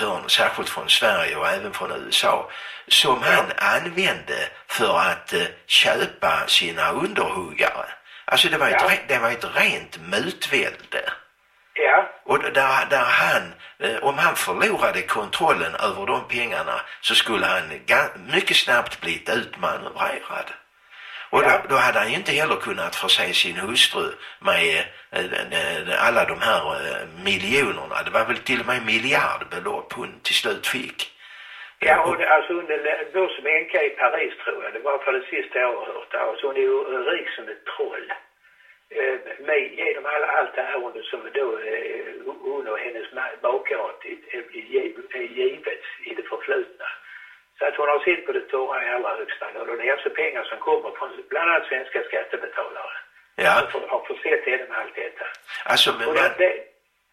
hörn, särskilt från Sverige och även från USA, som han använde för att eh, köpa sina underhuggare. Alltså det var, ett, Ja. det var ett rent mutvälde. Ja, Och där, där han, eh, om han förlorade kontrollen över de pengarna så skulle han mycket snabbt blivit utmanövrerad. Och då, då hade han ju inte heller kunnat förse sin hustru med eh, eh, alla de här eh, miljonerna. Det var väl till och med miljardbelopp hon till slut fick. ja det, alltså hon bor som änka i Paris tror jag. Det var för det sista jag har hört. Alltså hon är ju rik som ett troll. Med, genom alla, allt det här hon- som då hon och hennes ma- bakgrad är, är, giv- är givet i det förflutna. Så att hon har sitt på det torra i allra högsta grad. Och det är alltså pengar som kommer från bland annat svenska skattebetalare. Ja, Som har försett henne med allt detta. alltså men man, det,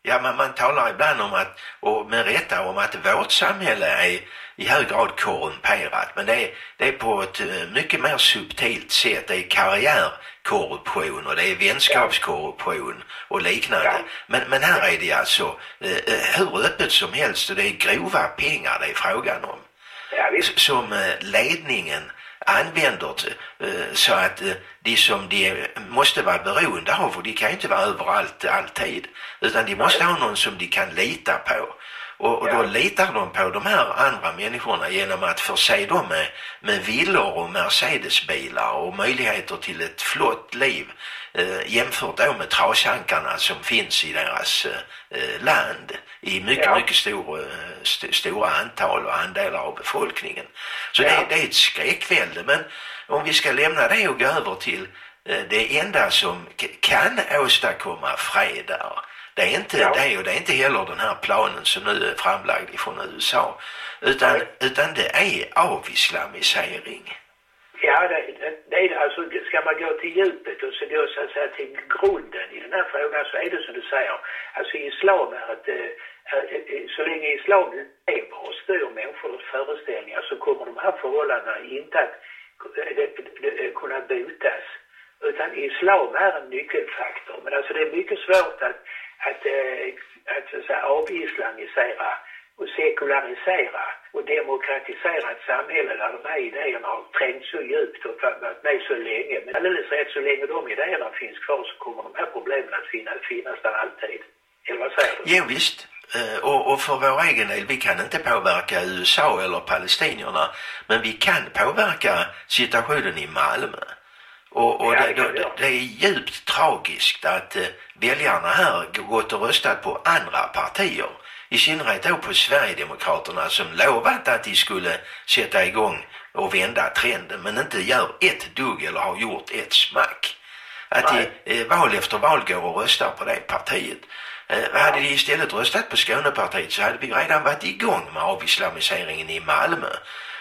ja, man, man talar ibland om att, och med rätta om att vårt samhälle är i hög grad korrumperat. Men det är, det är på ett eh, mycket mer subtilt sätt. Det är karriärkorruption och det är vänskapskorruption och liknande. Ja. Men, men här är det alltså eh, eh, hur öppet som helst och det är grova pengar det är frågan om. Ja, som eh, ledningen använder eh, så att eh, de som de måste vara beroende av, och de kan inte vara överallt alltid, utan de måste ha någon som de kan lita på. Och, och då litar de på de här andra människorna genom att förse dem med, med villor och Mercedesbilar och möjligheter till ett flott liv eh, jämfört då med trasankarna som finns i deras eh, land i mycket, Ja. mycket stor, eh, st stora antal och andelar av befolkningen. Så Ja. det, det är ett skräckvälde. Men om vi ska lämna det och gå över till eh, det enda som kan åstadkomma fred där. Det är inte Ja. det och det är inte heller den här planen som nu är framlagd ifrån USA. Utan, utan det är avislamisering. Ja, det, det, det är det. Alltså, ska man gå till djupet och så gå så att säga till grunden i den här frågan så är det som du säger. Alltså islam är ett, äh, så länge islam lever och styr människors föreställningar så kommer de här förhållandena inte att äh, kunna botas. Utan islam är en nyckelfaktor. Men alltså det är mycket svårt att, att, eh, att, så att säga, avislamisera och sekularisera och demokratisera ett samhälle där de här idéerna har trängt så djupt och varit med så länge. Men alldeles rätt, så länge de idéerna finns kvar så kommer de här problemen att finnas, finnas där alltid. Eller vad säger du? Jo visst. Eh, Och, och för vår egen del, vi kan inte påverka USA eller palestinierna, men vi kan påverka situationen i Malmö. Och, och Ja, det, det det är djupt tragiskt att eh, väljarna här gått och röstat på andra partier. I synnerhet då på Sverigedemokraterna som lovat att de skulle sätta igång och vända trenden men inte gör ett dugg eller har gjort ett smack. Att de Nej. eh, val efter val går och röstar på det partiet. Eh, hade de istället röstat på Skånepartiet så hade vi redan varit igång med avislamiseringen i Malmö.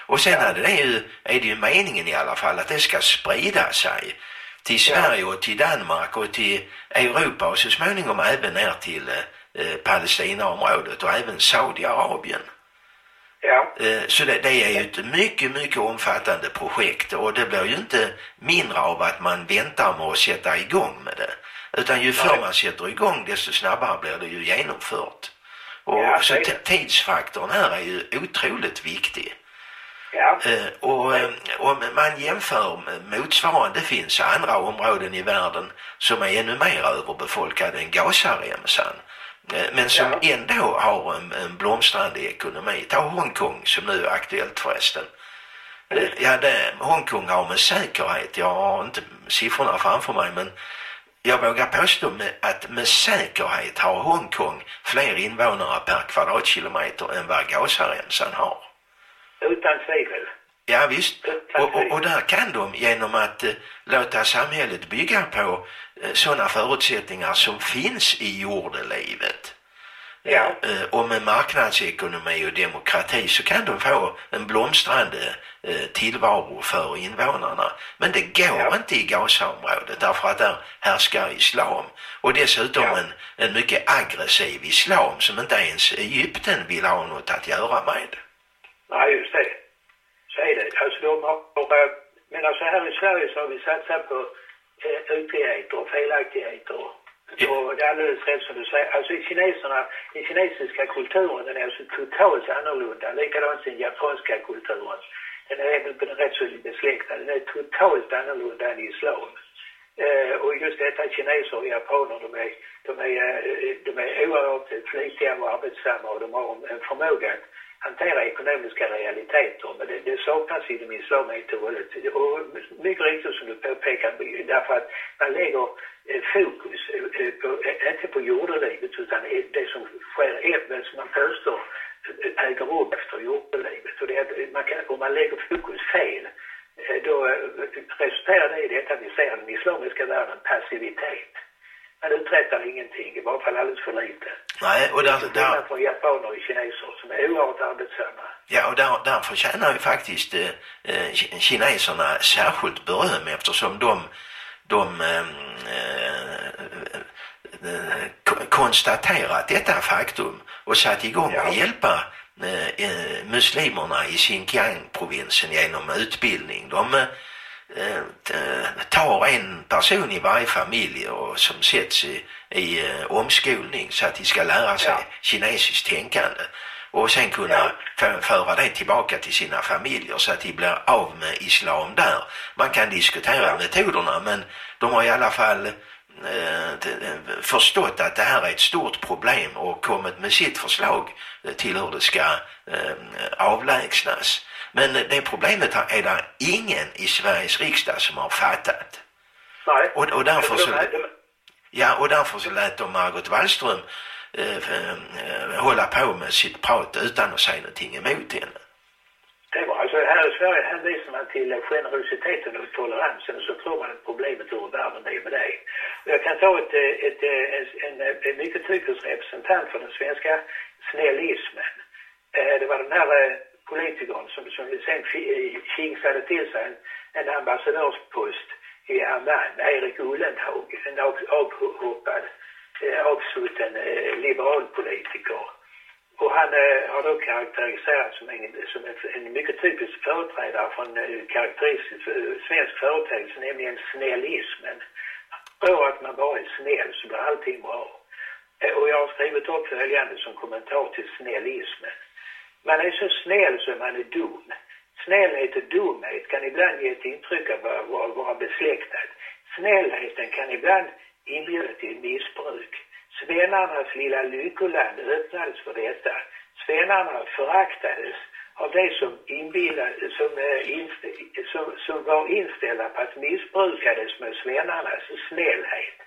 Och sen hade det ju, är det ju meningen i alla fall att det ska sprida sig till Sverige och till Danmark och till Europa och så småningom även ner till eh, Palestinaområdet och även Saudiarabien. Ja, Eh, Så det, det är ju ett mycket, mycket omfattande projekt och det blir ju inte mindre av att man väntar med att sätta igång med det. Utan ju förr man sätter igång desto snabbare blir det ju genomfört. Och Ja, så tidsfaktorn här är ju otroligt viktig. ja, Eh, och om man jämför motsvarande finns andra områden i världen som är ännu mer överbefolkade än Gazaremsan. Eh, men som ändå har en, en blomstrande ekonomi. Ta Hongkong som nu är aktuellt förresten. Eh, Ja, det, Hongkong har med säkerhet, jag har inte siffrorna framför mig men jag vågar påstå med, att med säkerhet har Hongkong fler invånare per kvadratkilometer än vad Gazaremsan har. utan tvivel. Ja visst. Och, och, och där kan de genom att eh, låta samhället bygga på sådana förutsättningar som finns i jordelivet. Ja. Eh, och med marknadsekonomi och demokrati så kan de få en blomstrande eh, tillvaro för invånarna. Men det går Ja. inte i Gazaområdet därför att där härskar islam. Och dessutom Ja. en, en mycket aggressiv islam som inte ens Egypten vill ha något att göra med. Nej, just det. Så är det. Alltså de har, eh, men alltså här i Sverige så har vi satsat på ytligheter och felaktigheter Och det är alldeles rätt som du säger. Alltså i kineserna, den kinesiska kulturen den är alltså totalt annorlunda. Likadant den japanska kulturen. Den är väl rätt så besläktad. Den är totalt annorlunda än islam. Eh, och just detta kineser och japaner, de är, de är, eh, de är oerhört flitiga och arbetsamma och de har en förmåga att hantera ekonomiska realiteter. Men det, det saknas inom islam helt och hållet. Och mycket riktigt som du påpekar, därför att man lägger eh, fokus eh, på, eh, inte på jordelivet utan det som sker, som man påstår äger rum efter jordelivet. Och det, man kan, om man lägger fokus fel då resulterar det i detta vi ser i den islamiska världen, passivitet. Man uträttar ingenting, i varje fall alldeles för lite. Nej, och där, där... från japaner och kineser som är oerhört arbetsamma. Ja, och där, där förtjänar ju faktiskt eh, kineserna särskilt beröm eftersom de, de eh, eh, konstaterat detta faktum och satt igång ja. att hjälpa eh, muslimerna i Xinjiang-provinsen genom utbildning. De Eh, tar en person i varje familj och som sätts i, i uh, omskolning så att de ska lära sig ja. kinesiskt tänkande och sen kunna ja. föra det tillbaka till sina familjer så att de blir av med islam där. Man kan diskutera ja. metoderna men de har i alla fall eh, förstått att det här är ett stort problem och kommit med sitt förslag till hur det ska eh, avlägsnas. Men det problemet är det ingen i Sveriges riksdag som har fattat. Nej. Och, och därför så... Ja, och därför så lät de Margot Wallström eh, eh, hålla på med sitt prat utan att säga någonting emot henne. Det var alltså här i Sverige hänvisar man till generositeten och toleransen så tror man att problemet ur världen är med det. Jag kan ta ett, ett, ett, en, en mycket typisk representant för den svenska snällismen. Eh, det var den här politikern som, som sen eh, kingsade till sig en, en ambassadörspost i Amman, Erik Ullenhag, en avhoppad, eh, avsutten eh, liberalpolitiker. Och han eh, har då karaktäriserats som, en, som en, en mycket typisk företrädare från en karaktäristisk svensk företeelse, nämligen snällismen. Tror att man bara är snäll så blir allting bra. Och jag har skrivit upp följande som kommentar till snällismen. Man är så snäll så man är dum. Snällhet och dumhet kan ibland ge ett intryck av att vara, vara besläktad. Snällheten kan ibland inbjuda till missbruk. Svennarnas lilla lyckoland öppnades för detta. Svennarna föraktades av de som, inbillade, som, eh, som, som var inställda på att missbrukades med svennarnas snällhet.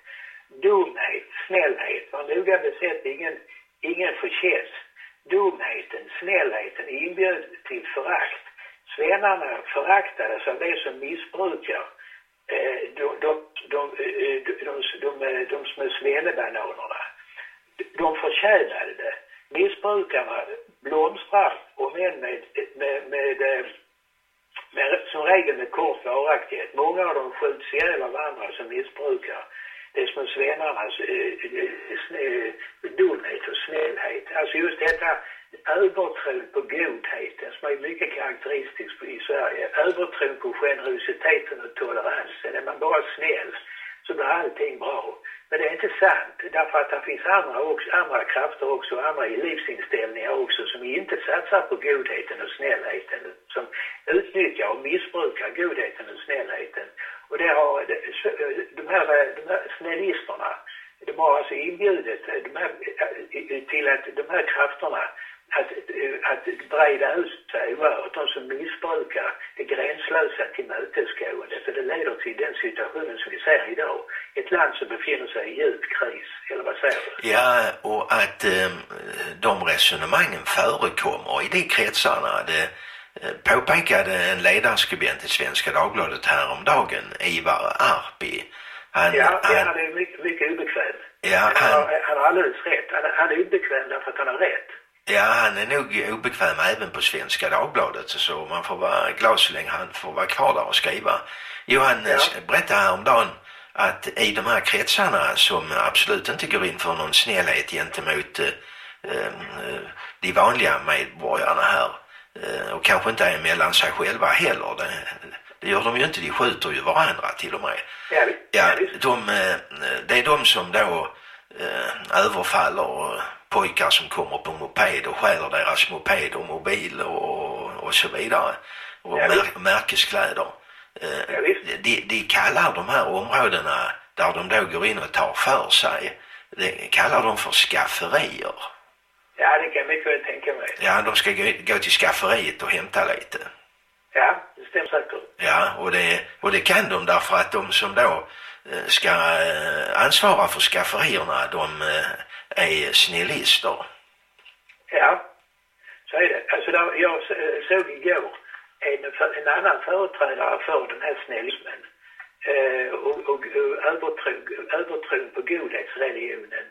Dumhet, snällhet var noga besett ingen, ingen förtjänst. Dumheten, snällheten inbjöd till förakt. Svennarna föraktades av de som missbrukar eh, de, de, de, eh, de, eh, de, små svennebananerna. De förtjänade det. Missbrukarna blomstrar, om än med, med, med, med, med som regel med kort varaktighet. Många av dem skjuts ihjäl av andra som missbrukar de små svennarnas eh, eh, eh dumhet och snällhet. Alltså just detta övertron på godheten som är mycket karaktäristiskt i Sverige. Övertron på generositeten och toleransen. Är man bara snäll så blir allting bra. Men det är inte sant därför att det finns andra, också, andra krafter också, andra livsinställningar också som inte satsar på godheten och snällheten. Som utnyttjar och missbrukar godheten och snällheten. Och det har, de här, de här snällisterna, de har alltså inbjudit de här, eh, till att de här krafterna att, att breda ut sig oerhört. De som missbrukar det gränslösa tillmötesgående. För det leder till den situationen som vi ser idag. Ett land som befinner sig i djup kris. Eller vad säger du? Ja, och att eh, de resonemangen förekommer i de kretsarna. Det, eh, påpekade en ledarskribent i Svenska Dagbladet häromdagen, Ivar Arpi. Han, ja, han, han är mycket, mycket obekväm. Ja, han, han, har, han har alldeles rätt. Han, han är obekväm därför att han har rätt. Ja, han är nog obekväm även på Svenska Dagbladet så man får vara glad så länge han får vara kvar där och skriva. Jo, han ja. berättade häromdagen att i de här kretsarna som absolut inte går in för någon snällhet gentemot eh, eh, de vanliga medborgarna här eh, och kanske inte är mellan sig själva heller. Det, Det gör de ju inte, de skjuter ju varandra till och med. Ja. Ja, de, eh, det är de som då eh, överfaller pojkar som kommer på moped och stjäler deras moped och mobil och, och så vidare. Och Ja, mär, märkeskläder. Eh, Ja, de, de kallar de här områdena där de då går in och tar för sig, det kallar de för skafferier. Ja, det kan jag mycket väl tänka mig. Ja, de ska gå, gå till skafferiet och hämta lite. Ja, det stämmer säkert. Ja, och det, och det kan de därför att de som då eh, Eh, ska eh, ansvara för skafferierna, de eh, är snillister. Ja, så är det. Alltså, där, jag såg igår en, en annan företrädare för den här snällismen eh, och, och, och övertro, övertron på godhetsreligionen.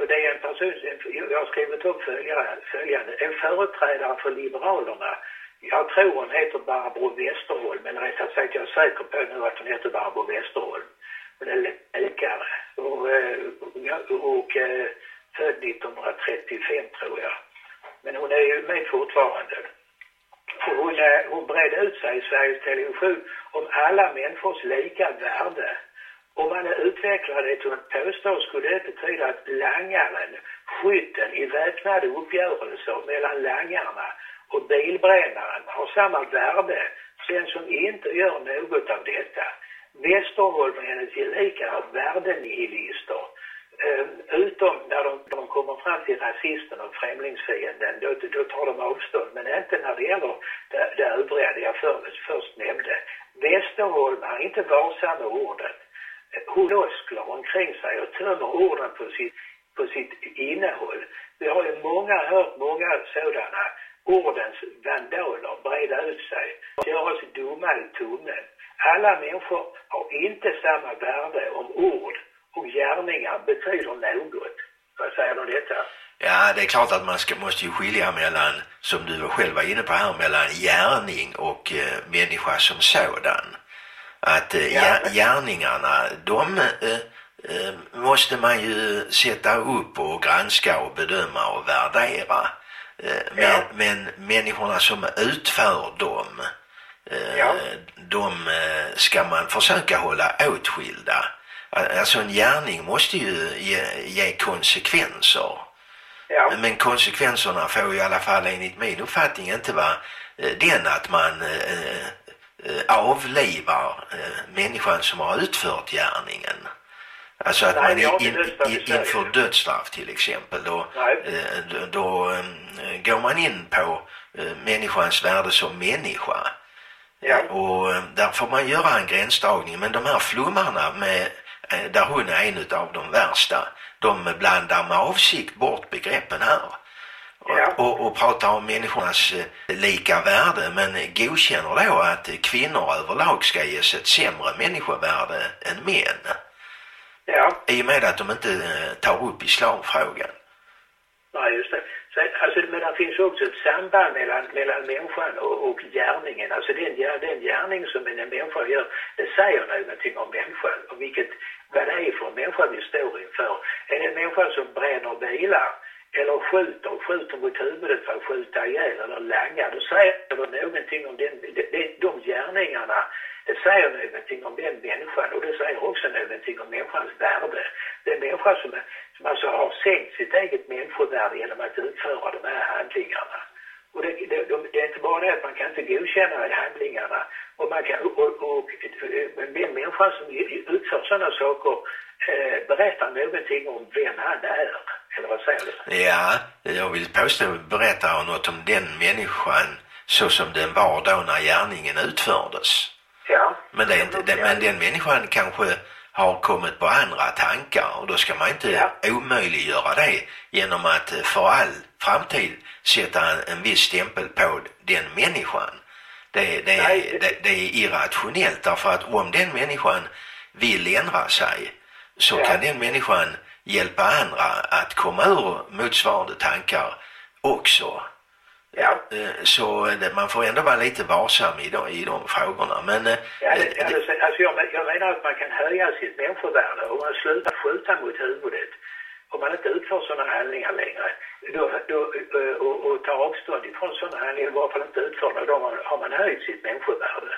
Och det är en person, som- jag har skrivit upp följande, följande, en företrädare för Liberalerna. Jag tror hon heter Barbro Westerholm, eller rättare sagt jag är säker på nu att hon heter Barbro Westerholm. Hon är läkare och, eh, och, och eh, född 1935 tror jag. Men hon är ju med fortfarande. Och hon, eh, hon bredde ut sig i Sveriges Television om alla människors lika värde. Om man utvecklar det till att påstå skulle det betyda att langaren, skytten i väpnade uppgörelser mellan langarna och bilbrännaren har samma värde som den som inte gör något av detta. Westerholm och hennes gelikar är värdenihilister. Ehm, utom när de, de kommer fram till rasisten och främlingsfienden, då, då tar de avstånd. Men inte när det gäller det, det övriga, det jag för, först nämnde. Westerholm är inte varsam med orden. Hon osklar omkring sig och tömmer orden på sitt, på sitt innehåll. Vi har ju många hört många sådana ordens vandaler breda ut sig och göra sig dumma i tummen. Alla människor har inte samma värde om ord och gärningar betyder något. Vad säger du om detta? Ja, det är klart att man ska, måste ju skilja mellan, som du själv var inne på här, mellan gärning och eh, människa som sådan. Att eh, Ja. gärningarna, de eh, eh, måste man ju sätta upp och granska och bedöma och värdera. Eh, men, Ja. men människorna som utför dem, Ja. de eh, ska man försöka hålla åtskilda. Alltså en gärning måste ju ge, ge konsekvenser. Ja, Men konsekvenserna får ju i alla fall enligt min uppfattning inte vara eh, den att man eh, avlivar människan som har utfört gärningen. Alltså att Nej, man in, dödsstraff i i, Sverige. inför dödsstraff till exempel då, då, då går man in på människans värde som människa. Ja. Och eh, där får man göra en gränsdragning. Men de här flummarna med, eh, där hon är en av de värsta, de blandar med avsikt bort begreppen här. Och, Ja. och, och pratar om människornas eh, lika värde men godkänner då att kvinnor överlag ska ges ett sämre människovärde än män. ja. I och med att de inte tar upp islamfrågan. Nej, just det. Så, alltså, men det finns också ett samband mellan, mellan människan och, och gärningen. Alltså den, den gärning som en människa gör, det säger någonting om människan och vilket, vad det är för en människa vi står inför. Är det en människa som bränner bilar eller skjuter, skjuter mot huvudet för att skjuta ihjäl eller langar, då säger det någonting om den, de, de, de gärningarna. Det säger någonting om den människan och det säger också någonting om människans värde. Den människa som, som alltså har sänkt sitt eget människovärde genom att utföra de här handlingarna. Och det, det, de, det är inte bara det att man kan inte godkänna handlingarna och man kan, och, och, den människan som utför sådana saker eh, berättar någonting om vem han är. Eller vad säger du? Ja, jag vill påstå, berätta något om den människan så som den var då när gärningen utfördes. Ja. Men, det är inte, den, men den människan kanske har kommit på andra tankar och då ska man inte Ja. omöjliggöra det genom att för all framtid sätta en, en viss stämpel på den människan. Det, det, Nej, det- det, det är irrationellt därför att om den människan vill ändra sig så Ja. kan den människan hjälpa andra att komma ur motsvarande tankar också. Ja. Eh, Så det- man får ändå vara lite varsam i de, i de frågorna. Men eh, Ja, det, eh, det, alltså jag, jag menar att man kan höja sitt människovärde om man slutar skjuta mot huvudet. Om man inte utför sådana handlingar längre då, då, eh, och, och tar avstånd ifrån sådana handlingar, i varje fall inte utför det, då har man, höjt sitt människovärde.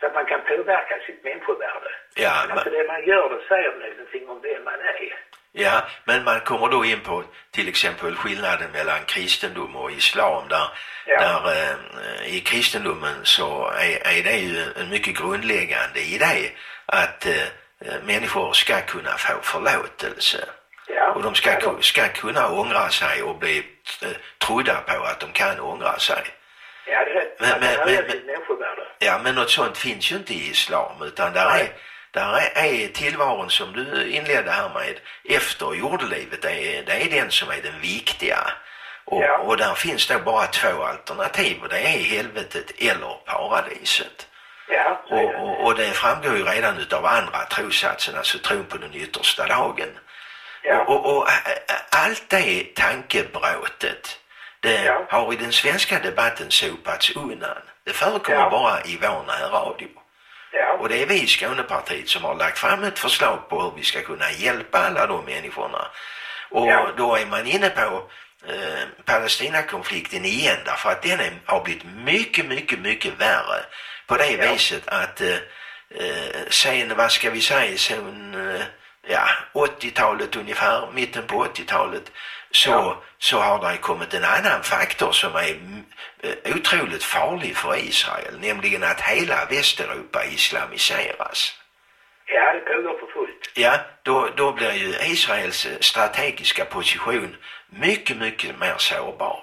Så att man kan påverka sitt människovärde. Ja, Men alltså men, det man gör det säger någonting om vem man är. Ja, men man kommer då in på till exempel skillnaden mellan kristendom och islam där, Ja. där eh, i kristendomen så är, är det ju en mycket grundläggande idé att eh, människor ska kunna få förlåtelse. Ja. Och de ska, ska kunna ångra sig och bli eh, trodda på att de kan ångra sig. Ja, det är. Men- men- men- människovärde. Ja, men något sånt finns ju inte i islam utan där är. Där är, tillvaron som du inledde här med efter jordelivet, det är, det är den som är den viktiga. Och, Ja. och där finns då bara två alternativ och det är helvetet eller paradiset. Ja, är Och, det. och, och det framgår ju redan utav andra trossatsen, alltså tron på den yttersta dagen. Ja. Och, och, allt det tankebråtet, det Ja. har i den svenska debatten sopats undan. Det förekommer bara i vår närradio. Ja. Och det är vi i Skånepartiet som har lagt fram ett förslag på hur vi ska kunna hjälpa alla de människorna. Och Ja. då är man inne på eh, Palestinakonflikten igen därför att den är, har blivit mycket, mycket, mycket värre på det Ja. viset att eh, eh, sen, vad ska vi säga, sen eh, ja, 80-talet ungefär, mitten på 80-talet så, Ja. så har det kommit en annan faktor som är otroligt farlig för Israel, nämligen att hela Västeuropa islamiseras. ja, det pågår för fullt. Ja, då, då blir ju Israels eh, strategiska position mycket, mycket mer sårbar.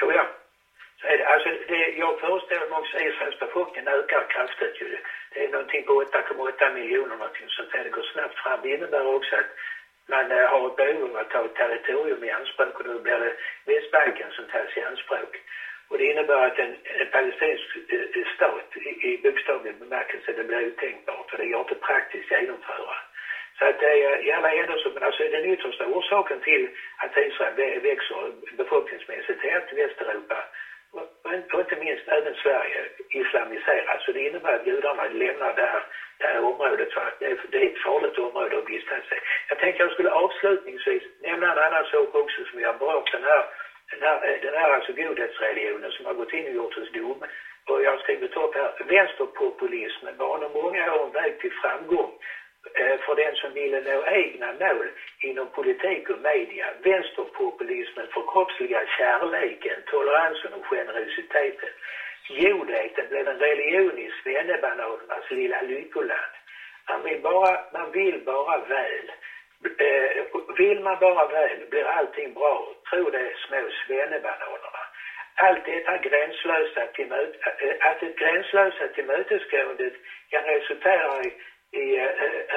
Jo, ja. Så är det. Alltså, det, jag föreställer mig också att Israels befolkning ökar kraftigt. Ju. Det är någonting på 8,8 miljoner någonting sånt där. Det går snabbt fram. Det innebär också att man eh, har ett behov av att ta ett territorium i anspråk och då blir det Västbanken som tas i anspråk. Och det innebär att en, en palestinsk eh, stat i, i bokstavlig bemärkelse, det blir otänkbart och det går inte praktiskt genomföra. Så att det är i alla händelser, men alltså den yttersta orsaken till att Israel växer befolkningsmässigt är att Västeuropa och, inte- minst även Sverige islamiseras. Så det innebär att judarna lämnar det här, det här området för att det är, ett farligt område att vistas i. Jag tänkte jag skulle avslutningsvis nämna en annan sak också som vi har berört. Den här, den här, den här alltså godhetsreligionen som har gått in och gjort oss dom. Och jag har skrivit upp här, vänsterpopulismen var under många år en väg till framgång Eh, för den som ville nå egna mål inom politik och media. Vänsterpopulismen förkroppsligar kärleken, toleransen och generositeten. Godheten blev en religion i svennebananernas lilla lyckoland. Man vill bara, man vill bara väl. Eh, vill man bara väl blir allting bra. Tro det små svennebananerna. Allt detta gränslösa till möte, eh, att det gränslösa tillmötesgåendet kan resultera i, i äh,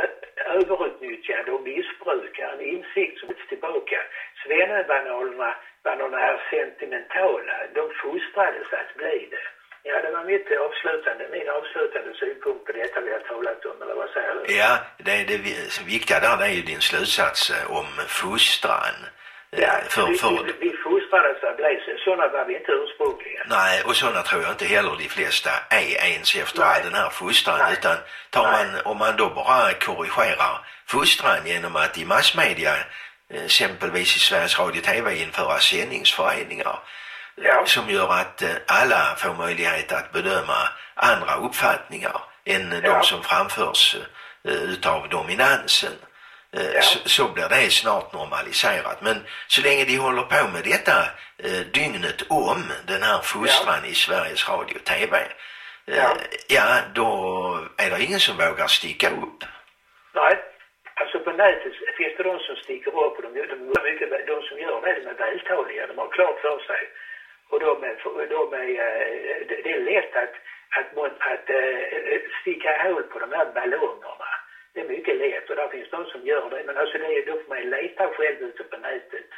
äh, överutnyttjande och missbruk är en insikt som är tillbaka. Svennebananerna bananerna är sentimentala. De fostrades att bli det. Ja, det var mitt avslutande, min avslutande synpunkt på detta vi har talat om, eller vad säger du? Ja, det, det vi- viktiga där är ju din slutsats eh, om fostran. Eh, Ja, för, vi, för, vi, vi fostrades att bli så. Sådana var vi inte ursprungligen. nej, och sådana tror jag inte heller de flesta är ens efter Nej. all den här fostran. Nej. Utan tar Nej. man, om man då bara korrigerar fostran genom att i massmedia, eh, exempelvis i Sveriges Radio TV, införa sändningsföreningar eh, Ja. som gör att eh, alla får möjlighet att bedöma andra uppfattningar än eh, de Ja. som framförs utav dominansen. Ja. så, så blir det snart normaliserat. Men så länge de håller på med detta eh, dygnet om den här fostran i Sveriges Radio och TV, eh, Ja. ja då är det ingen som vågar sticka upp. Nej, alltså på nätet finns det de som sticker upp och de, de, de, mycket, de som gör det de är vältaliga, de har klart för sig. Och de är, de är, eh, det är lätt att, att, mon- att eh, sticka hål på de här ballongerna. Det är mycket lätt och där finns de som gör det. Men alltså det är, då får man ju leta själv ute på nätet.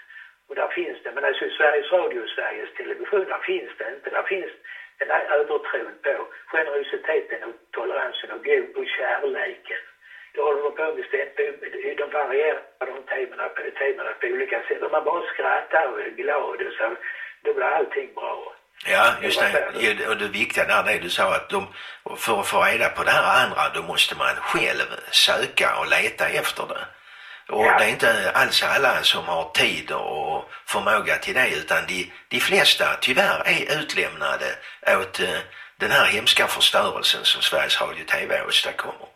Och där finns det. Men alltså i Sveriges Radio och Sveriges Television, där finns det inte. Där finns den här övertron på generositeten och toleransen och, god, och kärleken. Då håller de på med ständigt, de varierar de temana, temana på olika sätt. Om man bara skrattar och är glad och så, då blir allting bra. Ja, just det. Och det viktiga där det du sa att de, för att få reda på det här andra då måste man själv söka och leta efter det. Och Ja. det är inte alls alla som har tid och förmåga till det utan de, de flesta tyvärr är utlämnade åt eh, den här hemska förstörelsen som Sveriges Radio TV åstadkommer.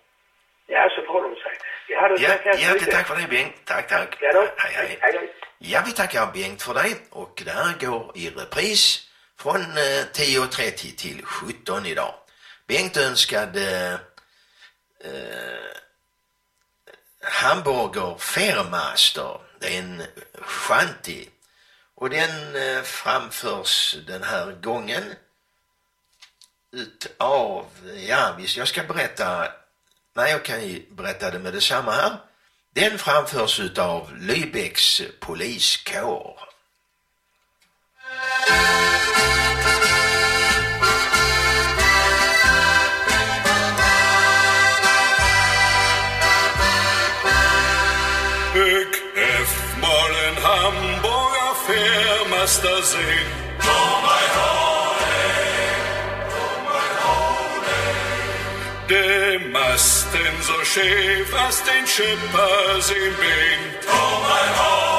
Ja, så förhåller det sig. Ja, Ja, hjärtligt tack för det Bengt. Tack, tack. Ja. Hej, hej. Hej då. Ja, vi tackar Bengt för det och det här går i repris från eh, 10.30 till 17 idag. Bengt önskade eh, Hamburger Fairmaster. Det är en shanti. och den eh, framförs den här gången utav, ja visst jag ska berätta, nej jag kan ju berätta det med detsamma här. Den framförs utav Lübecks poliskår. Master sing. Oh my holy, oh my holy. De so schäf, als den Schipper sie bringt. Oh mein holy.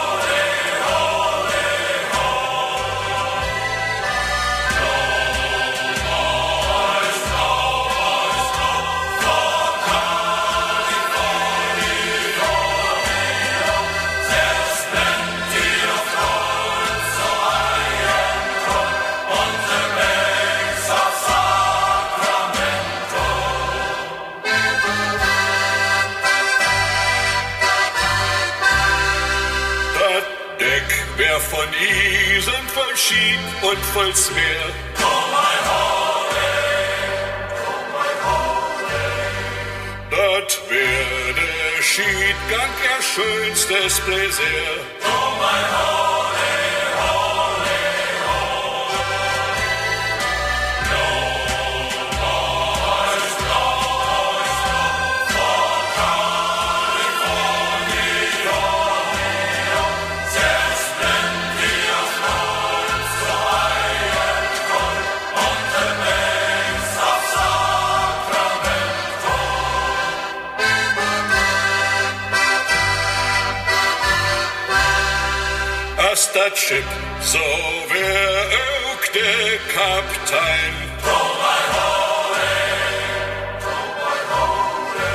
schien und volls Meer. Oh my holy, oh my holy. Dort werde schied gang ihr schönstes Pläsier. Oh my holy. ship, så vær øgte kaptajn. Roar hore, roar hore.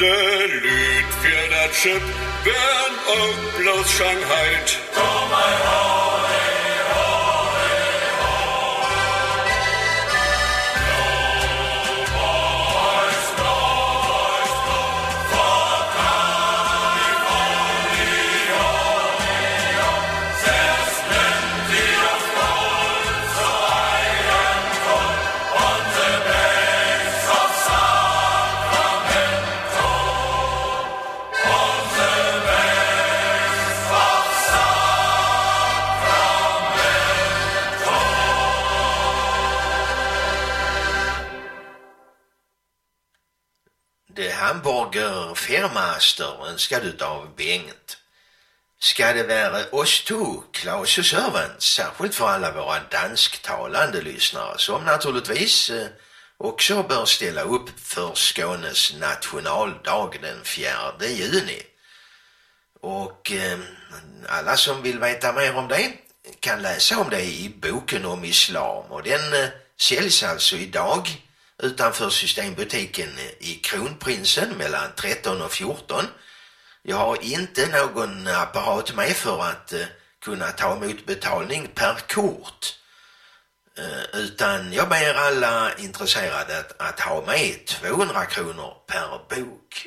Det lyd fjer dat skip, bern og blås Shanghai. Roar hore. Hamburger önskad utav Bengt. Ska det vara oss två, Klaus och Sören, särskilt för alla våra dansktalande lyssnare som naturligtvis eh, också bör ställa upp för Skånes nationaldag den 4 juni. Och eh, alla som vill veta mer om det kan läsa om det i boken om islam och den eh, säljs alltså idag utanför systembutiken i Kronprinsen mellan 13 och 14. Jag har inte någon apparat med för att eh, kunna ta emot betalning per kort. Eh, utan jag ber alla intresserade att, att ha med 200 kronor per bok.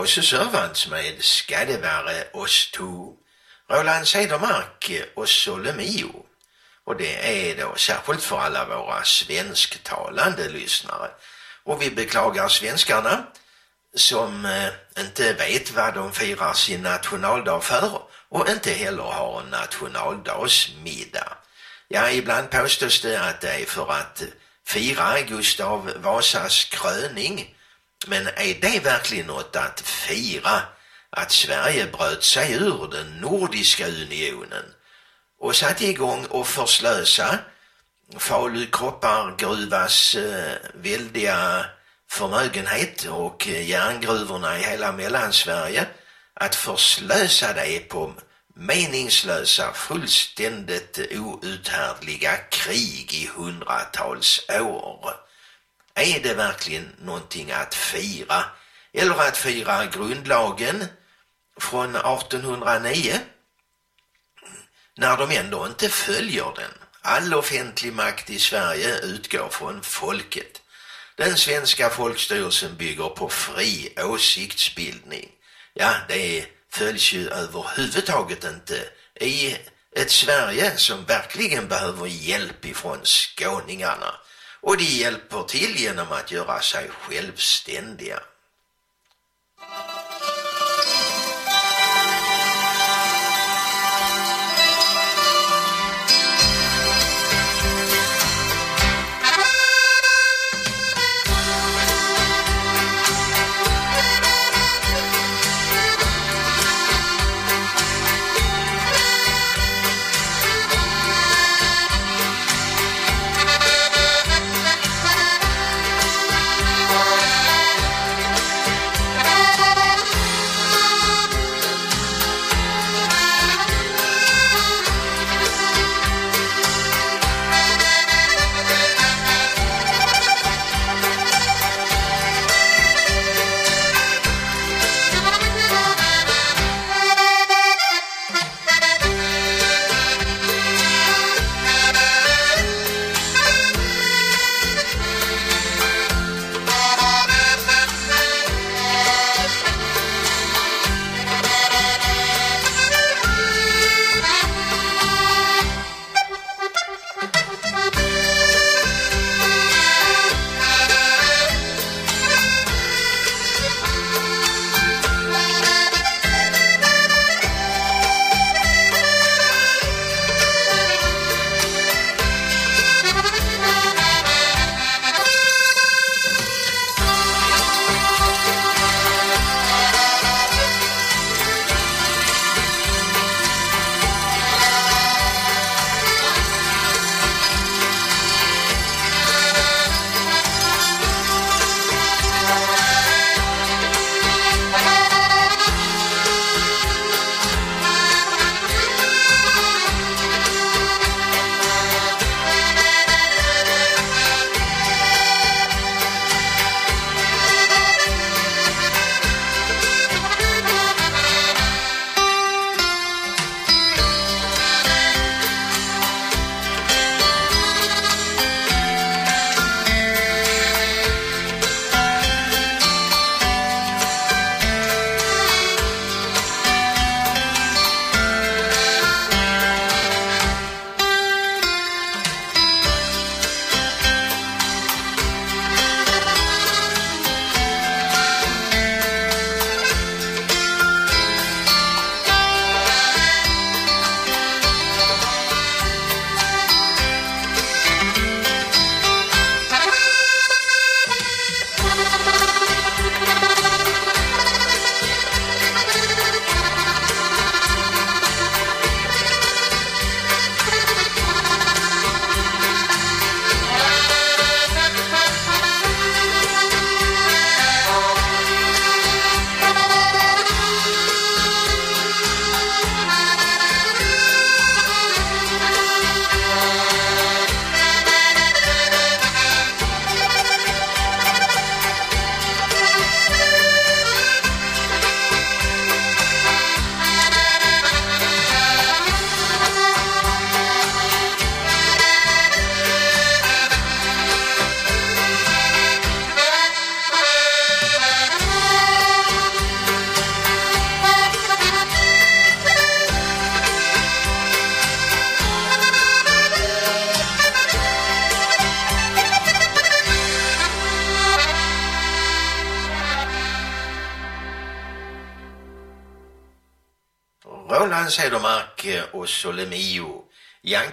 Vi eh, Klaus Servant med oss to? Roland Cedermark och Solomio. Och det är då särskilt för alla våra svensktalande lyssnare. Och vi beklagar svenskarna som eh, inte vet vad de firar sin nationaldag för och inte heller har en nationaldagsmiddag. Ja, ibland påstås det att det är för att fira Gustav Vasas kröning. Men är det verkligen något att fira? Att Sverige bröt sig ur den nordiska unionen och satte igång och förslösa Falu koppargruvas eh, väldiga förmögenhet och eh, järngruvorna i hela Mellansverige att förslösa det på meningslösa, fullständigt outhärdliga krig i hundratals år. Är det verkligen någonting att fira? Eller att fira grundlagen från 1809? När de ändå inte följer den. All offentlig makt i Sverige utgår från folket. Den svenska folkstyrelsen bygger på fri åsiktsbildning. Ja, det följs ju överhuvudtaget inte i ett Sverige som verkligen behöver hjälp ifrån skåningarna. Och de hjälper till genom att göra sig självständiga.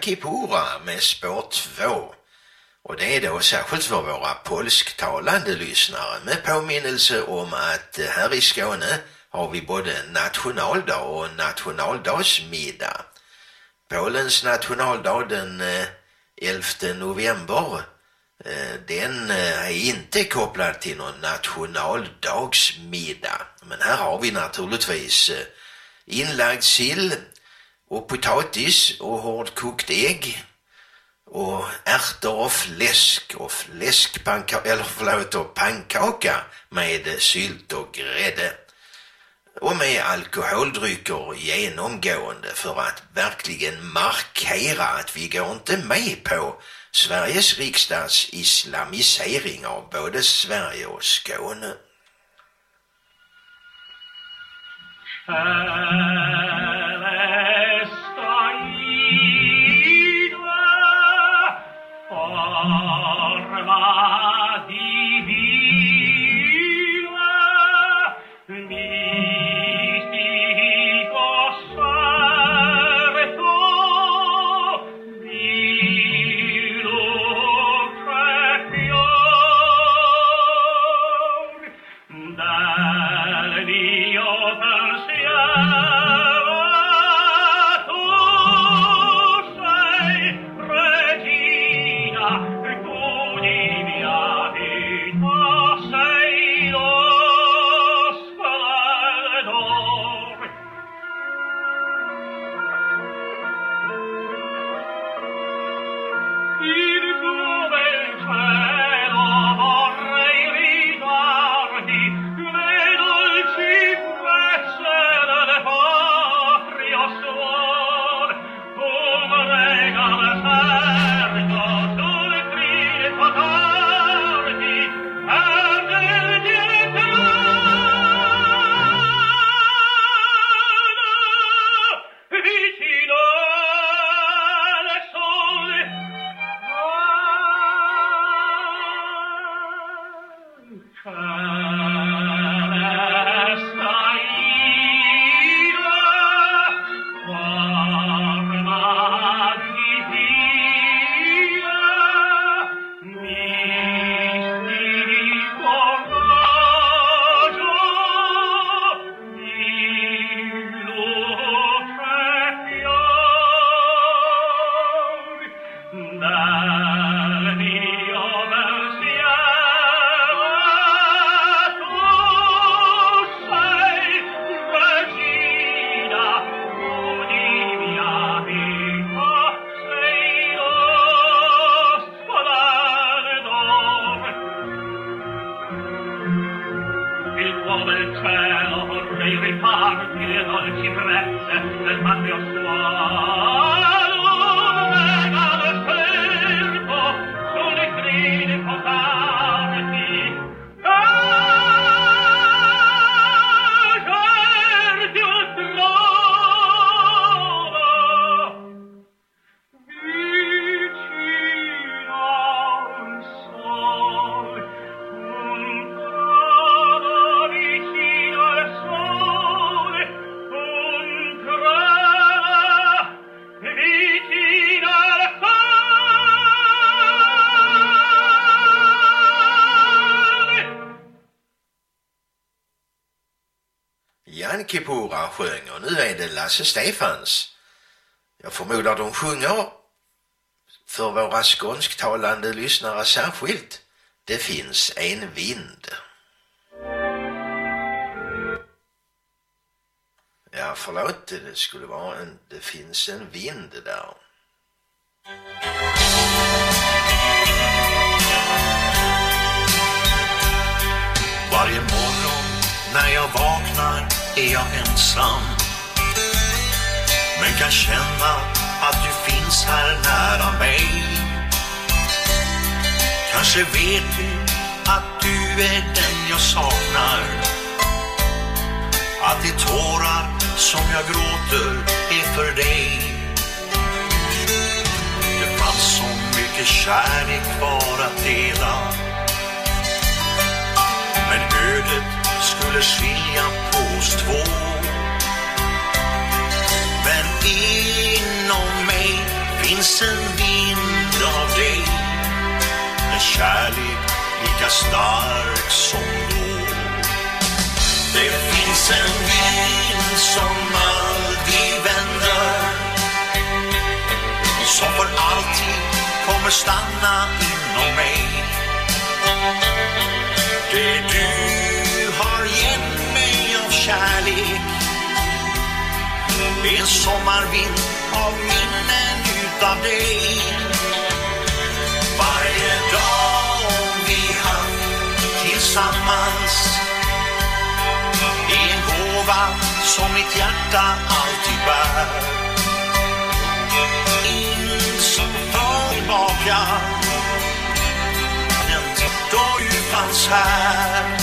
Kipura med spår 2. Och det är då särskilt för våra polsktalande lyssnare med påminnelse om att här i Skåne har vi både nationaldag och nationaldagsmiddag. Polens nationaldag den eh, 11 november eh, den eh, är inte kopplad till någon nationaldagsmiddag. Men här har vi naturligtvis inlagd sill och potatis och hårdkokt ägg och ärtor och fläsk och fläskpannkaka, eller förlåt, och pannkaka med sylt och grädde och med alkoholdrycker genomgående för att verkligen markera att vi går inte med på Sveriges riksdags islamisering av både Sverige och Skåne. Celesta ida, ormai, Kipura sjöng och nu är det Lasse Stefans. Jag förmodar de sjunger för våra skånsktalande lyssnare särskilt. Det finns en vind. Ja, förlåt, det skulle vara en, det finns en vind där. Varje morgon när jag vaknar är jag ensam. Men kan känna att du finns här nära mig. Kanske vet du att du är den jag saknar. Att de tårar som jag gråter är för dig. Det fanns så mycket kärlek kvar att dela. Men ödet skulle skilja på oss två. Finns en vind av dig. En kärlek lika stark som då. Det finns en vind som aldrig vänder. Som för alltid kommer stanna inom mig. Det du har gett mig kärlek. Det är en sommarvind av minnen utav dig. Varje dag vi hann tillsammans. Är en gåva som mitt hjärta alltid bär. In som tar tillbaka den tid då du fanns här.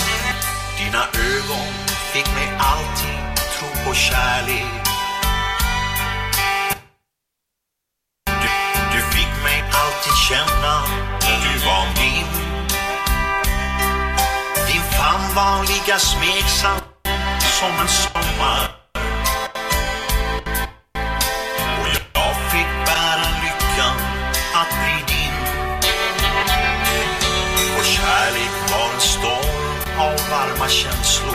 Dina ögon fick mig alltid tro på kärlek. Du, du fick mig alltid känna du var min. Din famn var lika smeksam som en sommar. Och jag fick bära lyckan att bli din. Vår kärlek var en storm av varma känslor.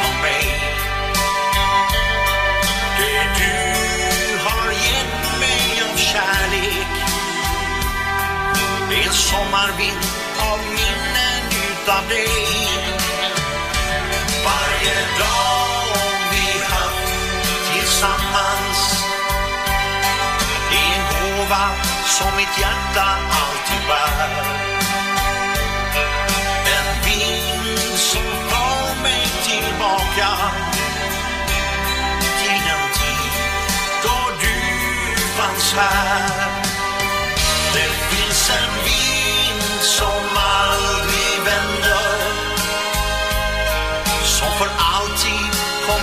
en av minnen utav dig. Varje dag vi haft tillsammans. Är en gåva som mitt hjärta alltid bär. En vind som tar mig tillbaka till den tid då du fanns här.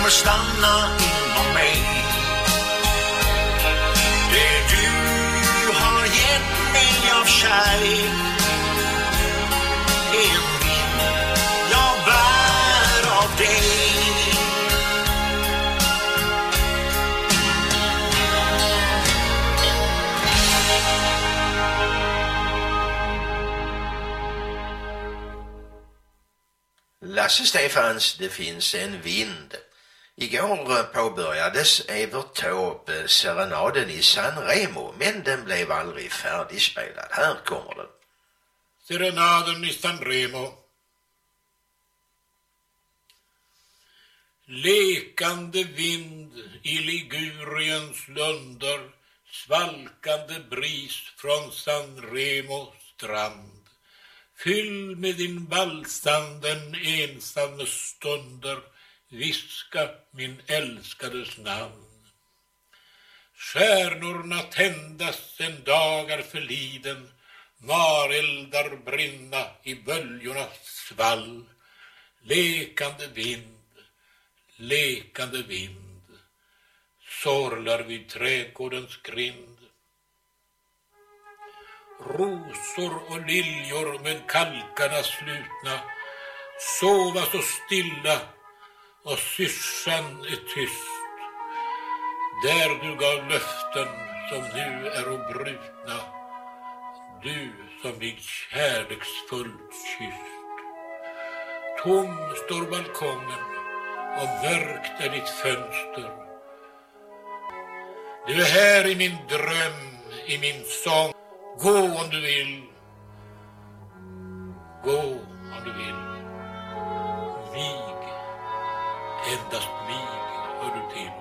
Kommer stanna inom mig Det du har gett mig av kärlek en vind jag bär av dig Lasse Stefans Det finns en vind. Igår eh, påbörjades Evert Taube eh, serenaden i San Remo, men den blev aldrig färdigspelad. Här kommer den. Serenaden i San Remo. Lekande vind i Liguriens lunder, svalkande bris från San Remo strand. Fyll med din valsanden ensamme stunder, viska min älskades namn. Stjärnorna tändas en dag är förliden, mareldar brinna i böljornas svall. Lekande vind, lekande vind, sorlar vid trädgårdens grind. Rosor och liljor med kalkarna slutna sova så stilla och syrsan är tyst. Där du gav löften som nu är brutna du som mig kärleksfullt kysst. Tom står balkongen och mörkt är ditt fönster. Du är här i min dröm, i min sång. Gå om du vill. Gå om du vill. Endast mig hör du till.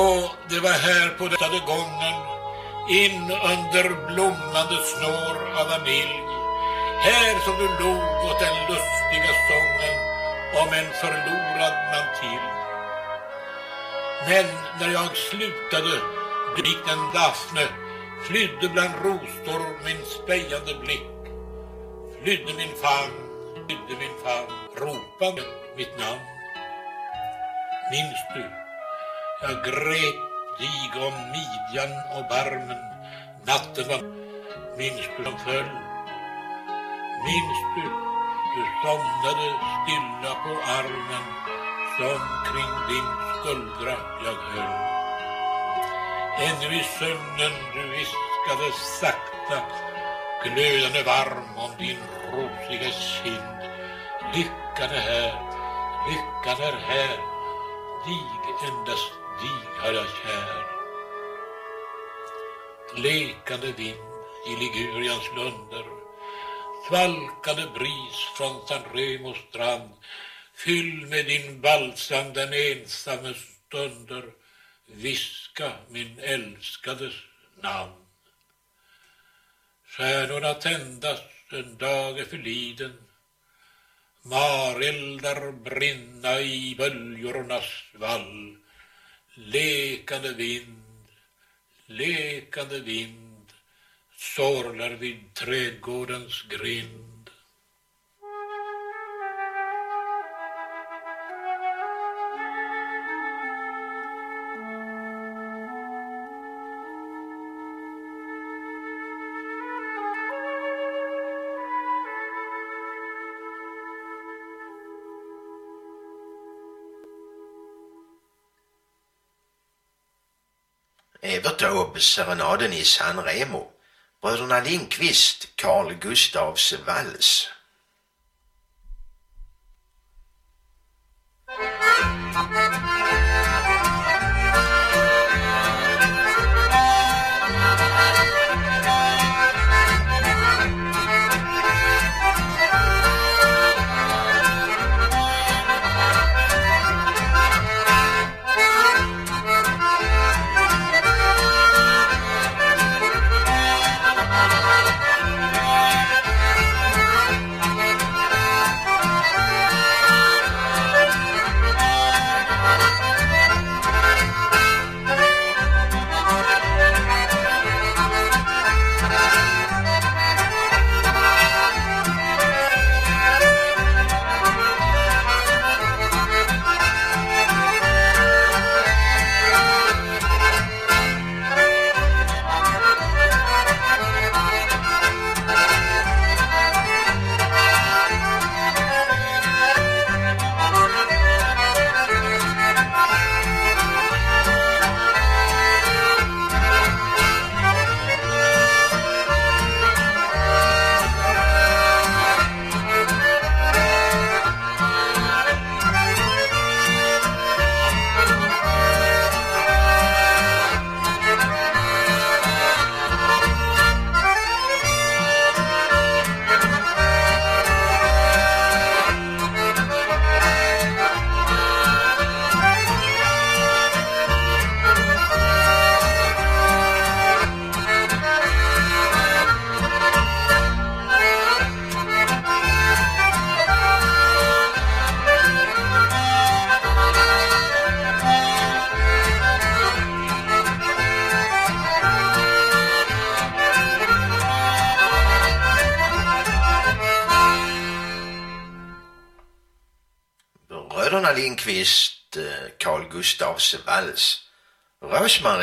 Och det var här på detta gången, in under blommande snår av vanilj. Här som du log åt den lustiga sången om en förlorad mantil. Men när jag slutade, likt en Daphne, Flydde bland rosor min spejande blick. Flydde min famn, flydde min famn, ropande mitt namn. Minns du? Jag grep dig om midjan och barmen. Natten var... Minns du som föll? Minns du? Du somnade stilla på armen som kring din skuldra jag höll. Ännu i sömnen du viskade sakta glödande varm om din rosiga kind. Lyckan är här, lyckan är här, dig, endast dig har jag kär. Lekande vind i Ligurians lunder, svalkande bris från San Remos strand, fyll med din balsam den ensamme stunder, viska min älskades namn. Stjärnorna tändas, en dag är förliden, mareldar brinna i böljornas vall, lekande vind, lekande vind, sorlar vid trädgårdens grind. Evert Taube, Serenaden i San Remo. Bröderna Lindqvist, Carl Gustavs vals.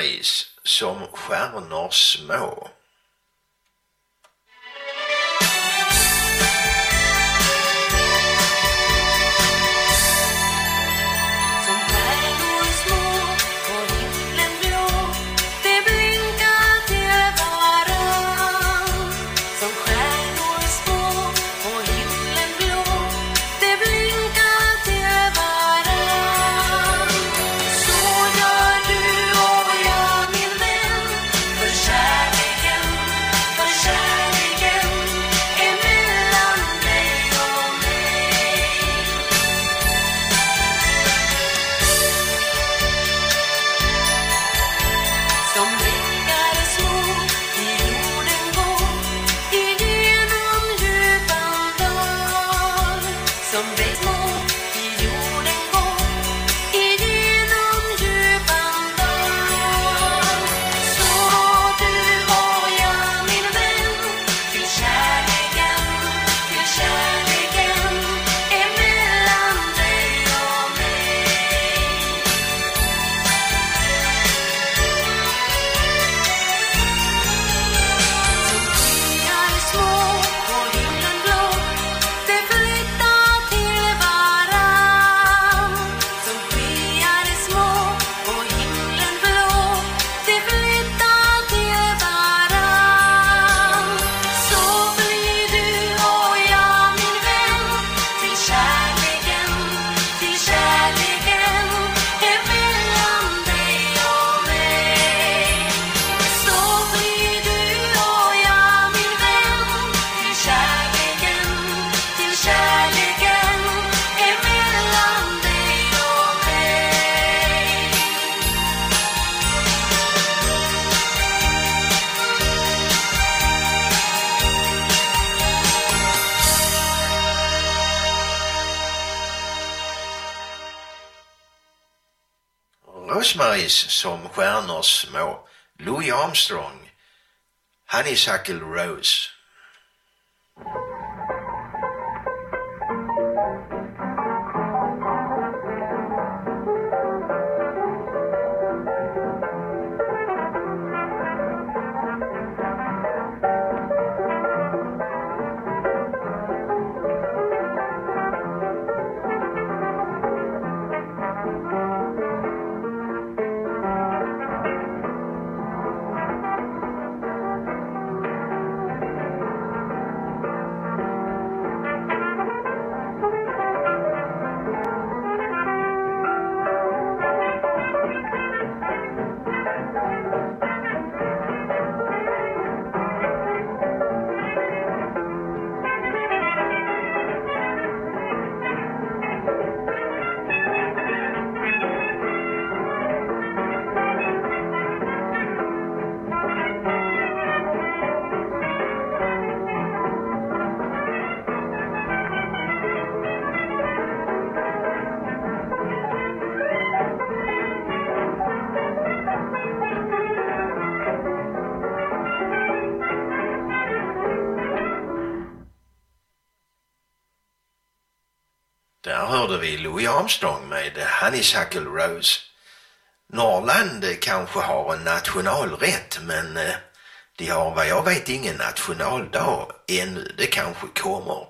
Paris Som stjärnor små. Rosemaries som stjärnors små, Louis Armstrong, Honeysuckle Rose. Vi Louis Armstrong med Honeysuckle Rose. Norrland kanske har en nationalrätt men eh, de har vad jag vet ingen nationaldag ännu. Det kanske kommer.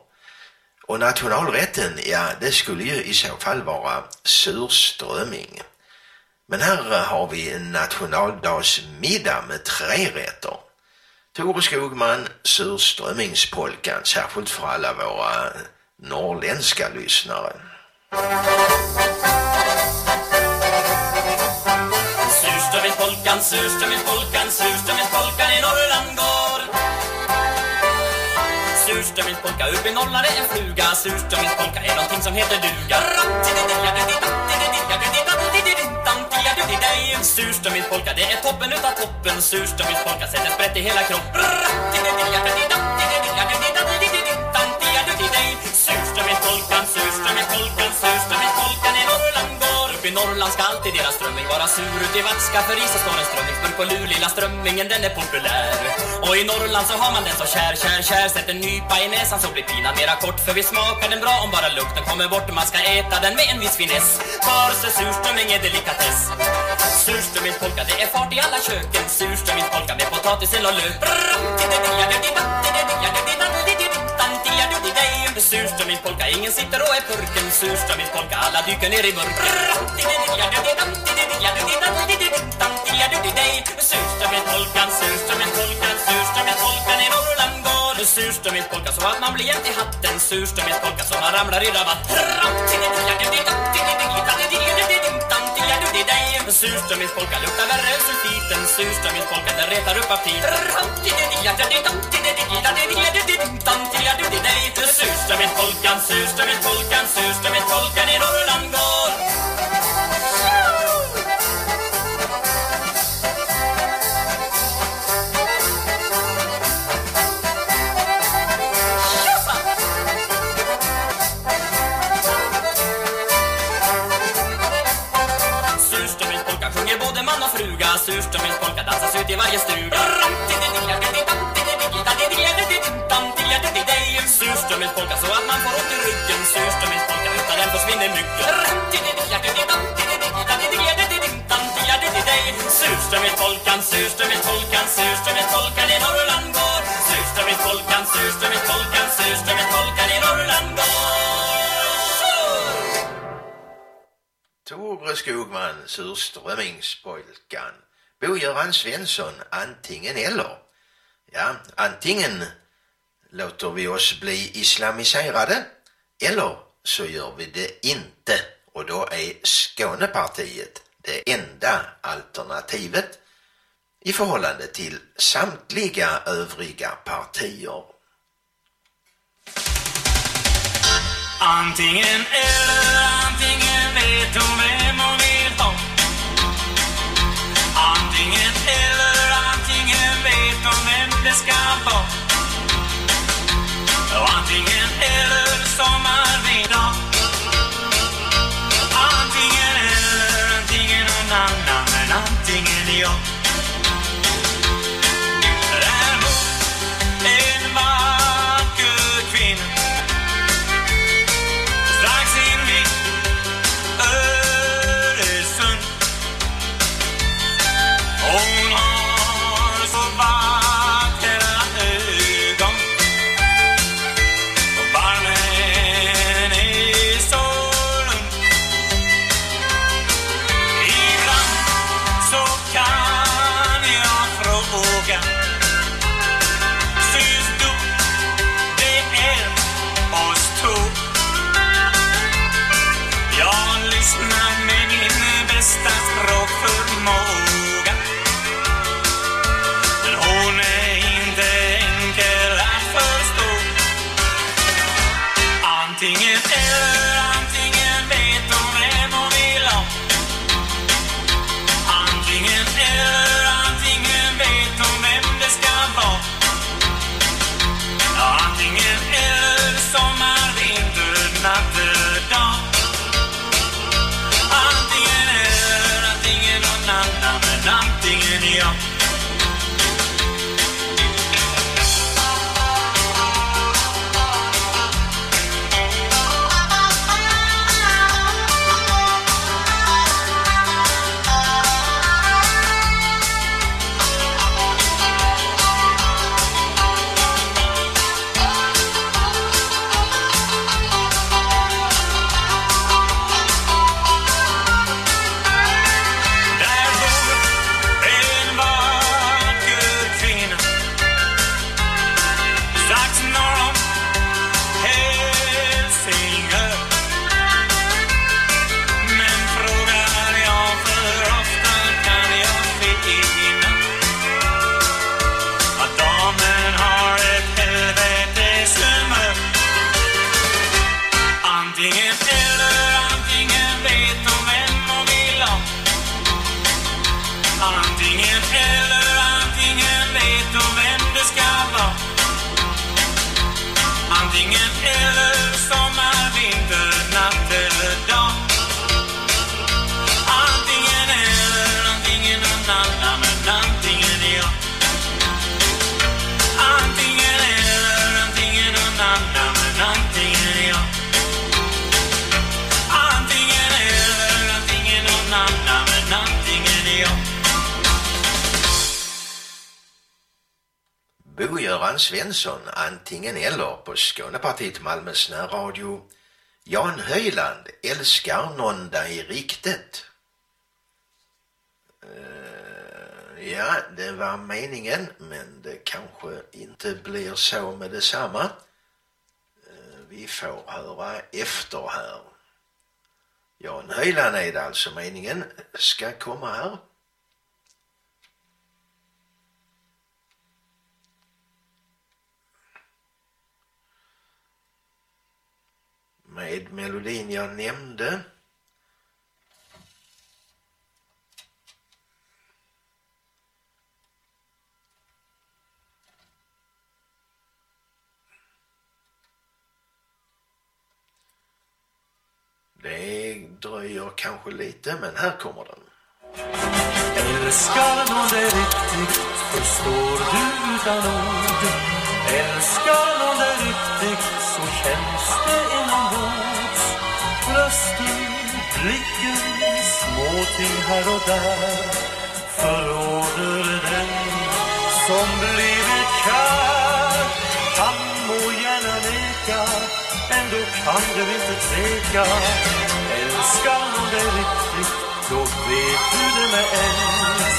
Och nationalrätten, ja det skulle ju i så fall vara surströmming. Men här eh, har vi en nationaldagsmiddag med tre rätter. Tore Skogman, surströmmingspolkan, särskilt för alla våra norrländska lyssnare. Surströmmingspolkan, surströmmingspolkan, surströmmingspolkan i Norrland går Surströmmingspolka upp i Norrland är en fluga. Surströmmingspolka är någonting som heter duga. Surströmmingspolka, det är toppen utav toppen. Surströmmingspolka sätter sprätt i hela kroppen. Surströmmingspolkan i Upp i Norrland ska alltid deras strömming vara sur Ut i Vatska för i så står en strömmingsburk på lur Lilla strömmingen den är populär Och i Norrland så har man den så kär, kär, kär Sätt en nypa i näsan så blir pinan mera kort För vi smakar den bra om bara lukten kommer bort Man ska äta den med en viss finess För så surströmming är delikatess Surströmmingspolka, det är fart i alla köken Surströmmingspolka med potatisen och lök Surströmmingspolka, ingen sitter och är purken Surströmmingspolka, alla dyker ner i burken Surströmmingspolkan, surströmmingspolkan, surströmmingspolkan i Norrland går Surströmmingspolka så att man blir jämt i hatten Surströmmingspolka så man ramlar i rabatt Surströmmingspolka luktar värre än sulfiten Surströmmingspolka den retar upp aptiten. Surströmmingspolkan, surströmmingspolkan, surströmmingspolkan i Norrland Surströmmingspolka dansas ut i varje stuga Surströmmingspolka så att man får ont i ryggen Surströmmingspolka utan den försvinner myggen Surströmmingspolkan, surströmmingspolkan, surströmmingspolkan i Norrland går Surströmmingspolkan, surströmmingspolkan, surströmmingspolkan i Norrland går Tore Skogman, surströmmingspolkan. Bo-Göran Svensson, antingen eller. Ja, antingen låter vi oss bli islamiserade eller så gör vi det inte. Och då är Skånepartiet det enda alternativet i förhållande till samtliga övriga partier. Antingen eller, antingen vet hon vem hon vill Antingen eller, antingen vet de vem det ska vara. Antingen eller som är vi idag Antingen eller, antingen en annan, men antingen jag. Bo-Göran Svensson, antingen eller på Skånepartiet Malmös närradio. Jan Höjland, älskar någon där i riktigt? Uh, eh, ja, det var meningen, men det kanske inte blir så med detsamma. Uh, vi får höra efter här. Jan Höjland är det alltså meningen ska komma här. Med melodin jag nämnde. Det dröjer kanske lite, men här kommer den. Älskar någon det riktigt förstår du utan ord Älskar någon dig riktigt så känns det inombords. Rösten, blicken, småting här och där. Förråder den som blivit kär. Han må gärna neka, ändå kan du inte tveka. Älskar någon dig riktigt då vet du det med ens.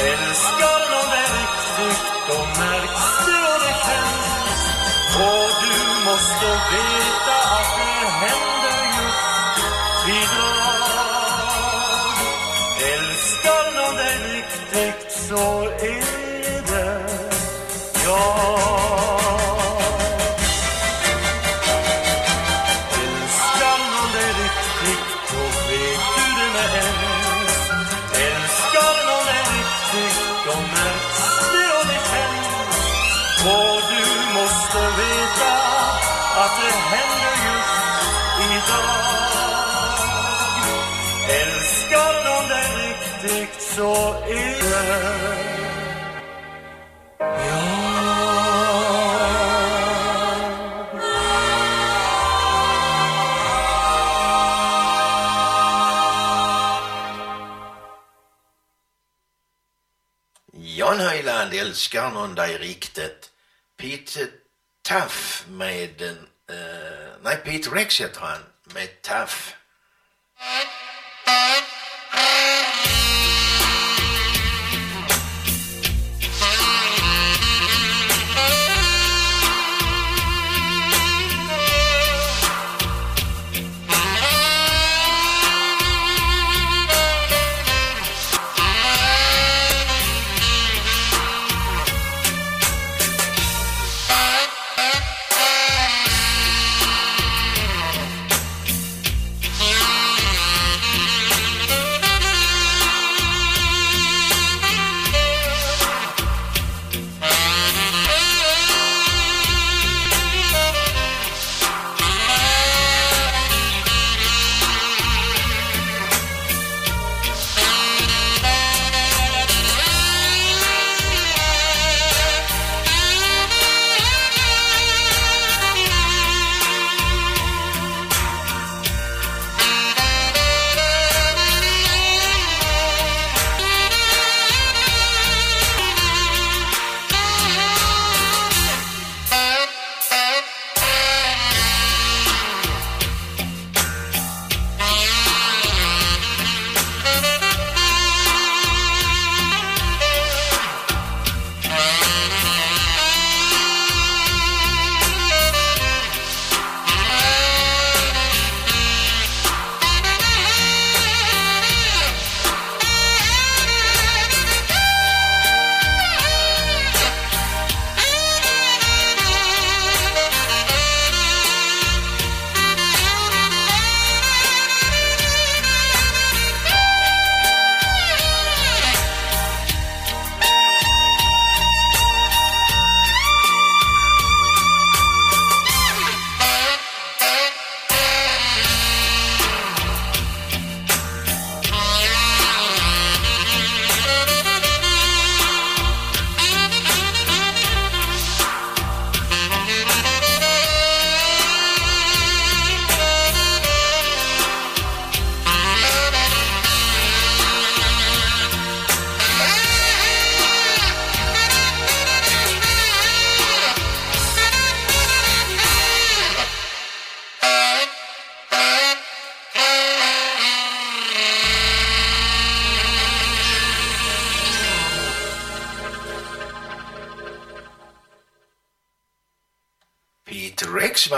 Älskar någon dig riktigt, då märks det måste veta att det händer just idag Älskar någon dig riktigt så är Jan älskar någon dig riktigt. Pete Taff med en, eh, nej Pete Rex heter han, med Taff.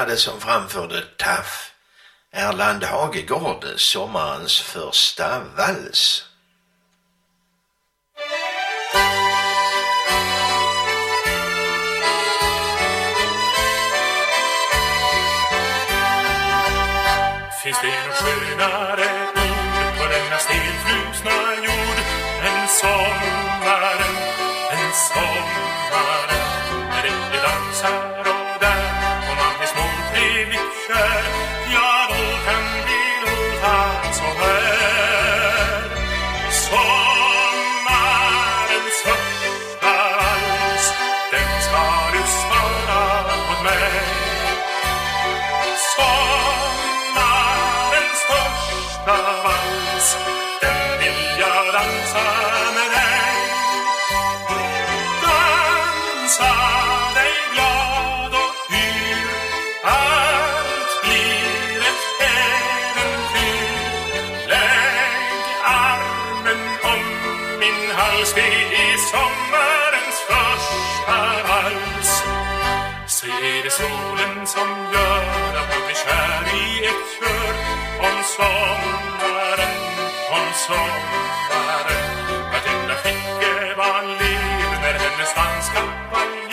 Det som framförde Taff. Erland Hagegård, sommarens första vals. Finns det något skönare ord på denna stelfrusna jord än sommaren, än sommaren när det dansar dansa med dig. Dansa dig glad och yr Allt blir ett äventyr. Lägg armen om min hals. Det är sommarens första vals. Se är det solen som gör att man blir kär i ett kör. Om sommaren, om sommaren var liv när hennes dans kappar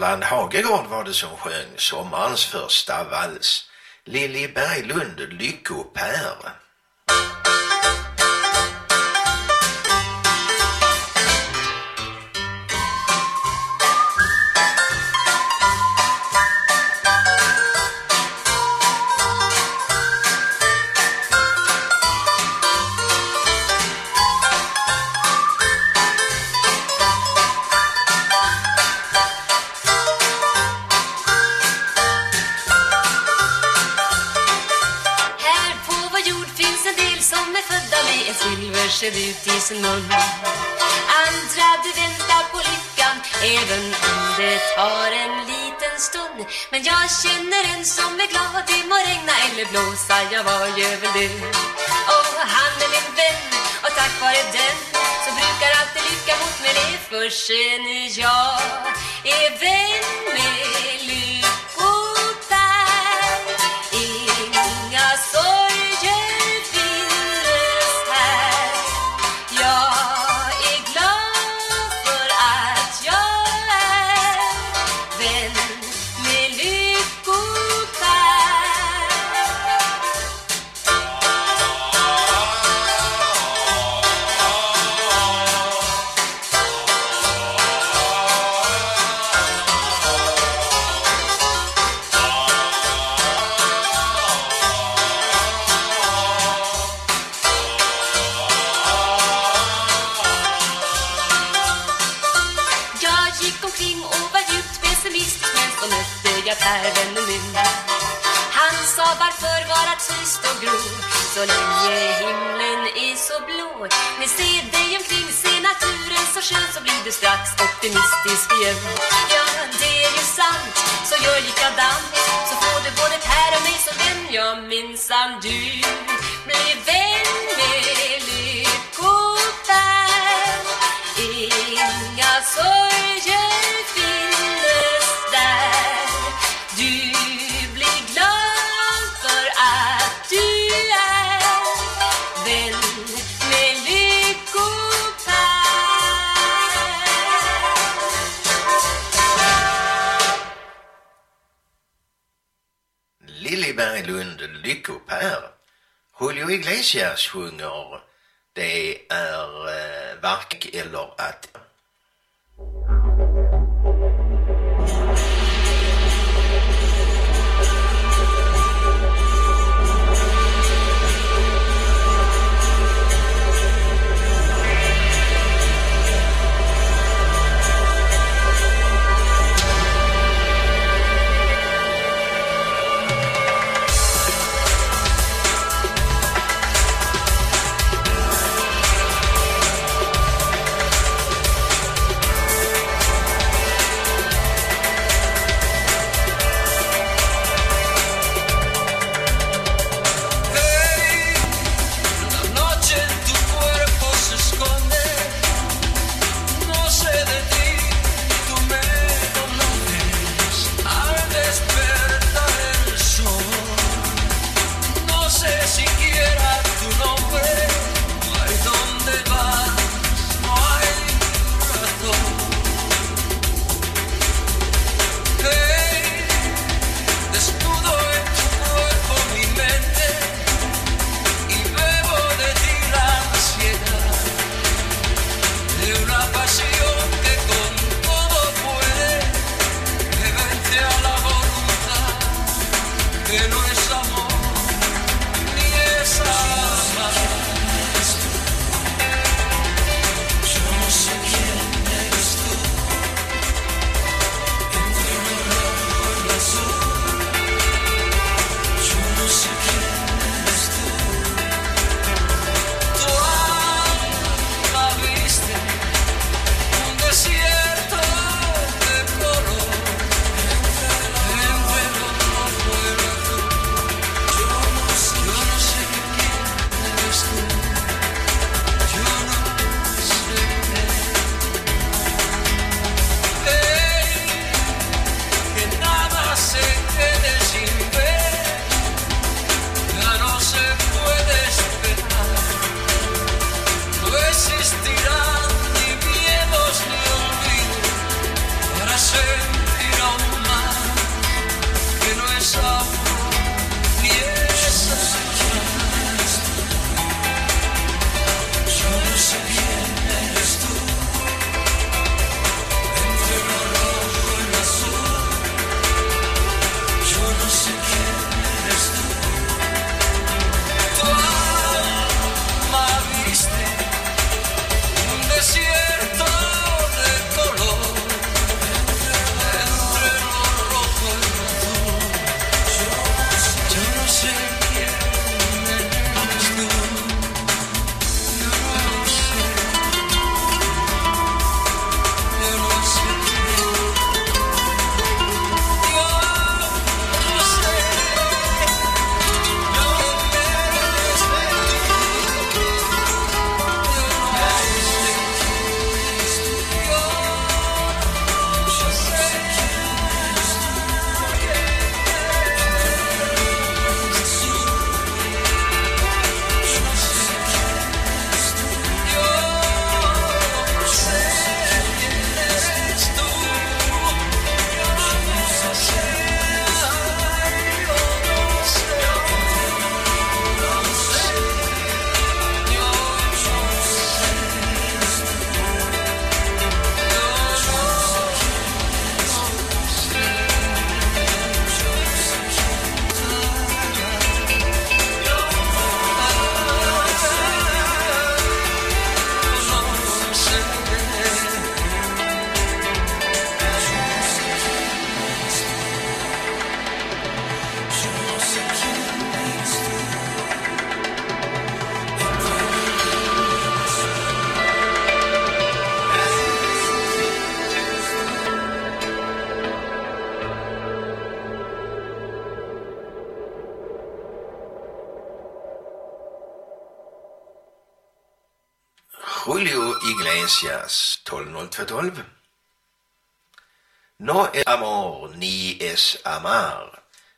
Erland Hagegård var det som sjöng sommarens första vals. Lilly Berglund, Lyckopär. Silversedut i sin mun. Andra du väntar på lyckan även om det tar en liten stund. Men jag känner en som är glad, det må regna eller blåsa, jag var ju väl du. Och han är min vän och tack vare den så brukar alltid lycka mot mig det för sen jag är vän med Så länge himlen är så blå. Men se dig omkring, se naturen så skön Så blir du strax optimistisk igen. Ja, det är ju sant, så gör likadant. Så får du både Per och mig som vän. Ja, minsann du blir vän med lyckopär sorger Lyckopär. Julio Iglesias sjunger Det är eh, verk eller att... gammal.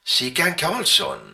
Sickan Carlsson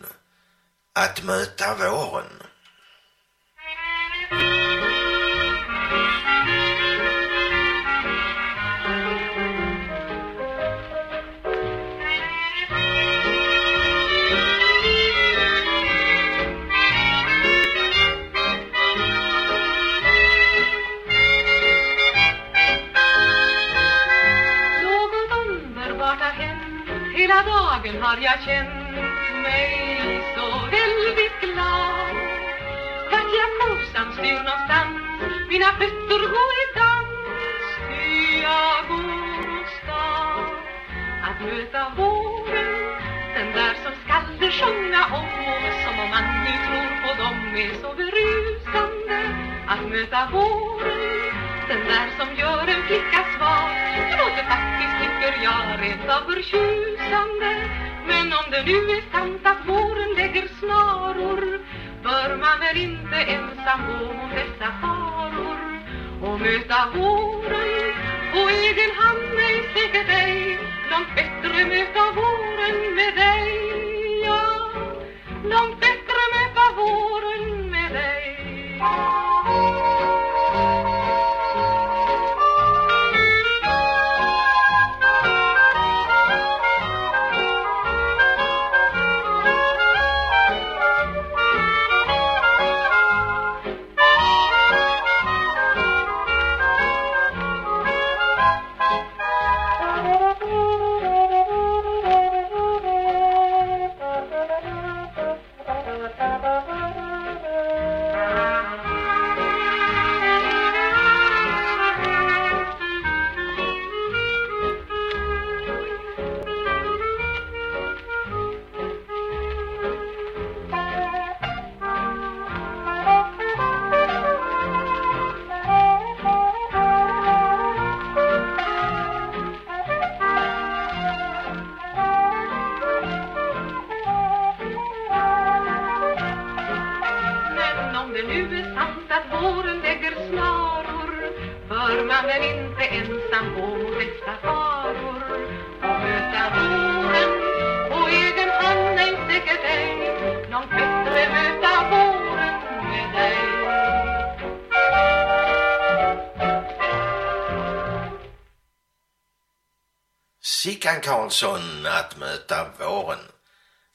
Mårtensson att möta våren.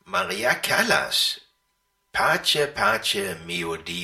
Maria Callas. Pace, pace, mio Dio.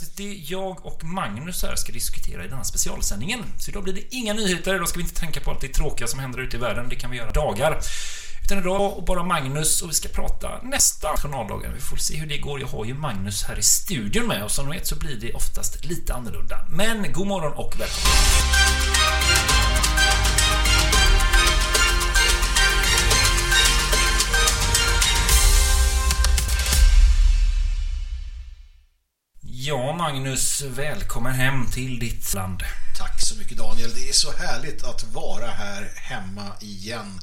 Faktiskt det jag och Magnus här ska diskutera i denna specialsändningen. Så idag blir det inga nyheter. Idag ska vi inte tänka på allt det tråkiga som händer ute i världen. Det kan vi göra dagar. Utan idag och bara Magnus och vi ska prata nästa nationaldagen. Vi får se hur det går. Jag har ju Magnus här i studion med och som ni vet så blir det oftast lite annorlunda. Men god morgon och välkommen. Magnus, välkommen hem till ditt land. Tack så mycket Daniel. Det är så härligt att vara här hemma igen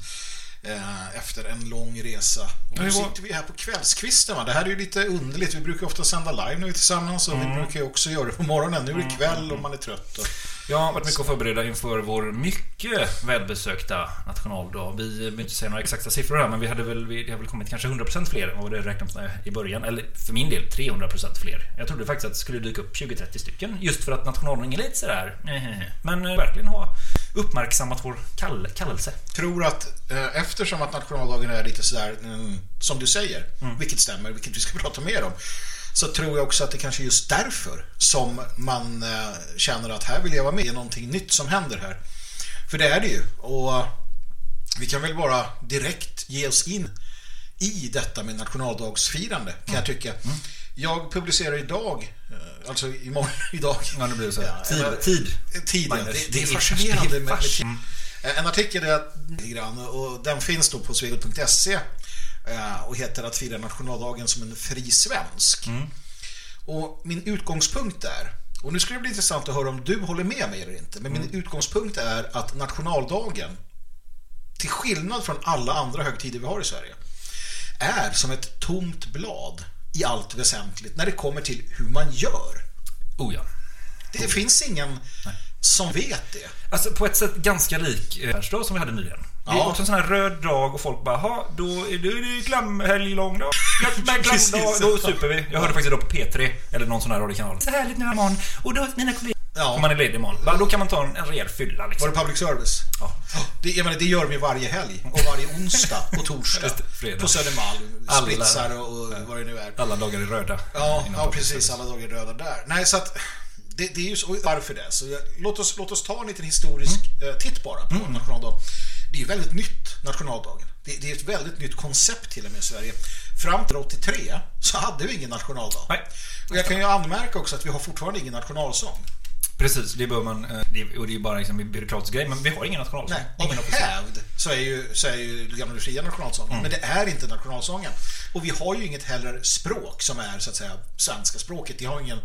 eh, efter en lång resa. Och nu sitter vi här på kvällskvisten. Va? Det här är ju lite underligt. Vi brukar ofta sända live när vi är tillsammans och Mm. vi brukar ju också göra det på morgonen. Nu är det kväll och man är trött. Och... Jag har varit mycket att förbereda inför vår mycket välbesökta nationaldag. Vi behöver inte säga några exakta siffror här, men vi hade väl, vi, det har väl kommit kanske 100% fler än vad det räknat med i början. Eller för min del 300% fler. Jag trodde faktiskt att det skulle dyka upp 20-30 stycken. Just för att nationaldagen är lite sådär... Men eh, verkligen ha uppmärksammat vår kall, kallelse. tror att eh, eftersom att nationaldagen är lite sådär mm, som du säger, Mm. vilket stämmer, vilket vi ska prata mer om, så tror jag också att det kanske är just därför som man eh, känner att här vill jag vara med i någonting nytt som händer här. För det är det ju. Och vi kan väl bara direkt ge oss in i detta med nationaldagsfirande, kan jag tycka. Jag publicerar idag, eh, alltså imorgon, idag. Ja, det blir så. här. Tid. eller- tid. Tid, ja. Magnus, det, det är det är fascinerande med, tid. Eh, En artikel är lite grann och den finns då på svegot.se eh, och heter att fira nationaldagen som en fri svensk. Och min utgångspunkt är, och nu skulle det bli intressant att höra om du håller med mig eller inte, men min utgångspunkt är att nationaldagen, till skillnad från alla andra högtider vi har i Sverige, är som ett tomt blad i allt väsentligt när det kommer till hur man gör. Oh ja. Det finns ingen som vet det. Alltså på ett sätt ganska lik eh, världsdag som vi hade nyligen. Det är också en sån här röd dag och folk bara, ha då är det, klämhelg lång dag. Precis. då super vi. Jag hörde faktiskt idag på P3, eller någon sån här radiokanal. Så härligt nu imorgon. Och då, mina kollegor. Ja. Om man är ledig imorgon. Då kan man ta en, en rejäl fylla Var liksom. det public service? Ja. Det, jag menar, det gör vi varje helg och varje onsdag och torsdag. På Södermalm, spritsar och, och vad det nu är. Alla dagar är röda. Ja, ja precis. service. Alla dagar är röda där. Nej, så att det, det är ju så, varför det? Så jag, låt, oss, låt oss ta en liten historisk Mm. eh, titt bara på nationaldagen. Det är ju väldigt nytt, nationaldagen. Det, det är ett väldigt nytt koncept till och med i Sverige. Fram till 83 så hade vi ingen nationaldag. Nej. Och jag kan ju anmärka också att vi har fortfarande ingen nationalsång. Precis, det bör man... eh, Det, och det är bara liksom en byråkratisk grej, men vi har ingen nationalsång. Nej, av Ingen officiell. hävd så är ju, så är ju Gamla Lucia nationalsången. Mm. Men det är inte nationalsången. Och vi har ju inget heller språk som är så att säga svenska språket. Det har ingen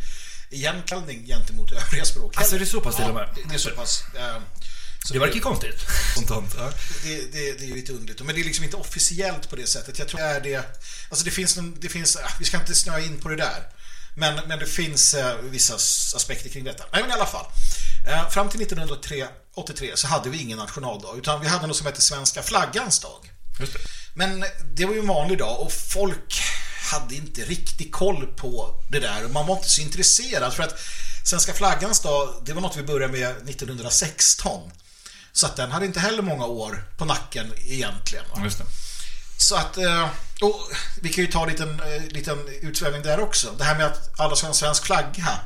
igenkallning gentemot övriga språk. Alltså, heller. det är så pass till och med? Det, är så pass. eh, så Det verkar ju konstigt. Spontant. Ja. det, det, det är ju lite underligt. Men det är liksom inte officiellt på det sättet. Jag tror det är det... Alltså det finns, någon- det finns ah, vi ska inte snöa in på det där. Men, men det finns eh, vissa aspekter kring detta. Nej, men i alla fall. Eh, fram till 1983 så hade vi ingen nationaldag. Utan vi hade något som hette Svenska flaggans dag. Det. Men det var ju en vanlig dag och folk hade inte riktigt koll på det där och man var inte så intresserad för att Svenska flaggans dag, det var något vi började med 1916. Så att den hade inte heller många år på nacken egentligen. Va? Just det. Så att, eh, och vi kan ju ta en liten, eh, liten utsvävning där också. Det här med att alla ska ha en svensk flagga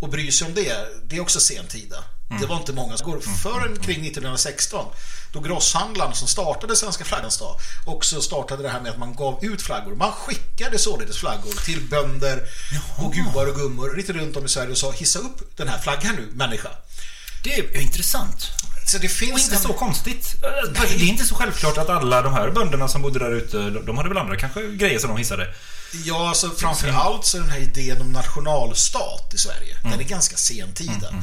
och bry sig om det, det är också sentida. Det var inte många som går förrän kring 1916 då grosshandlaren som startade Svenska flaggans dag också startade det här med att man gav ut flaggor. Man skickade således flaggor till bönder och gubbar och gummor lite runt om i Sverige och sa hissa upp den här flaggan nu människa. Det är intressant. Så det Och finns inte en- så konstigt. Eh, Det är inte så självklart att alla de här bönderna som bodde där ute, de hade väl andra kanske grejer som de hissade. Ja, alltså framför allt så är den här idén om nationalstat i Sverige, den är ganska sentida.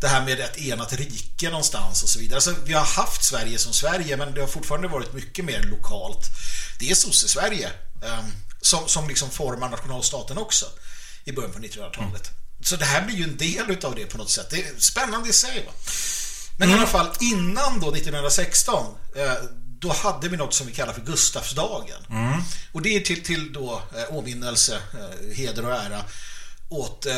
Det här med ett enat rike någonstans och så vidare. Alltså, vi har haft Sverige som Sverige, men det har fortfarande varit mycket mer lokalt. Det är sosse-Sverige ehm, som, som liksom formar nationalstaten också i början på 1900-talet. Så det här blir ju en del utav det på något sätt. Det är spännande i sig. Va? Men i alla fall, innan då 1916 eh, då hade vi något som vi kallar för Gustavsdagen. Och det är till, till då eh, åminnelse, eh, heder och ära åt eh,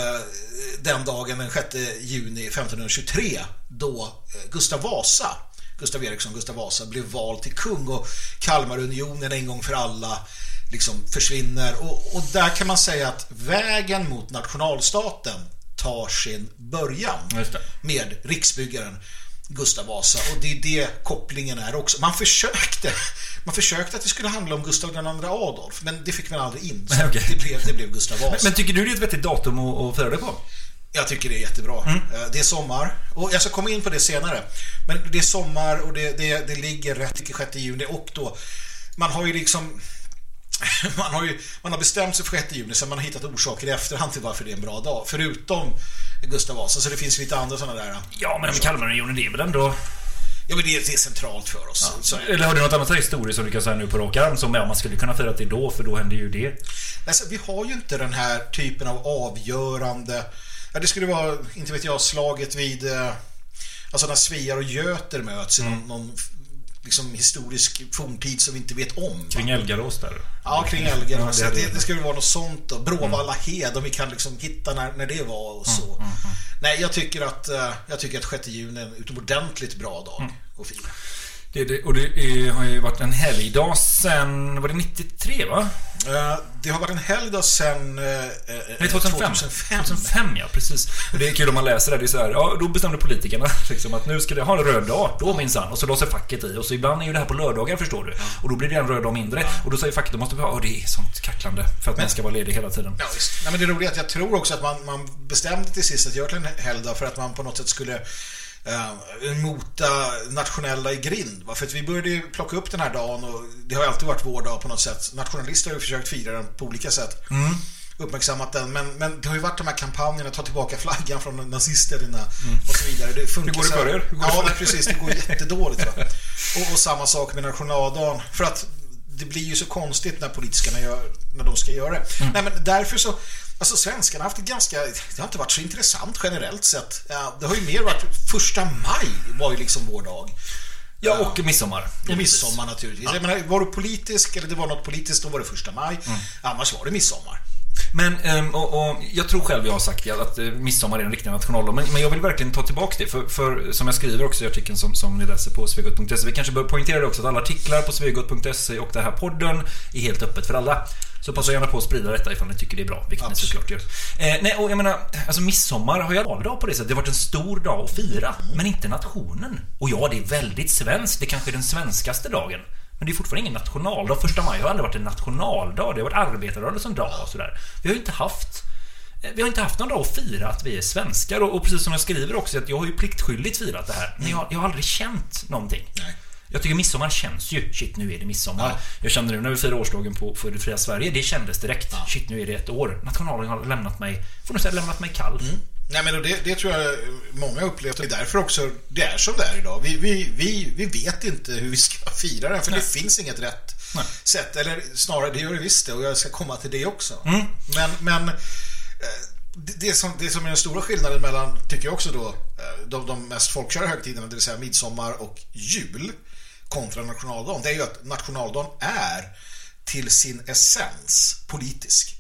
den dagen den 6 juni 1523 då eh, Gustav Vasa Gustav Eriksson, Gustav Vasa blev vald till kung och Kalmarunionen en gång för alla liksom försvinner. Och, och där kan man säga att vägen mot nationalstaten tar sin början med riksbyggaren Gustav Vasa och det är det kopplingen är också. Man försökte, man försökte att det skulle handla om Gustav II Adolf men det fick man aldrig in. Så Okej. det, blev, det blev Gustav Vasa. Men, men tycker du det är ett vettigt datum att, att fira det på? Jag tycker det är jättebra. Mm. Eh, Det är sommar och jag ska komma in på det senare. Men det är sommar och det, det, det ligger rätt till 6 juni och då man har ju liksom man har ju man har bestämt sig för 6 juni så man har hittat orsaker i efterhand till varför det är en bra dag. Förutom Gustav Vasa så det finns lite andra sådana där. Ja, men Kalmarregionen, det är väl ändå... Ja, men det är, det är centralt för oss. Så är det. Eller har du något annat historiskt som du kan säga nu på rak arm som ja, man skulle kunna fira det då, för då händer ju det. Alltså, vi har ju inte den här typen av avgörande... Ja, det skulle vara, inte vet jag, slaget vid... eh, Alltså när svear och göter möts i någon, någon liksom, historisk forntid som vi inte vet om. Kring Elgarås där. Ja, kring Elgarås. Ja, det det, det, skulle vara något sånt då. Bråvalla hed, om vi kan liksom hitta när, när det var och så. Nej, jag tycker att, eh, jag tycker att 6 juni är en utomordentligt bra dag att fira. Det, det, och det är, har ju varit en helgdag sen, var det 93 va? Eh, Det har varit en helgdag sen eh, Nej, 2005. 2005. 2005 ja, precis. Det är kul om man läser det. Det är så här, ja, då bestämde politikerna liksom, att nu ska det ha en röd dag. Då minsann. Och så la sig facket i. Och så ibland är ju det här på lördagar förstår du. Och då blir det en röd dag mindre. Och då säger facket, då måste vi ha, och det är sånt kacklande. För att man ska vara ledig hela tiden. Ja, visst. Nej, men det roliga är att jag tror också att man, man bestämde till sist att göra till en helgdag för att man på något sätt skulle eh, mota nationella i grind. Va? För att vi började ju plocka upp den här dagen och det har alltid varit vår dag på något sätt. Nationalister har ju försökt fira den på olika sätt. Mm. Uppmärksammat den. Men, men det har ju varit de här kampanjerna, ta tillbaka flaggan från nazisterna och så vidare. Det funkar Hur går det för er? Går det ja, nej, precis. Det går jättedåligt. Va? Och, och samma sak med nationaldagen. För att det blir ju så konstigt när politikerna gör, när de ska göra det. Mm. Nej, men därför så, alltså svenskarna har haft ett ganska, det har inte varit så intressant generellt sett. Ja, det har ju mer varit, första maj var ju liksom vår dag. Ja, och midsommar. Och midsommar naturligtvis. Jag menar, var du politisk eller det var något politiskt, då var det första maj. Mm. Annars var det midsommar. Men, ehm, och, och jag tror själv jag har sagt att eh, midsommar är en riktig nationaldag. Men, men jag vill verkligen ta tillbaka det. För, för som jag skriver också i artikeln som, som ni läser på svegot.se. Vi kanske bör poängtera det också att alla artiklar på svegot.se och den här podden är helt öppet för alla. Så passa gärna på att sprida detta ifall ni tycker det är bra, vilket ni såklart gör. Eh, nej, och jag menar, alltså midsommar har jag valdag på det sättet. Det har varit en stor dag att fira, men inte nationen. Och ja, det är väldigt svenskt. Det kanske är den svenskaste dagen. Men det är fortfarande ingen nationaldag. Första maj har aldrig varit en nationaldag. Det har varit arbetarrörelsens dag och sådär. Vi har ju inte haft eh, vi har inte haft någon dag att fira att vi är svenskar och, och precis som jag skriver också att jag har ju pliktskyldigt firat det här. Men jag, jag har aldrig känt någonting. Nej. Jag tycker midsommar känns ju, shit nu är det midsommar. Jag kände nu när vi firar årsdagen på för det fria Sverige, det kändes direkt. Shit nu är det ett år. Nationaldagen har lämnat mig, får nog säga lämnat mig kall. Nej, men det, det tror jag många upplevt. Det är därför också det är som det är idag. Vi, vi, vi, vi vet inte hur vi ska fira det, för det finns inget rätt sätt. Eller snarare, det gör det visst det, och jag ska komma till det också. Men, men eh, det, det, som, det som är den stora skillnaden mellan, tycker jag också då, eh, de, de mest folkkära högtiderna, det vill säga midsommar och jul, kontra nationaldagen, det är ju att nationaldagen är till sin essens politisk.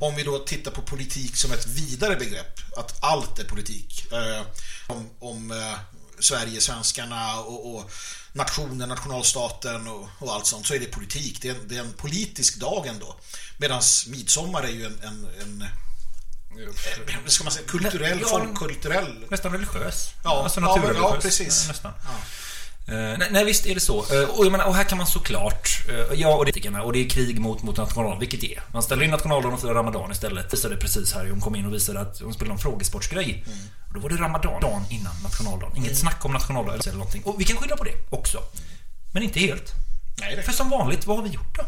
Om vi då tittar på politik som ett vidare begrepp, att allt är politik. Eh, om om eh, Sverige, svenskarna och, och nationen, nationalstaten och, och allt sånt, så är det politik. Det är en, det är en politisk dag ändå. Medan midsommar är ju en, en, en ska man säga, kulturell, Ja, folkkulturell. Nästan religiös. Ja, alltså naturreligiös. ja, precis. Ja, Eh, nej, nej, visst är det så. Eh, och, menar, och här kan man såklart, uh, ja och det, och det är krig mot, mot nationaldagen, vilket det är. Man ställer in nationaldagen och firar ramadan istället. Visade precis här, hon kom in och visade att hon spelade en frågesportsgrej. Och då var det ramadan dagen innan nationaldagen. Inget snack om nationaldagen eller någonting. Och vi kan skylla på det också. Men inte helt. Nej, det. För som vanligt, vad har vi gjort då?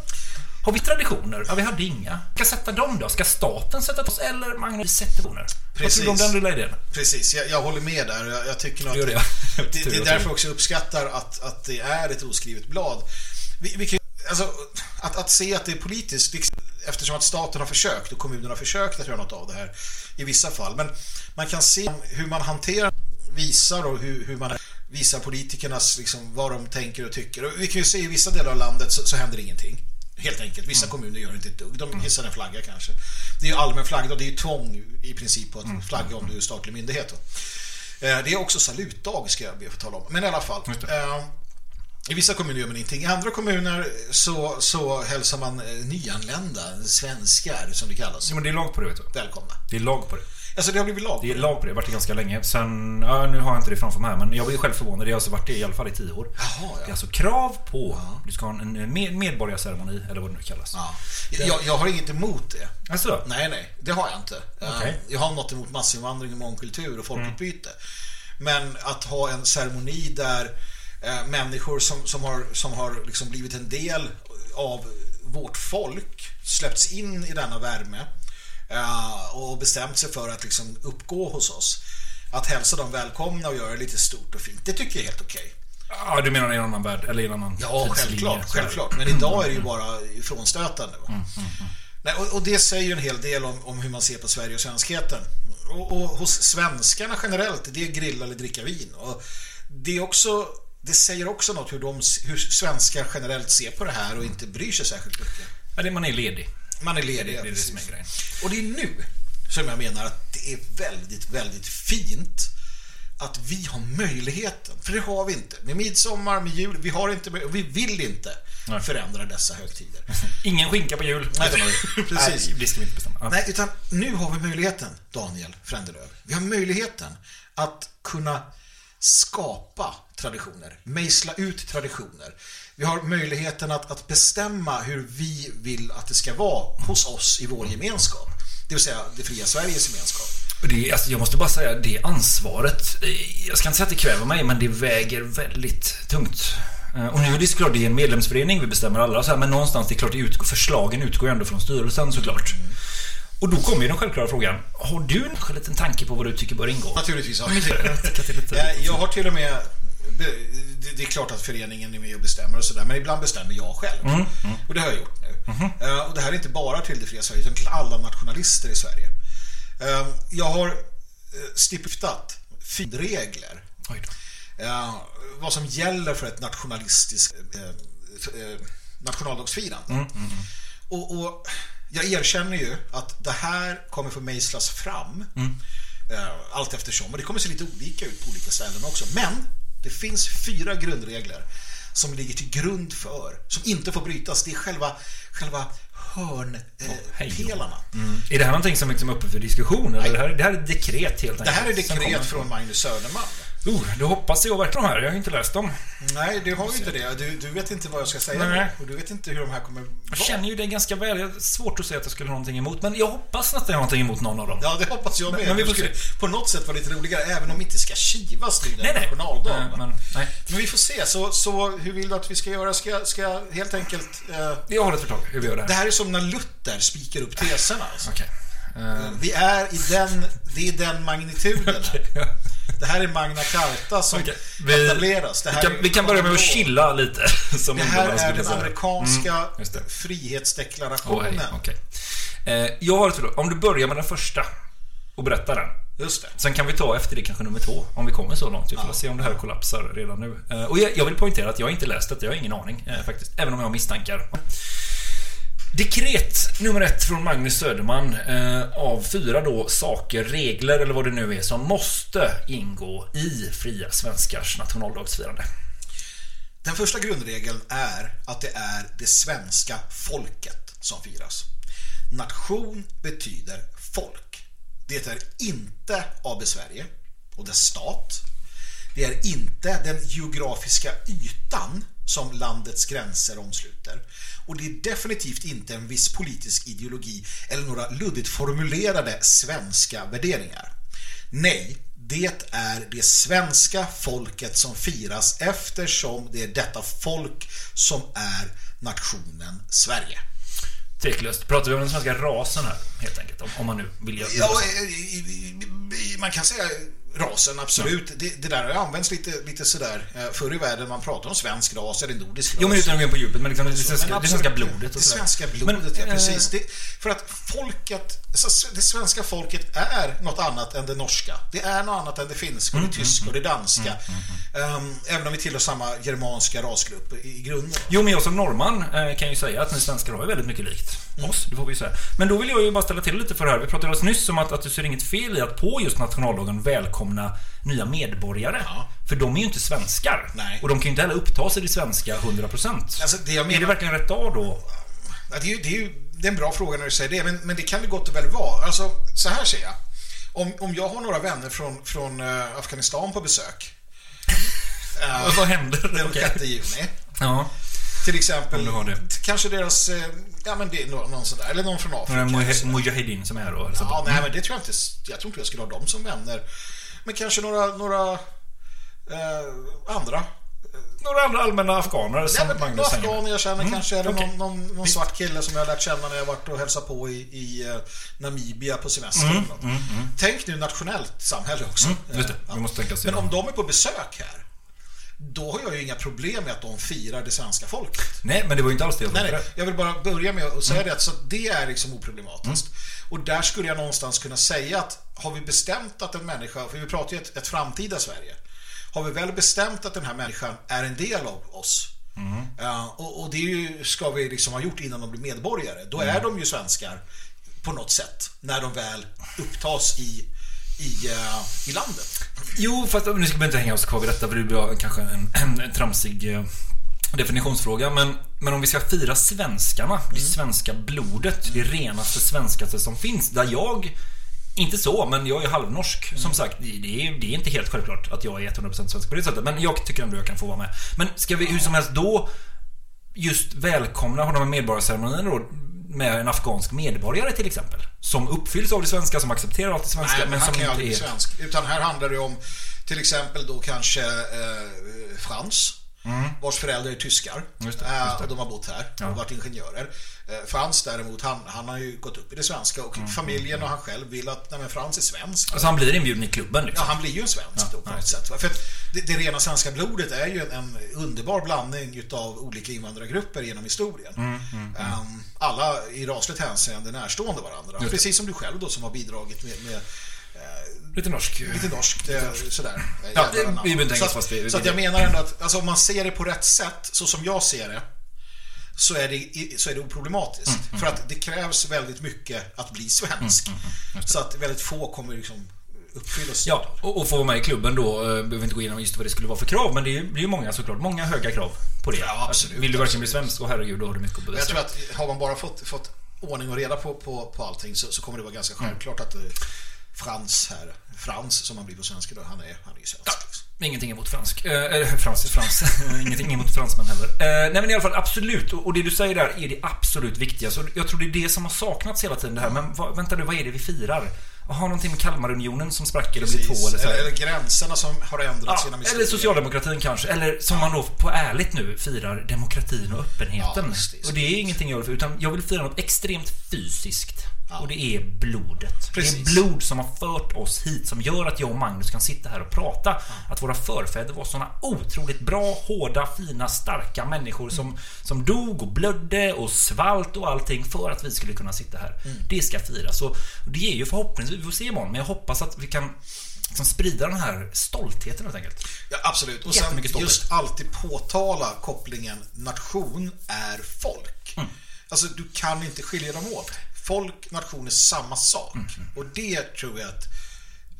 Har vi traditioner? Ja, vi hade inga. Ska sätta dem då? Ska staten sätta oss? Eller Magnus, vi sätter traditioner? Vad tror du om den lilla idén? Precis, jag, jag håller med där. Jag, jag tycker nog att det, det, Tur det är därför jag också uppskattar att, att det är ett oskrivet blad. Vi, vi kan, alltså, att, att se att det är politiskt, liksom, eftersom att staten har försökt och kommunerna har försökt att göra något av det här i vissa fall. Men man kan se hur man hanterar, visar och hur, hur man visar politikernas, liksom, vad de tänker och tycker. Och vi kan ju se i vissa delar av landet så, så händer ingenting. Helt enkelt. Vissa kommuner gör inte ett dugg. De hissar en flagga kanske. Det är ju allmän flagga och det är ju tvång i princip på att flagga om du är statlig myndighet. då. Eh, Det är också salutdag ska jag be att få tala om. Men i alla fall. eh, I vissa kommuner gör man ingenting. I andra kommuner så, så hälsar man eh, nyanlända, svenskar som det kallas. Ja, men det är lag på det vet du. Välkomna. Det är lag på det. Alltså det har blivit lag? Det är lag på det. Det har varit det ganska länge. Sen, ja, nu har jag inte det framför mig här, men jag var ju själv förvånad. Det har alltså varit det i alla fall i tio år. Jaha, ja. Det är alltså krav på, du ska ha en med, medborgarceremoni, eller vad det nu kallas. Ja. Jag, jag har inget emot det. Alltså? Nej, nej. Det har jag inte. Eh, Okej. Jag har något emot massinvandring och mångkultur och folkutbyte. Men att ha en ceremoni där eh, människor som, som har, som har liksom blivit en del av vårt folk släppts in i denna värme eh, och bestämt sig för att liksom uppgå hos oss. Att hälsa dem välkomna och göra det lite stort och fint. Det tycker jag är helt okej. Ja, du menar i en annan värld? Eller i en annan Ja, självklart, självklart. Men idag är det ju bara frånstötande. Va? Mm, mm, mm. Nej, och, och det säger ju en hel del om, om hur man ser på Sverige och svenskheten. Och, och hos svenskarna generellt, det är grilla eller dricka vin. Och det, är också, det säger också något hur, de, hur svenskar generellt ser på det här och inte bryr sig särskilt mycket. Ja, det man är ledig. Man är ledig, Det är det som är grejen. Och det är nu som jag menar att det är väldigt, väldigt fint att vi har möjligheten, för det har vi inte. Med midsommar, med jul, vi har inte, vi vill inte Nej. förändra dessa högtider. Ingen skinka på jul. Nej, precis. Nej, det ska vi inte bestämma. Ja. Nej, utan nu har vi möjligheten, Daniel Frändelöv. Vi har möjligheten att kunna skapa traditioner, mejsla ut traditioner. Vi har möjligheten att, att bestämma hur vi vill att det ska vara hos oss i vår gemenskap. Det vill säga det fria Sveriges gemenskap. Det, alltså, jag måste bara säga, det ansvaret, eh, jag ska inte säga att det kväver mig, men det väger väldigt tungt. Eh, Och nu är det såklart, det är en medlemsförening, vi bestämmer alla så här, men någonstans, det är klart, det utgår, förslagen utgår ändå från styrelsen såklart. Och då kommer ju den självklara frågan, har du en liten tanke på vad du tycker bör ingå? Naturligtvis har Ja, jag jag har till och med det- är klart att föreningen är med och bestämmer och sådär, men ibland bestämmer jag själv. Mm, mm. Och det har jag gjort nu. Eh, Och det här är inte bara till det fria Sverige, utan till alla nationalister i Sverige. Eh, Jag har eh, fyra regler. Vad som gäller för ett nationalistiskt nationaldagsfirande. Mm, mm, mm. Och, och jag erkänner ju att det här kommer få mejslas fram Mm. eh, allt eftersom. Och det kommer se lite olika ut på olika ställen också. Men det finns fyra grundregler som ligger till grund för, som inte får brytas. Det är själva, själva hörnpelarna. Mm. Är det här någonting som liksom är uppe för diskussion? Eller det, här, det här är dekret helt enkelt? Det här är dekret från Magnus Söderman. Oh, då hoppas jag verkligen här. Jag har inte läst dem. Nej, du har ju inte det. Du, du vet inte vad jag ska säga Nej. nu. Och du vet inte hur de här kommer Jag vara. känner ju det ganska väl. Jag har svårt att säga att jag skulle ha någonting emot. Men jag hoppas att jag har någonting emot någon av dem. Ja, det hoppas jag med. Men vi får Det skulle se. på något sätt vara lite roligare, även om vi inte ska kivas Nej, nej. nationaldagen. Nej, men, nej. Men vi får se. Så, så hur vill du att vi ska göra? Ska, jag- ska jag helt enkelt... Eh, Jag har ett förslag hur vi gör det här. det här är som när Luther spikar upp teserna. Alltså. Okej. Eh, Vi är i den, det är den magnituden. här. Det här är Magna Carta som Okej, vi- etableras. Det vi kan, vi kan börja med att chilla lite. Som Det här är den säga. amerikanska Mm, frihetsdeklarationen. Åh, hej, okej. Eh, jag har ett. Om du börjar med den första och berättar den. Just det. Sen kan vi ta efter det kanske nummer två, om vi kommer så långt. Vi får se om det här kollapsar redan nu. Eh, Och jag, jag vill poängtera att jag inte läst det, jag har ingen aning eh, faktiskt. Även om jag har misstankar. Dekret nummer ett från Magnus Söderman eh, av fyra då saker, regler eller vad det nu är som måste ingå i fria svenskars nationaldagsfirande. Den första grundregeln är att det är det svenska folket som firas. Nation betyder folk. Det är inte AB Sverige och dess stat. Det är inte den geografiska ytan som landets gränser omsluter. Och det är definitivt inte en viss politisk ideologi eller några luddigt formulerade svenska värderingar. Nej, det är det svenska folket som firas eftersom det är detta folk som är nationen Sverige. Tveklöst. Pratar vi om den svenska rasen här, helt enkelt? Om, man nu vill göra Ja, i- man kan säga rasen, absolut. Det, det där har ju använts lite, lite sådär eh, förr i världen. Man pratar om svensk ras eller nordisk ras. Jo, men utan att gå in på djupet, men liksom det svenska, men det svenska blodet Det svenska blodet, Men, ja eh, precis. Det, för att folket, det svenska folket är något annat än det norska. Det är något annat än det finska, Mm, det tyska och det danska. Ehm, även om vi tillhör samma germanska rasgrupp i, i grunden. Jo, men jag som norrman eh, kan ju säga att ni svenskar har väldigt mycket likt Mm. oss. Det får vi säga. Men då vill jag ju bara ställa till lite för det här. Vi pratade alldeles nyss om att, att du ser inget fel i att på just nationaldagen välkomna välkomna nya medborgare. För de är ju inte svenskar. Och de kan ju inte heller uppta sig det svenska 100%. Alltså, det jag Är det menar- verkligen rätt dag då? Ja, det, är ju, det, är ju, det är en bra fråga när du säger det, men, men det kan det gott och väl vara. Alltså, så här säger jag. Om, om jag har några vänner från, från eh, Afghanistan på besök. eh, Vad händer? Den Okej. 6 juni. Ja. Till exempel, det. kanske deras, eh, ja men det är någon, sån där, eller någon från Afrika. Några Mujahedin som är då? Ja, nej men det tror jag inte, jag tror inte jag skulle ha dem som vänner. Men kanske några, några eh, andra. Några andra allmänna afghaner som några Magnus hänger afghaner jag känner Mm, kanske, eller okej. någon, någon, någon svart kille som jag har lärt känna när jag varit och hälsat på i, i eh, Namibia på semester. Mm, mm, mm. Tänk nu nationellt samhälle också. Mm, det. Eh, Vi måste tänka Men om de är på besök här, då har jag ju inga problem med att de firar det svenska folket. Nej, men det var ju inte alls det jag Nej, nej, jag vill bara börja med att säga Mm. det, så att det är liksom oproblematiskt. Och där skulle jag någonstans kunna säga att har vi bestämt att en människa, för vi pratar ju ett, ett framtida Sverige, har vi väl bestämt att den här människan är en del av oss, Mm. Ja, och, och det ju, ska vi liksom ha gjort innan de blir medborgare. Då Mm. är de ju svenskar på något sätt när de väl upptas i, i, eh, i landet. Jo, fast nu ska vi inte hänga oss kvar vid detta för det blir kanske en, en, en tramsig eh, definitionsfråga. Men, men om vi ska fira svenskarna, det svenska blodet, det renaste svenskaste som finns. Där jag, inte så, men jag är halvnorsk. Som sagt, det, det, är, det är inte helt självklart att jag är 100% svensk på det sättet. Men jag tycker ändå jag kan få vara med. Men ska vi hur som helst då just välkomna honom med medborgarceremonin då med en afghansk medborgare till exempel. Som uppfylls av det svenska, som accepterar allt det svenska, Nej, men men som kan inte är... svensk. Utan här handlar det om till exempel då kanske eh, Frans. Mm. Vars föräldrar är tyskar. Just det, Eh, just det. Och de har bott här Ja. och varit ingenjörer. Eh, Frans däremot, han, han har ju gått upp i det svenska och familjen och han själv vill att nej, Frans är svensk. Mm. Alltså han blir inbjuden i klubben liksom. Ja, han blir ju en svensk då på något sätt. För det, det rena svenska blodet är ju en, en underbar blandning utav olika invandrargrupper genom historien. Mm, mm, mm. Ehm, alla i rasligt hänseende närstående varandra. Precis som du själv då som har bidragit med, med Lite norsk. Lite norsk, sådär. Ja, det- vi behöver inte hänga fast vid- så att jag menar ändå att alltså, om man ser det på rätt sätt, så som jag ser det, så är det, så är det oproblematiskt. Mm, mm. För att det krävs väldigt mycket att bli svensk. Så att väldigt få kommer liksom uppfyllas. Ja, och, och få vara med i klubben då, eh, behöver inte gå igenom just vad det skulle vara för krav, men det blir ju många såklart. Många höga krav på det. Ja, absolut, Att Vill du verkligen bli svensk, och herregud, då har du mycket att bevisa. jag tror att har man bara fått, fått ordning och reda på, på, på allting så, så kommer det vara ganska Mm. självklart att eh, Frans här, Frans som han blir på svenska då, han är, han är ju svensk. liksom. Ingenting emot fransk. Eh, frans, frans. Ingenting emot fransmän heller. Eh, nej men i alla fall absolut. Och, det du säger där är det absolut viktigaste. Och jag tror det är det som har saknats hela tiden det här. Men vad, vänta nu, vad är det vi firar? Har någonting med Kalmarunionen som sprack eller blir två eller så eller, eller gränserna som har ändrats Ja, genom eller historien. socialdemokratin kanske. Eller som man då på ärligt nu firar demokratin och öppenheten. Ja, visst. och det är ingenting jag vill utan jag vill fira något extremt fysiskt. Och det är blodet. Det är Precis. blod som har fört oss hit, som gör att jag och Magnus kan sitta här och prata. Att våra förfäder var såna otroligt bra, hårda, fina, starka människor som, som dog och blödde och svalt och allting för att vi skulle kunna sitta här. Mm. Det ska firas. Och det är ju förhoppningsvis, vi får se imorgon, men jag hoppas att vi kan liksom sprida den här stoltheten helt enkelt. Ja, absolut. Och sen just alltid påtala kopplingen nation är folk. Mm. Alltså, du kan inte skilja dem åt. Folk, nation är samma sak. Mm, Och det tror jag att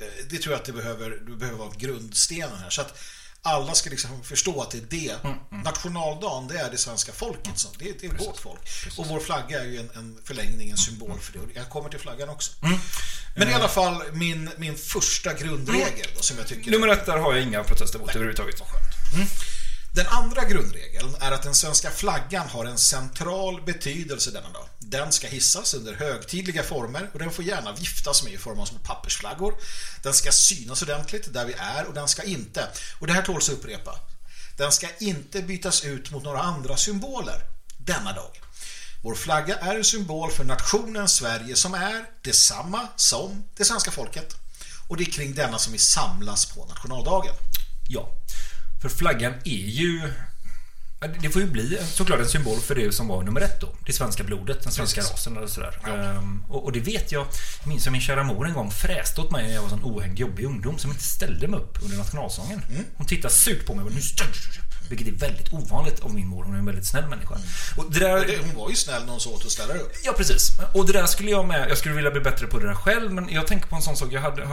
eh, det tror jag att det behöver, det behöver vara grundstenen här. Så att alla ska liksom förstå att det är det. Mm, Nationaldagen, det är det svenska folket. Som, det, det är vårt folk. Och vår flagga är ju en, en förlängning, en symbol för det. Och jag kommer till flaggan också. Mm. Men i alla fall min, min första grundregel då, som jag tycker Nummer ett, där har jag inga protester mot överhuvudtaget. Den andra grundregeln är att den svenska flaggan har en central betydelse denna dag. Den ska hissas under högtidliga former och den får gärna viftas med i form av små pappersflaggor. Den ska synas ordentligt där vi är och den ska inte, och det här tåls att upprepa, den ska inte bytas ut mot några andra symboler denna dag. Vår flagga är en symbol för nationen Sverige som är detsamma som det svenska folket. Och det är kring denna som vi samlas på nationaldagen. Ja. För flaggan är ju det- får ju bli en- såklart en symbol för det som var nummer ett då. Det svenska blodet, den svenska Precis. rasen eller sådär. Ehm, och, och det vet jag, jag minns att min kära mor en gång fräste åt mig när jag var sån ohängd jobbig ungdom som inte ställde mig upp under nationalsången. Mm. Hon tittade surt på mig och nu dig upp. Vilket är väldigt ovanligt av min mor, hon är en väldigt snäll människa. Och det där, Mm. Det- Hon var ju snäll när hon sa åt att ställa upp. Ja, precis. Och det där skulle jag med. Jag skulle vilja bli bättre på det där själv, men jag tänker på en sån sak. Jag hade,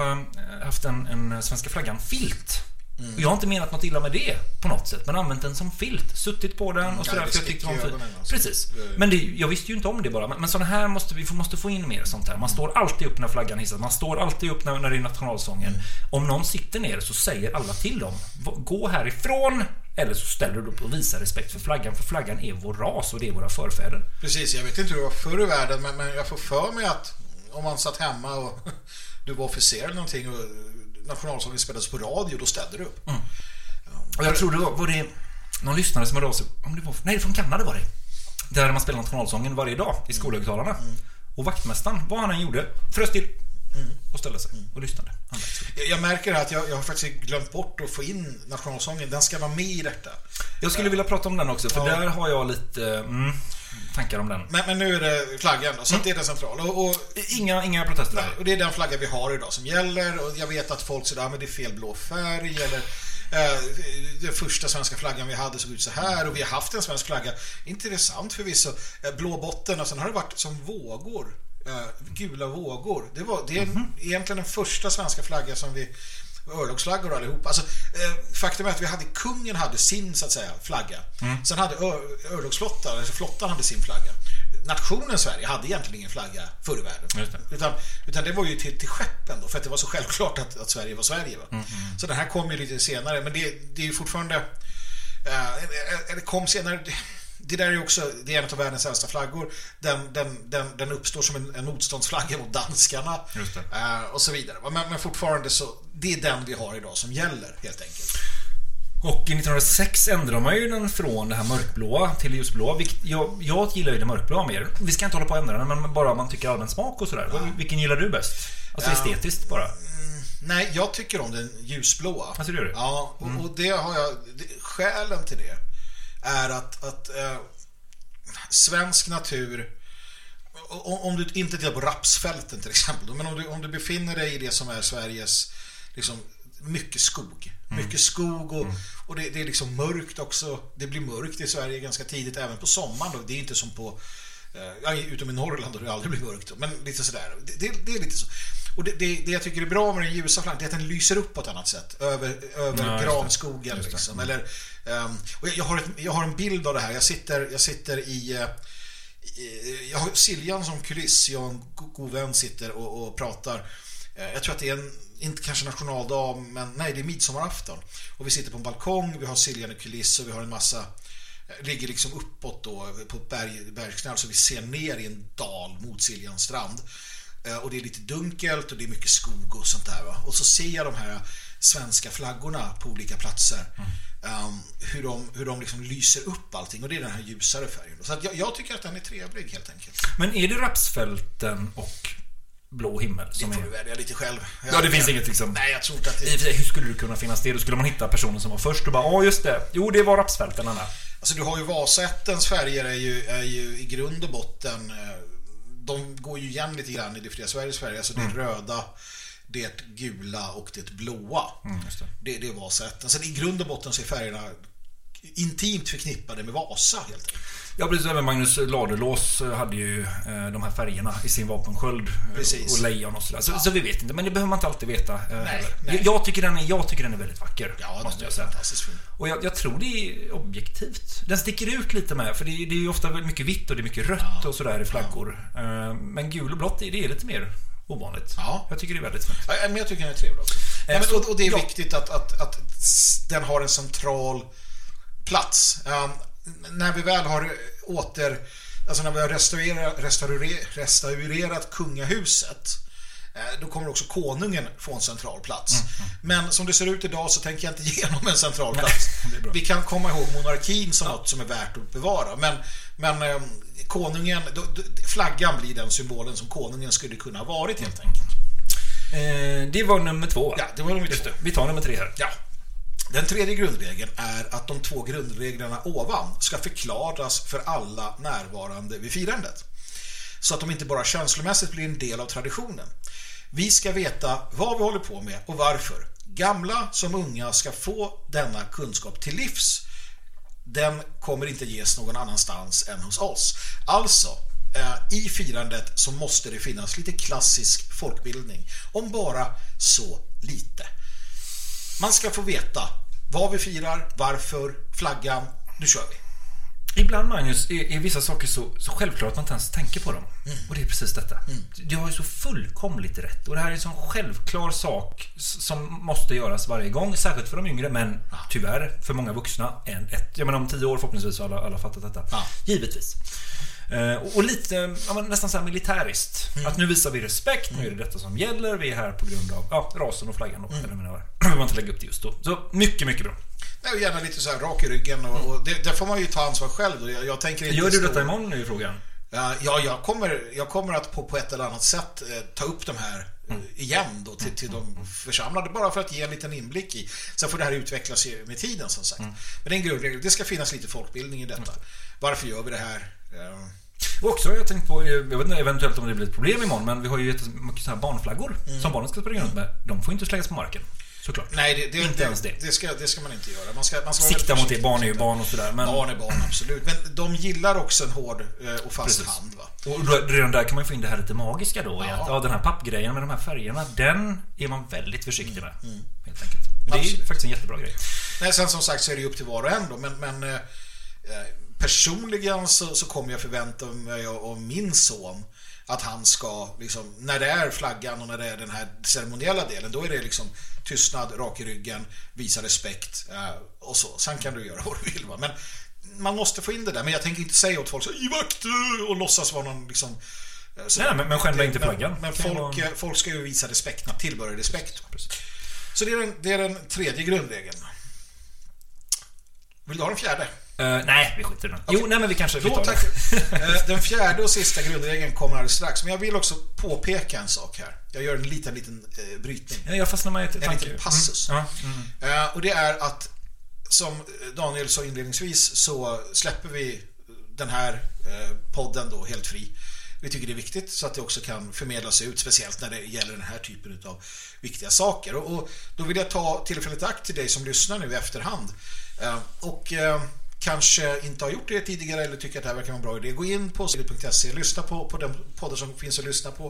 haft en, en svenska flaggan-filt. Mm. Jag har inte menat något illa med det på något sätt, men använt den som filt. Suttit på den och Ja, sådär. det för jag tyckte det var alltså. Precis. Ja, ja. Men det, jag visste ju inte om det bara. Men, men sådana här måste vi, måste få in mer sånt här. Man står alltid upp när flaggan hissas. Man står alltid upp när, när det är nationalsången. Mm. Om någon sitter ner så säger alla till dem. "Va- Gå härifrån! Eller så ställer du upp och visar respekt för flaggan. För flaggan är vår ras och det är våra förfäder. Precis, jag vet inte hur det var förr i världen men, men jag får för mig att om man satt hemma och du var officer eller någonting och nationalsången spelades på radio, då ställde du upp. Och jag tror det var, var det någon lyssnare som hörde av sig. Om det var, nej, från Kanada var det. Där man spelar nationalsången varje dag i skolhögtalarna. Och vaktmästaren, vad han än gjorde, frös till. Och ställde sig och lyssnade. Jag, jag märker att jag, jag har faktiskt glömt bort att få in nationalsången. Den ska vara med i detta. Jag skulle vilja prata om den också, för Ja. där har jag lite mm, tankar om den. Men, men nu är det flaggan då, så att det är den centrala. Och, och, inga, inga protester nej, och det är den flagga vi har idag som gäller. Och jag vet att folk säger att det är fel blå färg. Eller, eh, den första svenska flaggan vi hade såg ut så här. Och vi har haft en svensk flagga. Intressant förvisso. Eh, blå botten och sen har det varit som vågor. Eh, gula vågor. Det, var, det är egentligen den första svenska flagga som vi örlogsflaggor allihopa. Alltså, eh, faktum är att vi hade, kungen hade sin så att säga flagga. Mm. Sen hade ör, örlogsflottan, alltså flottan hade sin flagga. Nationen Sverige hade egentligen ingen flagga förr i världen. Det. Utan, utan det var ju till, till skeppen då, för att det var så självklart att, att Sverige var Sverige. Va? Mm, Så den här kom ju lite senare, men det, det är ju fortfarande... Eh, det kom senare... Det, det där är också, det är en av världens äldsta flaggor. Den, den, den, den uppstår som en, en motståndsflagga mot danskarna. Eh, och så vidare. Men, men fortfarande så, det är den vi har idag som gäller helt enkelt. Och 1906 ändrade man ju den från det här mörkblåa till ljusblåa. Jag, jag gillar ju det mörkblåa mer. Vi ska inte hålla på att ändra den, men bara man tycker allmän smak och sådär. Vilken gillar du bäst? Alltså Ja. estetiskt bara. Nej, jag tycker om den ljusblåa. Alltså, det gör du? Ja, och, och det har jag... Det, skälen till det är att, att eh, svensk natur... Om du inte tittar på rapsfälten till exempel, men om du, om du befinner dig i det som är Sveriges liksom, mycket skog. Mycket skog och, och det, det är liksom mörkt också. Det blir mörkt i Sverige ganska tidigt, även på sommaren. Då. Det är inte som på eh, utom i Norrland då det aldrig blir mörkt. Men lite sådär. Det, det, det är lite så. Och det, det, det jag tycker är bra med den ljusa flaggan det är att den lyser upp på ett annat sätt. Över, över Ja, granskogen liksom. Eller, ehm, och jag, jag, har ett, jag har en bild av det här. Jag sitter, jag sitter i... i- jag har Siljan som kuliss. Jag och en go- god vän sitter och, och pratar. Eh, Jag tror att det är en, inte kanske nationaldag, men nej, det är midsommarafton. Och vi sitter på en balkong, vi har Siljan i kuliss och vi har en massa ligger liksom uppåt då på ett berg, bergsknall så vi ser ner i en dal mot Siljans strand. Eh, Och det är lite dunkelt och det är mycket skog och sånt där. Va? Och så ser jag de här svenska flaggorna på olika platser. Um, hur de, hur de liksom lyser upp allting och det är den här ljusare färgen. Så jag, jag tycker att den är trevlig helt enkelt. Men är det rapsfälten och blå himmel som Det får är... du välja lite själv. Ja, det finns inget liksom... Nej, jag tror inte att det... hur skulle det kunna finnas det? Då skulle man hitta personen som var först och bara, ja just det. Jo, det var rapsfälten Anna. Alltså du har ju Vasättens färger är ju, är ju i grund och botten eh, de går ju igen lite grann i det fria Sveriges färger. Alltså det är röda, det gula och det blåa. Mm, det. Det, det är Vasätten. Sen i grund och botten så är färgerna intimt förknippade med Vasa helt enkelt. Ja, precis. Även Magnus Ladulås hade ju eh, de här färgerna i sin vapensköld. eh, Precis. Och lejon och sådär. Så, så vi vet inte, men det behöver man inte alltid veta. eh, heller. nej. Jag, tycker den är, jag tycker den är väldigt vacker. Ja, måste jag säga. fantastiskt fin. Och jag, jag tror det är objektivt. Den sticker ut lite med, för det, är- det är ju ofta väldigt mycket vitt och det är mycket rött och sådär i flaggor. Eh, Men gul och blått, det är lite mer ovanligt. Ja. Jag tycker det är väldigt fint. Ja, men jag tycker den är trevlig också. Nej, men, och, och det är ja. viktigt att, att, att den har en central plats. Um, när vi väl har åter... Alltså när vi har restaurerat, restaurerat, restaurerat kungahuset eh, då kommer också konungen få en central plats. Men som det ser ut idag så tänker jag inte ge honom en central plats. Vi kan komma ihåg monarkin som något som är värt att bevara. Men, men eh, konungen, då, flaggan blir den symbolen som konungen skulle kunna ha varit helt enkelt. Eh, Det var nummer två. Ja, det var nummer två. Vi tar nummer tre här. Ja. Den tredje grundregeln är att de två grundreglerna ovan ska förklaras för alla närvarande vid firandet. Så att de inte bara känslomässigt blir en del av traditionen. Vi ska veta vad vi håller på med och varför. Gamla som unga ska få denna kunskap till livs. Den kommer inte ges någon annanstans än hos oss. Alltså, eh, i firandet så måste det finnas lite klassisk folkbildning. Om bara så lite. Man ska få veta vad vi firar, varför, flaggan. Nu kör vi. Ibland Magnus är, är vissa saker så, så självklara att man inte ens tänker på dem. Och det är precis detta. Du har ju så fullkomligt rätt. Och det här är en sån självklar sak som måste göras varje gång. Särskilt för de yngre, men tyvärr för många vuxna. En, ett, jag menar om tio år förhoppningsvis har alla, alla fattat detta. Givetvis. Eh, och, och lite ja, nästan så här militäriskt. Att nu visar vi respekt, nu är det detta som gäller. Vi är här på grund av ja, rasen och flaggan. Då, Eller menar, behöver man inte lägga upp det just då. Så mycket, mycket bra. Nej, gärna lite så här rak i ryggen och, och det, där får man ju ta ansvar själv. Jag, jag tänker inte Gör du detta imorgon nu frågan? Ja, ja jag, kommer, jag kommer att på, på ett eller annat sätt eh, ta upp de här eh, igen då till, till de församlade bara för att ge en liten inblick i. Sen får det här utvecklas med tiden som sagt. Men det är en grundregel. Det ska finnas lite folkbildning i detta. Varför gör vi det här? Eh, Och också jag tänkt på, jag vet inte eventuellt om det blir ett problem imorgon, men vi har ju jättemycket så här barnflaggor som barnen ska springa runt med. De får inte slängas på marken. Såklart. Nej, det, det, Inte ens det. Det ska, det ska man inte göra. Man ska, man ska Sikta mot det, barn är ju barn och sådär. Men... Barn är barn, absolut. Men de gillar också en hård eh, och fast Precis. hand. Va? Och redan där kan man ju få in det här lite magiska då. Ja. Att, ja, den här pappgrejen med de här färgerna, den är man väldigt försiktig med. Helt enkelt. Men det är ju faktiskt en jättebra grej. Nej, sen som sagt så är det ju upp till var och en då, men, men eh, eh, personligen så, så kommer jag förvänta mig av, min son att han ska, liksom, när det är flaggan och när det är den här ceremoniella delen, då är det liksom tystnad, rak i ryggen, visa respekt eh, och så. Sen kan du göra vad du vill. Va? Men man måste få in det där. Men jag tänker inte säga åt folk så i vakt och låtsas vara någon liksom eh, så- Nej, men- men skända inte Men- flaggan. Men kan folk, vara- eh, folk ska ju visa respekt, tillbörlig respekt. Så det är, den, det är den tredje grundregeln. Vill du ha den fjärde? Eh, nej, vi skiter i den. Jo, nej men vi kanske vi tar det. Eh, Den fjärde och sista grundregeln kommer alldeles strax. Men jag vill också påpeka en sak här. Jag gör en liten, liten eh, brytning. Ja, Jag fastnar med ett En tanke. liten passus. Mm. Ja, mm. Eh, Och det är att som Daniel sa inledningsvis så släpper vi den här podden då helt fri. Vi tycker det är viktigt så att det också kan förmedlas ut, speciellt när det gäller den här typen av viktiga saker. Och, och då vill jag ta tillfället i akt till dig som lyssnar nu i efterhand och kanske inte har gjort det tidigare eller tycker att det här verkar vara en bra idé. Gå in på sigrid.se, lyssna på, på den poddar som finns att lyssna på.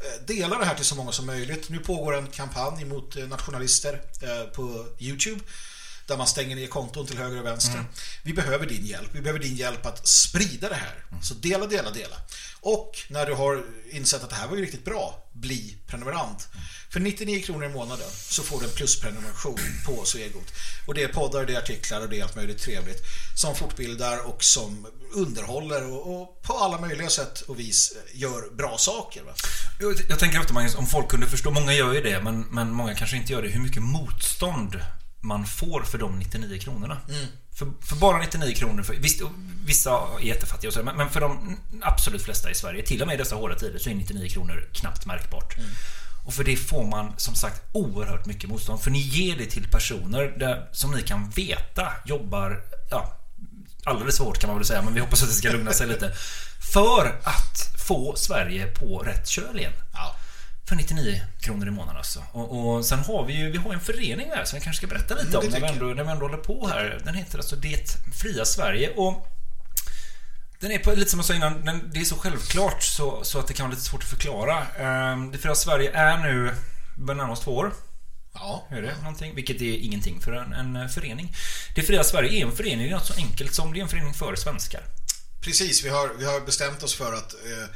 Eh, Dela det här till så många som möjligt. Nu pågår en kampanj mot eh, nationalister eh, på Youtube där man stänger ner konton till höger och vänster. Mm. Vi behöver din hjälp. Vi behöver din hjälp att sprida det här. Mm. Så dela, dela, dela. Och när du har insett att det här var ju riktigt bra, bli prenumerant. Mm. För 99 kronor i månaden så får du en plusprenumeration på Svegot. Och det är poddar, det är artiklar och det är allt möjligt trevligt som fortbildar och som underhåller och, och på alla möjliga sätt och vis eh, gör bra saker. Va? Jag, jag tänker ofta Magnus, om folk kunde förstå, många gör ju det, men, men många kanske inte gör det, hur mycket motstånd man får för de 99 kronorna. Mm. För, för bara 99 kronor, för, visst, vissa är jättefattiga och så, men, men för de absolut flesta i Sverige, till och med i dessa hårda tider, så är 99 kronor knappt märkbart. Och för det får man som sagt oerhört mycket motstånd. För ni ger det till personer där, som ni kan veta jobbar ja, alldeles hårt kan man väl säga, men vi hoppas att det ska lugna sig lite. För att få Sverige på rätt köl igen. För 99 kronor i månaden alltså. Och, och sen har vi ju vi har en förening där som vi kanske ska berätta lite Mm, om när vi, ändå, när vi ändå håller på här. Den heter alltså Det fria Sverige. Och den är på, lite som jag sa innan, den, det är så självklart så, så att det kan vara lite svårt att förklara. Ehm, Det fria Sverige är nu, börjar närma oss två år. Ja. Är det någonting? Vilket är ingenting för en, en eh, förening. Det fria Sverige är en förening, det är något så enkelt som det är en förening för svenskar. Precis, vi har, vi har bestämt oss för att eh,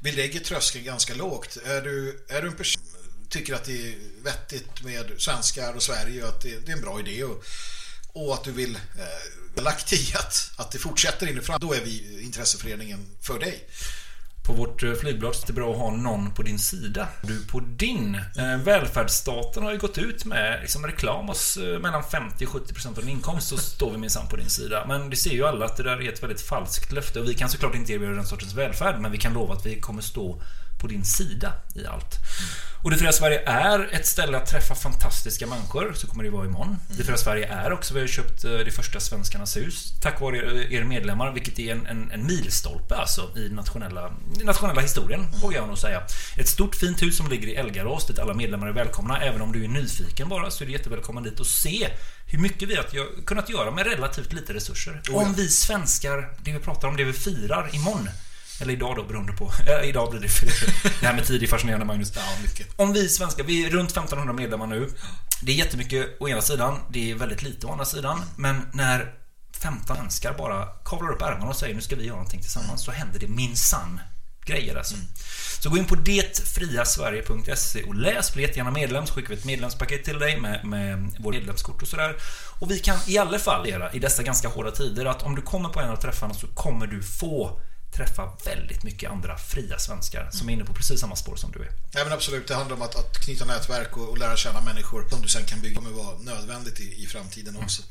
vi lägger tröskeln ganska lågt. Är du, är du en person som tycker att det är vettigt med svenskar och Sverige och att det, det är en bra idé och, och att du vill eh, lagt i att, att det fortsätter in fram, då är vi intresseföreningen för dig. På vårt eh, flygblad är det bra att ha någon på din sida. Du på din. Eh, välfärdsstaten har ju gått ut med liksom, reklam hos eh, mellan 50-70% av din inkomst så står vi minsann på din sida. Men det ser ju alla att det där är ett väldigt falskt löfte och vi kan såklart inte erbjuda den sortens välfärd men vi kan lova att vi kommer stå på din sida i allt. Och Det fria Sverige är ett ställe att träffa fantastiska människor, så kommer det vara imorgon. Det fria Sverige är också, vi har köpt eh, det första Svenskarnas hus tack vare er, er medlemmar, vilket är en, en, en milstolpe alltså i nationella, nationella historien, vågar jag nog säga. Ett stort fint hus som ligger i Elgarås, dit alla medlemmar är välkomna. Även om du är nyfiken bara, så är du jättevälkommen dit och se hur mycket vi har kunnat göra med relativt lite resurser. ja. Om vi svenskar, det vi pratar om, det vi firar imorgon, eller idag då beroende på. Ja, idag blir det för det här med tid är fascinerande Magnus. Ja, mycket. Om vi svenskar, vi är runt 1500 medlemmar nu. Det är jättemycket å ena sidan, det är väldigt lite å andra sidan. Men när 15 svenskar bara kavlar upp ärmarna och säger nu ska vi göra någonting tillsammans så händer det minsann grejer alltså. Så gå in på detfriasverige.se och läs, bli jättegärna medlem så skickar vi ett medlemspaket till dig med, med vår medlemskort och sådär. Och vi kan i alla fall göra i dessa ganska hårda tider att om du kommer på en av träffarna så kommer du få träffa väldigt mycket andra fria svenskar som är inne på precis samma spår som du är. Ja, men absolut, det handlar om att, att knyta nätverk och, och lära känna människor som du sen kan bygga. Kommer vara nödvändigt i, i framtiden också.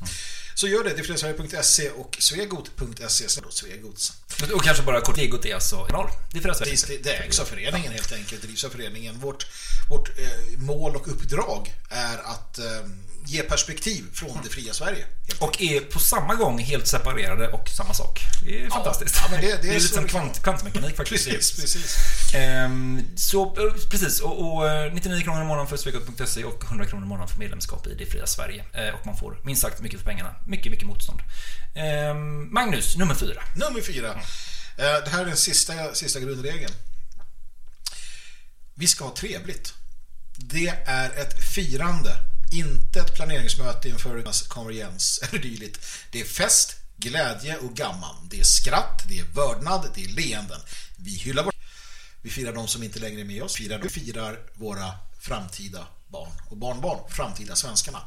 Så gör det, det och svegot.se. Svegots. Och kanske bara kort, Egot är alltså kanal. Det är för Precis, det, det ägs av föreningen helt enkelt, drivs av föreningen. Vårt, vårt eh, mål och uppdrag är att eh, ge perspektiv från det fria Sverige. Och är på samma gång helt separerade och samma sak. Det är fantastiskt. Ja, det, det, är lite så som kvant, kvantmekanik faktiskt. Precis, precis. Ehm, så eh, precis, och, och eh, 99 kronor i månaden för svegot.se och 100 kronor i månaden för medlemskap i det fria Sverige. Eh, och man får minst sagt mycket för pengarna. Mycket, mycket motstånd. Ehm, Magnus, nummer fyra. Nummer fyra. Eh, Det här är den sista, sista grundregeln. Vi ska ha trevligt. Det är ett firande, inte ett planeringsmöte inför konvergens eller dylikt. Det är fest, glädje och gamman. Det är skratt, det är vördnad, det är leenden. Vi hyllar vår... Vi firar de som inte längre är med oss. Firar, vi firar våra framtida barn och barnbarn, framtida svenskarna.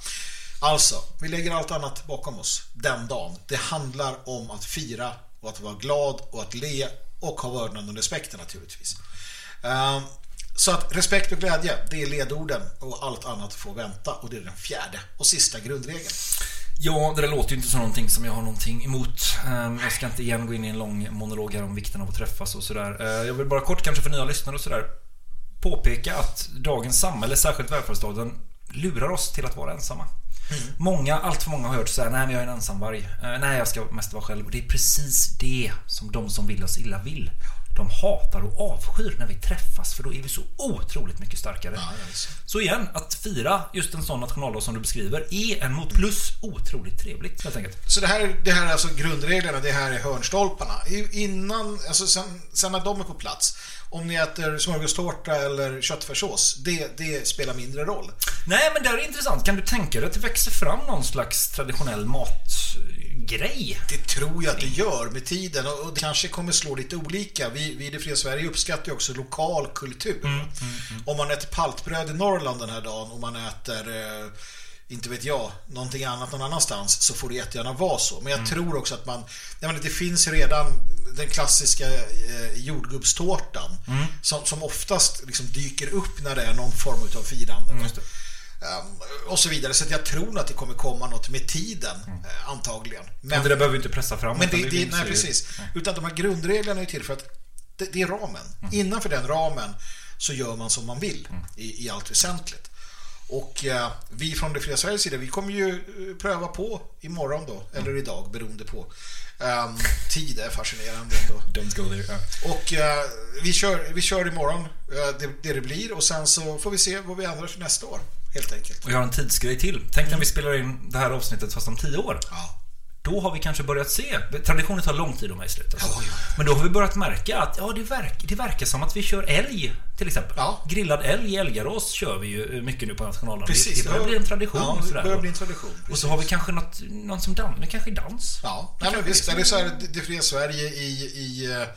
Alltså, vi lägger allt annat bakom oss den dagen. Det handlar om att fira och att vara glad och att le och ha vördnad och respekten naturligtvis. Uh, så att respekt och glädje, det är ledorden och allt annat får vänta och det är den fjärde och sista grundregeln. Ja, det där låter ju inte som någonting som jag har någonting emot. Ehm, Jag ska inte igen gå in i en lång monolog här om vikten av att träffas och sådär. Eh, Jag vill bara kort kanske för nya lyssnare och sådär påpeka att dagens samhälle, särskilt välfärdsstaten, lurar oss till att vara ensamma. Många, allt för många har hört säga nej men jag är en ensamvarg. Eh, Nej jag ska mest vara själv. Och det är precis det som de som vill oss illa vill. De hatar och avskyr när vi träffas för då är vi så otroligt mycket starkare. Så igen, att fira just en sån nationaldag som du beskriver är en mot plus otroligt trevligt helt enkelt. Så det här, det här är alltså grundreglerna, det här är hörnstolparna. Innan, alltså sen, sen när de är på plats, om ni äter smörgåstårta eller köttfärssås, det, det spelar mindre roll. Nej men det är intressant. Kan du tänka dig att det växer fram någon slags traditionell matgrej? Det tror jag att det gör med tiden och det kanske kommer slå lite olika. Vi, vi i det fria Sverige uppskattar ju också lokal kultur. Mm, Om man äter paltbröd i Norrland den här dagen och man äter eh, inte vet jag, någonting annat någon annanstans så får det jättegärna vara så. Men jag Mm. tror också att man, jag menar, det finns redan den klassiska eh, jordgubbstårtan Mm. som, som oftast liksom dyker upp när det är någon form av firande. Mm, och så vidare. Så att jag tror att det kommer komma något med tiden, eh, antagligen. Men det där behöver vi inte pressa fram. Men det, det, nej, precis. Nej. Utan de här grundreglerna är till för att det, det är ramen. Innanför den ramen så gör man som man vill i, i allt väsentligt. Och eh, vi från det fria Sveriges sida, vi kommer ju eh, pröva på imorgon då, eller idag beroende på. Um, tid är fascinerande ändå. Don't go there. Ja. Och eh, vi, kör, vi kör imorgon eh, det, det det blir och sen så får vi se vad vi ändrar för nästa år, helt enkelt. Och jag har en tidsgrej till. Tänk när vi spelar in det här avsnittet fast om tio år. Ja. Då har vi kanske börjat se, traditionen tar lång tid att med i slutet. Alltså. Men då har vi börjat märka att ja, det, verk, det verkar som att vi kör älg till exempel. Ja. Grillad älg i Älgarås kör vi ju mycket nu på nationaldagen. Precis, det, det börjar ja. bli en tradition. Ja, och det börjar bli en tradition, Och precis. så har vi kanske något, någon som dans, kanske dans. Ja, nej, men visst. Eller så är det, det fria Sverige i, i, eh,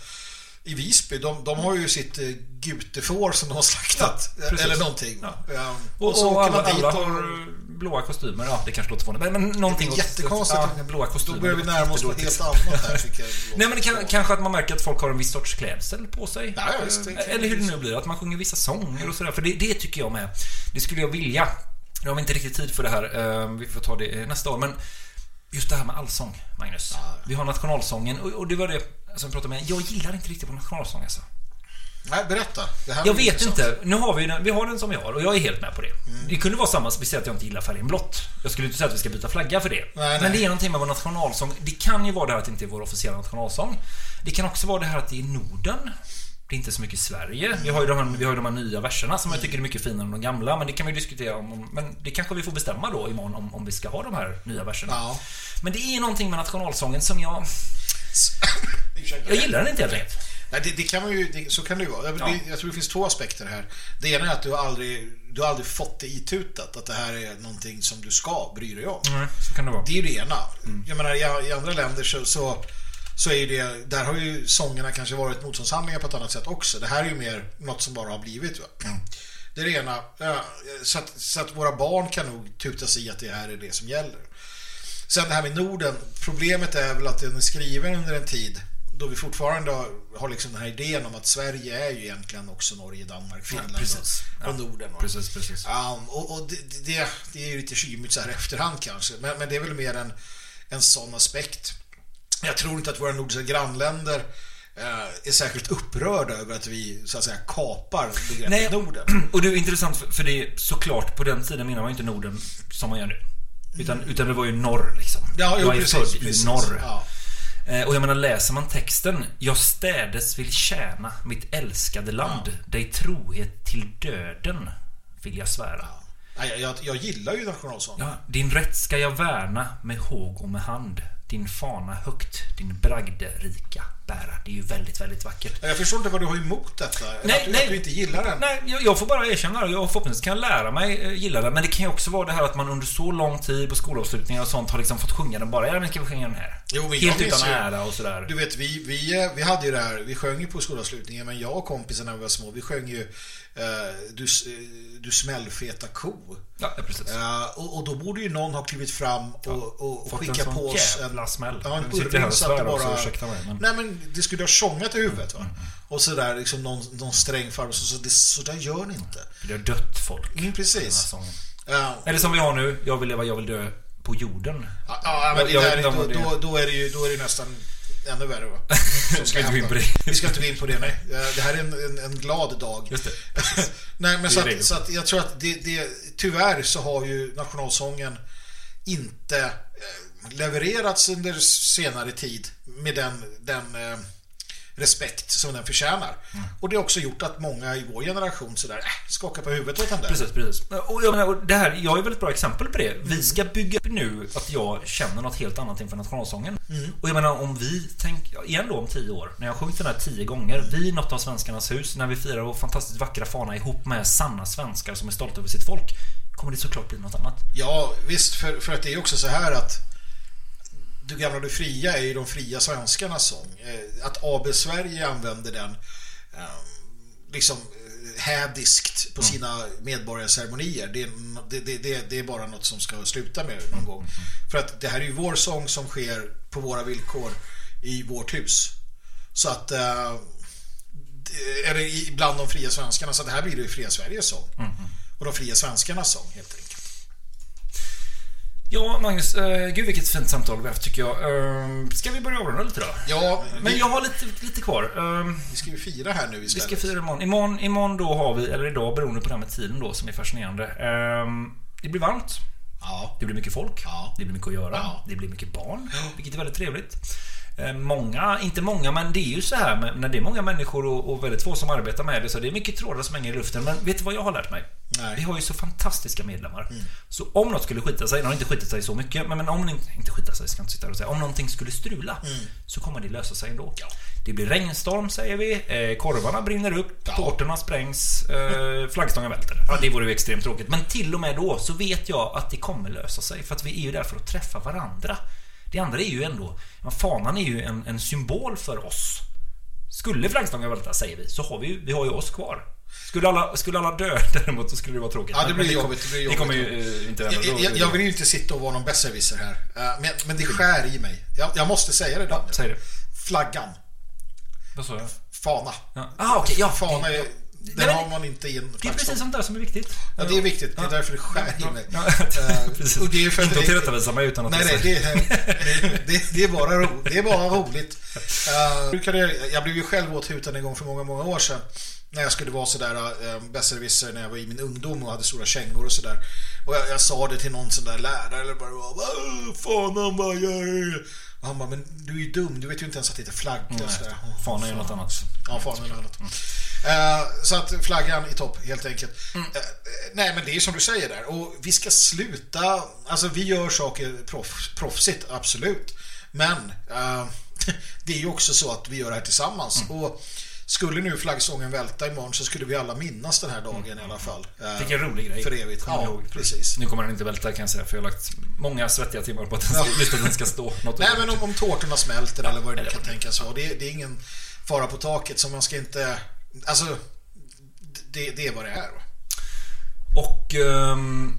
i Visby. De, de har ju sitt eh, gutefår som de har slaktat. Ja, precis. eller någonting. Ja. Ja. Och, så och alla, alla och... har blåa kostymer. Ja, det kanske låter fånigt. Men, men någonting Det är jättekonstigt. Ja, blåa kostymer. Då börjar vi närma oss något helt annat här. Nej men det kan, kanske att man märker att folk har en viss sorts klädsel på sig. Ja, det kan Eller hur det nu blir, att man sjunger vissa sånger och sådär. För det, det tycker jag med. Det skulle jag vilja. Nu har vi inte riktigt tid för det här. Eh, Vi får ta det nästa år. Men just det här med allsång, Magnus. Vi har nationalsången och, och det var det som jag pratade med. Jag gillar inte riktigt på nationalsång alltså. Nej, berätta. Jag vet intressant. inte. Nu har vi, vi har den som vi har och jag är helt med på det. Det kunde vara samma säger att jag inte gillar färgen blått. Jag skulle inte säga att vi ska byta flagga för det. Nej, Men nej. det är någonting med vår nationalsång. Det kan ju vara det här att det inte är vår officiella nationalsång. Det kan också vara det här att det är Norden. Det är inte så mycket Sverige. Vi har ju de här, vi har de här nya verserna som jag tycker är mycket finare än de gamla. Men det kan vi diskutera om. om- Men det kanske vi får bestämma då imorgon om, om vi ska ha de här nya verserna. Ja. Men det är någonting med nationalsången som jag... Jag gillar den inte helt enkelt. Nej, det, det kan man ju, det, så kan det ju vara. Jag, Ja. det, jag tror det finns två aspekter här. Det ena är att du har aldrig, du har aldrig fått det itutat att det här är någonting som du ska bry dig om. Nej, så kan det vara. Det är ju det ena. Jag menar, i, i andra länder så, så, så är det, där har ju sångerna kanske varit motståndshandlingar på ett annat sätt också. Det här är ju mer något som bara har blivit. Va? Det är det ena. Ja, så, att, så att våra barn kan nog tuta sig i att det här är det som gäller. Sen det här med Norden. Problemet är väl att den är skriven under en tid då vi fortfarande har, liksom den här idén om att Sverige är ju egentligen också Norge, Danmark, Finland precis. och, och Ja. Norden. va? Precis, precis. Ja, och, och det, det, det är ju lite kymigt så här efterhand kanske. Men, men det är väl mer en, en sån aspekt. Jag tror inte att våra nordiska grannländer eh, är särskilt upprörda över att vi så att säga kapar begreppet Nej, Norden. Och det är intressant för, det är såklart på den tiden menar man inte Norden som man gör nu. Utan, utan det var ju norr liksom. Ja, jo, jag är precis, född precis. i norr. Ja. Eh, Och jag menar, läser man texten. Jag städes vill tjäna mitt älskade land. Dig trohet till döden vill jag svära. Nej, Jag, jag, jag gillar ju nationalsången. Ja, din rätt ska jag värna med håg och med hand. Din fana högt, din bragderika bära. Det är ju väldigt, väldigt vackert. Jag förstår inte vad du har emot detta. att, du, att du inte gillar den. Nej, jag, jag får bara erkänna det. Jag förhoppningsvis kan lära mig eh, gilla den. Men det kan ju också vara det här att man under så lång tid på skolavslutningar och sånt har liksom fått sjunga den bara. Ja, men ska vi sjunga den här? Jo, men Helt utan ju- ära och sådär. Du vet, vi, vi, eh, vi hade ju det här, vi sjöng ju på skolavslutningen, men jag och kompisen när vi var små, vi sjöng ju du, s- eh, du smällfeta ko. Ja, ja, precis. Eh, och, och då borde ju någon ha klivit fram och, och, och en skickat på oss jävla smäll. Ja, en och purring så att det också, bara... ursäkta mig, men- Nej, men det skulle ha tjongat i huvudet va. Och sådär, liksom någon, någon sträng farbror, så, så, det, så där gör ni inte. Det har dött folk. Mm, precis. Ja. Eller som vi har nu, Jag vill leva, jag vill dö på jorden. Ja, ja men Jag- där, då, då, då, är det ju, då är det nästan ännu värre va? Som Ska inte gå in på hända. det. Vi ska inte gå in på det, nej. Eh, Det här är en, en, en glad dag. Just det. nej, men Det så att, så att jag tror att det, det, tyvärr så har ju nationalsången inte eh, levererats under senare tid med den, den eh, respekt som den förtjänar. Mm. Och det har också gjort att många i vår generation sådär äh, skakar på huvudet åt den där. Precis, precis. Och jag, och det här, jag är väl ett bra exempel på det. Mm. Vi ska bygga upp nu att jag känner något helt annat inför nationalsången. Mm. Och jag menar om vi tänker, igen då om tio år, när jag sjungit den här tio gånger, vi något av svenskarnas hus, när vi firar vår fantastiskt vackra fana ihop med sanna svenskar som är stolta över sitt folk, kommer det såklart bli något annat. Ja, visst, för, för att det är också så här att Du gamla, du fria är ju de fria svenskarnas sång. Eh, Att AB Sverige använder den eh, liksom eh, hädiskt på sina medborgarceremonier det, är- det, det, det, är bara något som ska sluta med någon gång. För att det här är ju vår sång som sker på våra villkor i vårt hus. Så att eh, eller i- bland de fria svenskarna. Så det här blir det ju fria Sveriges sång. Och de fria svenskarnas sång helt enkelt. Ja, Magnus, eh, gud vilket fint samtal vi har haft tycker jag. Eh, ska vi börja avrunda lite då? Ja, Men vi- jag har lite, lite kvar. Eh, Vi ska ju fira här nu Vi istället. ska fira imorgon. imorgon. Imorgon då har vi, eller idag beroende på det här med tiden då som är fascinerande. Ehm, det blir varmt. Ja. Det blir mycket folk. Ja. Det blir mycket att göra. Ja. Det blir mycket barn. Vilket är väldigt trevligt. Ehm, Många, inte många, men det är ju så här när det är många människor och, och väldigt få som arbetar med det så det är mycket trådar som hänger i luften. Men vet du vad jag har lärt mig? Nej. Vi har ju så fantastiska medlemmar. Så om något skulle skita sig, det har inte skitit sig så mycket, men, men om det inte, inte skita sig, ska inte sitta och säga. Om någonting skulle strula så kommer det lösa sig ändå. Det blir regnstorm säger vi, eh, korvarna brinner upp, tårtorna sprängs, eh, flaggstången välter. Ja, det vore ju extremt tråkigt. Men till och med då så vet jag att det kommer lösa sig för att vi är ju där för att träffa varandra. Det andra är ju ändå, ja, fanan är ju en, en symbol för oss. Skulle flaggstången välta, säger vi, så har vi ju, vi har ju oss kvar. Skulle alla, skulle alla dö däremot så skulle det vara tråkigt. Ja, det blir jobbigt. Det, blir det kommer ju eh, inte hända. jag, jag, jag vill inte sitta och vara någon besserwisser här. Eh, Men, men det skär i mig. Jag, jag måste säga det Daniel. Säg det. Flaggan. Vad sa jag? Fana. Ja. Ah, okej, ja. Fana är Den Nej, har man inte i en Det är precis sånt där som är viktigt. Ja, det är viktigt. Det är därför det skär i mig. Ja, Eh, precis. och det är för att Inte att tillrättavisa mig utan att Nej, nej, jag det, det, det, det, är bara ro, det är bara roligt. Uh, brukade, jag blev ju själv åthutad en gång för många, många år sedan. När jag skulle vara sådär uh, besserwisser när jag var i min ungdom och hade stora kängor och sådär. Och jag, jag sa det till någon sån där lärare eller bara Vad fan han bara gör och han bara, men du är ju dum, du vet ju inte ens att det heter flagga. Sådär. fan är ju något annat. Ja, fan är något annat. Eh, så att flaggan i topp, helt enkelt. Eh, nej, men det är som du säger där. Och vi ska sluta... Alltså, vi gör saker proff, proffsigt, absolut. Men eh, det är ju också så att vi gör det här tillsammans. Och skulle nu flaggsången välta imorgon så skulle vi alla minnas den här dagen i alla fall. Eh, Vilken rolig grej. För evigt. Kommer Ja, ihåg. precis. Nu kommer den inte välta kan jag säga för jag har lagt många svettiga timmar på att den Ja. den ska stå. Något Nej, men om, om tårtorna smälter eller vad det nu kan tänkas vara. Det, det är ingen fara på taket så man ska inte... Alltså, det, det är vad det är. Och ehm,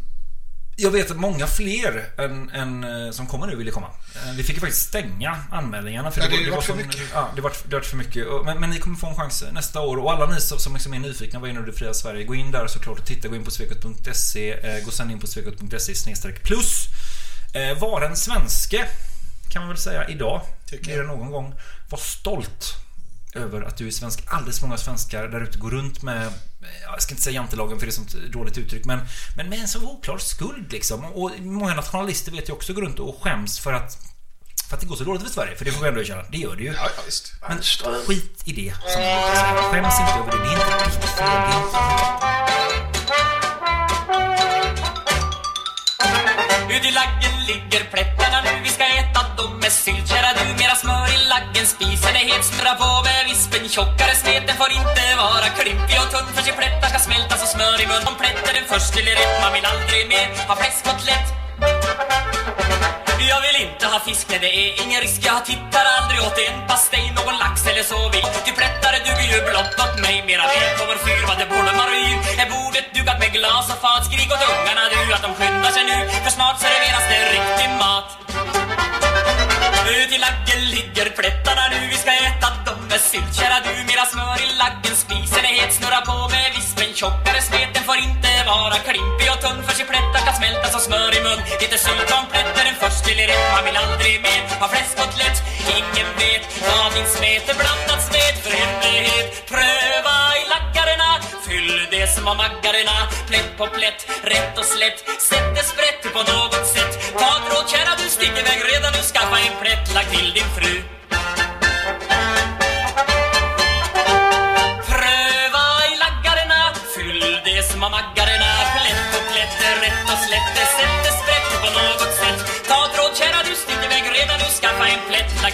jag vet att många fler än, än eh, som kommer nu ville komma. Eh, Vi fick ju faktiskt stänga anmälningarna. Ja, det var- har varit för mycket. Ja, det var, det var för mycket. Men, men ni kommer få en chans nästa år. Och alla ni som, som liksom är nyfikna, vad är nu det fria Sverige? Gå in där såklart och titta. Gå in på svekot.se. eh, Gå sen in på svekot.se plus. Var en svenske, kan man väl säga idag. Tycker än någon gång. Var stolt över att du är svensk. Alldeles för många svenskar där ute går runt med, jag ska inte säga jantelagen för det är sånt dåligt uttryck, men, men med en så oklar skuld liksom. Och många nationalister vet jag också går runt och skäms för att för att det går så dåligt för Sverige, för det får vi ändå erkänna. Det gör det ju. Ja, ja, visst. Men skit i det, som man brukar säga. Skäms inte över det. Det är inte ditt fel. Det är inte ut i laggen ligger plättarna nu. Vi ska äta dem med sylt. Kära du, mera smör i laggen. Spisen är het, smöra på med vispen Tjockare smeten får inte vara klimpig och tunn För sig plättar ska smälta som smör i mun. Om plätten den först till rätt Man vill aldrig mer ha fläskkotlett jag vill inte ha fisk, nej det är ingen risk. Jag tittar aldrig åt en pastej, någon lax eller så vi Du plättare duger ju blott åt mig. Mera väl kommer fyr, vad det borde man ju Är bordet dukat med glas och fat Skrik åt ungarna du? Att de skyndar sig nu För snart serveras det riktig mat ut i laggen ligger plättarna nu. Vi ska äta dem med sylt. Kära du, mera smör i laggen. Spisen är het, snurra på med vispen. Tjockare smeten får inte vara klimpig och tunn För sig plättar kan smälta som smör i mun. Lite sylt om plätten är först till i rätt. Man vill aldrig mer ha fläskkotlett Ingen vet vad din smet är blandad smet För hemlighet Pröva i laggarna. Fyll det som var maggarna. Plätt på plätt, rätt och slätt. Sätt det sprätt på något sätt. Ta ett råd kära du, stick iväg. Redan nu Skaffa en plätt. Lagt till din fru. Pröva i laggarna Fyll det som maggarna. Plätt på plätt, rätt och slätt Sätt sätter sprätt på något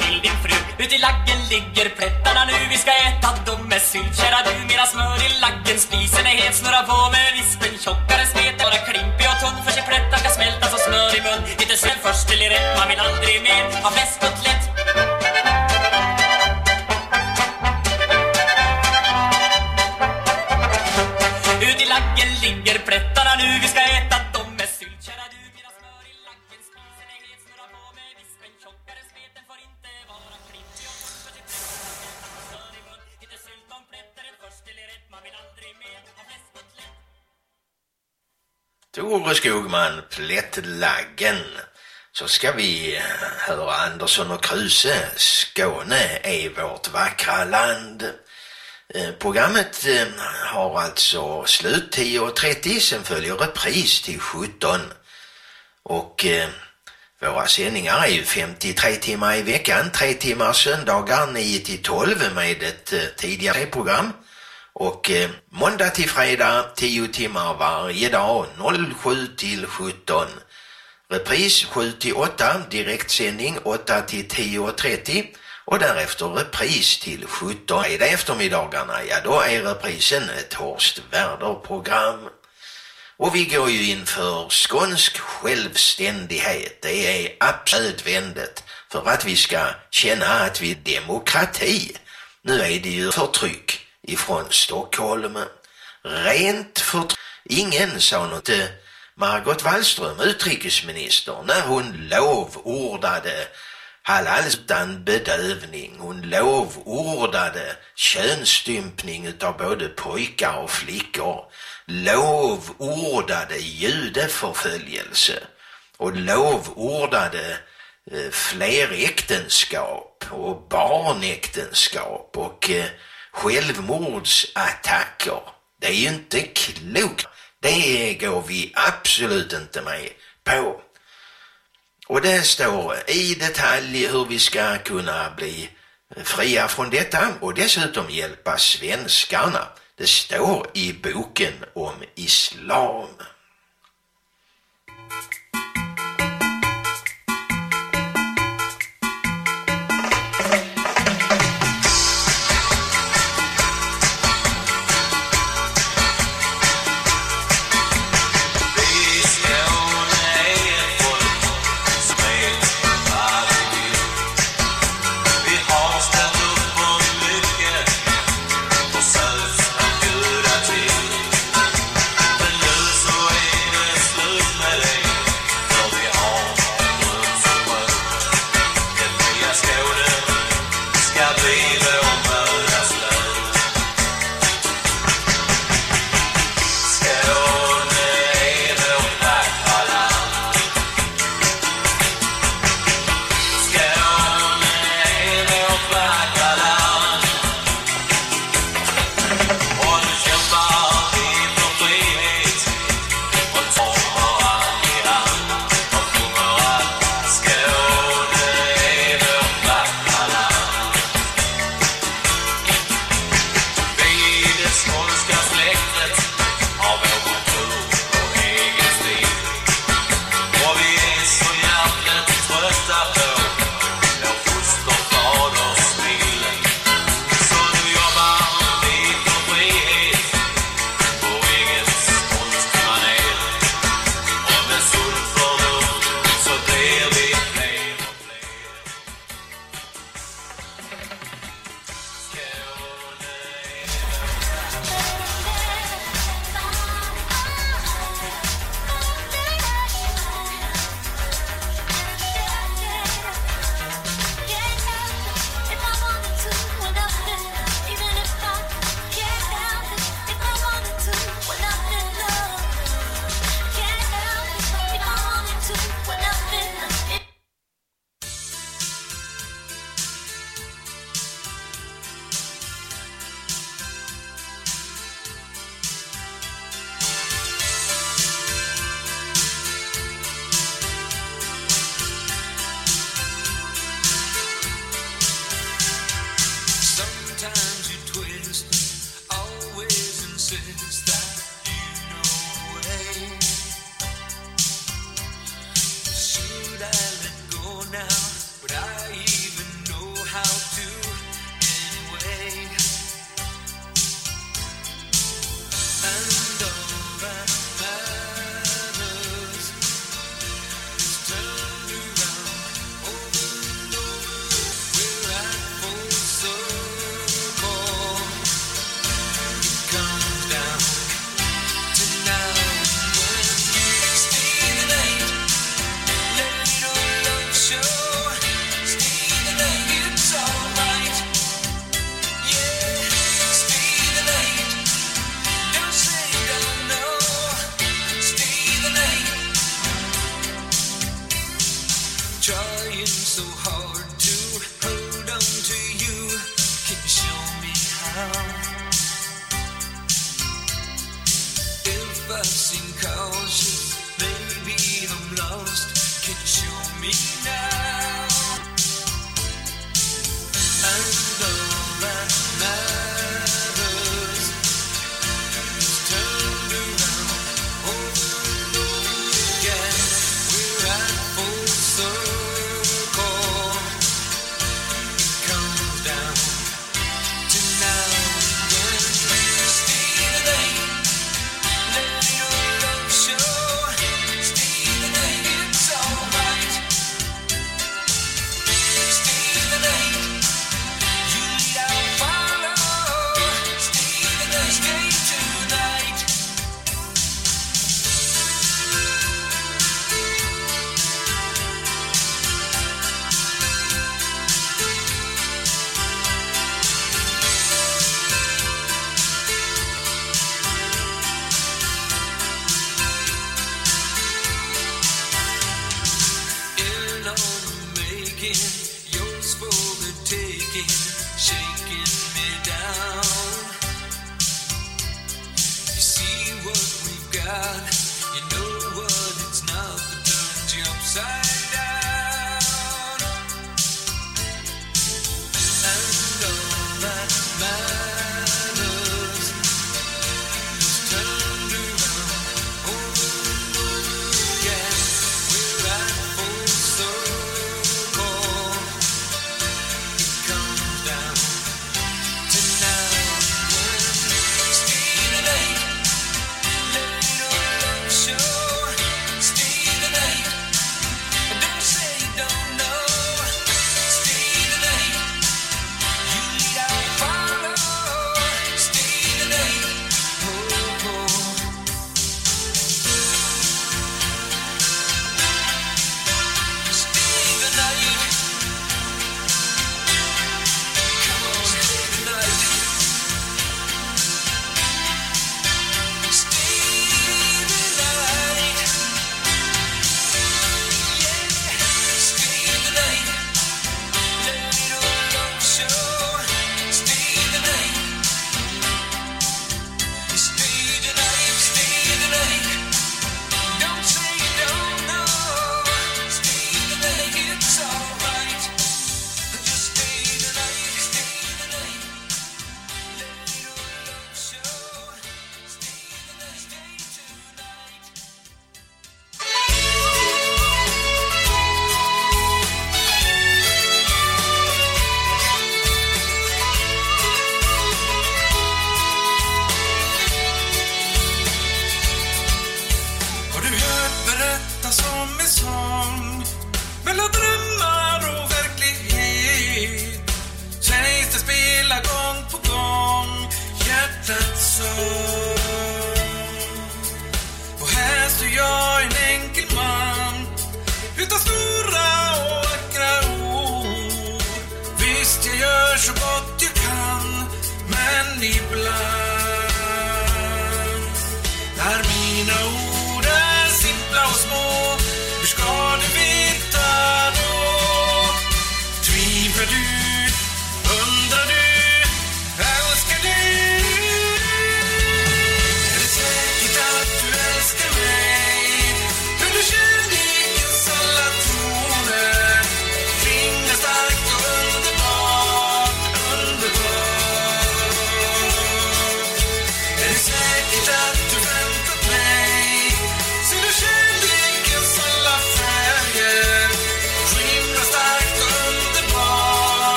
till din fru. Ut i laggen ligger plättarna nu. Vi ska äta dem med sylt. Kära du, mera smör i laggen. Spisen är het, snurra på med vispen. Tjockare smet, bara klimpig och tunn För sig plättar ska smälta som smör i mun. Lite sen först till i rätt Man vill aldrig mer. Ha fläskkotlett Ut i laggen ligger plättarna nu. Vi ska äta Tore Skogman, Plättlaggen. Så ska vi eh, höra Andersson och Kruse, Skåne är vårt vackra land. Eh, programmet eh, har alltså slut 10.30, sen följer repris till 17. Och eh, våra sändningar är ju 53 timmar i veckan, 3 timmar söndagar 9 till 12 med ett eh, tidigare program. Och eh, måndag till fredag 10 timmar varje dag 07 till 17. Repris 7 till 8, direktsändning 8 till 10.30 och därefter repris till 17. Fredag eftermiddagarna, ja då är reprisen ett Horst Werder-program. Och vi går ju inför skånsk självständighet. Det är absolut nödvändigt för att vi ska känna att vi är demokrati. Nu är det ju förtryck ifrån Stockholm. Rent förtryck. Ingen sa något till Margot Wallström, utrikesminister, när hon lovordade halals bedövning. Hon lovordade könsstympning utav både pojkar och flickor. Lovordade judeförföljelse och lovordade eh, fleräktenskap och barnäktenskap och eh, självmordsattacker. Det är ju inte klokt. Det går vi absolut inte med på. Och det står i detalj hur vi ska kunna bli fria från detta och dessutom hjälpa svenskarna. Det står i boken om islam.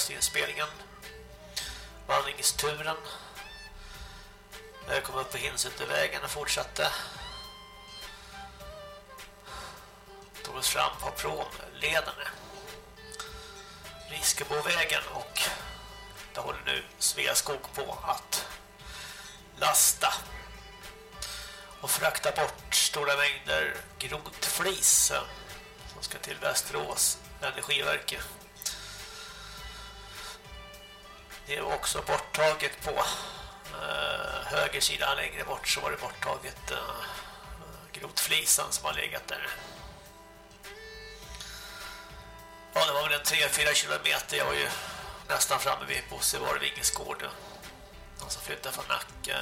Röstinspelningen. Vandringsturen. Jag kom upp på Hinsutevägen och fortsatte. Tog oss fram på promleden. Riskebovägen och där håller nu Sveaskog på att lasta och frakta bort stora mängder grodflis eh, som ska till Västerås energiverket. Det är också borttaget på eh, höger sida längre bort så var det borttaget eh, grotflisan som har legat där. Ja, det var väl en 3-4 kilometer. Jag var ju nästan framme vid Bosse Varvinges gård. Han som flyttade från Nacka.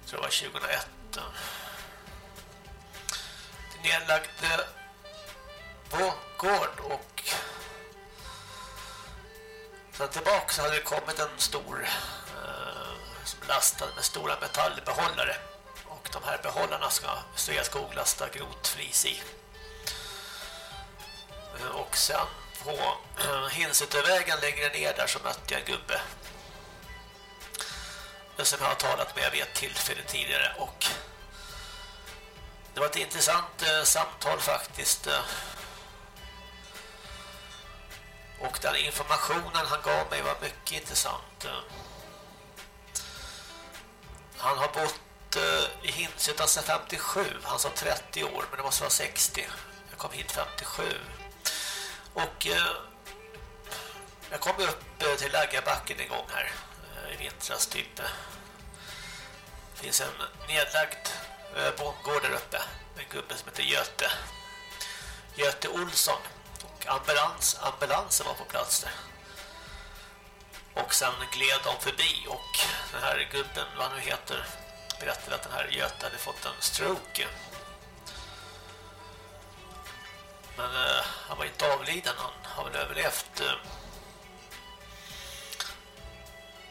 Jag tror det var 2001. Det nedlagd eh, på gård och sen tillbaka så hade det kommit en stor eh, som lastade med stora metallbehållare. Och de här behållarna ska Sveaskog lasta grotflis i. Eh, och sen på eh, Hinsutövägen längre ner där så mötte jag en gubbe. Eh, som jag har talat med vid ett tillfälle tidigare. Och det var ett intressant eh, samtal faktiskt eh, och den informationen han gav mig var mycket intressant han har bott eh, i Hinsutan sedan 57 han sa 30 år men det måste vara 60 jag kom hit 57 och eh, Jag kom upp eh, till Laggabacken en gång här i vintras typ. Det finns en nedlagd bondgård där uppe. En gubbe som heter Göte. Göte Olsson. Och ambulans, ambulansen var på plats där. Och sen gled de förbi och den här gubben, vad han nu heter, berättade att den här Göte hade fått en stroke. Men eh, han var inte avliden, han har väl överlevt. Eh.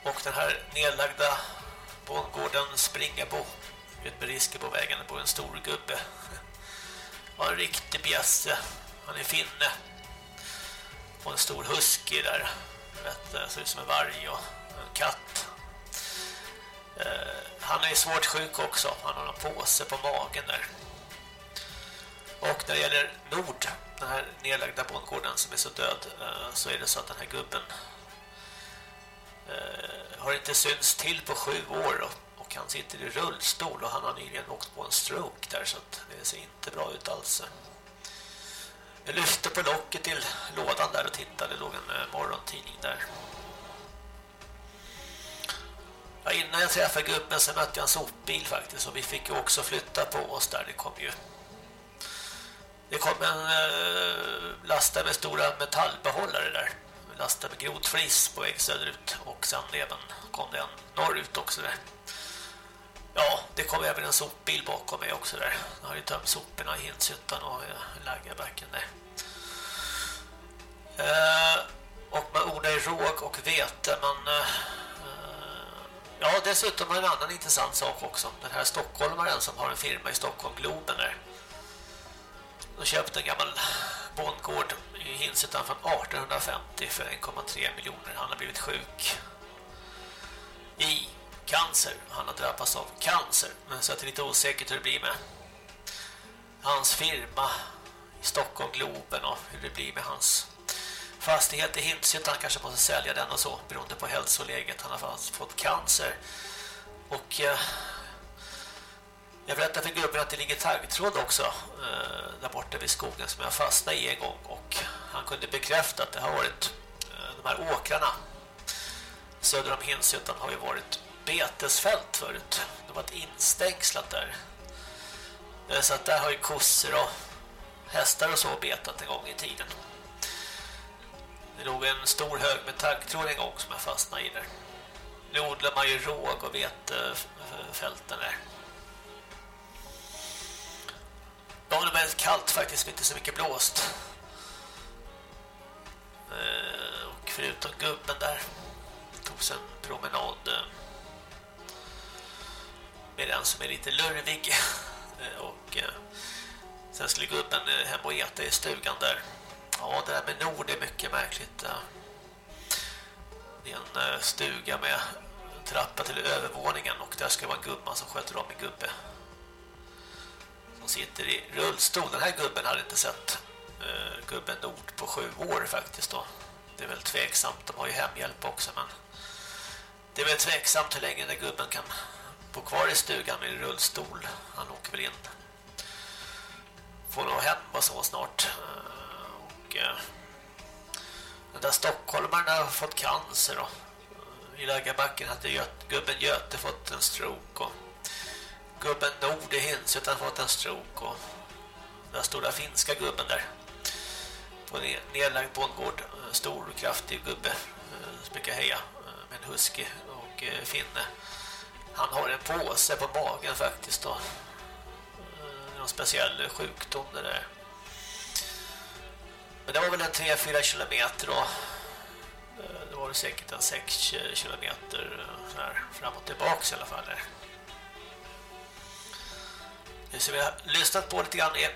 Och den här nedlagda bondgården Springabo risker på vägen på en stor gubbe. Var en riktig bjässe. Han är finne på en stor husky där. Vet, eh, ser ut som en varg och en katt. Eh, han är svårt sjuk också. Han har en påse på magen där. Och när det gäller Nord, den här nedlagda bondgården som är så död, eh, så är det så att den här gubben har inte synts till på sju år och, och han sitter i rullstol och han har nyligen åkt på en stroke där så att det ser inte bra ut alls. Jag lyfte på locket till lådan där och tittade, det låg en eh, morgontidning där. Ja, innan jag träffade gubben så mötte jag en sopbil faktiskt och vi fick ju också flytta på oss där. Det kom ju det kom en eh, lasta med stora metallbehållare där. Lasta med grotflis på väg söderut och sen även kom det en norrut också där. Ja, det kom även en sopbil bakom mig också där. Jag har ju tömt soporna i Hinshyttan och eh, Laggarbacken där. Eh, och man odlar i råg och vete, men eh, ja, dessutom har en annan intressant sak också. Den här stockholmaren som har en firma i Stockholm, Globen där. De köpte en gammal bondgård i Hinshyttan från 1850 för 1,3 miljoner. Han har blivit sjuk i cancer. Han har drabbats av cancer. Men så att det är lite osäkert hur det blir med hans firma i Stockholm Globen och hur det blir med hans fastighet i Hinshyttan. Han kanske måste sälja den och så beroende på hälsoläget. Han har alltså fått cancer. Och eh, jag berättade för gubben att det ligger taggtråd också eh, där borta vid skogen som jag fastnade i en gång och han kunde bekräfta att det har varit eh, de här åkrarna söder om Hinshyttan har ju varit betesfält förut. Det var ett instängslat där. Eh, så att där har ju kossor och hästar och så betat en gång i tiden. Det låg en stor hög med taggtråd en gång som jag fastnade i där. Nu odlar man ju råg och vetefälten där. Ja, det var väldigt kallt faktiskt, inte så mycket blåst. Eh, och förutom gubben där tog sig en promenad eh, med den som är lite lurvig. Eh, och eh, sen skulle gubben eh, hem och äta i stugan där. Ja, det där med Nord är mycket märkligt. Det är en stuga med trappa till övervåningen och där ska vara en gumma som sköter om en gubbe som sitter i rullstol. Den här gubben hade inte sett gubben Nord på sju år faktiskt då. Det är väl tveksamt, de har ju hemhjälp också men det är väl tveksamt hur länge den gubben kan bo kvar i stugan med rullstol. Han åker väl in. Får nog hem och så snart. Och eh, den där stockholmaren har fått cancer och eh, i Läggarbacken hade Göt, gubben Göte fått en stroke och gubben Nord i Hinshyttan fått en stroke och den stora finska gubben där på en nedlagd bondgård eh, stor och kraftig gubbe som brukar heja med en husky och finne han har en påse på magen faktiskt då. Eh, någon speciell sjukdom det där. Men det var väl en 3-4 kilometer då. Eh, det var det säkert en 6 kilometer eh, fram och tillbaka i alla fall Nu ser vi har lyssnat på lite grann i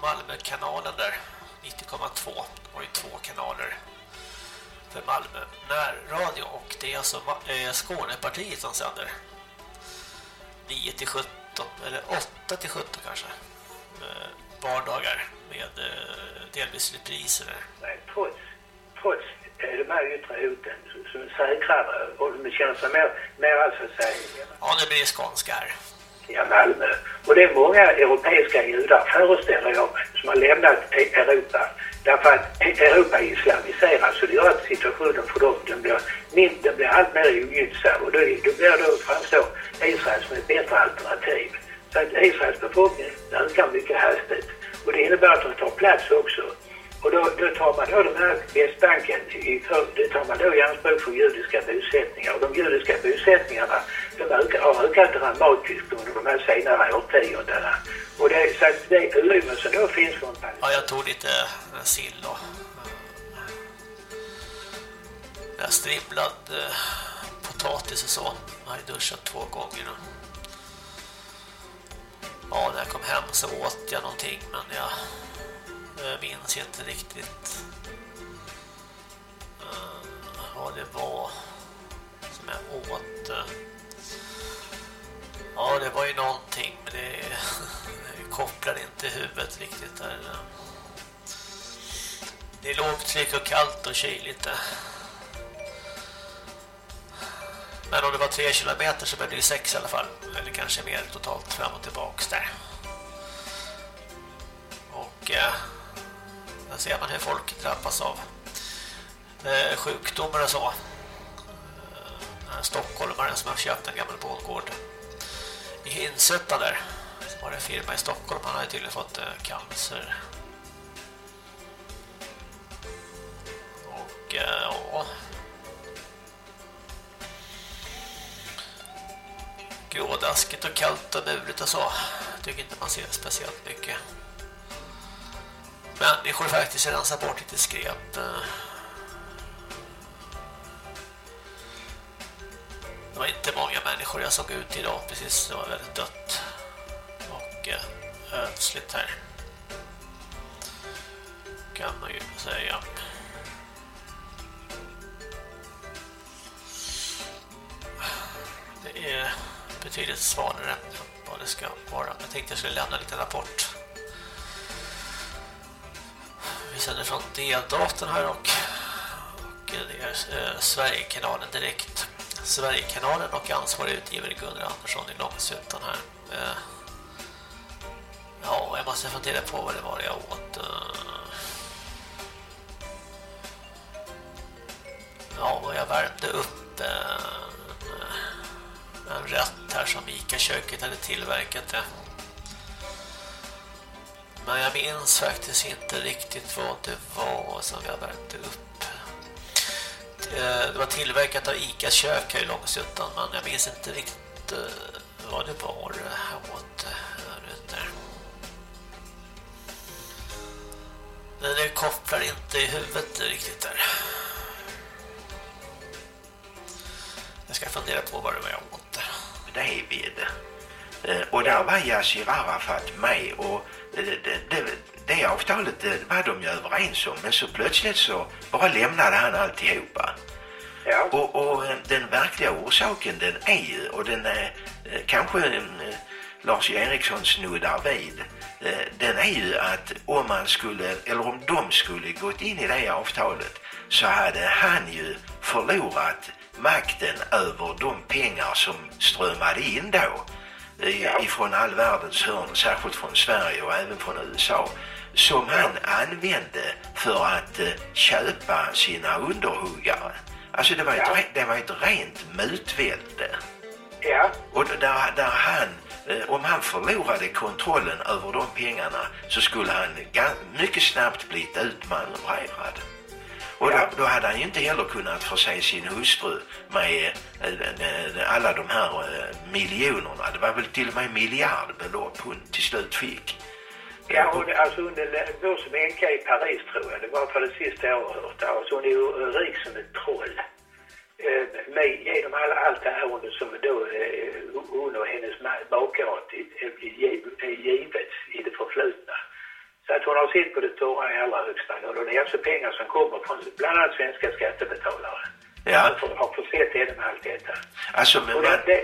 Malmö-kanalen där, 90,2. Det var ju två kanaler för Malmö närradio och det är alltså Skånepartiet som sänder. 9 till 17 eller 8 till 17 kanske vardagar med delvis repriser. Nej, trots, trots de här yttre hoten som är säkrare och de känner sig mer, mer alltså sig. Ja, det blir skånska här ja, Malmö. Och det är många europeiska judar, föreställer jag mig, som har lämnat Europa Därför att e- Europa islamiseras och det gör att situationen för dem den blir, min, den blir allt mer ogynnsam och då, då blir då framstår Israel som ett bättre alternativ. Så att Israels befolkning ökar mycket hastigt och det innebär att de tar plats också. Och då, då tar man då den här Västbanken, i, det tar man då i anspråk för judiska bosättningar. Och de judiska bosättningarna de ökar, har ökat dramatiskt under de här senare årtiondena. Och det, så att det utrymme som då finns för en Ja, jag tog lite eh, sill och eh, jag strimlad eh, potatis och så. Jag har duschat två gånger. Och... Ja, när jag kom hem så åt jag någonting men jag jag minns inte riktigt eh, vad det var som jag åt. Ja, det var ju någonting men det det kopplar inte huvudet riktigt där. Det är lågtryck och kallt och kyligt. Men om det var 3 kilometer så blev det 6 i alla fall. Eller kanske mer totalt fram och tillbaks där. Och eh, där ser man hur folk drabbas av eh, sjukdomar och så. Eh, stockholmaren som har köpt en gammal bondgård i Hinsötan där. Som har en firma i Stockholm. Han har ju tydligen fått eh, cancer. Och eh, ja... Grådaskigt och kallt och muligt och så. Tycker inte man ser speciellt mycket. Människor faktiskt rensar bort lite skräp. Eh. Det var inte många människor jag såg ut idag precis. Det var väldigt dött. Och eh, ödsligt här. Kan man ju säga. Det är betydligt svalare än vad det ska vara. Jag tänkte jag skulle lämna en liten rapport. Vi sänder från D-datorn här och, och det är eh, Sverigekanalen direkt. Sverigekanalen och ansvarig utgivare Gunnar Andersson i Långsuttan här. Eh, ja, jag måste fundera på vad det var jag åt. Eh. Ja, ja, jag värmde upp eh, en rätt här som Ica-köket hade tillverkat det. Men jag minns faktiskt inte riktigt vad det var som jag värmde upp. Eh, det var tillverkat av Icas kök här i Långsuttan men jag minns inte riktigt eh, vad det var jag åt eh, där. Men det kopplar inte i huvudet riktigt där. Jag ska fundera på vad det var jag åt. David. Och där var Yassir Arafat med och det, det, det, det avtalet var de ju överens om men så plötsligt så bara lämnade han alltihopa. Och, och eh, den verkliga orsaken den är ju, och den är eh, kanske eh, Lars Eriksson snuddar vid, den är ju att om man skulle, eller om de skulle gått in i det avtalet så hade han ju förlorat makten över de pengar som strömmade in då ifrån all världens hörn, särskilt från Sverige och även från USA som han använde för att eh, köpa sina underhuggare. Alltså det var, ett, det var ett rent mutvälde. Ja. Och där, där han, eh, om han förlorade kontrollen över de pengarna så skulle han mycket snabbt blivit utmanövrerad. Och då, då hade han ju inte heller kunnat förse sin hustru med eh, alla de här miljonerna. Det var väl till och med miljardbelopp hon till slut fick. Ja, hon, alltså hon bor som änka i Paris tror jag. Det var för det sista jag har hört. Alltså hon är ju rik som ett troll. Eh, med, genom alla, allt det här hon, som då eh, hon och hennes ma- bakgrad är, är, är givet i det förflutna. Så att hon har sitt på det torra i allra högsta grad. Och det är alltså pengar som kommer från bland annat svenska skattebetalare. Ja. Som har försett henne med allt detta. Alltså, men man, det,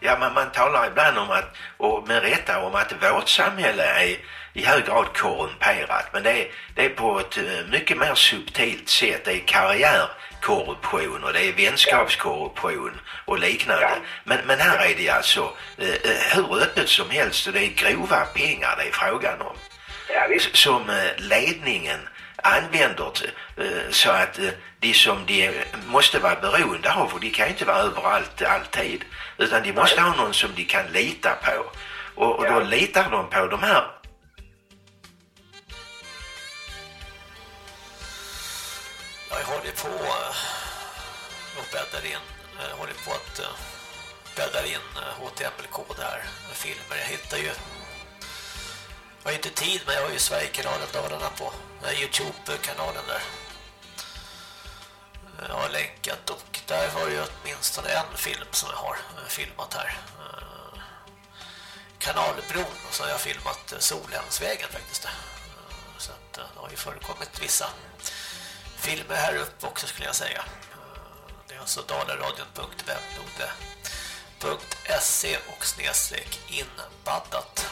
ja, man, man talar ibland om att, och med rätta om att vårt samhälle är i hög grad korrumperat. Men det är, det är på ett eh, mycket mer subtilt sätt. Det är karriärkorruption och det är vänskapskorruption och liknande. Men, men här är det alltså eh, eh, hur öppet som helst och det är grova pengar det är frågan om. Som eh, ledningen använder eh, så att de som de måste vara beroende av, och de kan inte vara överallt alltid, utan de måste ha någon som de kan lita på. Och, och då litar de på de här Jag håller på eh, och bäddar in, eh, håller på att eh, bäddar in HTML-kod här med filmer. Jag hittar ju jag har inte tid men jag har ju Sverigekanalen Dalarna på Youtube-kanalen där. Jag har länkat och där var det ju åtminstone en film som jag har eh, filmat här. Eh, Kanalbron och så har jag filmat eh, Solhemsvägen faktiskt. Så att det har ju förekommit vissa filmer här uppe också skulle jag säga. Det är alltså dalaradion.webnode.se och snedstreck inbaddat.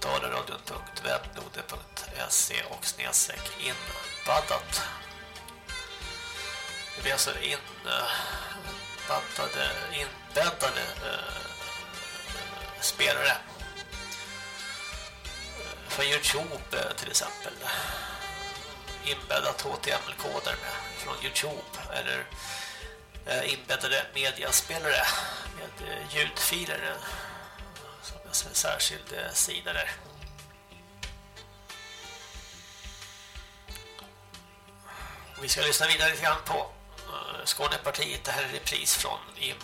dalaradion.webnode.se och snedstreck inbaddat. Det blir alltså inbaddade, eh, inbäddade eh, spelare eh, för Youtube till exempel inbäddat HTML-koder från Youtube eller inbäddade mediaspelare med ljudfiler som en särskild sida där. Vi ska lyssna vidare lite grann på Skånepartiet. Det här är repris från i,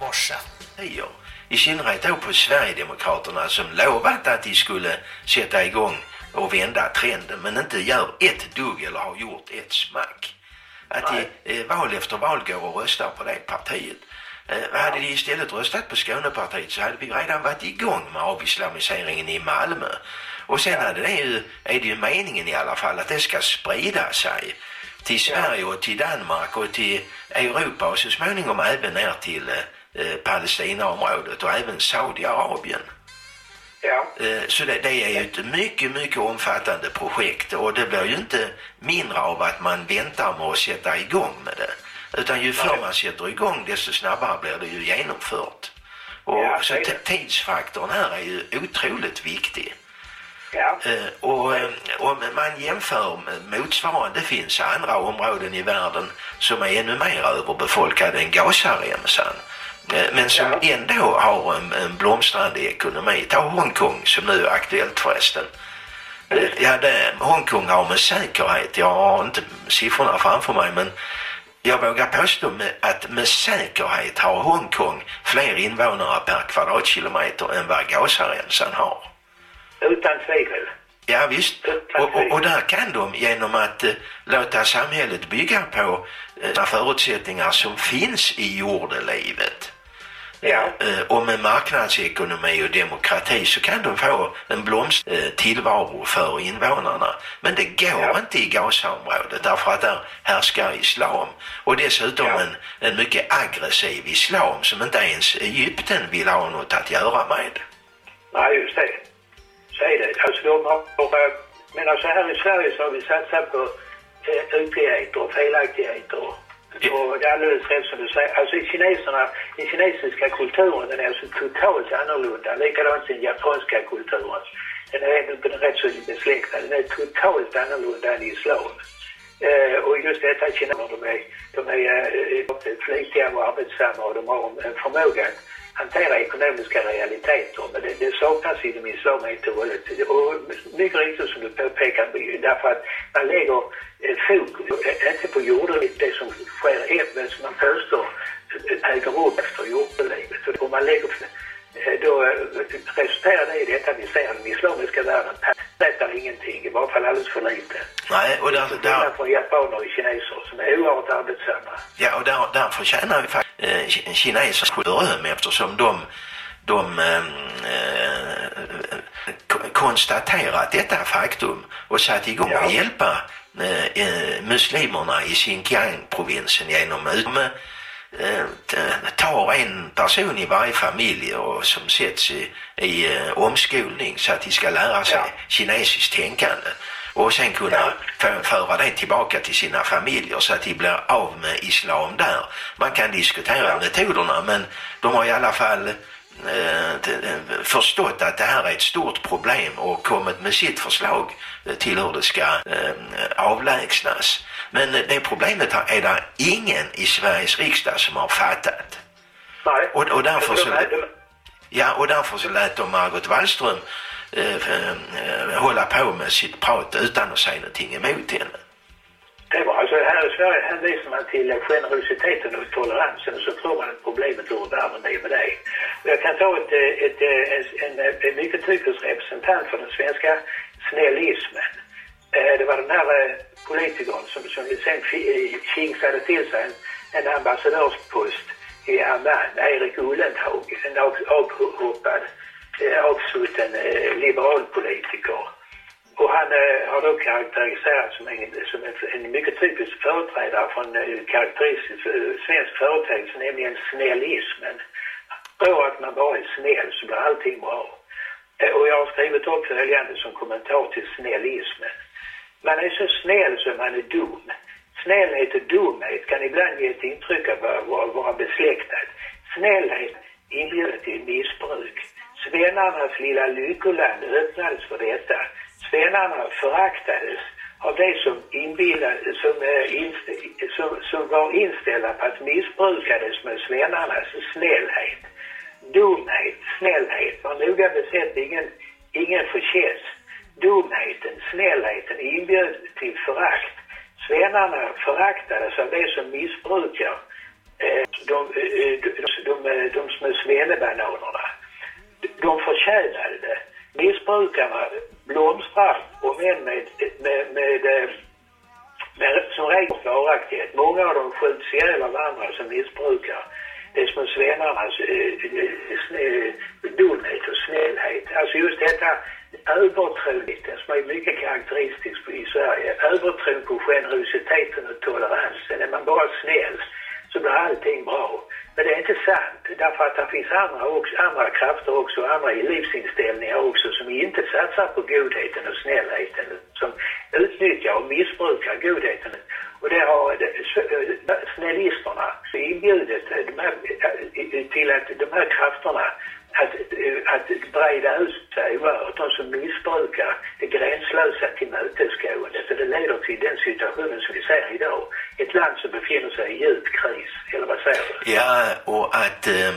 morse. partier. I synnerhet då på Sverigedemokraterna som lovat att de skulle sätta igång och vända trenden men inte gör ett dugg eller har gjort ett smack. Att de eh, val efter val går och röstar på det partiet. Eh, hade de istället röstat på Skånepartiet så hade vi redan varit igång med avislamiseringen i Malmö. Och sen hade det ju, är det ju meningen i alla fall att det ska sprida sig till Sverige och till Danmark och till Europa och så småningom även ner till eh, Palestinaområdet och även Saudiarabien. Ja. Eh, Så det, det är ju ett mycket, mycket omfattande projekt och det blir ju inte mindre av att man väntar med att sätta igång med det. Utan ju förr man sätter igång desto snabbare blir det ju genomfört. Och så t- tidsfaktorn här är ju otroligt viktig. Eh, och eh, om man jämför motsvarande, det finns andra områden i världen som är ännu mer överbefolkade än Gazaremsan. Eh, Men som ändå har en, en blomstrande ekonomi. Ta Hongkong som nu är aktuellt förresten. Eh, Ja, det, Hongkong har med säkerhet, jag har inte siffrorna framför mig, men jag vågar påstå med, att med säkerhet har Hongkong fler invånare per kvadratkilometer än vad Gazaremsan har. Utan tvivel. Ja visst. Och, och, och där kan de genom att eh, låta samhället bygga på eh, förutsättningar som finns i jordelivet. Ja. Eh, och med marknadsekonomi och demokrati så kan de få en blomst eh, tillvaro för invånarna. Men det går inte i Gazaområdet därför att där härskar islam. Och dessutom en, en mycket aggressiv islam som inte ens Egypten vill ha något att göra med. Nej, just det. Så är det. Alltså de har, eh, men alltså här i Sverige så har vi satsat på eh, ytligheter och felaktigheter. Och det är alldeles rätt som du säger. Alltså i kineserna, den kinesiska kulturen den är alltså totalt annorlunda. Likadant den japanska kulturen. Den är, den rätt så besläktad. Den är totalt annorlunda än islam. Eh, och just detta kineser, de är, de är eh, flitiga och arbetsamma och de har en förmåga att hantera ekonomiska realiteter. Men det, det saknas inom islam helt och hållet. Och mycket riktigt som du påpekar, därför att man lägger eh, fokus, eh, inte på jordelivet, det som sker men som man påstår eh, äger rum efter jordelivet. Och man lägger, då eh, resulterar det i detta vi ser, den islamiska världen berättar ingenting, i varje fall alldeles för lite. Nej, och där, där, från japaner och kineser som är oerhört arbetsamma. Ja, och där, där förtjänar vi faktiskt eh, ki- kineser beröm eftersom de, de eh, eh, ko- konstaterat detta faktum och satt igång att hjälpa eh, eh, muslimerna i Xinjiang-provinsen genom eh, t- tar en person i varje familj och som sätts i, i eh, omskolning så att de ska lära sig kinesiskt tänkande och sen kunna få- föra det tillbaka till sina familjer så att de blir av med islam där. Man kan diskutera metoderna men de har i alla fall eh, eh, förstått att det här är ett stort problem och kommit med sitt förslag eh, till hur det ska eh, avlägsnas. Men det problemet är det ingen i Sveriges riksdag som har fattat. Nej. Och, och därför så... Ja, och därför så lät de Margot Wallström eh, eh, hålla på med sitt prat utan att säga någonting emot henne. Det var alltså här i Sverige hänvisar man till generositeten och toleransen och så tror man att problemet ur världen är med det. Jag kan ta ett, ett, eh, en, en, en mycket typisk representant för den svenska snällismen. Eh, det var den här eh, politikern som, som sen tjingsade eh, kingsade till sig en, en ambassadörspost i Amman, Erik Ullenhag, en avhoppad, avsutten liberalpolitiker. Och han eh, har då karaktäriserats som, en, som en, en mycket typisk företrädare från eh, karaktäristisk eh, svensk företeelse, nämligen snällismen. Tror att man bara är snäll så blir allting bra. Eh, och jag har skrivit upp följande som kommentar till snällismen. Man är så snäll så man är dum. Snällhet och dumhet kan ibland ge ett intryck av att vara, vara besläktad. Snällhet inbjuder till missbruk. Svennarnas lilla lyckoland öppnades för detta. Svennarna föraktades av de som, inbillade, som, eh, som, som var inställda på att missbrukades med svennarnas snällhet. Dumhet, snällhet var noga besett ingen, ingen förtjänst. Dumheten, snällheten inbjöd till förakt. Svennarna föraktades av de som missbrukar eh, de, eh, de, de, de, eh, de små svennebananerna. De förtjänade det. Missbrukarna blomstrar, och än med, med, med, med, med som regel varaktighet. Många av dem skjuts ihjäl av andra som missbrukar. Det är små svennarnas eh, eh, eh dumhet och snällhet. Alltså just detta övertron som är mycket karaktäristisk i Sverige. Övertron på generositeten och toleransen. Är man bara snäll så blir allting bra. Men det är inte sant därför att det finns andra, också, andra krafter också, andra livsinställningar också som inte satsar på godheten och snällheten. Som utnyttjar och missbrukar godheten. Och det har snällisterna inbjudit de här, till att de här krafterna att, eh, att breda ut sig oerhört. De som missbrukar det gränslösa tillmötesgåendet. Och det leder till den situationen som vi ser idag. Ett land som befinner sig i djup kris. Eller vad säger du? Ja, och att eh,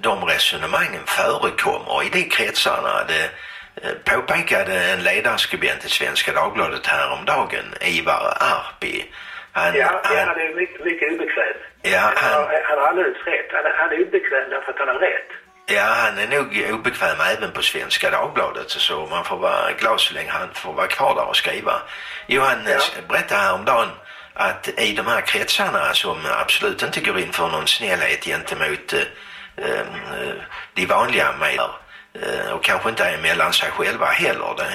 de resonemangen förekommer i de kretsarna. Det eh, påpekade en ledarskribent i Svenska Dagbladet häromdagen, Ivar Arpi. Han, Ja, ja, han, han är mycket, mycket obekväm. ja, Han, han, har- han har alldeles rätt. Han är, han är obekväm därför att han har rätt. Ja, han är nog obekväm även på Svenska Dagbladet så man får vara glad så länge han får vara kvar där och skriva. Jo, han ja. berättade häromdagen att i de här kretsarna som absolut inte går in för någon snällhet gentemot eh, eh, de vanliga med eh, och kanske inte är mellan sig själva heller. Det,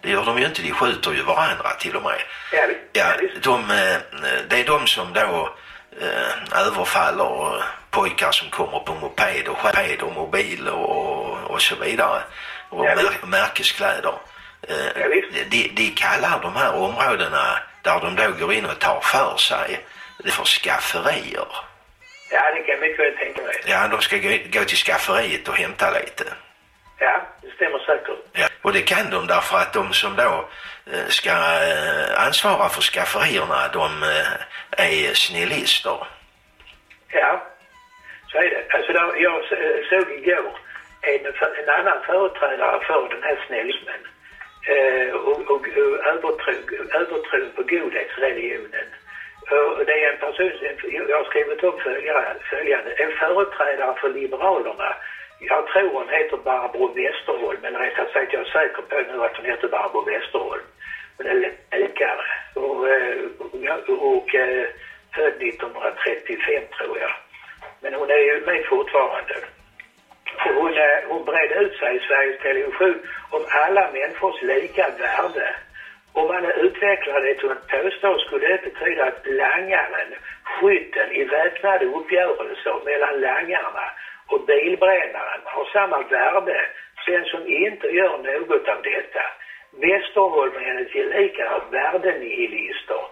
det gör de ju inte, de skjuter ju varandra till och med. Ja, Ja, de, eh, det är de som då eh, överfaller pojkar som kommer på moped och moped och mobil och, och så vidare. Och Ja, mär, märkeskläder. Eh, de, de kallar de här områdena där de då går in och tar för sig det för skafferier. Ja, det kan jag mycket väl tänka mig. Ja, de ska gå, gå till skafferiet och hämta lite. Ja, det stämmer säkert. Ja, och det kan de därför att de som då eh, ska eh, ansvara för skafferierna, de är snillister. Ja, så är det. Alltså, där, jag eh, såg igår en, en annan företrädare för den här snällismen eh, och, och, och övertron, övertro på godhetsreligionen. Och det är en person, som- jag har skrivit upp följande, en företrädare för Liberalerna. Jag tror hon heter Barbro Westerholm, eller rättare sagt jag är säker på nu att hon heter Barbro Westerholm. Hon är läkare och, eh, och, och, och eh, född 1935 tror jag. Men hon är ju med fortfarande. Och hon, eh, hon bredde ut sig i Sveriges Television om alla människors lika värde. Om man utvecklar det till att påstå skulle det betyda att langaren, skytten i väpnade uppgörelser mellan langarna och bilbrännaren har samma värde som den som inte gör något av detta. Västerholm och hennes gelikar är värdenihilister.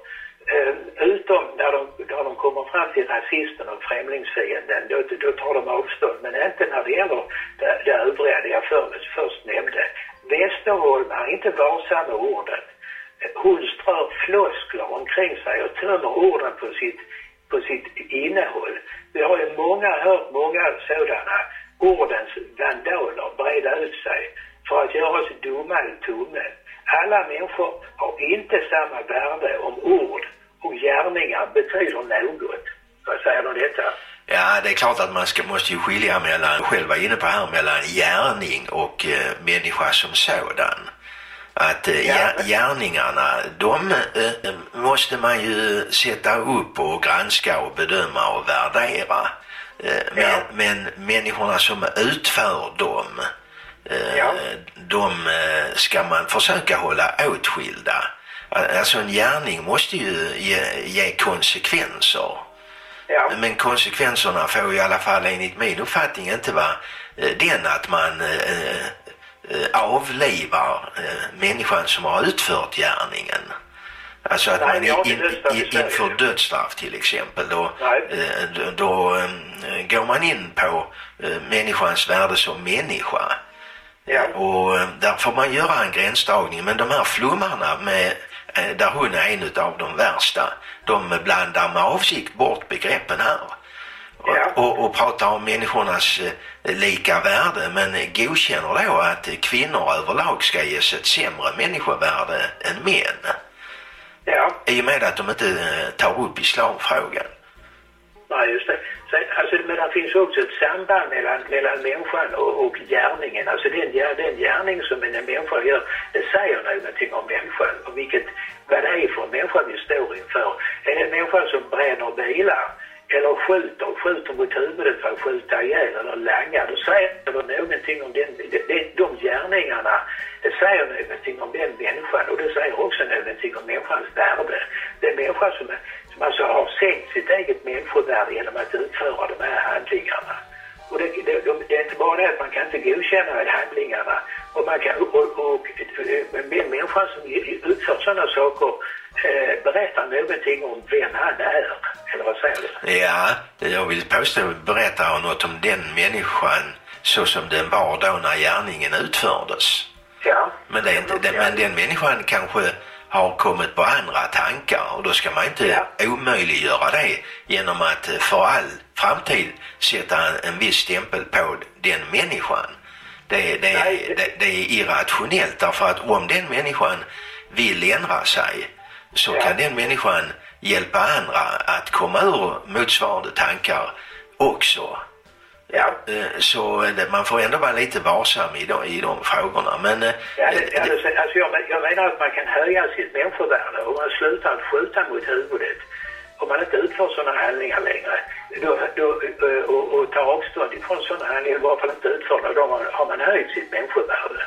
Eh, utom när de, när de kommer kommer fram till rasisten och främlingsfienden, då, då tar de avstånd. Men inte när det gäller det, det övriga, det jag för, först nämnde. Westerholm är inte varsam med orden. Hon strör floskler omkring sig och tömmer orden på sitt, på sitt innehåll. Vi har ju många hört många sådana ordens vandaler breda ut sig för att göra oss dumma i tummen. Alla människor har inte samma värde om ord och gärningar betyder något. Vad säger du om detta? Ja, det är klart att man ska, måste ju skilja mellan, själv var inne på här, mellan gärning och eh, människa som sådan. Att eh, gär- gärningarna, de eh, måste man ju sätta upp och granska och bedöma och värdera. Eh, men, men människorna som utför dem, eh, de eh, ska man försöka hålla åtskilda. Alltså en gärning måste ju ge, ge konsekvenser. Men konsekvenserna får i alla fall enligt min uppfattning inte vara eh, den att man eh, eh, avlivar eh, människan som har utfört gärningen. Alltså att Nej, man in, in, inför dödsstraff till exempel då, eh, då, då eh, går man in på människans värde som människa. Och eh, där får man göra en gränsdragning. Men de här flummarna med, där hon är en av de värsta, de blandar med avsikt bort begreppen här. Och, och, och pratar om människornas eh, lika värde men godkänner då att kvinnor överlag ska ges ett sämre människovärde än män. Ja. I och med att de inte eh, tar upp islamfrågan. Nej, just det. Alltså, men det finns också ett samband mellan, mellan människan och, och gärningen. Alltså den, den gärning som en människa gör, det säger någonting om människan och vilket, vad det är för människa vi står inför. Är det en människa som bränner bilar eller skjuter, skjuter mot huvudet för att skjuta ihjäl eller langar, då säger det någonting om den, de, de, de gärningarna. Det säger någonting om den människan och det säger också någonting om människans värde. Den människa som, som alltså har sänkt sitt eget människovärde genom att utföra de här handlingarna. Och det, det, de- det är inte bara det att man kan inte godkänna handlingarna och man kan, och, och, och den människan som utför sådana saker eh, berättar någonting om vem han är. Eller vad säger du? Ja, det jag vill påstå berättar något om den människan så som den var då när gärningen utfördes. Ja. Men, det är inte, den, men den människan kanske har kommit på andra tankar och då ska man inte omöjliggöra det genom att eh, för all framtid sätta en, en viss stämpel på den människan. Det, det, det, det är irrationellt därför att om den människan vill ändra sig så kan den människan hjälpa andra att komma ur motsvarande tankar också. Ja. Eh, Så det, man får ändå vara lite varsam i de, i de frågorna. Men eh, Ja, det, det, alltså jag, men- jag menar att man kan höja sitt människovärde om man slutar att skjuta mot huvudet. Om man inte utför sådana handlingar längre då, då, eh, och, och tar avstånd ifrån sådana handlingar, i varje fall inte utför det, då har man, har man höjt sitt människovärde.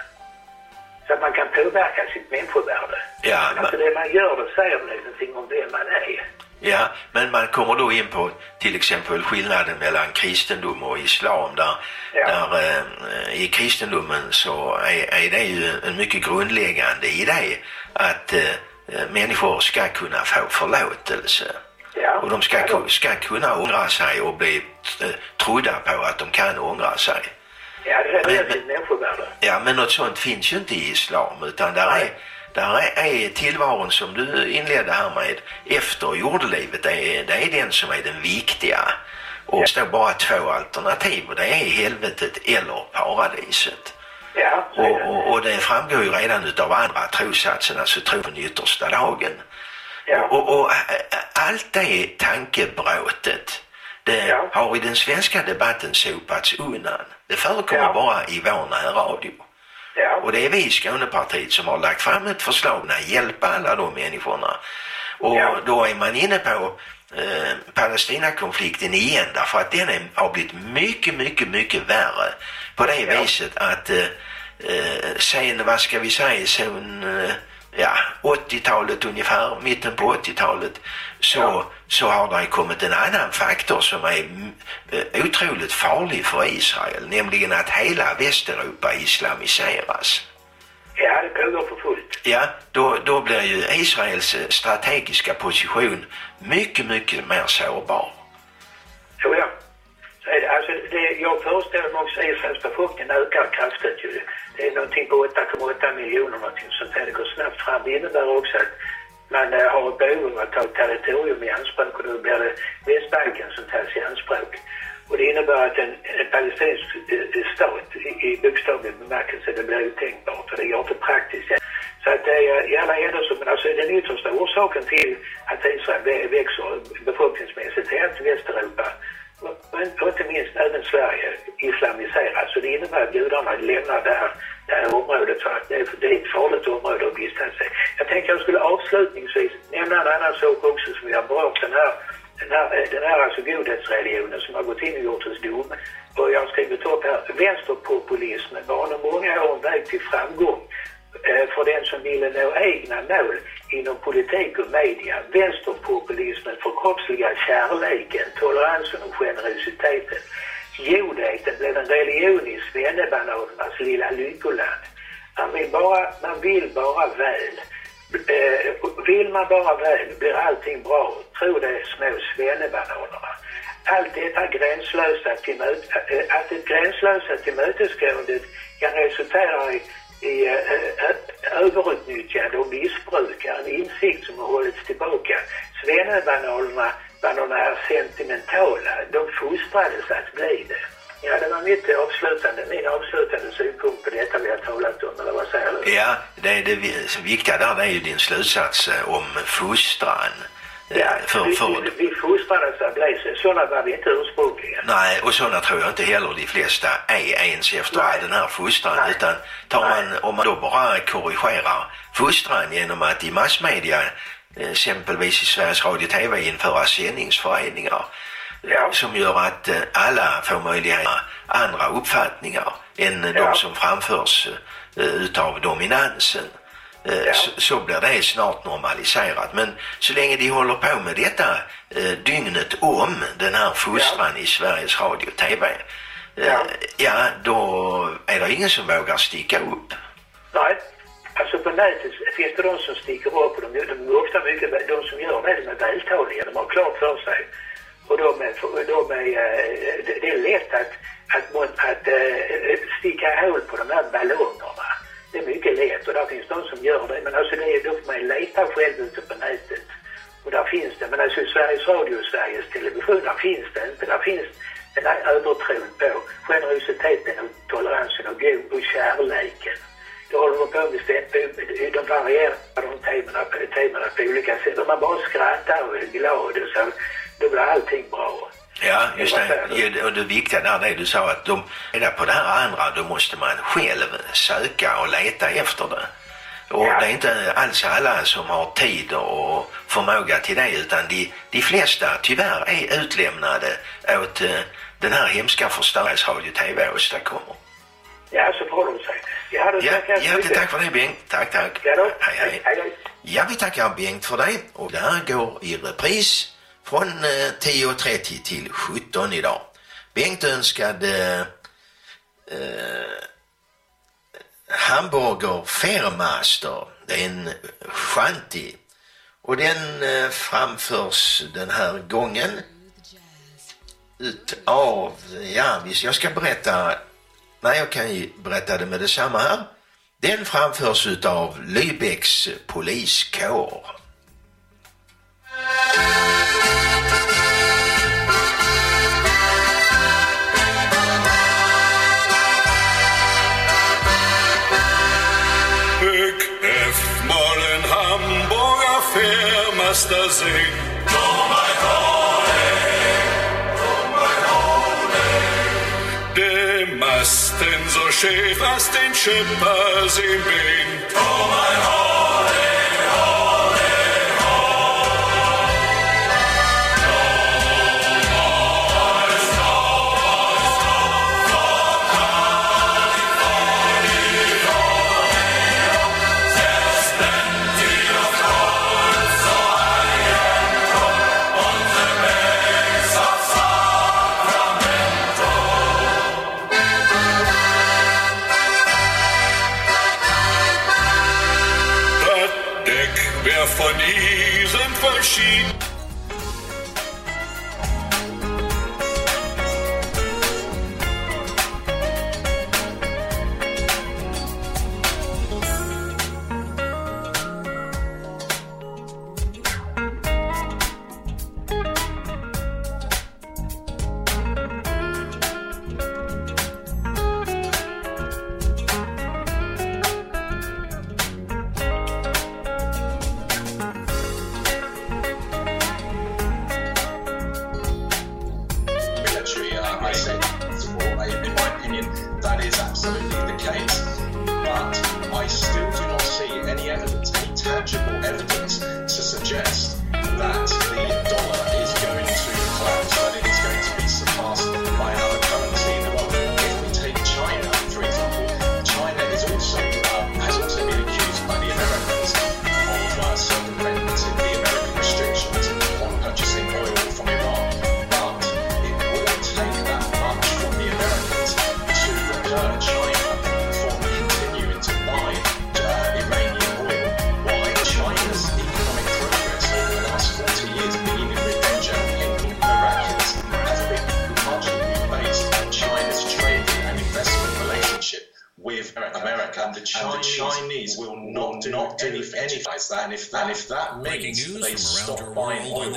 Så att man kan påverka sitt människovärde. Ja, alltså det man gör, det säger någonting om vem man är. Ja, men man kommer då in på till exempel skillnaden mellan kristendom och islam. Där, där eh, I kristendomen så är, är det ju en mycket grundläggande idé att eh, människor ska kunna få förlåtelse. Och de ska, ska kunna ångra sig och bli eh, trodda på att de kan ångra sig. Ja, det höjer sitt människovärde. Ja, men något sånt finns ju inte i islam utan där är, där är, är tillvaron som du inledde här med efter jordelivet, det är, det är den som är den viktiga. Och det står bara två alternativ och det är helvetet eller paradiset. Ja, Och, och, och det framgår ju redan utav andra trossatsen, alltså tro på den yttersta dagen. Och, och, och ä- allt det tankebråtet, det har i den svenska debatten sopats undan. Det förekommer bara i vår närradio. Och det är vi i Skånepartiet som har lagt fram ett förslag att hjälpa alla de människorna. Och då är man inne på eh, Palestinakonflikten igen därför att den är, har blivit mycket, mycket, mycket värre. På det viset att eh, eh, sen, vad ska vi säga, sen eh, ja, 80-talet ungefär, mitten på 80-talet så, så har det kommit en annan faktor som är eh, otroligt farlig för Israel, nämligen att hela Västeuropa islamiseras. Ja, det pågår för fullt. Ja, då, då blir ju Israels eh, strategiska position mycket, mycket mer sårbar. Jo, ja. Så är det. Alltså, det, jag föreställer mig också att Israels befolkning ökar kraftigt. Ju. Det är någonting på 8,8 miljoner, någonting sånt här. Det går snabbt fram. Det innebär också att man eh, har ett behov av att ta territorium i anspråk och då blir det Västbanken som tas i anspråk. Och det innebär att en, en palestinsk eh, stat i, i bokstavlig bemärkelse, det blir otänkbart och det går inte praktiskt. Så att det är i alla händelser, men alltså den yttersta orsaken till att Israel växer befolkningsmässigt är att Västeuropa men och inte minst även Sverige islamiseras. Så det innebär att judarna lämnar det här, det här området för att det är, det är ett farligt område att vistas i. Jag tänkte jag skulle avslutningsvis nämna en annan sak också som vi har berört. Den här, den här, den här alltså godhetsreligionen som har gått in och gjort oss dum. Och jag har skrivit upp här, vänsterpopulismen var under många år en väg till framgång Eh, för den som ville nå egna mål inom politik och media. Vänsterpopulismen förkroppsligar kärleken, toleransen och generositeten. Godheten blev en religion i svennebananernas lilla lyckoland. Man vill bara, man vill bara väl. Eh, vill man bara väl blir allting bra. Tro det små svennebananerna. Allt detta gränslösa till äh, eh, att det gränslösa tillmötesgåendet kan resultera i, i eh, eh, överutnyttjande och missbrukar, en insikt som har hållits tillbaka. Svennebananerna bananerna här sentimentala. De fostrades att bli det. Ja, det var mitt avslutande, min avslutande synpunkt på detta vi har talat om, eller vad säger du? Ja, det, det viktiga där det är ju din slutsats eh, om fostran. Ja, för, vi, för, vi, fostrades att bli så. Sådana var vi inte ursprungligen. Nej, och sådana tror jag inte heller de flesta är ens efter all den här fostran. Utan tar man, om man då bara korrigerar fostran genom att i massmedia, eh, exempelvis i Sveriges Radio och TV, införa sändningsföreningar eh, som gör att eh, alla får möjlighet att andra uppfattningar än eh, de som framförs utav dominansen. Eh, så, så blir det snart normaliserat. Men så länge de håller på med detta eh, dygnet om den här fostran i Sveriges Radio och TV, eh, ja. då är det ingen som vågar sticka upp. Nej, alltså på nätet finns det de som sticker upp och de, de är ofta mycket, de som gör det, de är vältaliga, de har klart för sig. Och de är, de är, det är lätt att, att, att eh, sticka hål på de här ballongerna. Det är mycket lätt och där finns de som gör det. Men alltså det är, då får man leta själv ute på nätet. Och där finns det, men alltså i Sveriges Radio och Sveriges Television, där finns det inte. Där finns den här övertron på generositeten och toleransen och, god, och kärleken. Då håller de på med stämt, de varierar de temana, temana på olika sätt. Om man bara skrattar och är glad och så, då blir allting bra. Ja, just det. Ja, Och det viktiga där det du sa att de, redan på det här andra, då måste man själv söka och leta efter det. Och det är inte alls alla som har tid och förmåga till det utan de, de flesta tyvärr är utlämnade åt eh, den här hemska förstörelseradio TV åstadkommer. Ja, så förhåller det sig. Ja, Ja, hjärtligt tack för det Bengt. Tack, tack. Ja. Hej, hej. Hej, hej. Ja, vi tackar Bengt för det. Och det här går i repris från eh, 10.30 till 17 idag. Bengt önskade eh, Hamburger Fairmaster. Det är en shanti. Och den eh, framförs den här gången utav, ja visst, jag ska berätta, nej jag kan ju berätta det med detsamma här. Den framförs utav Lübecks poliskår. Master sing. To my holy, to my holy. Dem Masten so schön, was den Schöpfer sie bringt. Oh, mein holy.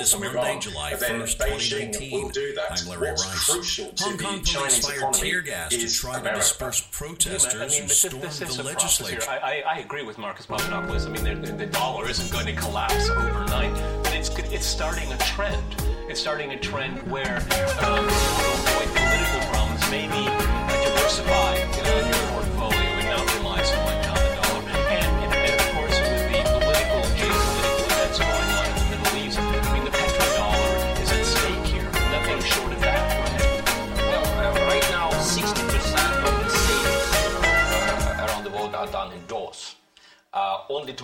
This from Monday, July 1st, 2019. will do that. I'm Larry What's Rice. crucial Hong Kong police fired tear gas to try to disperse protesters I mean, who stormed this is the a process here. legislature. I, I, I agree with Marcus Papadopoulos. I mean, the, the dollar isn't going to collapse overnight, but it's it's starting a trend. It's starting a trend where um,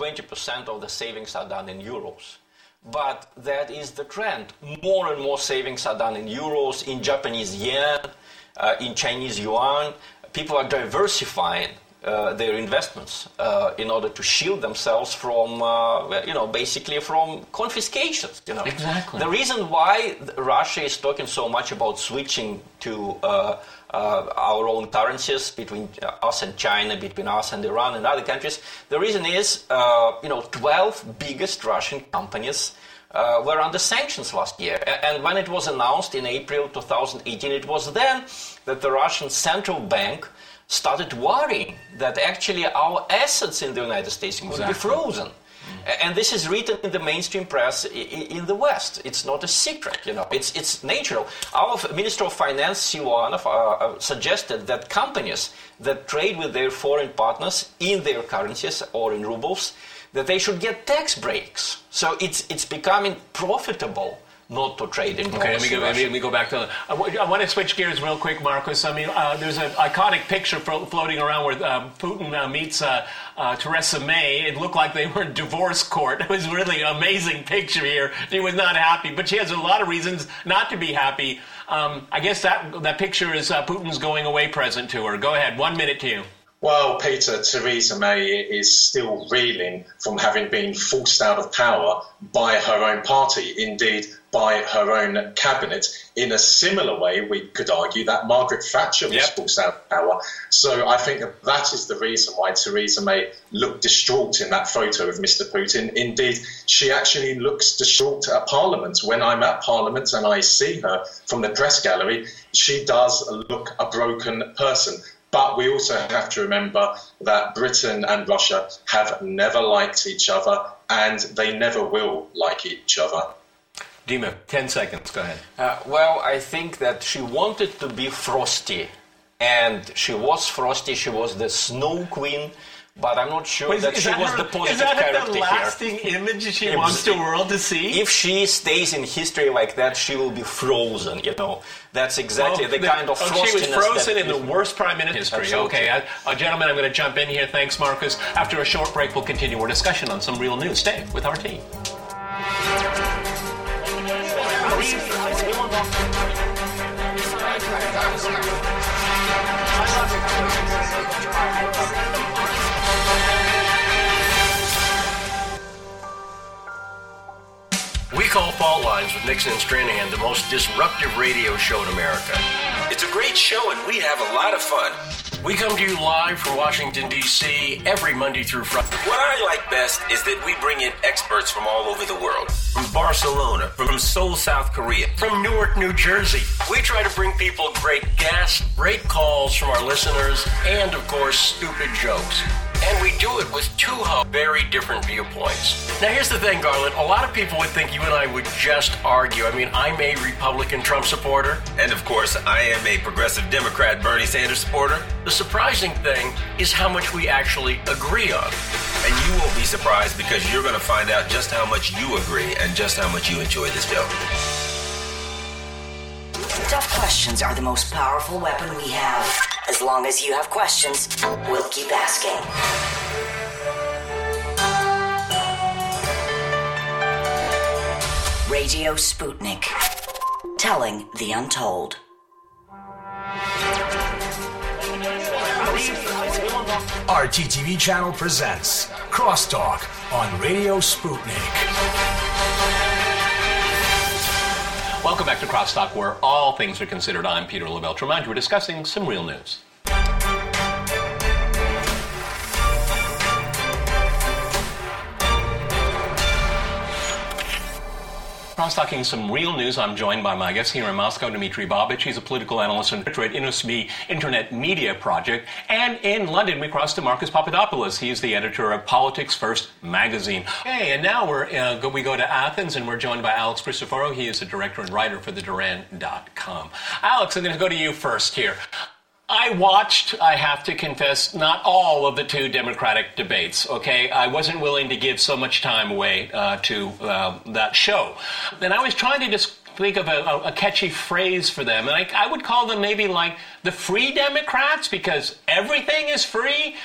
20% of the savings are done in euros. But that is the trend. More and more savings are done in euros, in Japanese yen, uh, in Chinese yuan. People are diversifying uh, their investments uh, in order to shield themselves from, uh, you know, basically from confiscations. You know, Exactly. The reason why Russia is talking so much about switching to uh, our own currencies between uh, us and China, between us and Iran and other countries, the reason is, uh, you know, 12 biggest Russian companies uh, were under sanctions last year. And when it was announced in April 2018, it was then that the Russian central bank started worrying that actually our assets in the United States would be frozen. And this is written in the mainstream press in the West. It's not a secret, you know. It's it's natural. Our Minister of Finance, Siluanov, uh, uh, suggested that companies that trade with their foreign partners in their currencies or in rubles, that they should get tax breaks. So it's it's becoming profitable not to trade in Okay, let dollars me, go, let, me, let me go back to. I, w- I want to switch gears real quick, Marcus. I mean, uh, there's an iconic picture flo- floating around where uh, Putin uh, meets uh, uh, Theresa May. It looked like they were in divorce court. It was really an amazing picture here. She was not happy, but she has a lot of reasons not to be happy. Um, I guess that that picture is uh, Putin's going away present to her. Go ahead, one minute to you. Well, Peter, Theresa May is still reeling from having been forced out of power by her own party, indeed by her own cabinet. In a similar way, we could argue that Margaret Thatcher was forced out of power. So I think that, that is the reason why Theresa May looked distraught in that photo of Mr. Putin. Indeed, she actually looks distraught at Parliament. When I'm at Parliament and I see her from the press gallery, she does look a broken person. But we also have to remember that Britain and Russia have never liked each other and they never will like each other. Dima, 10 seconds, go ahead. Uh, well, I think that she wanted to be frosty, and she was frosty. She was the snow queen, but I'm not sure Wait, is- that is she that was her- the is positive that the character lasting here. image she wants the world to see? If she stays in history like that, she will be frozen. You know, that's exactly Well, the kind of oh, frostiness. She was frozen that in the worst prime minister history. Absolutely. Okay, uh, uh, gentlemen, I'm going to jump in here. Thanks, Marcus. After a short break, we'll continue our discussion on some real news. Stay with our team. We call Fault Lines with Nixon and Stranahan the most disruptive radio show in America. It's a great show and we have a lot of fun. We come to you live from Washington, D.C. every Monday through Friday. What I like best is that we bring in experts from all over the world. From Barcelona, from Seoul, South Korea, From Newark, New Jersey, we try to bring people great guests, great calls from our listeners, and of course, stupid jokes. And we do it with two very different viewpoints. Now, here's the thing, Garland. A lot of people would think you and I would just argue. I mean, I'm a Republican Trump supporter. And of course, I am a progressive Democrat Bernie Sanders supporter. The surprising thing is how much we actually agree on. And you won't be surprised because you're going to find out just how much you agree and just how much you enjoy this show. Tough questions are the most powerful weapon we have. As long as you have questions, we'll keep asking. Radio Sputnik. Telling the untold. RTTV channel presents Crosstalk on Radio Sputnik. Welcome back to Crosstalk, where all things are considered. I'm Peter Lavelle-Tremont. We're discussing some real news. Cross-talking some real news. I'm joined by my guest here in Moscow, Dmitry Babich. He's a political analyst and at InoSMI Internet Media Project. And in London, we cross to Marcus Papadopoulos. He's the editor of Politics First magazine. Okay, and now we're, uh, go, we go to Athens, and we're joined by Alex Christoforou. He is the director and writer for TheDuran.com. Alex, I'm going to go to you first here. I watched, I have to confess, not all of the two Democratic debates, okay? I wasn't willing to give so much time away uh, to uh, that show. And I was trying to just think of a, a catchy phrase for them. And I, I would call them maybe like the free Democrats because everything is free.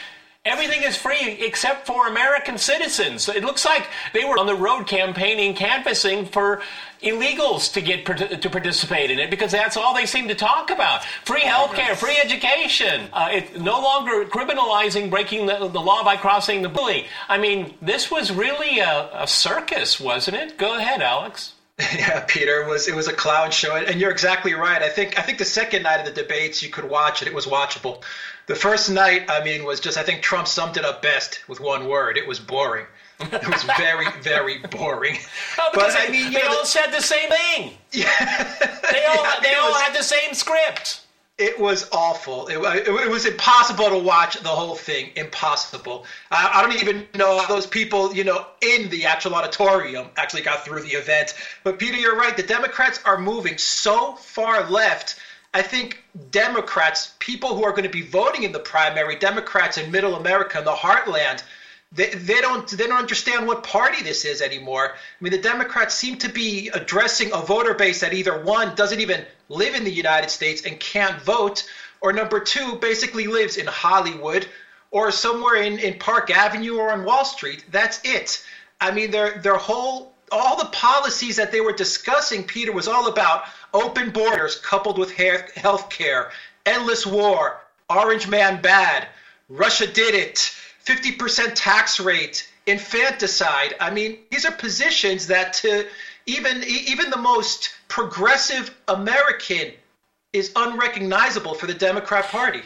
Everything is free except for American citizens. It looks like they were on the road campaigning, canvassing for illegals to get to participate in it because that's all they seem to talk about: free healthcare, free education. Uh, it no longer criminalizing breaking the, the law by crossing the bully. I mean, this was really a, a circus, wasn't it? Go ahead, Alex. Yeah, Peter, it was it was a clown show, and you're exactly right. I think I think the second night of the debates you could watch it; it was watchable. The first night, I mean, was just I think Trump summed it up best with one word: it was boring. It was very, very boring. Oh, but they, I mean, you they know, all the- said the same thing. Yeah, they all Yeah, they all was- had the same script. It was awful. It, it, it was impossible to watch the whole thing. Impossible. I, I don't even know how those people, you know, in the actual auditorium actually got through the event. But Peter, you're right. The Democrats are moving so far left. I think Democrats, people who are going to be voting in the primary, Democrats in Middle America, in the heartland, they, they don't they don't understand what party this is anymore. I mean, the Democrats seem to be addressing a voter base that either one doesn't even live in the United States and can't vote, or number two basically lives in Hollywood or somewhere in, in Park Avenue or on Wall Street. That's it. I mean, their their whole all the policies that they were discussing, Peter, was all about open borders coupled with health care, endless war, Orange Man bad, Russia did it, 50% tax rate, infanticide. I mean, these are positions that to even e- even the most progressive American is unrecognizable for the Democrat Party.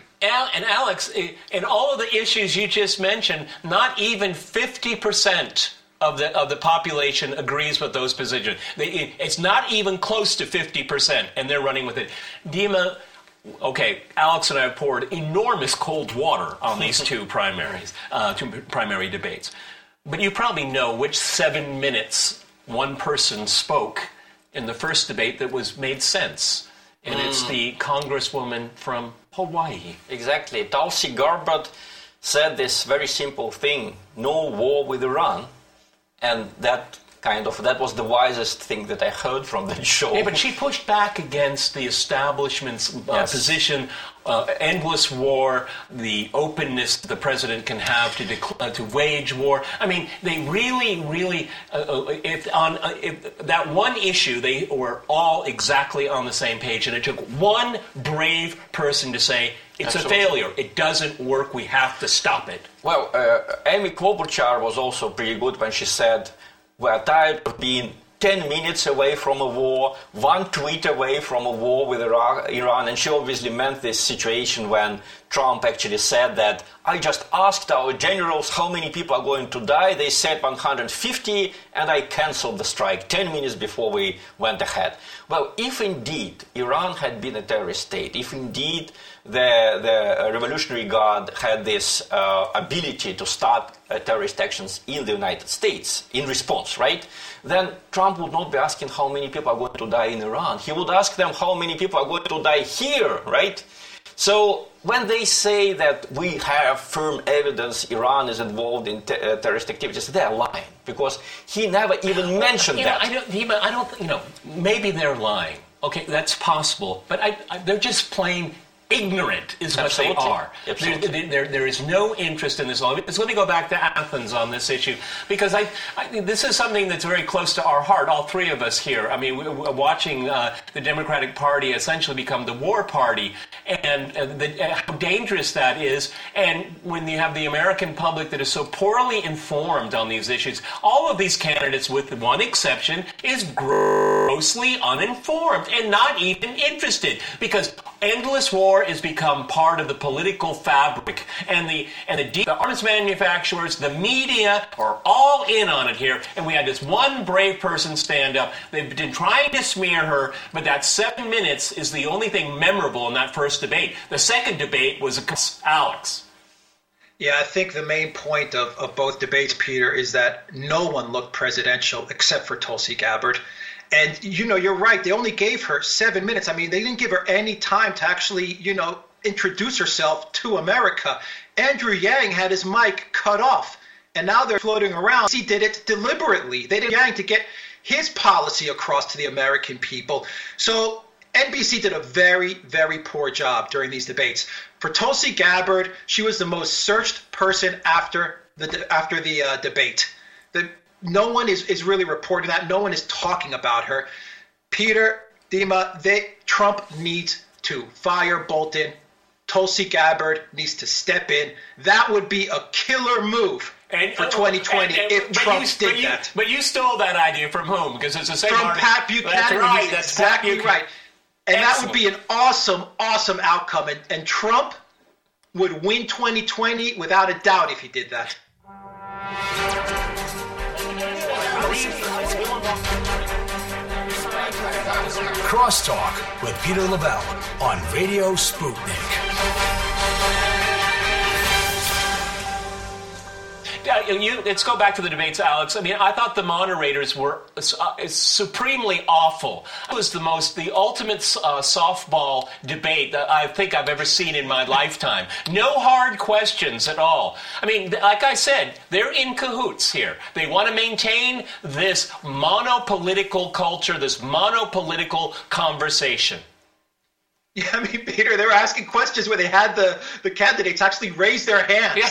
And Alex, eh, in all of the issues you just mentioned, not even 50% of the of the population agrees with those positions. They, it's not even close to 50%, and they're running with it. Dima, okay, Alex and I have poured enormous cold water on these two primaries, uh, two primary debates. But you probably know which seven minutes one person spoke in the first debate that was made sense. And it's Mm. the congresswoman from Hawaii. Exactly. Tulsi Gabbard said this very simple thing: no war with Iran, and that kind of that was the wisest thing that I heard from the show. Yeah, but she pushed back against the establishment's uh, Yes. position, uh, endless war, the openness the president can have to dec- uh, to wage war. I mean, they really, really, uh, uh, if on uh, if that one issue, they were all exactly on the same page, and it took one brave person to say. It's Absolutely. a failure. It doesn't work. We have to stop it. Well, uh, Amy Klobuchar was also pretty good when she said, "We're tired of being 10 minutes away from a war, one tweet away from a war with Ira- Iran." And she obviously meant this situation when Trump actually said that, "I just asked our generals how many people are going to die. They said 150, and I cancelled the strike 10 minutes before we went ahead." Well, if indeed Iran had been a terrorist state, if indeed the, the Revolutionary Guard had this uh, ability to start uh, terrorist actions in the United States in response, right? Then Trump would not be asking how many people are going to die in Iran. He would ask them how many people are going to die here, right? So when they say that we have firm evidence Iran is involved in te- uh, terrorist activities, they're lying because he never even mentioned You know, that. I don't, I don't, you know, maybe they're lying. Okay, that's possible, but I, I, they're just plain ignorant, is what Absolutely. they are. Absolutely. There, there, there is no interest in this law. So let me go back to Athens on this issue because I, I this is something that's very close to our heart. All three of us here. I mean, watching uh, the Democratic Party essentially become the war party, and uh, the, uh, how dangerous that is. And when you have the American public that is so poorly informed on these issues, all of these candidates, with one exception, is grossly uninformed and not even interested because endless war has become part of the political fabric and the and the, the arms manufacturers the media are all in on it here. And we had this one brave person stand up. They've been trying to smear her but that seven minutes is the only thing memorable in that first debate. The second debate was alex. Yeah, I think the main point of, of both debates, Peter, is that no one looked presidential except for Tulsi Gabbard. And, you know, you're right. They only gave her seven minutes. I mean, they didn't give her any time to actually, you know, introduce herself to America. Andrew Yang had his mic cut off, and now they're floating around. He did it deliberately. They didn't Yang to get his policy across to the American people. So NBC did a very, very poor job during these debates. For Tulsi Gabbard, she was the most searched person after the after the uh, debate. The, no one is, is really reporting that. No one is talking about her. Peter, Dima, they, Trump needs to fire Bolton. Tulsi Gabbard needs to step in. That would be a killer move for 2020 And- and- if Trump you, did but you, that. But you stole that idea from whom? Because it's the same From article- Pat Buchanan. That's right. He's That's exactly right. And that would be an awesome, awesome outcome. And, and Trump would win 2020 without a doubt if he did that. Crosstalk with Peter Lavelle on Radio Sputnik. You, you- let's go back to the debates, Alex. I mean, I thought the moderators were uh, supremely awful. It was the most, the ultimate uh, softball debate that I think I've ever seen in my lifetime. No hard questions at all. I mean, th- like I said, they're in cahoots here. They want to maintain this monopolitical culture, this monopolitical conversation. Yeah, I mean, Peter, they were asking questions where they had the, the candidates actually raise their hands.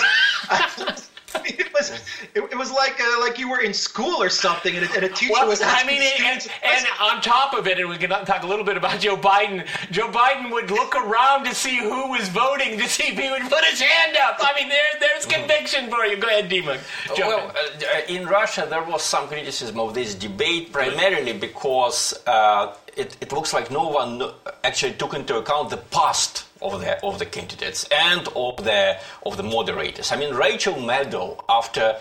I mean, it was it, it was like uh, like you were in school or something, and a, and a teacher Well, was I asking mean, and, students and on top of it, and we can talk a little bit about Joe Biden. Joe Biden would look around to see who was voting, to see if he would put his hand up. I mean, there, there's conviction for you. Go ahead, Dima. Well, uh, in Russia, there was some criticism of this debate, primarily because uh, it, it looks like no one actually took into account the past of the of the candidates and of the of the moderators. I mean, Rachel Maddow, after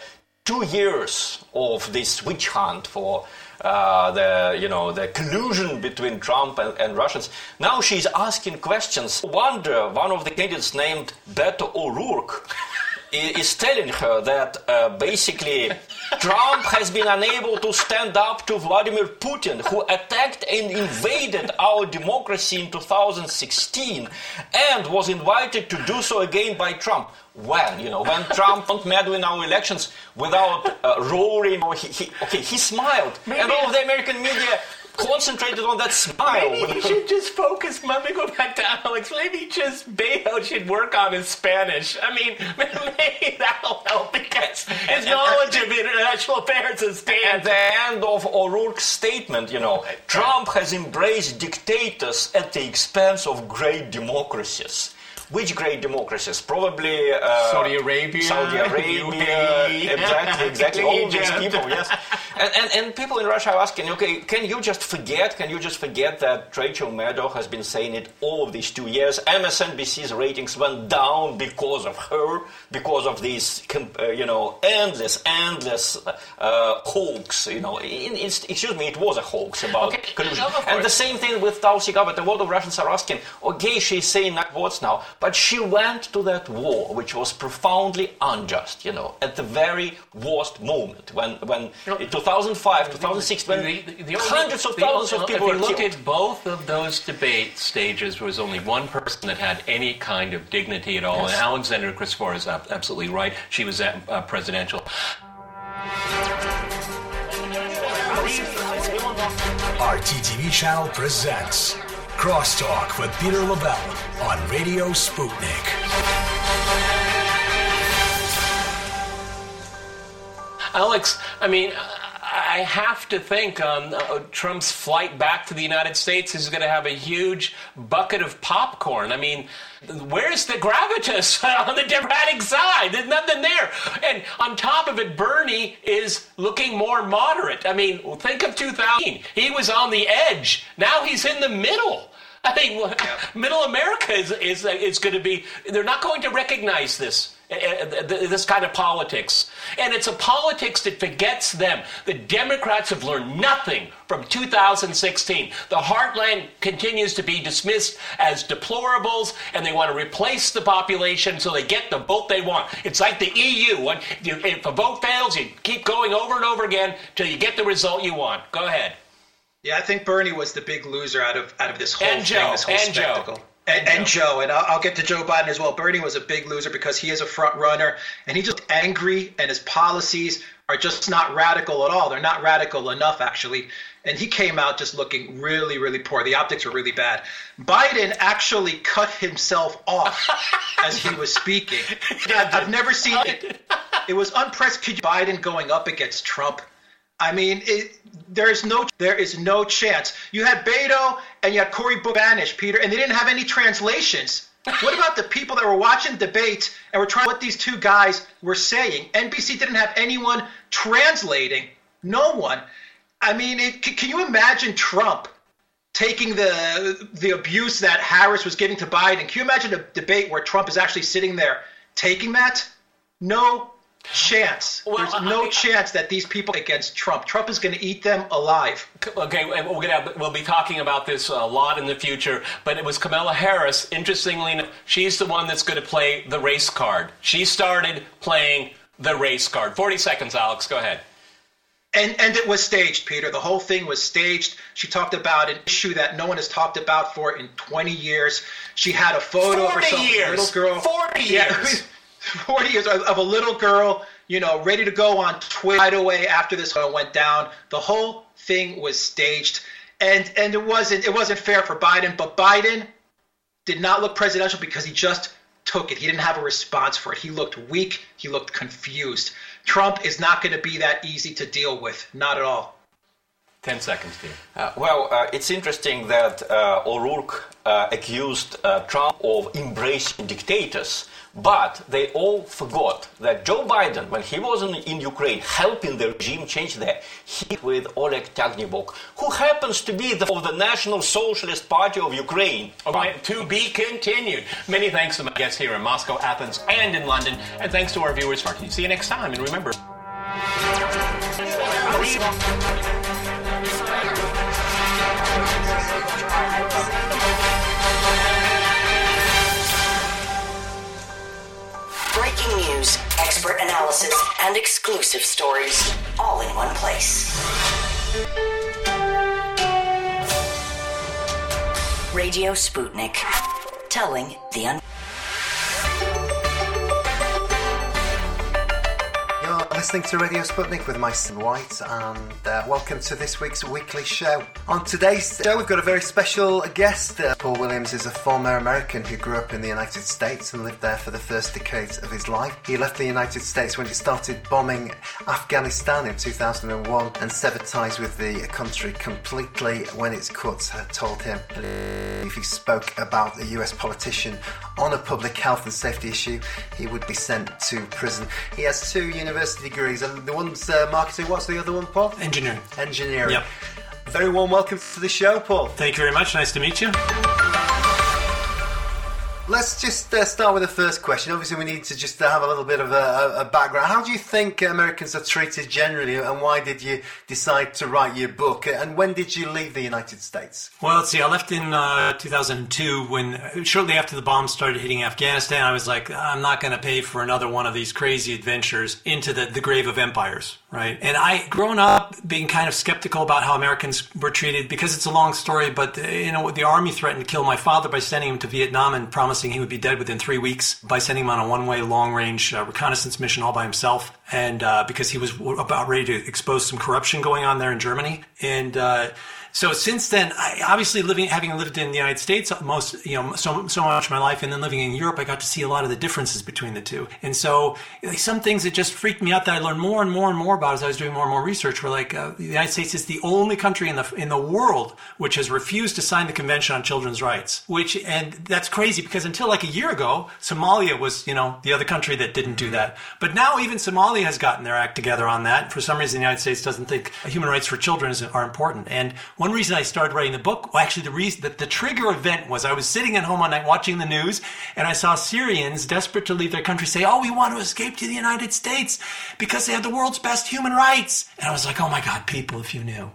two years of this witch hunt for uh, the you know the collusion between Trump and, and Russians. Now she's asking questions. Wonder one of the candidates named Beto O'Rourke is telling her that uh, basically Trump has been unable to stand up to Vladimir Putin, who attacked and invaded our democracy in 2016 and was invited to do so again by Trump. When, you know, when Trump won't meddle in our elections without uh, roaring, or he, he, okay, he smiled, and all of the American media concentrated on that smile. Maybe he should just focus. Let me go back to Alex. Maybe just Beto should work on his Spanish. I mean, maybe that'll help because his knowledge of international affairs is At the end of O'Rourke's statement, you know, Trump has embraced dictators at the expense of great democracies. Which great democracies? Probably uh, Saudi Arabia, Saudi Arabia, exactly, exactly. All these people, yes. And, and, and people in Russia are asking, okay, can you just forget? Can you just forget that Rachel Maddow has been saying it all of these two years? MSNBC's ratings went down because of her, because of these, uh, you know, endless, endless uh, hoax. You know, in, it's, excuse me, it was a hoax about collusion. no, and the same thing with Tulsi Gabbard. A lot of Russians are asking, okay, she's saying nice words now, But she went to that war, which was profoundly unjust, you know, at the very worst moment when, when in 2005, 2006, when The- the- the only- hundreds of the thousands only- of people If were you look killed. at both of those debate stages, there was only one person that had any kind of dignity at all. Yes. And Alexander Christopher is absolutely right. She was at, uh, presidential. RTTV channel presents Crosstalk with Peter Lavelle on Radio Sputnik. Alex, I mean, I have to think um, uh, Trump's flight back to the United States is going to have a huge bucket of popcorn. I mean, where's the gravitas on the Democratic side? There's nothing there. And on top of it, Bernie is looking more moderate. I mean, think of 2000. He was on the edge. Now he's in the middle. I mean, middle America is, is, is going to be, they're not going to recognize this. Uh, uh, th- This kind of politics. And it's a politics that forgets them. The Democrats have learned nothing from 2016. The heartland continues to be dismissed as deplorables, and they want to replace the population so they get the vote they want. It's like the EU. If a vote fails, you keep going over and over again till you get the result you want. Go ahead. Yeah, I think Bernie was the big loser out of out of this whole And thing, Joe, this whole and Joe. And, and Joe, and I'll, I'll get to Joe Biden as well. Bernie was a big loser because he is a front runner, and he's just angry, and his policies are just not radical at all. They're not radical enough, actually. And he came out just looking really, really poor. The optics were really bad. Biden actually cut himself off as he was speaking. I've, I've never seen it. It was unprecedented. Biden going up against Trump. I mean, it, there is no there is no chance. You had Beto and you had Cory Booker Spanish, Peter, and they didn't have any translations. What about the people that were watching debate and were trying what these two guys were saying? NBC didn't have anyone translating. No one. I mean, it, can, can you imagine Trump taking the the abuse that Harris was giving to Biden? Can you imagine a debate where Trump is actually sitting there taking that? No chance. There's no chance that these people against Trump. Trump is going to eat them alive. Okay, we're gonna we'll be talking about this a lot in the future. But it was Kamala Harris. Interestingly, enough, she's the one that's going to play the race card. She started playing the race card. Forty seconds, Alex. Go ahead. And and it was staged, Peter. The whole thing was staged. She talked about an issue that no one has talked about for in 20 years. She had a photo of 40 herself, a years. little girl. 40 Yeah, years. 40 years of, of a little girl, you know, ready to go on Twitter right away after this went down. The whole thing was staged, and and it wasn't it wasn't fair for Biden. But Biden did not look presidential because he just took it. He didn't have a response for it. He looked weak. He looked confused. Trump is not going to be that easy to deal with. Not at all. Ten seconds, Steve. Uh, well, uh, it's interesting that uh, O'Rourke uh, accused uh, Trump of embracing dictators, but they all forgot that Joe Biden, when he was in, in Ukraine helping the regime change there, he with Oleg Tyagnibok, who happens to be the, of the National Socialist Party of Ukraine. Okay, to be continued. Many thanks to my guests here in Moscow, Athens, and in London, and thanks to our viewers for. See you next time, and remember. Breaking news, expert analysis, and exclusive stories all in one place. Radio Sputnik. Telling the un. Listening to Radio Sputnik with Simon White, and uh, welcome to this week's weekly show. On today's show, we've got a very special guest. Uh, Paul Williams is a former American who grew up in the United States and lived there for the first decades of his life. He left the United States when it started bombing Afghanistan in 2001 and severed ties with the country completely when its cuts had told him. If he spoke about a US politician on a public health and safety issue, he would be sent to prison. He has two university degrees, and the one's uh, marketing. What's the other one, Paul? Engineering. Engineering. Yep. Very warm welcome to the show, Paul. Thank you very much. Nice to meet you. Let's just uh, start with the first question. Obviously, we need to just uh, have a little bit of a, a, background. How do you think Americans are treated generally, and why did you decide to write your book? And when did you leave the United States? Well, let's see. I left in uh, 2002 when, shortly after the bombs started hitting Afghanistan, I was like, I'm not going to pay for another one of these crazy adventures into the, the grave of empires, right? And I, grown up being kind of skeptical about how Americans were treated because it's a long story, but, uh, you know, the army threatened to kill my father by sending him to Vietnam and promising he would be dead within three weeks by sending him on a one way long range uh, reconnaissance mission all by himself. And uh, because he was about ready to expose some corruption going on there in Germany. And, uh, so since then, I, obviously living, having lived in the United States most, you know, so so much of my life, and then living in Europe, I got to see a lot of the differences between the two. And so, some things that just freaked me out that I learned more and more and more about as I was doing more and more research were like uh, the United States is the only country in the in the world which has refused to sign the Convention on Children's Rights. Which and that's crazy because until like a year ago, Somalia was you know the other country that didn't do that. But now even Somalia has gotten their act together on that. For some reason, the United States doesn't think human rights for children is, are important. And one reason I started writing the book, well, actually, the reason that the trigger event was I was sitting at home one night watching the news, and I saw Syrians desperate to leave their country say, "Oh, we want to escape to the United States because they have the world's best human rights." And I was like, "Oh my God, people, if you knew."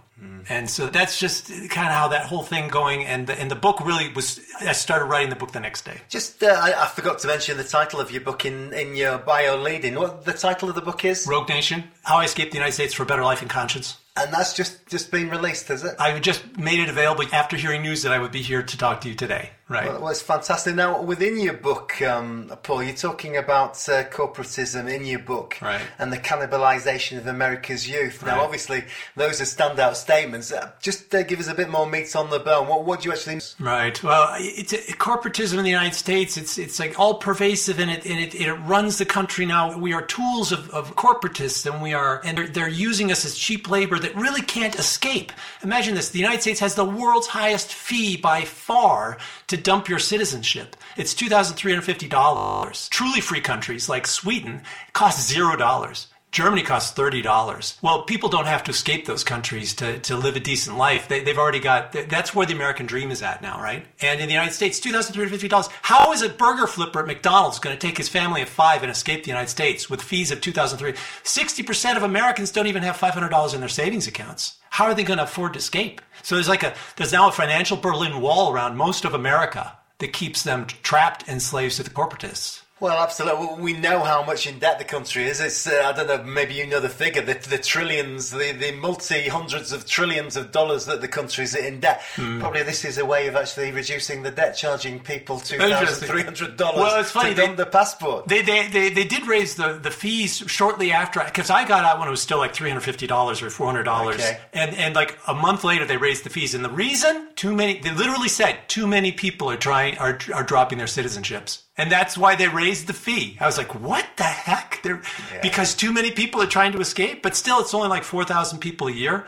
And so that's just kind of how that whole thing going, and the, and the book really was. I started writing the book the next day. Just, uh, I, I forgot to mention the title of your book in, in your bio leading. What the title of the book is? Rogue Nation: How I Escaped the United States for a Better Life and Conscience. And that's just just been released, is it? I just made it available after hearing news that I would be here to talk to you today. Right. Well, well, it's fantastic. Now, within your book, um, Paul, you're talking about uh, corporatism in your book Right. and the cannibalization of America's youth. Now, Right. obviously, those are standout statements. Uh, just uh, give us a bit more meat on the bone. What, what do you actually Right. Well, it's corporatism in the United States. It's it's like all pervasive, and it and it, it runs the country now. We are tools of, of corporatists, and we are and they're, they're using us as cheap labor that really can't escape. Imagine this: the United States has the world's highest fee by far to dump your citizenship. It's two thousand three hundred fifty dollars. Truly free countries like Sweden cost zero dollars. Germany costs thirty dollars. Well, people don't have to escape those countries to, to live a decent life. They, they've already got. That's where the American dream is at now, right? And in the United States, two thousand three hundred fifty dollars. How is a burger flipper at McDonald's going to take his family of five and escape the United States with fees of two thousand three? Sixty percent of Americans don't even have five hundred dollars in their savings accounts. How are they going to afford to escape? So there's like a there's now a financial Berlin Wall around most of America that keeps them trapped and slaves to the corporatists. Well, absolutely. We know how much in debt the country is. It's uh, I don't know. Maybe you know the figure. The, the trillions, the, the multi hundreds of trillions of dollars that the country's in debt. Hmm. Probably this is a way of actually reducing the debt, charging people two thousand three hundred dollars. Well, it's funny, to they- the passport. They, they, they, they did raise the, the fees shortly after because I got out when it was still like three hundred fifty dollars or four hundred dollars, Okay. and and like a month later they raised the fees, and the reason too many they literally said too many people are trying are are dropping their citizenships, and that's why they raised the fee. I was like, what the heck? They're, Because too many people are trying to escape, but still it's only like four thousand people a year.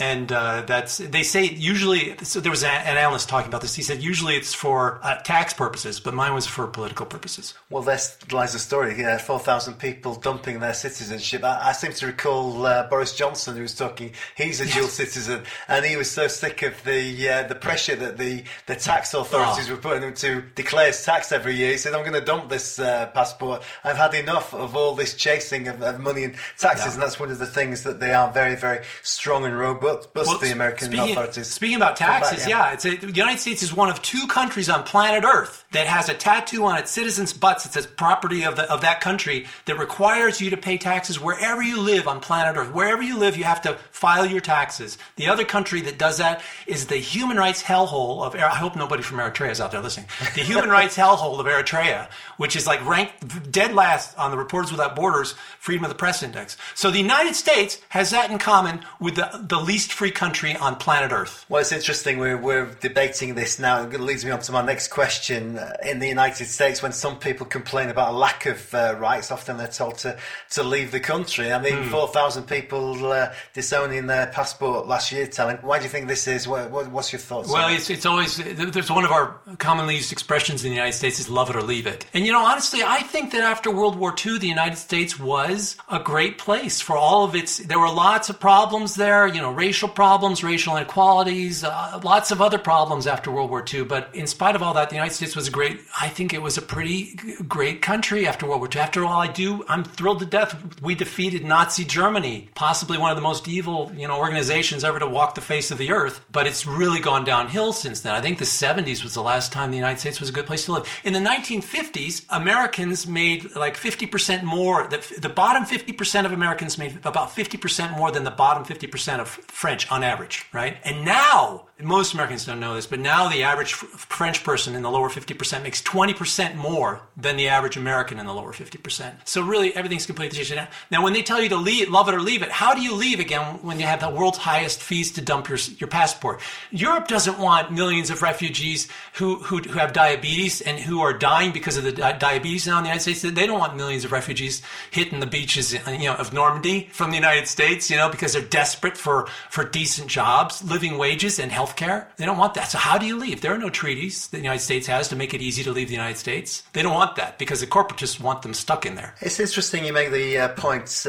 And uh, that's they say usually. So there was a- an analyst talking about this. He said usually it's for uh, tax purposes, but mine was for political purposes. Well, there lies the story. Yeah, four thousand people dumping their citizenship. I, I seem to recall uh, Boris Johnson, who was talking. He's a dual citizen, and he was so sick of the uh, the pressure that the, the tax authorities Oh. were putting him to declare his tax every year. He said, "I'm going to dump this uh, passport. I've had enough of all this chasing of, of money and taxes." Yeah. And that's one of the things that they are very, very strong and robust. Bust the American speaking, authorities. Speaking about Come back, taxes, yeah, it's a, the United States is one of two countries on planet Earth that has a tattoo on its citizens' butts that says "property of the of that country" that requires you to pay taxes wherever you live on planet Earth. Wherever you live, you have to file your taxes. The other country that does that is the human rights hellhole of. I hope nobody from Eritrea is out there listening. The human rights hellhole of Eritrea, which is like ranked dead last on the Reporters Without Borders Freedom of the Press Index. So the United States has that in common with the, the least free country on planet Earth. Well, it's interesting. We're, we're debating this now. It leads me on to my next question. In the United States, when some people complain about a lack of uh, rights, often they're told to, to leave the country. I mean, Hmm. 4,000 people uh, disowning their passport last year telling. Why do you think this is? What, what, what's your thoughts? Well, it's, it's always, there's one of our commonly used expressions in the United States is love it or leave it. And you know, honestly, I think that after World War II, the United States was a great place for all of its, there were lots of problems there, you know, racial problems, racial inequalities, uh, lots of other problems after World War II. But in spite of all that, the United States was a great, I think it was a pretty great country after World War II. After all, I do, I'm thrilled to death we defeated Nazi Germany, possibly one of the most evil, you know, organizations ever to walk the face of the earth. But it's really gone downhill since then. I think the 70s was the last time the United States was a good place to live. In the 1950s, Americans made like 50% more. The, the bottom 50% of Americans made about 50% more than the bottom 50% of French on average, right? And now, most Americans don't know this, but now the average French person in the lower 50% makes 20% more than the average American in the lower 50%. So really, everything's completely changed. Now- Now, when they tell you to leave, love it or leave it, how do you leave again when you have the world's highest fees to dump your, your passport? Europe doesn't want millions of refugees who, who, who have diabetes and who are dying because of the di- diabetes now in the United States. They don't want millions of refugees hitting the beaches, you know, of Normandy from the United States, you know, because they're desperate for, for decent jobs, living wages, and health care. They don't want that. So how do you leave? There are no treaties that the United States has to make it easy to leave the United States. They don't want that because the corporatists want them stuck in there. It's interesting you make the uh,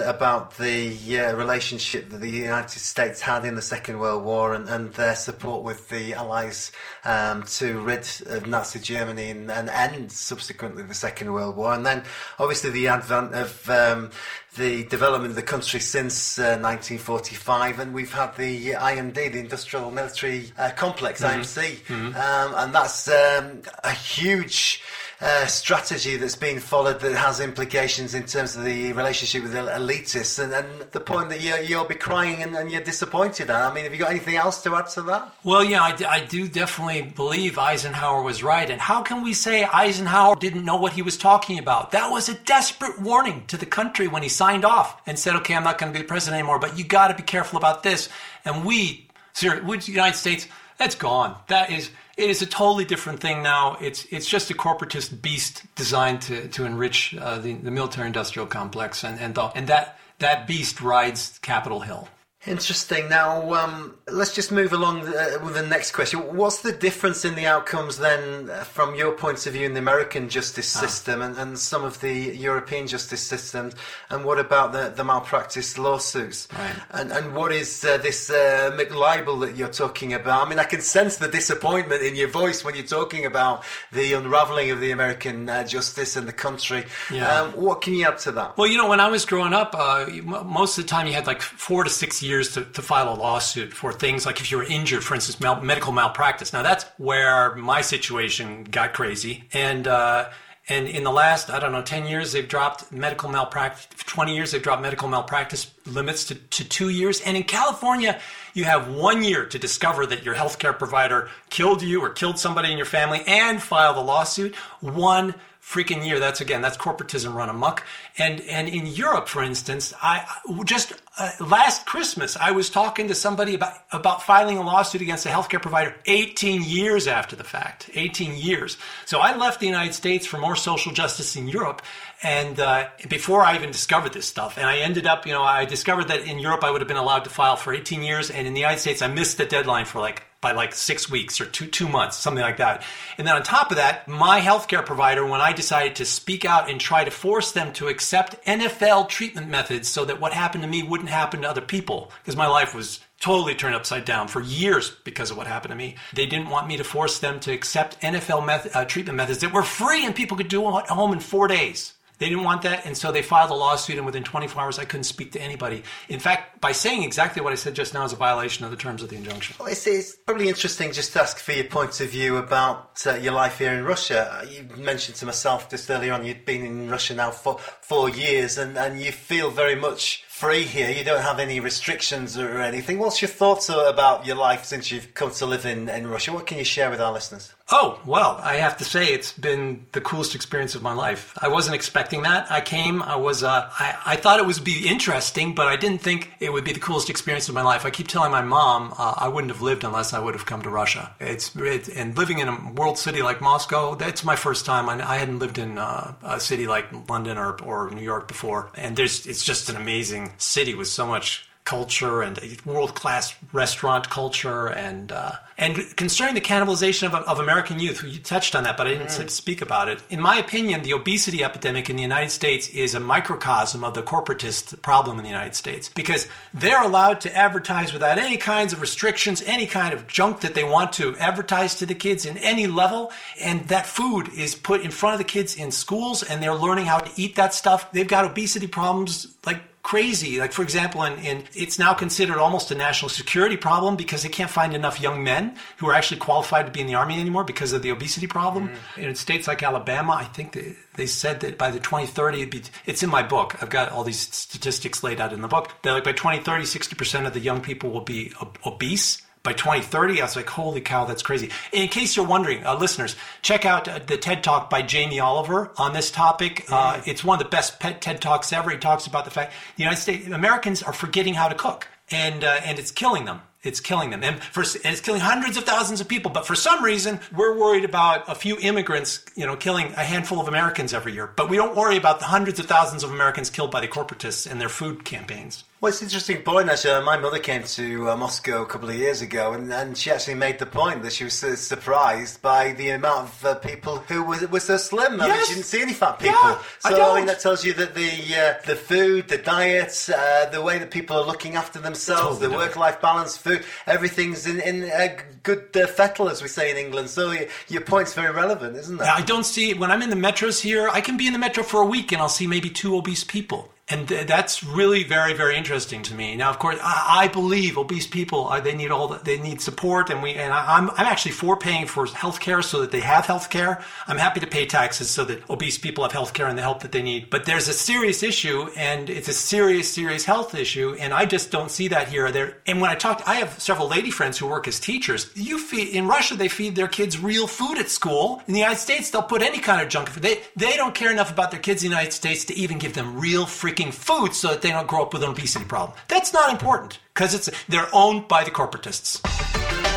about the uh, relationship that the United States had in the Second World War and, and their support with the Allies um, to rid of Nazi Germany and, and end subsequently the Second World War. And then obviously the advent of um, the development of the country since uh, 1945, and we've had the IMD, the Industrial Military uh, Complex, Mhm. IMC, Mhm. um, and that's um, a huge uh, strategy that's been followed that has implications in terms of the relationship with the elitists, and, and the point that you're, you'll be crying and, and you're disappointed at. I mean, have you got anything else to add to that? Well, yeah, I, d- I do definitely believe Eisenhower was right. And how can we say Eisenhower didn't know what he was talking about? That was a desperate warning to the country when he signed off and said, okay, I'm not going to be president anymore, but you got to be careful about this. And we, we, the United States, that's gone. That is, it is a totally different thing now. It's it's just a corporatist beast designed to, to enrich uh, the, the military industrial complex, and and, the, and that that beast rides Capitol Hill. Interesting. Now, um, let's just move along uh, with the next question. What's the difference in the outcomes then, uh, from your point of view, in the American justice Ah. system and, and some of the European justice systems? And what about the, the malpractice lawsuits? Right. And, and what is uh, this uh, McLibel that you're talking about? I mean, I can sense the disappointment in your voice when you're talking about the unraveling of the American uh, justice in the country. Yeah. Um, what can you add to that? Well, you know, when I was growing up, uh, most of the time you had like four to six years to, to file a lawsuit for things like if you were injured, for instance, mal- medical malpractice. Now, that's where my situation got crazy. And, uh, and in the last, I don't know, 10 years, they've dropped medical malpractice, 20 years, they've dropped medical malpractice limits to, to two years. And in California, you have one year to discover that your healthcare provider killed you or killed somebody in your family and file the lawsuit. One freaking year. That's again, that's corporatism run amok. And and in Europe, for instance, I just uh, last Christmas I was talking to somebody about about filing a lawsuit against a healthcare provider 18 years after the fact. 18 years. So I left the United States for more social justice in Europe, and uh, before I even discovered this stuff, and I ended up, you know, I discovered that in Europe I would have been allowed to file for 18 years, and in the United States I missed the deadline for like by like six weeks or two two months, something like that. And then on top of that, my healthcare provider, when I decided to speak out and try to force them to accept NFL treatment methods so that what happened to me wouldn't happen to other people, because my life was totally turned upside down for years because of what happened to me. They didn't want me to force them to accept NFL method, uh, treatment methods that were free and people could do at home in four days. They didn't want that, and so they filed a lawsuit, and within 24 hours, I couldn't speak to anybody. In fact, by saying exactly what I said just now is a violation of the terms of the injunction. Well, it's, it's probably interesting just to ask for your point of view about uh, your life here in Russia. You mentioned to myself just earlier on you'd been in Russia now for four years and, and you feel very much free here. You don't have any restrictions or anything. What's your thoughts about your life since you've come to live in, in Russia? What can you share with our listeners? Oh, well, I have to say it's been the coolest experience of my life. I wasn't expecting that. I came, I was, uh, I, I thought it would be interesting, but I didn't think it would be the coolest experience of my life. I keep telling my mom uh, I wouldn't have lived unless I would have come to Russia. It's, it, and living in a world city like Moscow, that's my first time. I, I hadn't lived in uh, a city like London or, or New York before. And there's, it's just an amazing city with so much culture and world class restaurant culture and uh, and concerning the cannibalization of, of American youth. You touched on that, but I didn't Mm. speak about it. In my opinion, the obesity epidemic in the United States is a microcosm of the corporatist problem in the United States because they're allowed to advertise without any kinds of restrictions, any kind of junk that they want to advertise to the kids in any level. And that food is put in front of the kids in schools and they're learning how to eat that stuff. They've got obesity problems like crazy. Like, for example, in, in it's now considered almost a national security problem because they can't find enough young men who are actually qualified to be in the army anymore because of the obesity problem. Mm. In states like Alabama, I think they, they said that by the 2030, it'd be, it's in my book. I've got all these statistics laid out in the book. That like by 2030, 60% of the young people will be ob- obese. By 2030, I was like, holy cow, that's crazy. In case you're wondering, uh, listeners, check out uh, the TED Talk by Jamie Oliver on this topic. Uh, it's one of the best pet TED Talks ever. He talks about the fact the United States, Americans are forgetting how to cook, and, uh, and it's killing them. It's killing them. And, for, and it's killing hundreds of thousands of people. But for some reason, we're worried about a few immigrants, you know, killing a handful of Americans every year. But we don't worry about the hundreds of thousands of Americans killed by the corporatists and their food campaigns. Well, it's an interesting point. Actually, Uh, my mother came to uh, Moscow a couple of years ago, and, and she actually made the point that she was uh, surprised by the amount of uh, people who were, were so slim. I mean, she didn't see any fat people. Yeah, I so I, don't. mean, that tells you that the uh, the food, the diet, uh, the way that people are looking after themselves, Totally the work-life balance, food, everything's in in a good uh, fettle, as we say in England. So y- your point's very relevant, isn't it? Yeah, I don't see when I'm in the metros here. I can be in the metro for a week and I'll see maybe two obese people, and th- that's really very very interesting to me. Now, of course, I, I believe obese people uh, they need all the, they need support, and we and I, I'm I'm actually for paying for health care so that they have health care. I'm happy to pay taxes so that obese people have health care and the help that they need. But there's a serious issue, and it's a serious serious health issue, and I just don't see that here or there. And when I talk, I have several lady friends who work as teachers. You feed in Russia, they feed their kids real food at school. In the United States, they'll put any kind of junk food. They they don't care enough about their kids in the United States to even give them real freaking food so that they don't grow up with an obesity problem. That's not important because it's they're owned by the corporatists.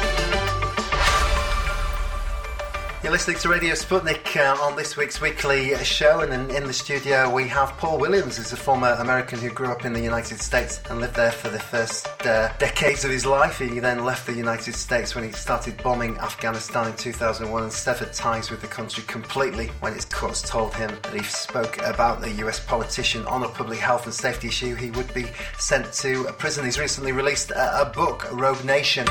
You're listening to Radio Sputnik uh, on this week's weekly show, and in, in the studio we have Paul Williams, who's a former American who grew up in the United States and lived there for the first uh, decades of his life. He then left the United States when he started bombing Afghanistan in 2001 and severed ties with the country completely when its courts told him that if he spoke about a US politician on a public health and safety issue, he would be sent to prison. He's recently released a, a book, Rogue Nation.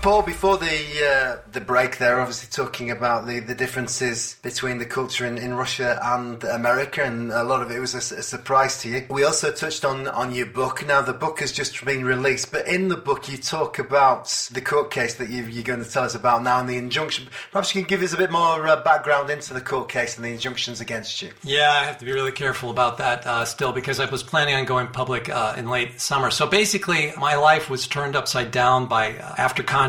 Paul, before the uh, the break, there obviously talking about the, the differences between the culture in, in Russia and America, and a lot of it was a surprise to you. We also touched on on your book. Now, the book has just been released, but in the book, you talk about the court case that you, you're going to tell us about now and the injunction. Perhaps you can give us a bit more uh, background into the court case and the injunctions against you. Yeah, I have to be really careful about that uh, still because I was planning on going public uh, in late summer. So basically, my life was turned upside down by uh, after contact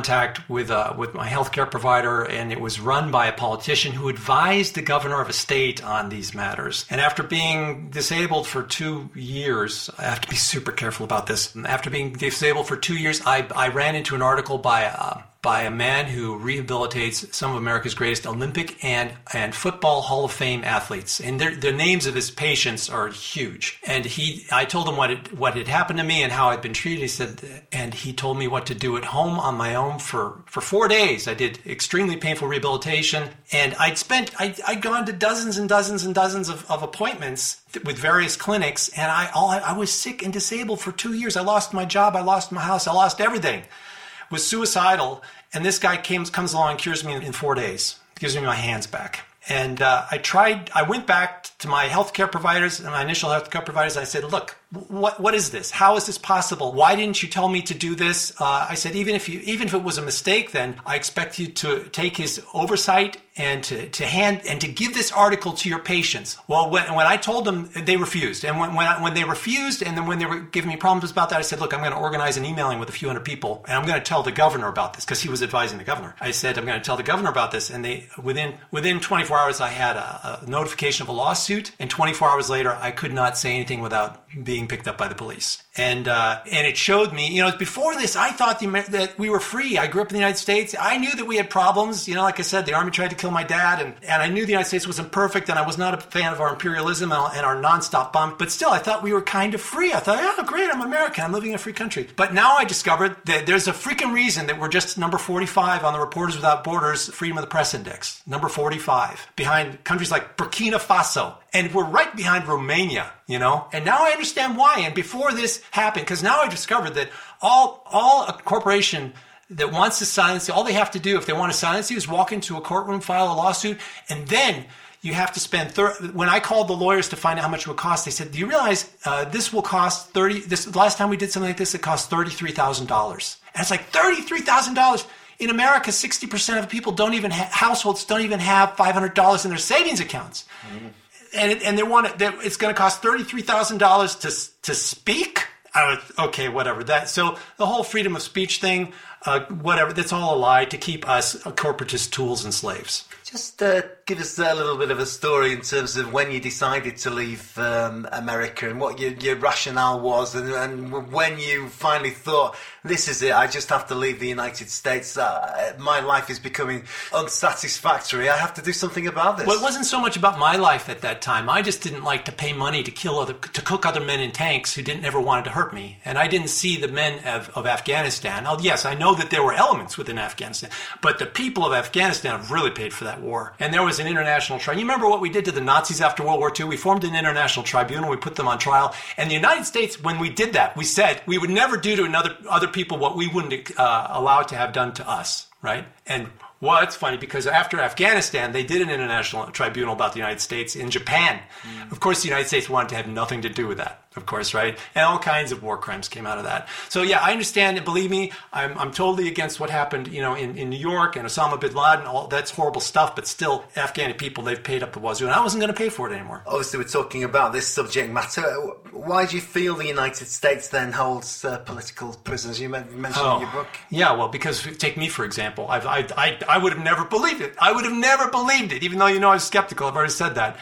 with uh, with my healthcare provider, and it was run by a politician who advised the governor of a state on these matters. And after being disabled for two years, I have to be super careful about this. After being disabled for two years, I, I ran into an article by. Uh, by a man who rehabilitates some of America's greatest Olympic and, and football Hall of Fame athletes. And the names of his patients are huge. And he, I told him what it, what had happened to me and how I'd been treated. He said, and he told me what to do at home on my own for, for four days. I did extremely painful rehabilitation. And I'd spent, I'd, I'd gone to dozens and dozens and dozens of, of appointments with various clinics. And I, all, I was sick and disabled for two years. I lost my job. I lost my house. I lost everything was suicidal, and this guy came, comes along and cures me in, four days, gives me my hands back. And uh, I tried, I went back to my healthcare providers and my initial healthcare providers. I said, look, what, what is this? How is this possible? Why didn't you tell me to do this? Uh, I said, even if you, even if it was a mistake, then I expect you to take his oversight and to, to hand and to give this article to your patients. Well, when, when I told them, they refused. And when, when, I, when they refused, and then when they were giving me problems about that, I said, look, I'm going to organize an emailing with a few hundred people, and I'm going to tell the governor about this because he was advising the governor. I said, I'm going to tell the governor about this, and they within within 24 hours, I had a, a notification of a lawsuit, and 24 hours later, I could not say anything without being picked up by the police. And uh, and it showed me, you know, before this, I thought the, that we were free. I grew up in the United States. I knew that we had problems. You know, like I said, the army tried to kill my dad, and, and I knew the United States wasn't perfect, and I was not a fan of our imperialism and and our nonstop bomb. But still, I thought we were kind of free. I thought, oh, great, I'm American. I'm living in a free country. But now I discovered that there's a freaking reason that we're just number 45 on the Reporters Without Borders Freedom of the Press Index, number 45, behind countries like Burkina Faso. And we're right behind Romania, you know? And now I understand why. And before this happened, because now I discovered that all, all a corporation that wants to silence you, all they have to do if they want to silence you is walk into a courtroom, file a lawsuit, and then you have to spend. Thir- when I called the lawyers to find out how much it would cost, they said, "Do you realize uh, this will cost thirty? This last time we did something like this, it cost thirty three thousand dollars." And it's like thirty three thousand dollars in America. Sixty percent of people don't even ha- households don't even have five hundred dollars in their savings accounts and it, and they want it. It's going to cost thirty three thousand dollars to to speak. I was, okay, whatever that. So the whole freedom of speech thing, uh, whatever. That's all a lie to keep us uh, corporatist tools and slaves. Just uh, give us a little bit of a story in terms of when you decided to leave um, America and what your, your rationale was, and, and when you finally thought, "This is it. I just have to leave the United States. Uh, my life is becoming unsatisfactory. I have to do something about this." Well, it wasn't so much about my life at that time. I just didn't like to pay money to kill other, to cook other men in tanks who didn't ever wanted to hurt me, and I didn't see the men of, of Afghanistan. Now, yes, I know that there were elements within Afghanistan, but the people of Afghanistan have really paid for that war. And there was an international trial. You remember what we did to the Nazis after World War II? We formed an international tribunal. We put them on trial. And the United States, when we did that, we said we would never do to another other people what we wouldn't uh, allow to have done to us, right? And well, it's funny because after Afghanistan, they did an international tribunal about the United States in Japan. Of course, the United States wanted to have nothing to do with that, of course, right? And all kinds of war crimes came out of that. So, yeah, I understand and believe me, I'm, I'm totally against what happened, you know, in, in New York and Osama bin Laden. All that's horrible stuff, but still, Afghani people, they've paid up the wazoo, and I wasn't going to pay for it anymore. Obviously, we're talking about this subject matter. Why do you feel the United States then holds uh, political prisoners? You men- mentioned in your book. Yeah, well, because take me for example. I've, I, I, I would have never believed it. I would have never believed it, even though you know I was skeptical. I've already said that.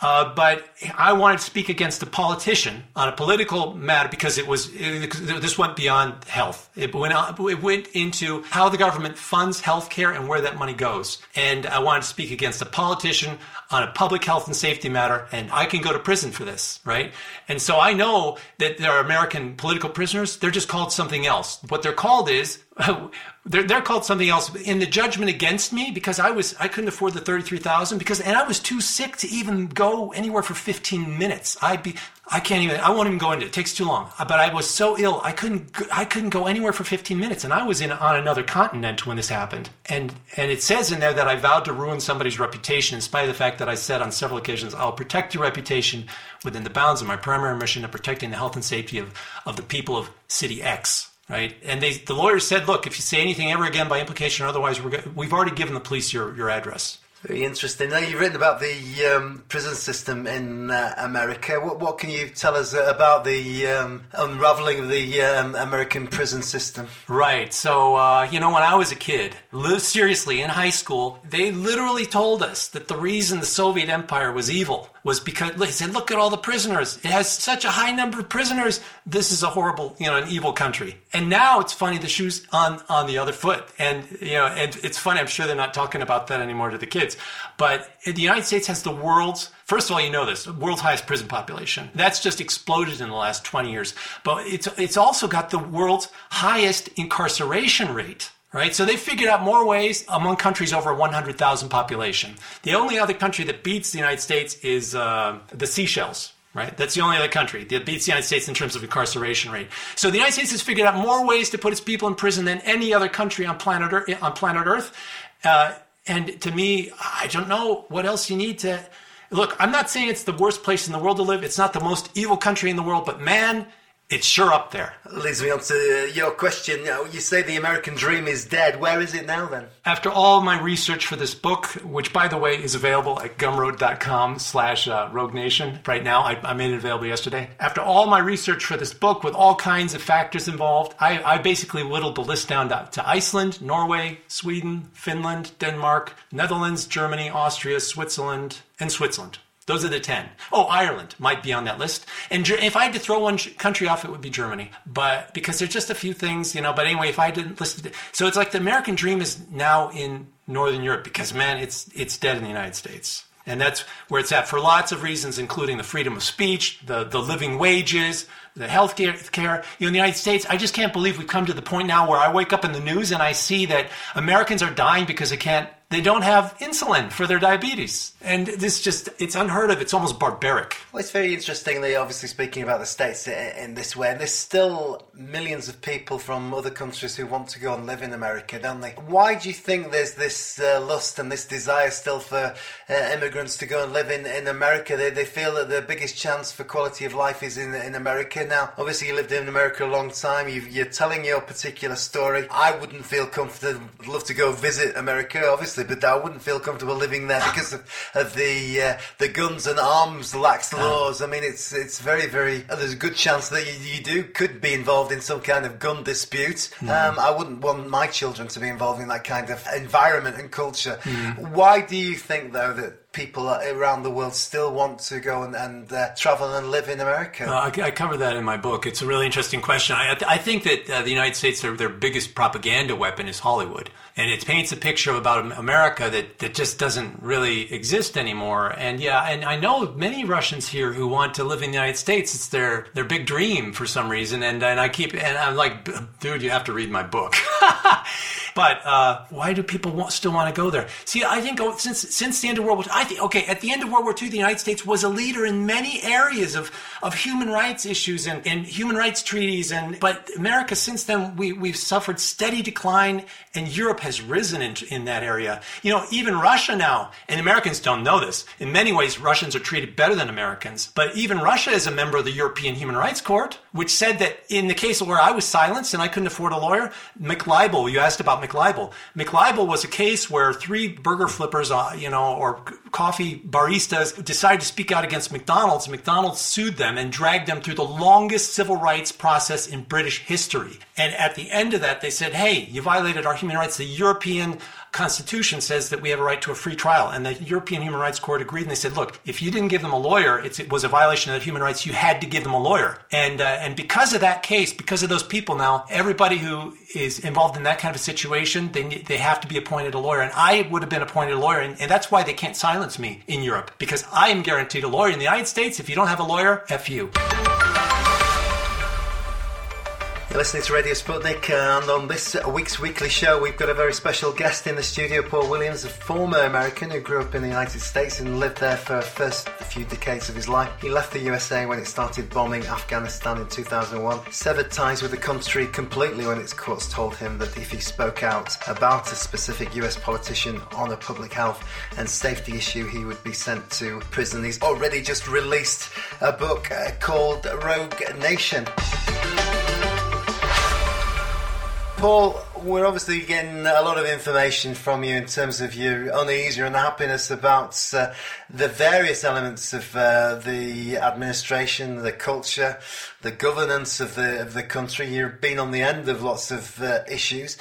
Uh, but I wanted to speak against a politician on a political matter because it was it, this went beyond health. It went it went into how the government funds healthcare and where that money goes. And I wanted to speak against a politician on a public health and safety matter, and I can go to prison for this, right? And so I know that there are American political prisoners. They're just called something else. What they're called is they're, they're called something else in the judgment against me because I was I couldn't afford the thirty three thousand because and I was too sick to even go anywhere for fifteen minutes. I'd be I can't even I won't even go into it. It takes too long. But I was so ill I couldn't I couldn't go anywhere for fifteen minutes and I was in on another continent when this happened. And and it says in there that I vowed to ruin somebody's reputation in spite of the fact that I said on several occasions I'll protect your reputation within the bounds of my primary mission of protecting the health and safety of of the people of City X right? And they, the lawyers said, look, if you say anything ever again by implication or otherwise, we're, go- we've already given the police your, your address. Very interesting. Now you've written about the um, prison system in uh, America. What, what can you tell us about the um, unraveling of the um, American prison system? Right. So, uh, you know, when I was a kid, seriously, in high school, they literally told us that the reason the Soviet Empire was evil was because they said, look at all the prisoners. It has such a high number of prisoners. This is a horrible, you know, an evil country. And now it's funny, the shoe's on, on the other foot. And, you know, and it's funny, I'm sure they're not talking about that anymore to the kids. But the United States has the world's, first of all, you know this, world's highest prison population. That's just exploded in the last 20 years. But it's, it's also got the world's highest incarceration rate. Right, so they figured out more ways among countries over 100,000 population. The only other country that beats the United States is uh, the Seychelles. Right, that's the only other country that beats the United States in terms of incarceration rate. So the United States has figured out more ways to put its people in prison than any other country on planet Earth. On planet Earth, uh, and to me, I don't know what else you need to look. I'm not saying it's the worst place in the world to live. It's not the most evil country in the world, but man, it's sure up there. Leads me on to your question. You, say the American dream is dead. Where is it now then? After all my research for this book, which by the way is available at gumroad.com slash uh, rogue nation right now, I, I made it available yesterday. After all my research for this book with all kinds of factors involved, I, I basically whittled the list down to, to Iceland, Norway, Sweden, Finland, Denmark, Netherlands, Germany, Austria, Switzerland, and Switzerland. Those are the 10. Oh, Ireland might be on that list. And if I had to throw one country off, it would be Germany. But because there's just a few things, you know. But anyway, if I didn't list it, so it's like the American dream is now in Northern Europe because man, it's it's dead in the United States. And that's where it's at for lots of reasons, including the freedom of speech, the, the living wages, the health care. care. You know, in the United States, I just can't believe we've come to the point now where I wake up in the news and I see that Americans are dying because they can't, they don't have insulin for their diabetes. And this just, it's unheard of. It's almost barbaric. Well, it's very interesting that you're obviously speaking about the States in this way. And there's still millions of people from other countries who want to go and live in America, don't they? Why do you think there's this uh, lust and this desire still for uh, immigrants to go and live in, in America? They, they feel that the biggest chance for quality of life is in, in America. Now, obviously, you lived in America a long time. You've, you're telling your particular story. I wouldn't feel comfortable. I'd love to go visit America, obviously, but I wouldn't feel comfortable living there because of, of the uh, the guns and arms lax laws. I mean, it's it's very very. uh, There's a good chance that you, you do could be involved in some kind of gun dispute. Mm. Um, I wouldn't want my children to be involved in that kind of environment and culture. Mm. Why do you think though that? People around the world still want to go and, and uh, travel and live in America. Uh, I, I cover that in my book. It's a really interesting question. I, I think that uh, the United States, their, their biggest propaganda weapon is Hollywood. And it paints a picture about America that, that just doesn't really exist anymore. And yeah, and I know many Russians here who want to live in the United States. It's their, their big dream for some reason. And, and I keep, and I'm like, dude, you have to read my book. but uh, why do people want, still want to go there? See, I think oh, since since the end of World War II, I think okay, at the end of World War II, the United States was a leader in many areas of, of human rights issues and, and human rights treaties. And but America since then we we've suffered steady decline, and Europe has risen in, in that area. You know, even Russia now, and Americans don't know this. In many ways, Russians are treated better than Americans. But even Russia is a member of the European Human Rights Court, which said that in the case where I was silenced and I couldn't afford a lawyer, McLibel, you asked about McLibel. McLibel was a case where three burger flippers, uh, you know, or coffee baristas decided to speak out against McDonald's. McDonald's sued them and dragged them through the longest civil rights process in British history. And at the end of that, they said, hey, you violated our human rights. The European Constitution says that we have a right to a free trial. And the European Human Rights Court agreed and they said, look, if you didn't give them a lawyer, it was a violation of human rights. You had to give them a lawyer. And, uh, and because of that case, because of those people now, everybody who is involved in that kind of a situation, they, they have to be appointed a lawyer. And I would have been appointed a lawyer. And, and that's why they can't silence me in Europe because I am guaranteed a lawyer. In the United States, if you don't have a lawyer, F you. You're listening to Radio Sputnik, uh, and on this week's weekly show, we've got a very special guest in the studio, Paul Williams, a former American who grew up in the United States and lived there for the first few decades of his life. He left the USA when it started bombing Afghanistan in 2001, severed ties with the country completely when its courts told him that if he spoke out about a specific US politician on a public health and safety issue, he would be sent to prison. He's already just released a book uh, called Rogue Nation. Paul, we're obviously getting a lot of information from you in terms of your unease, your unhappiness about uh, the various elements of uh, the administration, the culture, the governance of the of the country. You've been on the end of lots of uh, issues.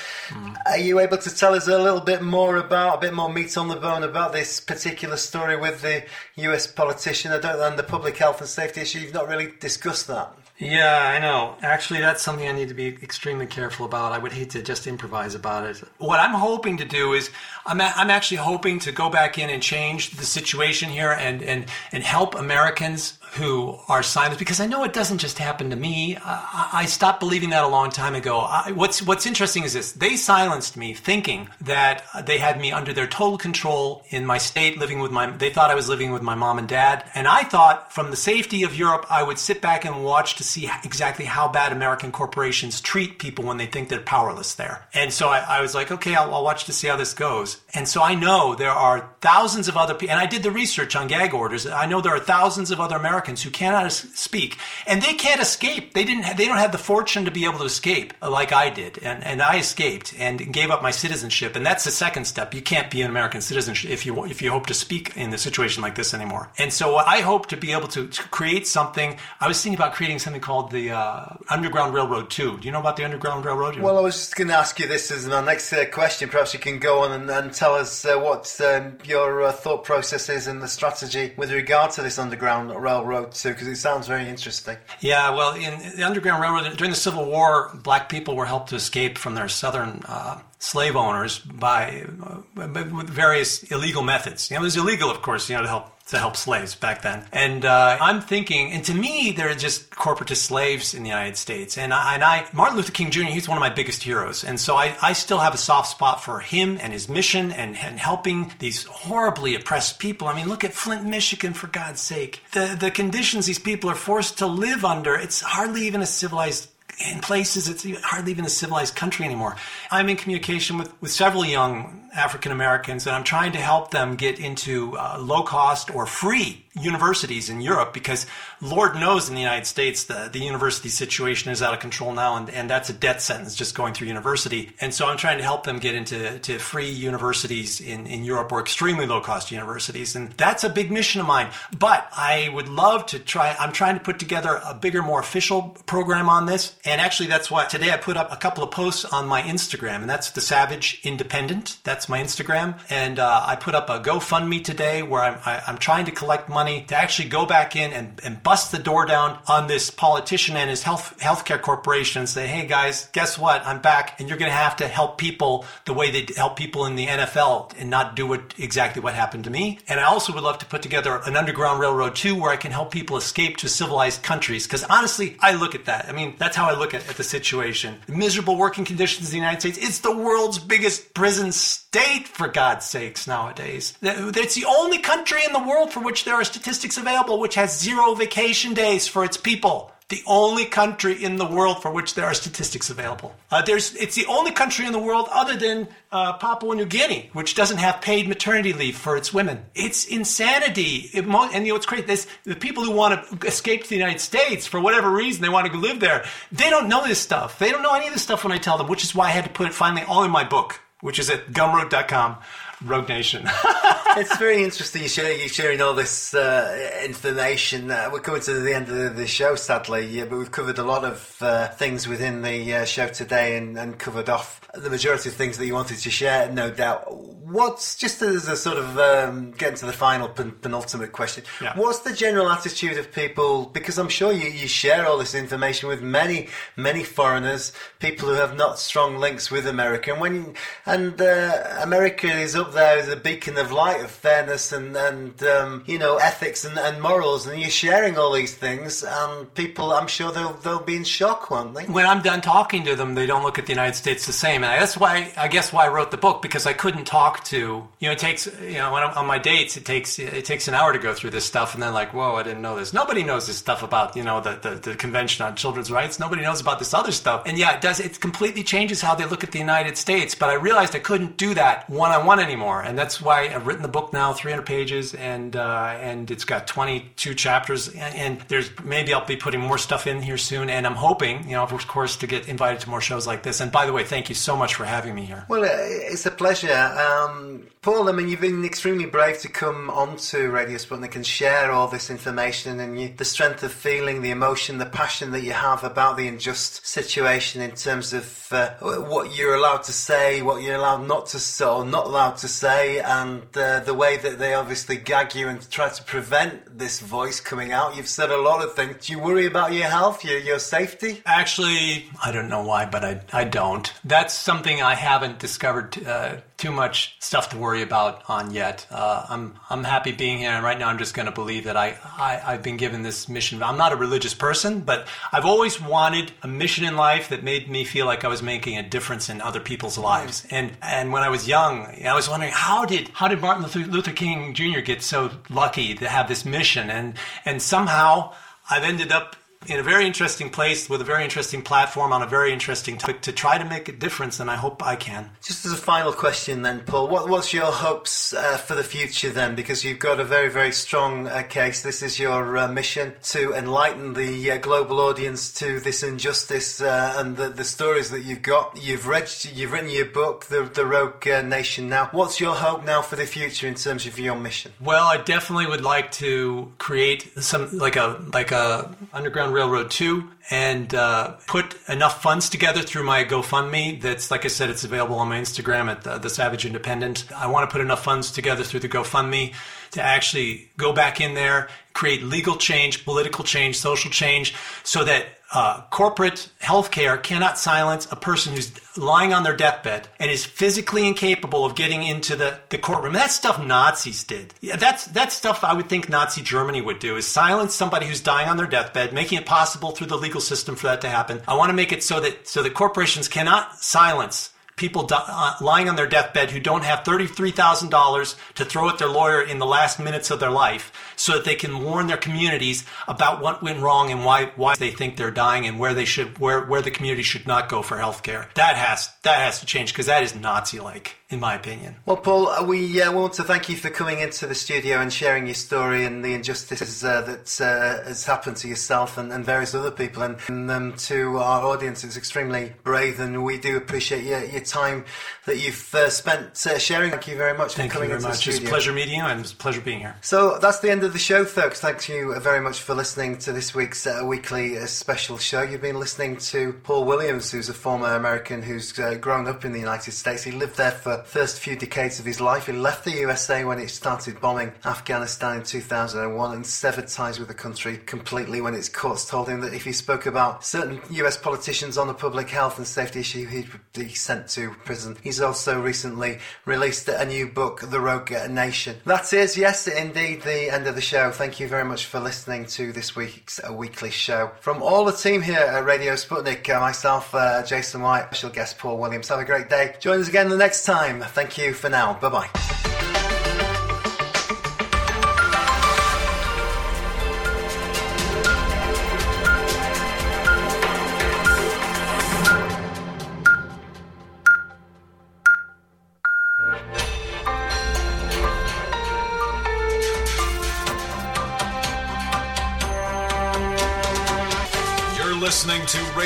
Are you able to tell us a little bit more about, a bit more meat on the bone about this particular story with the U.S. politician? I don't, and the public health and safety issue. You've not really discussed that. Yeah, I know. Actually, that's something I need to be extremely careful about. I would hate to just improvise about it. What I'm hoping to do is, I'm, a- I'm actually hoping to go back in and change the situation here and, and, and help Americans who are silenced because I know it doesn't just happen to me. I, I stopped believing that a long time ago. I, what's what's interesting is this: they silenced me, thinking that they had me under their total control in my state, living with my. They thought I was living with my mom and dad, and I thought from the safety of Europe, I would sit back and watch to see exactly how bad American corporations treat people when they think they're powerless there. And so I, I was like, okay, I'll, I'll watch to see how this goes. And so I know there are thousands of other people, and I did the research on gag orders. I know there are thousands of other Americans Americans who cannot speak, and they can't escape. They didn't. Have, they don't have the fortune to be able to escape uh, like I did, and and I escaped and gave up my citizenship, and that's the second step. You can't be an American citizen if you if you hope to speak in a situation like this anymore. And so I hope to be able to, to create something. I was thinking about creating something called the uh, Underground Railroad Two. Do you know about the Underground Railroad? Well, I was just going to ask you this as my next uh, question. Perhaps you can go on and, and tell us uh, what um, your uh, thought process is and the strategy with regard to this Underground Railroad too, because it sounds very interesting. Yeah, well, in the Underground Railroad, during the Civil War, black people were helped to escape from their southern uh, slave owners by uh, with various illegal methods. You know, it was illegal, of course, you know, to help to help slaves back then. And uh, I'm thinking, and to me, they're just corporatist slaves in the United States. And I, and I, Martin Luther King Jr., he's one of my biggest heroes. And so I, I still have a soft spot for him and his mission and, and helping these horribly oppressed people. I mean, look at Flint, Michigan, for God's sake. The, the conditions these people are forced to live under, it's hardly even a civilized in places it's hardly even a civilized country anymore. I'm in communication with, with several young African Americans, and I'm trying to help them get into uh, low cost or free universities in Europe because Lord knows in the United States the, the university situation is out of control now, and, and that's a death sentence just going through university. And so I'm trying to help them get into to free universities in, in Europe or extremely low cost universities. And that's a big mission of mine. But I would love to try, I'm trying to put together a bigger, more official program on this. And actually, that's why today I put up a couple of posts on my Instagram, and that's the Savage Independent. That's my Instagram. And uh, I put up a GoFundMe today where I'm, I, I'm trying to collect money to actually go back in and, and bust the door down on this politician and his health healthcare corporation and say, hey guys, guess what? I'm back, and you're going to have to help people the way they help people in the NFL and not do what exactly what happened to me. And I also would love to put together an underground railroad too, where I can help people escape to civilized countries. Because honestly, I look at that. I mean, that's how I look at, at the situation. The Miserable working conditions in the United States. It's the world's biggest prison state, for God's sakes, nowadays. It's the only country in the world for which there are statistics available which has zero vacation days for its people. The only country in the world for which there are statistics available. Uh, there's, it's the only country in the world other than uh, Papua New Guinea, which doesn't have paid maternity leave for its women. It's insanity. It mo- and you know what's crazy? This, the people who want to escape to the United States for whatever reason they want to live there, they don't know this stuff. They don't know any of this stuff when I tell them, which is why I had to put it finally all in my book, which is at gumroad.com. Rogue Nation. it's very interesting you sharing, you sharing all this uh, information. Uh, we're coming to the end of the, show, sadly, yeah, but we've covered a lot of uh, things within the uh, show today and, and covered off the majority of things that you wanted to share, no doubt. What's just as a sort of um, getting to the final pen, penultimate question? Yeah. What's the general attitude of people? Because I'm sure you, you share all this information with many many foreigners, people who have not strong links with America, and when and uh, America is up there as a beacon of light of fairness and and um, you know ethics and, and morals, and you're sharing all these things, and people, I'm sure they'll they'll be in shock, won't they? when I'm done talking to them, they don't look at the United States the same. And that's why I guess why I wrote the book because I couldn't talk to you know it takes you know on my dates it takes it takes an hour to go through this stuff and then like whoa I didn't know this. Nobody knows this stuff about you know the, the the Convention on Children's Rights. Nobody knows about this other stuff. And yeah, it does. It completely changes how they look at the United States. But I realized I couldn't do that one on one anymore, and that's why I've written the book now, 300 pages, and uh, and it's got 22 chapters. And, and there's maybe I'll be putting more stuff in here soon. And I'm hoping, you know, of course, to get invited to more shows like this. And by the way, thank you so much for having me here. Well, uh, it's a pleasure. Um, Paul, I mean, you've been extremely brave to come onto Radio Sputnik and share all this information and you, the strength of feeling, the emotion, the passion that you have about the unjust situation in terms of uh, what you're allowed to say, what you're allowed not to say, or not allowed to say, and uh, the way that they obviously gag you and try to prevent this voice coming out. You've said a lot of things. Do you worry about your health, your, your safety? Actually, I don't know why, but I, I don't. That's something I haven't discovered uh, too much stuff to worry about on yet. Uh, I'm I'm happy being here, and right now I'm just going to believe that I, I I've been given this mission. I'm not a religious person, but I've always wanted a mission in life that made me feel like I was making a difference in other people's lives. And and when I was young, I was wondering how did how did Martin Luther, Luther King Jr. get so lucky to have this mission, and and somehow I've ended up in a very interesting place with a very interesting platform on a very interesting topic to try to make a difference, and I hope I can. Just as a final question, then, Paul, what, what's your hopes uh, for the future then? Because you've got a very, very strong uh, case. This is your uh, mission to enlighten the uh, global audience to this injustice uh, and the, the stories that you've got. You've read, you've written your book, The, the Rogue uh, Nation. Now, what's your hope now for the future in terms of your mission? Well, I definitely would like to create some like a like a Underground Railroad two and uh, put enough funds together through my GoFundMe. That's like I said, it's available on my Instagram at the, the Savage Independent. I want to put enough funds together through the GoFundMe to actually go back in there, create legal change, political change, social change, so that uh, corporate healthcare cannot silence a person who's lying on their deathbed and is physically incapable of getting into the, the courtroom. That stuff Nazis did. Yeah, that's that stuff I would think Nazi Germany would do is silence somebody who's dying on their deathbed, making it possible through the legal system for that to happen. I want to make it so that so that corporations cannot silence people uh, lying on their deathbed who don't have $33,000 to throw at their lawyer in the last minutes of their life so that they can warn their communities about what went wrong and why why they think they're dying and where they should where where the community should not go for health care. That has that has to change because that is Nazi like in my opinion. Well, Paul, uh, we uh, want to thank you for coming into the studio and sharing your story and the injustices uh, that uh, has happened to yourself and, and various other people. And, and um, to our audience, it's extremely brave, and we do appreciate your, your time that you've uh, spent uh, sharing. Thank you very much Thank for you coming very into much. the It's a pleasure meeting you and it's a pleasure being here. So that's the end of the show, folks. Thank you very much for listening to this week's uh, weekly uh, special show. You've been listening to Paul Williams, who's a former American who's uh, grown up in the United States. He lived there for the first few decades of his life. He left the USA when it started bombing Afghanistan in 2001 and severed ties with the country completely when its courts told him that if he spoke about certain US politicians on a public health and safety issue, he'd be sent to prison. He's also recently released a new book, The Rogue Nation. That is, yes, indeed, the end of the show. Thank you very much for listening to this week's uh, weekly show. From all the team here at Radio Sputnik, uh, myself, uh, Jason White, special guest Paul Williams. Have a great day. Join us again the next time. Thank you for now. Bye bye.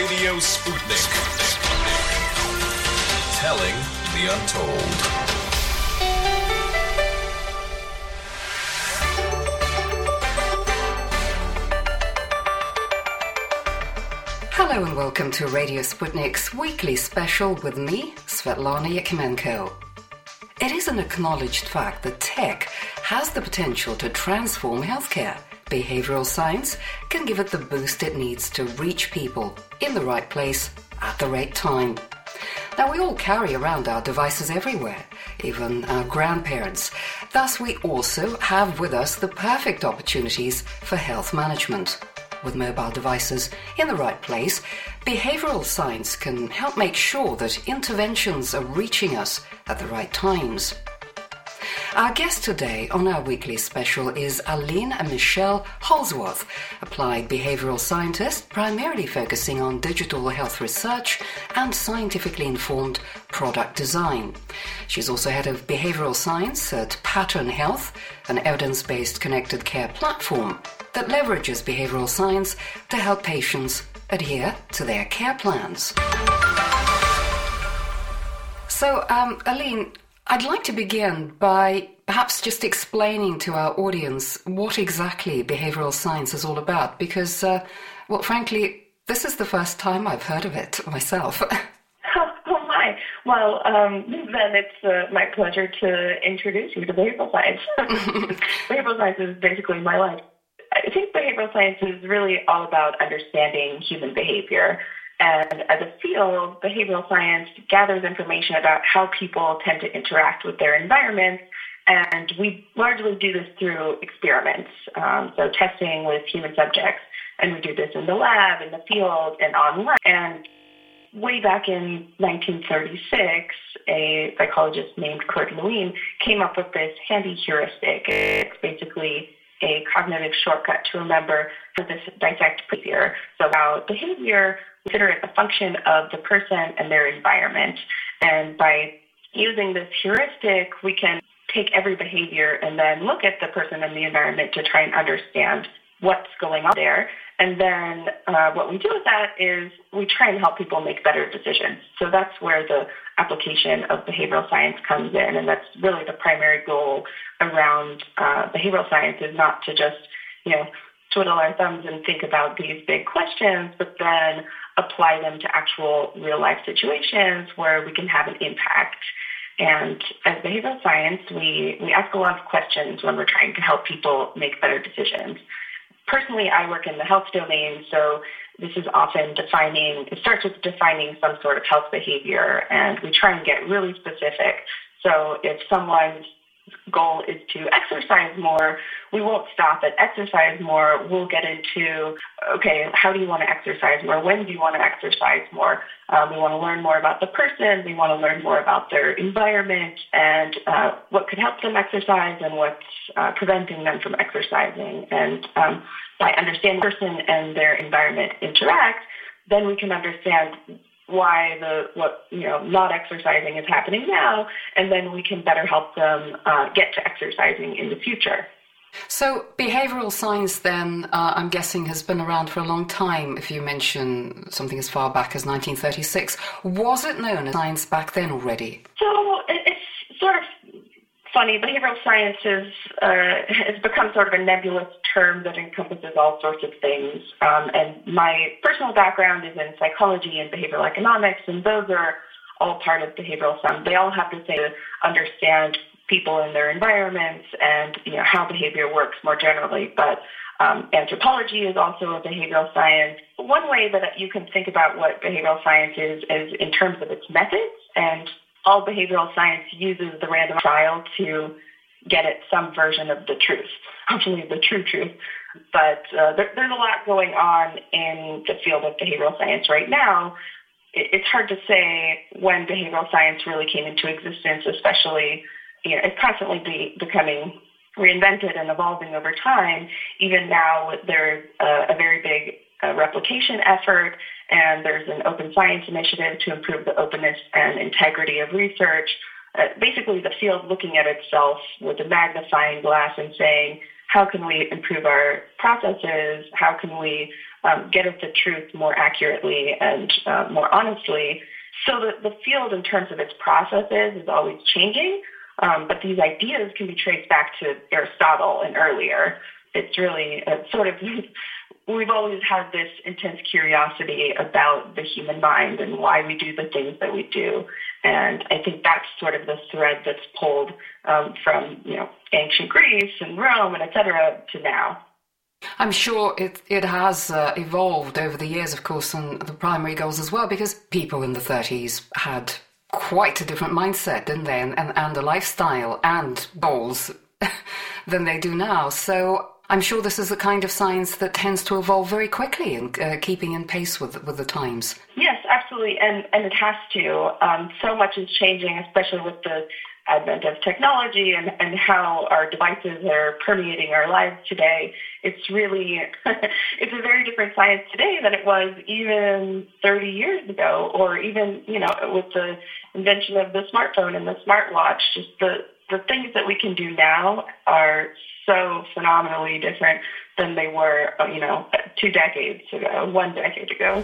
Radio Sputnik. Telling the untold. Hello and welcome to Radio Sputnik's weekly special with me, Svetlana Yakimenko. It is an acknowledged fact that tech has the potential to transform healthcare. Behavioral science can give it the boost it needs to reach people in the right place at the right time. Now, we all carry around our devices everywhere, even our grandparents. Thus, we also have with us the perfect opportunities for health management. With mobile devices in the right place, behavioral science can help make sure that interventions are reaching us at the right times. Our guest today on our weekly special is Aline Michelle Holzwarth, applied behavioral scientist primarily focusing on digital health research and scientifically informed product design. She's also head of behavioral science at Pattern Health, an evidence based connected care platform that leverages behavioral science to help patients adhere to their care plans. So, um, Aline, I'd like to begin by perhaps just explaining to our audience what exactly behavioral science is all about, because, uh, well, frankly, this is the first time I've heard of it myself. Oh, hi. Well, um, then it's uh, my pleasure to introduce you to behavioral science. behavioral science is basically my life. I think behavioral science is really all about understanding human behavior. And as a field, behavioral science gathers information about how people tend to interact with their environments. And we largely do this through experiments, um, so testing with human subjects. And we do this in the lab, in the field, and online. And way back in 1936, a psychologist named Kurt Lewin came up with this handy heuristic. It's basically a cognitive shortcut to remember how this dissect behavior. So about behavior, consider it a function of the person and their environment. And by using this heuristic, we can take every behavior and then look at the person and the environment to try and understand what's going on there. And then uh, what we do with that is we try and help people make better decisions. So that's where the application of behavioral science comes in. And that's really the primary goal around uh, behavioral science is not to just, you know, twiddle our thumbs and think about these big questions, but then apply them to actual real life situations where we can have an impact. And as behavioral science, we, we ask a lot of questions when we're trying to help people make better decisions. Personally, I work in the health domain, so this is often defining, it starts with defining some sort of health behavior, and we try and get really specific. So if someone's goal is to exercise more, we won't stop at exercise more. We'll get into, okay, how do you want to exercise more? When do you want to exercise more? Um, we want to learn more about the person. We want to learn more about their environment and uh, what could help them exercise and what's uh, preventing them from exercising. And um, by understanding the person and their environment interact, then we can understand why the what you know not exercising is happening now, and then we can better help them uh, get to exercising in the future. So, behavioral science, then, uh, I'm guessing, has been around for a long time. If you mention something as far back as 1936, was it known as science back then already? So it's sort of funny. Behavioral science is, uh, has become sort of a nebulous term that encompasses all sorts of things. Um, and my personal background is in psychology and behavioral economics, and those are all part of behavioral science. They all have to say to understand people and their environments and you know how behavior works more generally. But um, anthropology is also a behavioral science. One way that you can think about what behavioral science is is in terms of its methods, and all behavioral science uses the random trial to get at some version of the truth, hopefully the true truth. But uh, there, there's a lot going on in the field of behavioral science right now. It, it's hard to say when behavioral science really came into existence, especially you know, it's constantly be, becoming reinvented and evolving over time. Even now, there's a, a very big uh, replication effort, and there's an open science initiative to improve the openness and integrity of research. Uh, basically, the field looking at itself with a magnifying glass and saying, how can we improve our processes? How can we um, get at the truth more accurately and uh, more honestly? So the, the field, in terms of its processes, is always changing. Um, but these ideas can be traced back to Aristotle and earlier. It's really a sort of, we've always had this intense curiosity about the human mind and why we do the things that we do. And I think that's sort of the thread that's pulled um, from, you know, ancient Greece and Rome and et cetera to now. I'm sure it, it has uh, evolved over the years, of course, and the primary goals as well, because people in the 30s had quite a different mindset, didn't they? And, and, and a lifestyle and goals than they do now. So I'm sure this is the kind of science that tends to evolve very quickly and uh, keeping in pace with, with the times. Yes, absolutely, and and it has to. Um, so much is changing, especially with the advent of technology and, and how our devices are permeating our lives today. It's really it's a very different science today than it was even 30 years ago, or even you know with the invention of the smartphone and the smartwatch. Just the the things that we can do now are so phenomenally different than they were, uh, you know, two decades ago, one decade ago.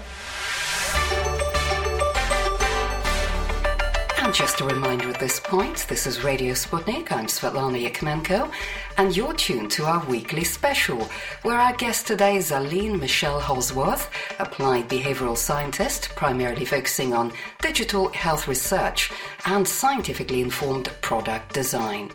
And just a reminder at this point, this is Radio Sputnik. I'm Svetlana Yakimenko, and you're tuned to our weekly special, where our guest today is Aline Michelle Holzwarth, applied behavioral scientist, primarily focusing on digital health research and scientifically informed product design.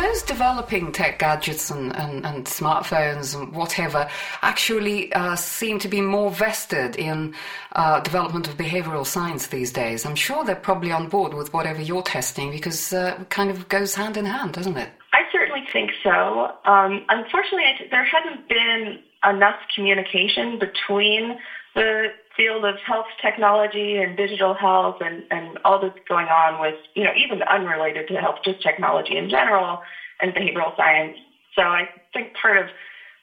Those developing tech gadgets and, and, and smartphones and whatever actually uh, seem to be more vested in uh, development of behavioral science these days? I'm sure they're probably on board with whatever you're testing because uh, it kind of goes hand in hand, doesn't it? I certainly think so. Um, unfortunately, there hasn't been enough communication between the field of health technology and digital health and, and all that's going on with, you know, even unrelated to health, just technology in general and behavioral science. So I think part of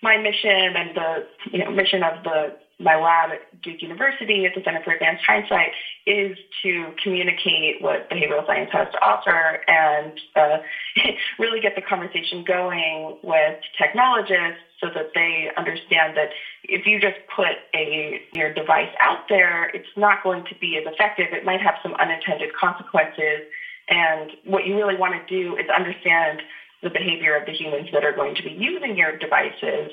my mission and the you know mission of the my lab at Duke University at the Center for Advanced Hindsight is to communicate what behavioral science has to offer and uh, really get the conversation going with technologists so that they understand that if you just put a your device out there, it's not going to be as effective. It might have some unintended consequences. And what you really want to do is understand the behavior of the humans that are going to be using your devices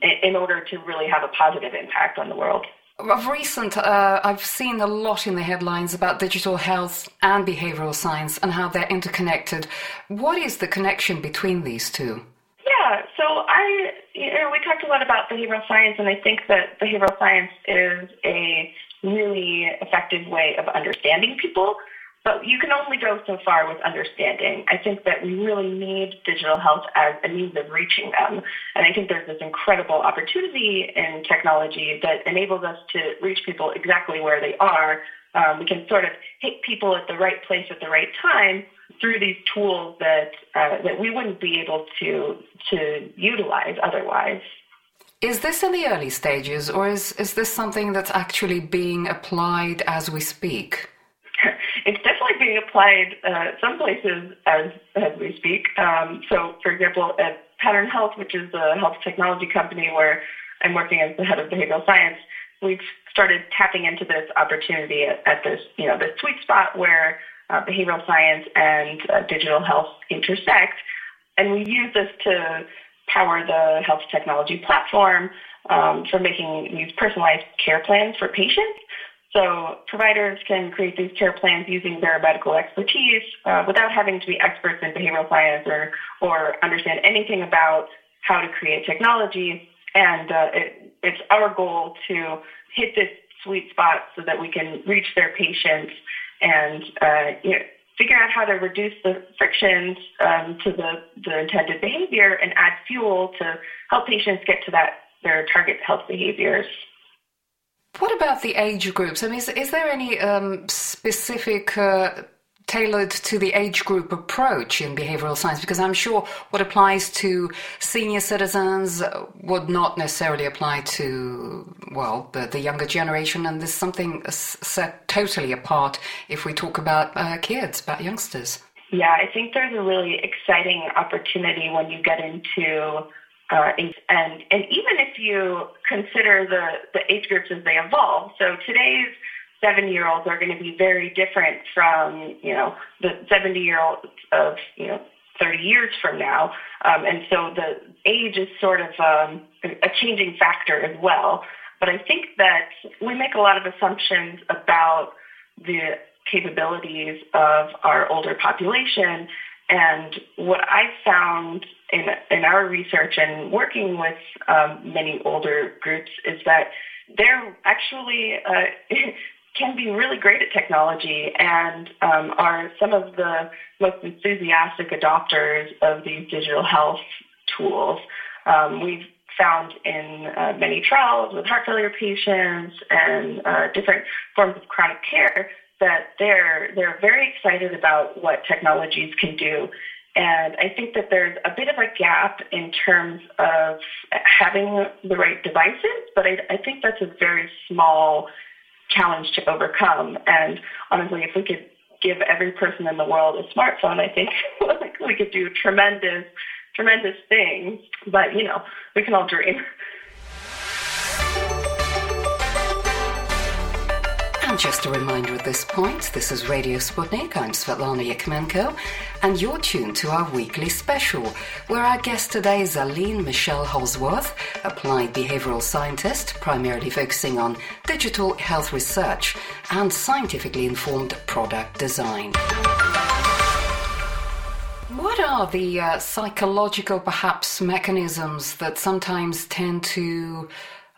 in order to really have a positive impact on the world. Of recent, uh, I've seen a lot in the headlines about digital health and behavioral science and how they're interconnected. What is the connection between these two? Yeah, so I, you know, we talked a lot about behavioral science, and I think that behavioral science is a really effective way of understanding people. But you can only go so far with understanding. I think that we really need digital health as a means of reaching them. And I think there's this incredible opportunity in technology that enables us to reach people exactly where they are. Um, we can sort of hit people at the right place at the right time through these tools that uh, that we wouldn't be able to to utilize otherwise. Is this in the early stages, or is, is this something that's actually being applied as we speak? Applied uh, some places as as we speak. Um, so, for example, at Pattern Health, which is a health technology company where I'm working as the head of behavioral science, we've started tapping into this opportunity at, at this you know this sweet spot where uh, behavioral science and uh, digital health intersect, and we use this to power the health technology platform um, for making these personalized care plans for patients. So providers can create these care plans using their medical expertise uh, without having to be experts in behavioral science or, or understand anything about how to create technology. And uh, it, it's our goal to hit this sweet spot so that we can reach their patients and uh, you know, figure out how to reduce the frictions um, to the, the intended behavior and add fuel to help patients get to that their target health behaviors. What about the age groups? I mean, is, is there any um, specific uh, tailored to the age group approach in behavioral science? Because I'm sure what applies to senior citizens would not necessarily apply to, well, the, the younger generation, and there's something set totally apart if we talk about uh, kids, about youngsters. Yeah, I think there's a really exciting opportunity when you get into uh, and and even if you consider the the age groups as they evolve, so today's seven year olds are going to be very different from you know the 70 year olds of you know 30 years from now, um, and so the age is sort of um, a changing factor as well. But I think that we make a lot of assumptions about the capabilities of our older population and what I found in, in our research and working with um, many older groups is that they're actually uh, can be really great at technology and um, are some of the most enthusiastic adopters of these digital health tools. Um, we've found in uh, many trials with heart failure patients and uh, different forms of chronic care that they're they're very excited about what technologies can do. And I think that there's a bit of a gap in terms of having the right devices, but I, I think that's a very small challenge to overcome. And honestly, if we could give every person in the world a smartphone, I think we could do tremendous, tremendous things. But you know, we can all dream. Just a reminder at this point, this is Radio Sputnik. I'm Svetlana Yakimenko, and you're tuned to our weekly special, where our guest today is Aline Michelle Holzwarth, applied behavioral scientist, primarily focusing on digital health research and scientifically informed product design. What are the uh, psychological, perhaps, mechanisms that sometimes tend to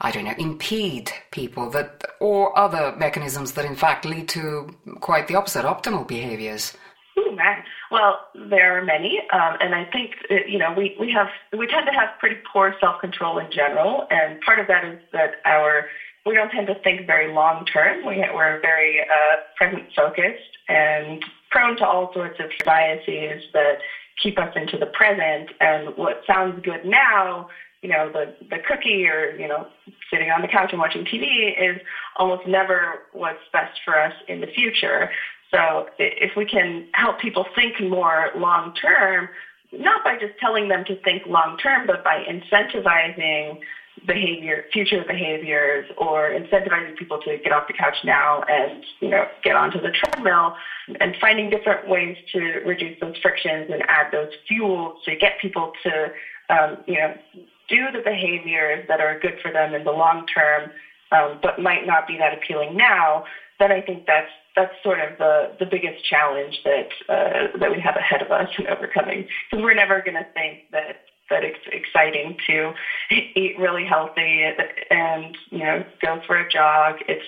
I don't know, impede people that, or other mechanisms that in fact lead to quite the opposite, optimal behaviors? Man. Well, there are many, um, and I think uh, you know we we have we tend to have pretty poor self control in general, and part of that is that our we don't tend to think very long term. We, we're very uh, present focused and prone to all sorts of biases that keep us into the present. And what sounds good now, you know, the, the cookie or, you know, sitting on the couch and watching TV is almost never what's best for us in the future. So if we can help people think more long term, not by just telling them to think long term, but by incentivizing behavior, future behaviors, or incentivizing people to get off the couch now and you know get onto the treadmill, and finding different ways to reduce those frictions and add those fuels to get people to um, you know do the behaviors that are good for them in the long term, um, but might not be that appealing now. Then I think that's that's sort of the, the biggest challenge that uh, that we have ahead of us in overcoming because we're never going to think that that it's exciting to eat really healthy and you know go for a jog. It's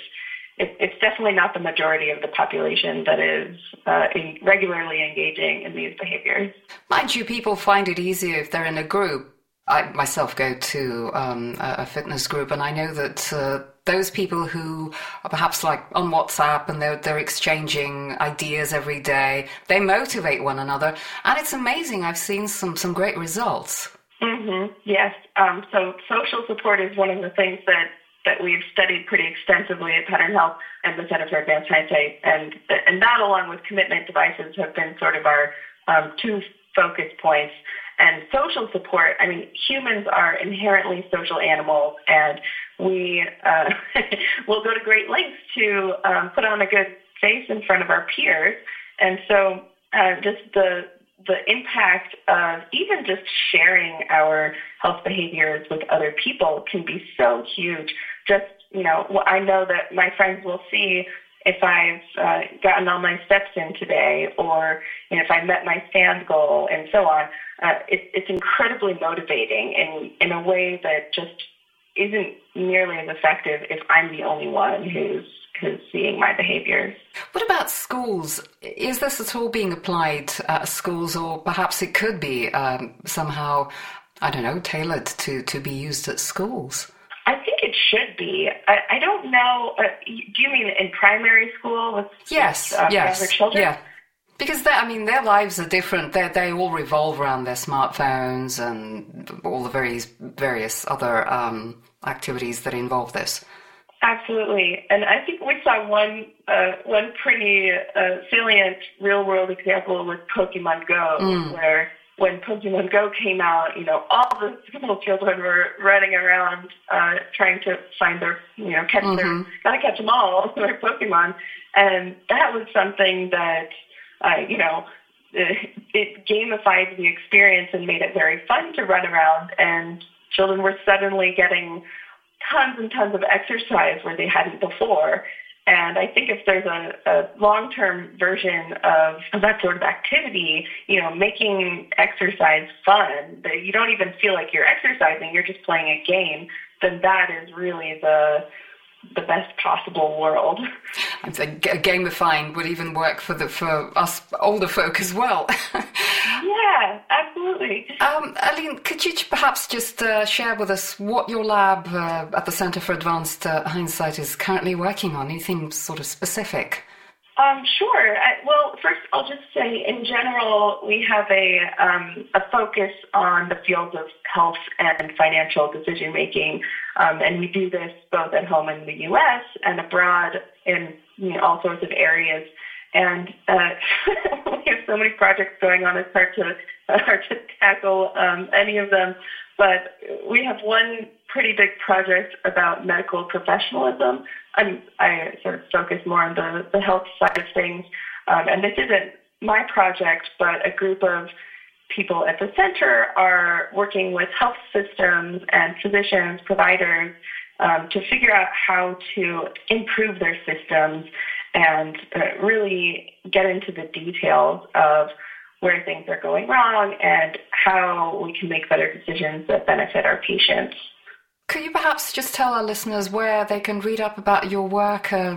it, it's definitely not the majority of the population that is uh, in, regularly engaging in these behaviors. Mind you, people find it easier if they're in a group. I myself go to um, a fitness group, and I know that uh, those people who are perhaps like on WhatsApp and they're, they're exchanging ideas every day, they motivate one another, and it's amazing. I've seen some some great results. Mm-hmm. Yes. Um, so social support is one of the things that, that we've studied pretty extensively at Pattern Health and the Center for Advanced Hindsight, and and that along with commitment devices have been sort of our um, two focus points. And social support, I mean, humans are inherently social animals, and we uh, will go to great lengths to um, put on a good face in front of our peers. And so, uh, just the the impact of even just sharing our health behaviors with other people can be so huge. Just you know, I know that my friends will see if I've uh, gotten all my steps in today, or you know, if I met my stand goal, and so on. Uh, it, it's incredibly motivating in in a way that just isn't nearly as effective if I'm the only one who's who's seeing my behaviors. What about schools? Is this at all being applied at schools, or perhaps it could be um, somehow, I don't know, tailored to, to be used at schools? It should be. I, I don't know. Uh, do you mean in primary school with Yes, with, uh, yes, children? yeah. Because they, I mean, their lives are different. They they all revolve around their smartphones and all the various various other um, activities that involve this. Absolutely, and I think we saw one uh, one pretty uh, salient real world example with Pokemon Go, Mm. where when Pokemon Go came out, you know, all the little children were running around uh, trying to find their, you know, catch their, Mhm. gotta catch them all, their Pokemon, and that was something that, uh, you know, it, it gamified the experience and made it very fun to run around, and children were suddenly getting tons and tons of exercise where they hadn't before. And I think if there's a, a long-term version of, of that sort of activity, you know, making exercise fun, that you don't even feel like you're exercising, you're just playing a game, then that is really the the best possible world. I think gamifying would even work for the for us older folk as well. yeah, absolutely. Um, Aline, could you perhaps just uh, share with us what your lab uh, at the Centre for Advanced uh, Hindsight is currently working on? Anything sort of specific? Um, sure. I, well, first, I'll just say, in general, we have a um, a focus on the fields of health and financial decision making, um, and we do this both at home in the U.S. and abroad in you know, all sorts of areas. And uh, we have so many projects going on; it's hard to hard to tackle um, any of them. But we have one pretty big project about medical professionalism. I'm, I sort of focus more on the, the health side of things. Um, and this isn't my project, but a group of people at the center are working with health systems and physicians, providers, um, to figure out how to improve their systems and uh, really get into the details of where things are going wrong and how we can make better decisions that benefit our patients. Could you perhaps just tell our listeners where they can read up about your work, uh,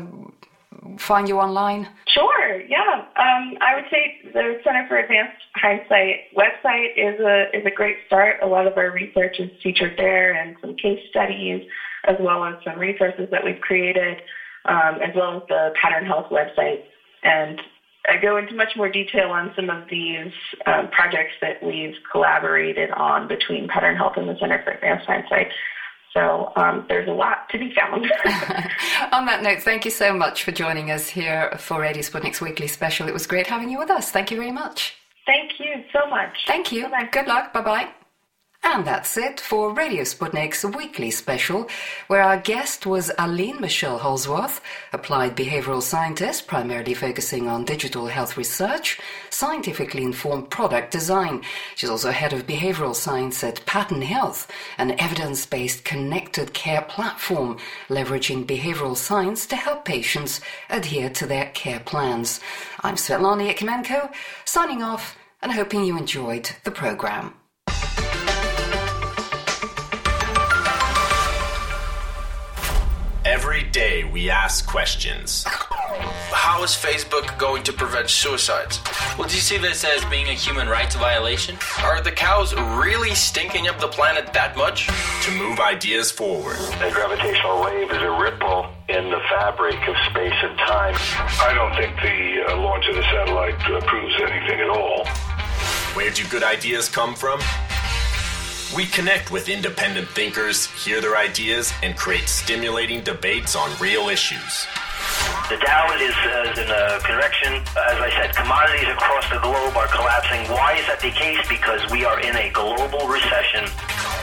find you online? Sure. Yeah. Um, I would say the Center for Advanced Hindsight website is a is a great start. A lot of our research is featured there, and some case studies, as well as some resources that we've created, um, as well as the Pattern Health website. And I go into much more detail on some of these um, projects that we've collaborated on between Pattern Health and the Center for Advanced Hindsight. So um, there's a lot to be found. On that note, thank you so much for joining us here for Radio Sputnik's weekly special. It was great having you with us. Thank you very much. Thank you so much. Thank you. Good luck. Bye bye. And that's it for Radio Sputnik's weekly special, where our guest was Aline Michelle Holzwarth, applied behavioral scientist primarily focusing on digital health research, scientifically informed product design. She's also head of behavioral science at Pattern Health, an evidence based connected care platform leveraging behavioral science to help patients adhere to their care plans. I'm Svetlana Yakimenko, signing off and hoping you enjoyed the program. Day we ask questions. How is Facebook going to prevent suicides? Well, do you see this as being a human rights violation? Are the cows really stinking up the planet that much? To move ideas forward. A gravitational wave is a ripple in the fabric of space and time. I don't think the uh, launch of the satellite uh, proves anything at all. Where do good ideas come from? We connect with independent thinkers, hear their ideas, and create stimulating debates on real issues. The Dow is, uh, in a correction. As I said, commodities across the globe are collapsing. Why is that the case? Because we are in a global recession.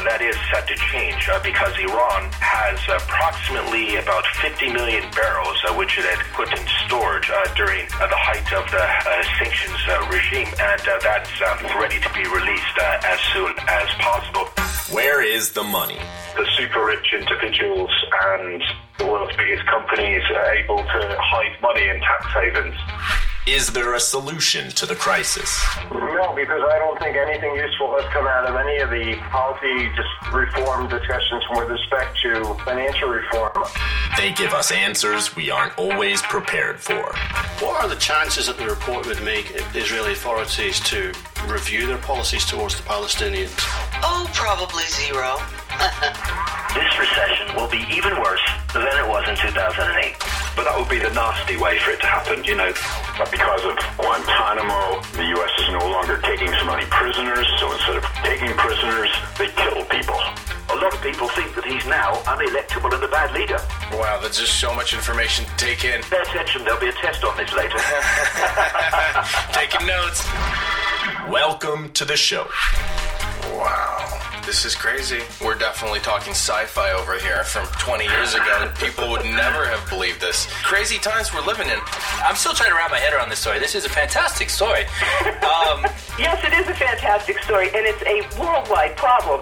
That is set to change uh, because Iran has approximately about 50 million barrels, uh, which it had put in storage uh, during uh, the height of the uh, sanctions uh, regime, and uh, that's ready to be released uh, as soon as possible. Where is the money? The super rich individuals and the world's biggest companies are able to hide money in tax havens. Is there a solution to the crisis? No, because I don't think anything useful has come out of any of the policy reform discussions with respect to financial reform. They give us answers we aren't always prepared for. What are the chances that the report would make Israeli authorities to review their policies towards the Palestinians? Oh, probably zero. This recession will be even worse than it was in 2008. But that would be the nasty way for it to happen, you know. But because of Guantanamo, the U.S. is no longer taking so many prisoners, so instead of taking prisoners, they kill people. A lot of people think that he's now unelectable and a bad leader. Wow, that's just so much information to take in. Pay attention, there'll be a test on this later. Taking notes. Welcome to the show. Wow. This is crazy. We're definitely talking sci-fi over here from 20 years ago. People would never have believed this. Crazy times we're living in. I'm still trying to wrap my head around this story. This is a fantastic story. Um, Yes, it is a fantastic story, and it's a worldwide problem.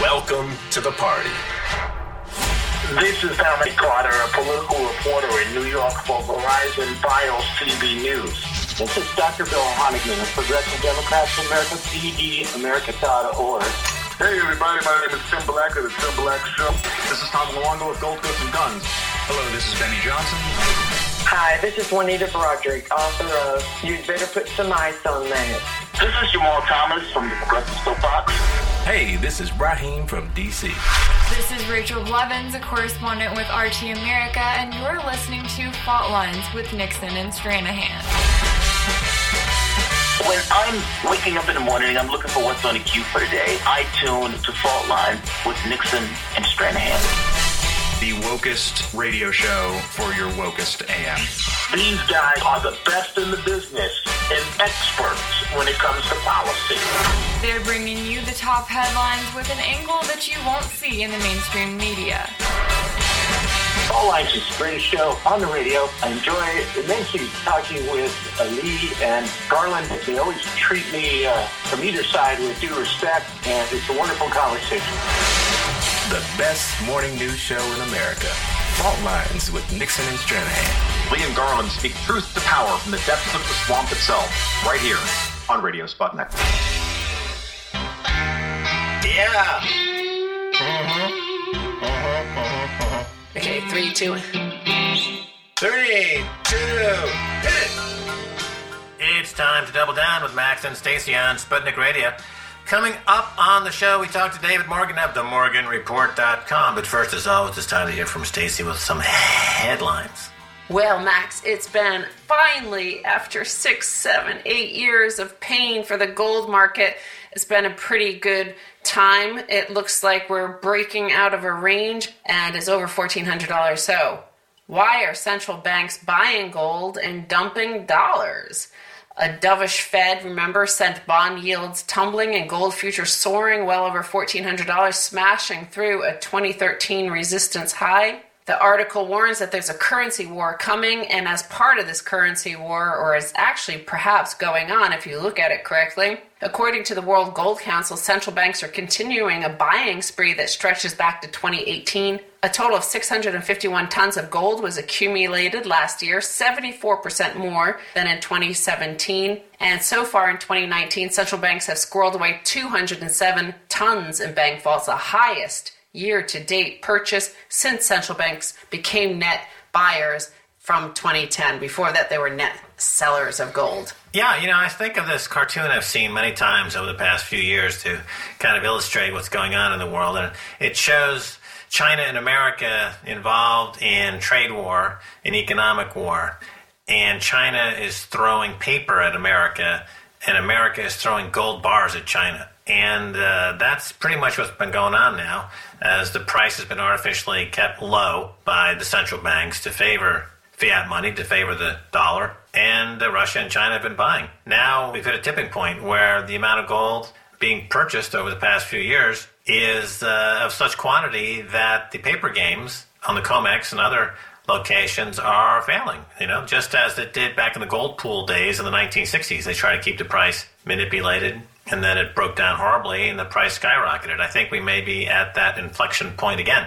Welcome to the party. This is Dominic Carter, a political reporter in New York for Verizon FiOS TV News. This is Dr. Bill Honigman of Progressive Democrats of America, PDAmerica.org. Hey everybody, my name is Tim Black of the Tim Black Show. This is Tom Luongo with Gold Goats and Guns. Hello, this is Benny Johnson. Hi, this is Juanita Broaddrick, author of You'd Better Put Some Ice on That. This is Jamal Thomas from the Progressive Soapbox. Hey, this is Raheem from DC. This is Rachel Blevins, a correspondent with RT America, and you're listening to Fault Lines with Nixon and Stranahan. When I'm waking up in the morning and I'm looking for what's on the queue for the day, I tune to Fault Line with Nixon and Stranahan. The wokest radio show for your wokest AM. These guys are the best in the business and experts when it comes to policy. They're bringing you the top headlines with an angle that you won't see in the mainstream media. All Lines is the greatest show on the radio. I enjoy immensely talking with Ali and Garland. They always treat me uh, from either side with due respect, and it's a wonderful conversation. The best morning news show in America. Fault Lines with Nixon and Stranahan. Lee and Garland speak truth to power from the depths of the swamp itself, right here on Radio Sputnik. Yeah. Okay, three, two. Three, two, hit it! It's time to double down with Max and Stacy on Sputnik Radio. Coming up on the show, we talk to David Morgan of themorganreport.com. But first, as always, it's time to hear from Stacy with some headlines. Well, Max, it's been finally, after six, seven, eight years of pain for the gold market, it's been a pretty good time. It looks like we're breaking out of a range and is over $1,400. So, why are central banks buying gold and dumping dollars? A dovish Fed, remember, sent bond yields tumbling and gold futures soaring well over $1,400, smashing through a 2013 resistance high. The article warns that there's a currency war coming, and as part of this currency war, or is actually perhaps going on if you look at it correctly, according to the World Gold Council, central banks are continuing a buying spree that stretches back to 2018. A total of 651 tons of gold was accumulated last year, 74% more than in 2017. And so far in 2019, central banks have squirreled away 207 tons in bank vaults, the highest year to date purchase since central banks became net buyers from 2010. Before that, they were net sellers of gold. Yeah, you know, I think of this cartoon I've seen many times over the past few years to kind of illustrate what's going on in the world. And it shows China and America involved in trade war, in economic war. And China is throwing paper at America, and America is throwing gold bars at China. And uh, that's pretty much what's been going on now, as the price has been artificially kept low by the central banks to favor fiat money, to favor the dollar. And uh, Russia and China have been buying. Now we've hit a tipping point where the amount of gold being purchased over the past few years is uh, of such quantity that the paper games on the COMEX and other locations are failing. You know, just as it did back in the gold pool days in the 1960s. They try to keep the price manipulated and then it broke down horribly and the price skyrocketed. I think we may be at that inflection point again.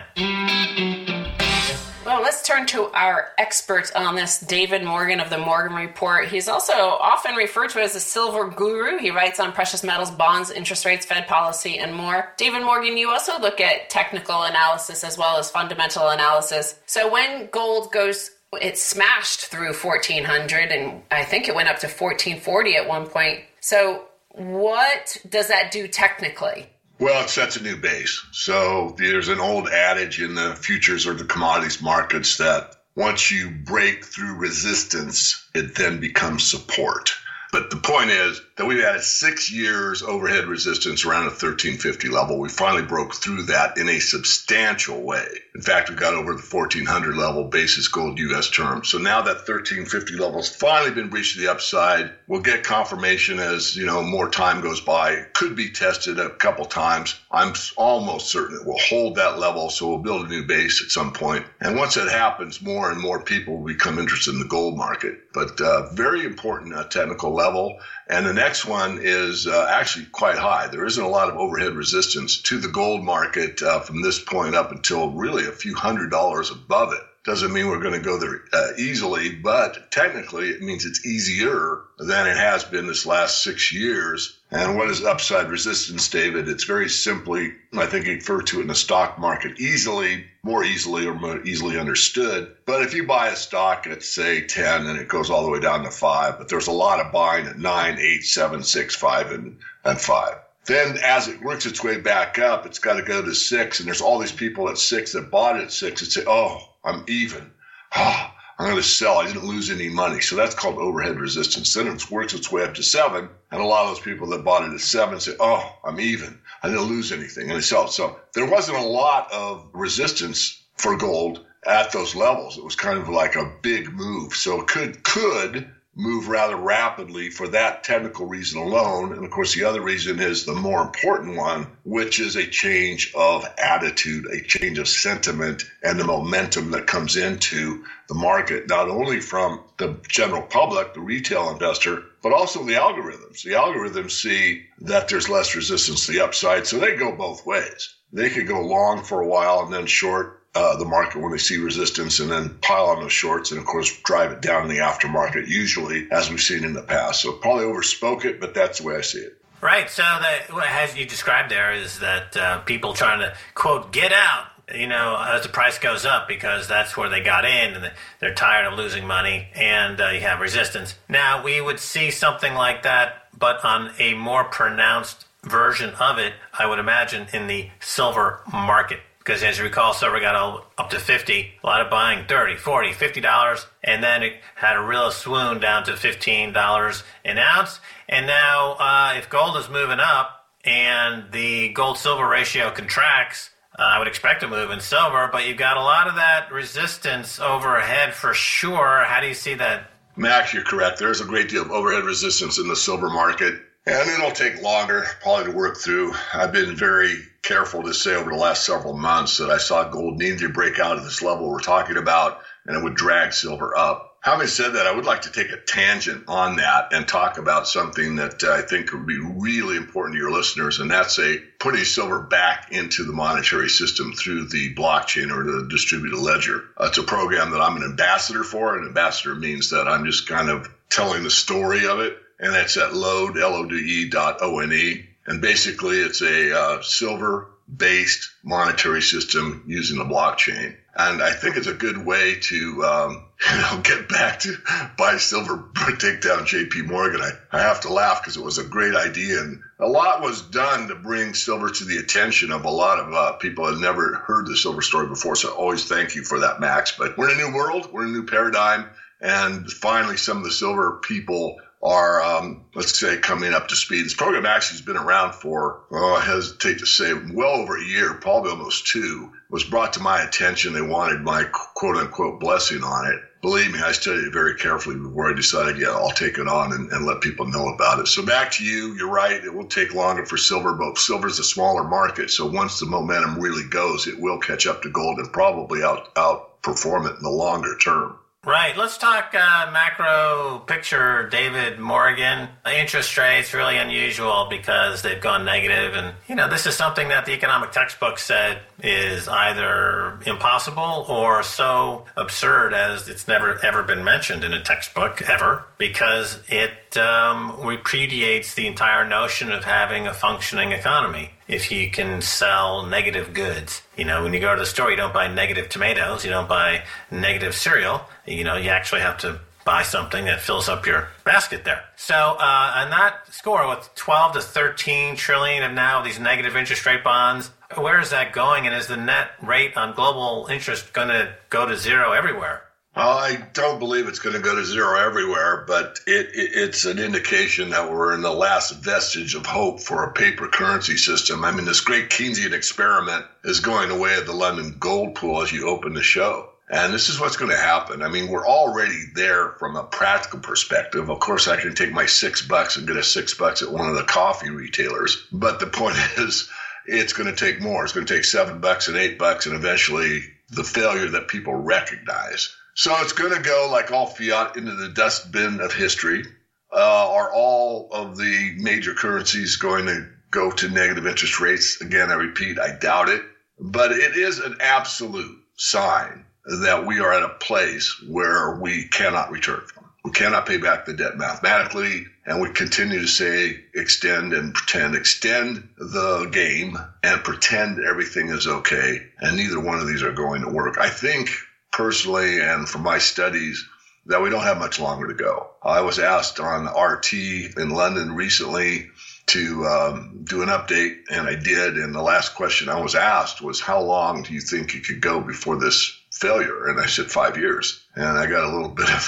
Well, let's turn to our expert on this, David Morgan of the Morgan Report. He's also often referred to as a silver guru. He writes on precious metals, bonds, interest rates, Fed policy, and more. David Morgan, you also look at technical analysis as well as fundamental analysis. So when gold goes it smashed through 1400 and I think it went up to 1440 at one point. So what does that do technically? Well, it sets a new base. So there's an old adage in the futures or the commodities markets that once you break through resistance, it then becomes support. But the point is that we've had six years overhead resistance around a 1350 level. We finally broke through that in a substantial way. In fact, we got over the 1400 level basis gold US term. So now that 1350 level has finally been breached to the upside. We'll get confirmation as, you know, more time goes by. It could be tested a couple times. I'm almost certain it will hold that level. So we'll build a new base at some point. And once that happens, more and more people will become interested in the gold market. But uh, very important uh, technical level. And the next one is uh, actually quite high. There isn't a lot of overhead resistance to the gold market uh, from this point up until really a few hundred dollars above it. Doesn't mean we're going to go there uh, easily, but technically it means it's easier than it has been this last six years. And what is upside resistance, David? It's very simply, I think you refer to it in the stock market, easily, more easily or more easily understood. But if you buy a stock at say 10 and it goes all the way down to five, but there's a lot of buying at nine, eight, seven, six, five, and, and five. Then as it works its way back up, it's got to go to six. And there's all these people at six that bought it at six and say, oh, I'm even. Ah, I'm going to sell. I didn't lose any money. So that's called overhead resistance. Then it works its way up to seven. And a lot of those people that bought it at seven say, oh, I'm even. I didn't lose anything. And they sell. So there wasn't a lot of resistance for gold at those levels. It was kind of like a big move. So it could, could move rather rapidly for that technical reason alone. And of course, the other reason is the more important one, which is a change of attitude, a change of sentiment, and the momentum that comes into the market, not only from the general public, the retail investor, but also the algorithms. The algorithms see that there's less resistance to the upside, so they go both ways. They could go long for a while and then short uh, the market when they see resistance and then pile on those shorts and of course drive it down in the aftermarket usually as we've seen in the past so probably overspoke it but that's the way i see it Right. So, the, as you described there, is that uh, people trying to quote get out you know, as the price goes up because that's where they got in and they're tired of losing money and uh, you have resistance. Now, we would see something like that, but on a more pronounced version of it, I would imagine, in the silver market. Because as you recall, silver got all, up to 50, a lot of buying 30, 40, 50 dollars, and then it had a real swoon down to 15 dollars an ounce. And now, uh, if gold is moving up and the gold silver ratio contracts, uh, I would expect a move in silver, but you've got a lot of that resistance overhead for sure. How do you see that? Max, you're correct. There's a great deal of overhead resistance in the silver market, and it'll take longer probably to work through. I've been very careful to say over the last several months that I saw gold needing to break out of this level we're talking about, and it would drag silver up. Having said that, I would like to take a tangent on that and talk about something that I think would be really important to your listeners, and that's a putting silver back into the monetary system through the blockchain or the distributed ledger. Uh, it's a program that I'm an ambassador for. An ambassador means that I'm just kind of telling the story of it, and that's at load, L-O-D-E dot O-N-E. And basically, it's a uh, silver based monetary system using the blockchain. And I think it's a good way to, um, you know, get back to buy silver, take down JP Morgan. I, I have to laugh because it was a great idea. And a lot was done to bring silver to the attention of a lot of uh, people had never heard the silver story before. So always thank you for that, Max. But we're in a new world. We're in a new paradigm. And finally, some of the silver people are, um, let's say, coming up to speed. This program actually has been around for, oh, I hesitate to say, well over a year, probably almost two. Was brought to my attention. They wanted my quote unquote blessing on it. Believe me, I studied it very carefully before I decided, yeah, I'll take it on and, and let people know about it. So back to you. You're right. It will take longer for silver, but silver is a smaller market. So once the momentum really goes, it will catch up to gold and probably out outperform it in the longer term. Right. Let's talk uh, macro picture, David Morgan. Interest rates really unusual because they've gone negative, and you know this is something that the economic textbook said is either impossible or so absurd as it's never ever been mentioned in a textbook ever because it um, repudiates the entire notion of having a functioning economy if you can sell negative goods. You know, when you go to the store, you don't buy negative tomatoes, you don't buy negative cereal. You know, you actually have to buy something that fills up your basket there. So, uh, on that score, with 12 to 13 trillion of now these negative interest rate bonds, where is that going? And is the net rate on global interest going to go to zero everywhere? I don't believe it's going to go to zero everywhere, but it, it, it's an indication that we're in the last vestige of hope for a paper currency system. I mean, this great Keynesian experiment is going away at the London gold pool as you open the show. And this is what's going to happen. I mean, we're already there from a practical perspective. Of course, I can take my six bucks and get a six bucks at one of the coffee retailers. But the point is, it's going to take more. It's going to take seven bucks and eight bucks and eventually the failure that people recognize. So it's going to go like all fiat into the dustbin of history. Uh, are all of the major currencies going to go to negative interest rates? Again, I repeat, I doubt it. But it is an absolute sign that we are at a place where we cannot return from. We cannot pay back the debt mathematically, and we continue to say extend and pretend, extend the game and pretend everything is okay. And neither one of these are going to work. I think personally and from my studies that we don't have much longer to go. I was asked on RT in London recently to um, do an update, and I did. And the last question I was asked was, How long do you think you could go before this failure? And I said, Five years. And I got a little bit of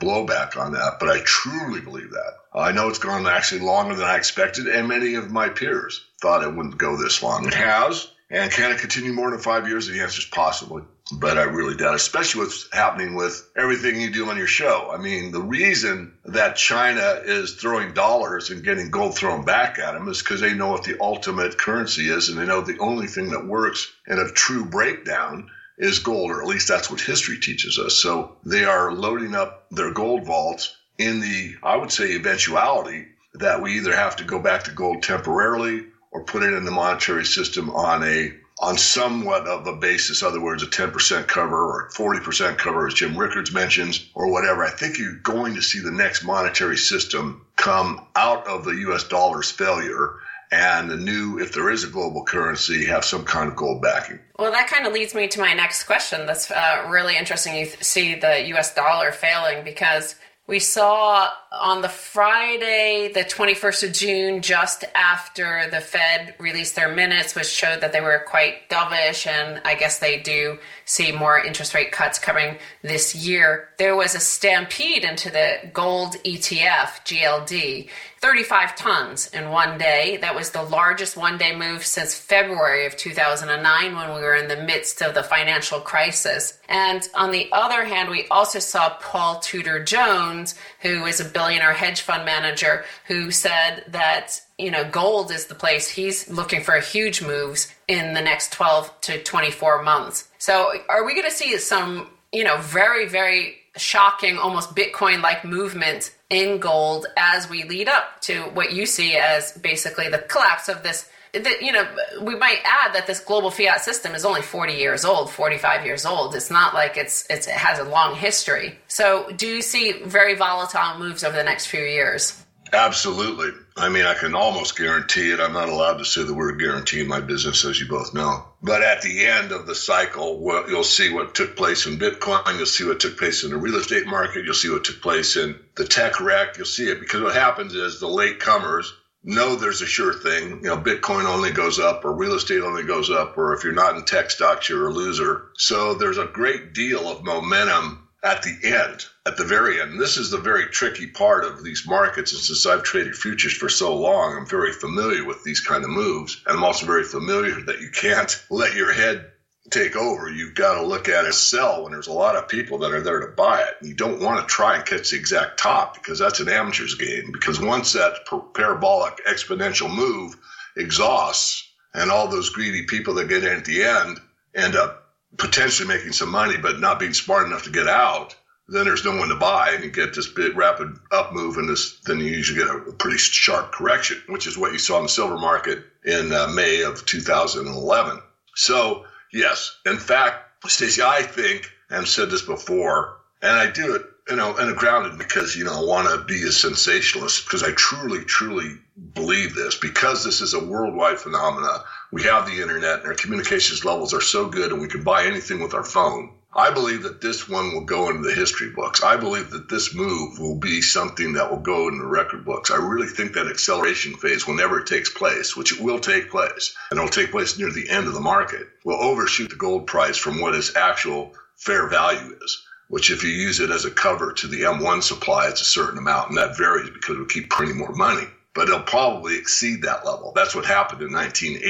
blowback on that, but I truly believe that. I know it's gone actually longer than I expected, and many of my peers thought it wouldn't go this long. It has. And can it continue more than five years? The answer is possibly but I really doubt, especially what's happening with everything you do on your show. I mean, the reason that China is throwing dollars and getting gold thrown back at them is because they know what the ultimate currency is, and they know the only thing that works in a true breakdown is gold, or at least that's what history teaches us. So they are loading up their gold vaults in the, I would say, eventuality that we either have to go back to gold temporarily or put it in the monetary system on a on somewhat of a basis, other words, a 10% cover or 40% cover, as Jim Rickards mentions, or whatever. I think you're going to see the next monetary system come out of the US dollar's failure and the new, if there is a global currency, have some kind of gold backing. Well, that kind of leads me to my next question. That's uh, really interesting. You th- see the US dollar failing because we saw on the Friday, the 21st of June, just after the Fed released their minutes, which showed that they were quite dovish, and I guess they do see more interest rate cuts coming this year. There was a stampede into the gold ETF, GLD, 35 tons in one day. That was the largest one day move since February of 2009 when we were in the midst of the financial crisis. And on the other hand, we also saw Paul Tudor Jones, who is a billionaire hedge fund manager, who said that you know gold is the place he's looking for huge moves in the next 12 to 24 months. So are we going to see some you know very very shocking almost bitcoin like movement in gold as we lead up to what you see as basically the collapse of this that you know we might add that this global fiat system is only 40 years old 45 years old. It's not like it's, it's it has a long history. So do you see very volatile moves over the next few years Absolutely. I mean, I can almost guarantee it. I'm not allowed to say the word guarantee in my business, as you both know. But at the end of the cycle, well, you'll see what took place in Bitcoin. You'll see what took place in the real estate market. You'll see what took place in the tech wreck. You'll see it because what happens is the late comers know there's a sure thing. You know, Bitcoin only goes up or real estate only goes up, or if you're not in tech stocks, you're a loser. So there's a great deal of momentum at the end, at the very end. This is the very tricky part of these markets. And since I've traded futures for so long, I'm very familiar with these kind of moves. And I'm also very familiar that you can't let your head take over. You've got to look at it sell when there's a lot of people that are there to buy it. You don't want to try and catch the exact top because that's an amateur's game. Because once that parabolic exponential move exhausts and all those greedy people that get in at the end end up potentially making some money, but not being smart enough to get out, then there's no one to buy, and you get this big rapid up move, and this then you usually get a pretty sharp correction, which is what you saw in the silver market in uh, May of 2011. So yes, in fact, Stacy, I think, and I've said this before, and I do it, you know, and I'm grounded because you know I want to be a sensationalist because I truly, truly believe this because this is a worldwide phenomena we have the internet and our communications levels are so good and we can buy anything with our phone. I believe that this one will go into the history books. I believe that this move will be something that will go in the record books. I really think that acceleration phase, whenever it takes place, which it will take place, and it'll take place near the end of the market, will overshoot the gold price from what its actual fair value is. Which, if you use it as a cover to the M1 supply, it's a certain amount, and that varies because we keep printing more money but it'll probably exceed that level. That's what happened in 1980.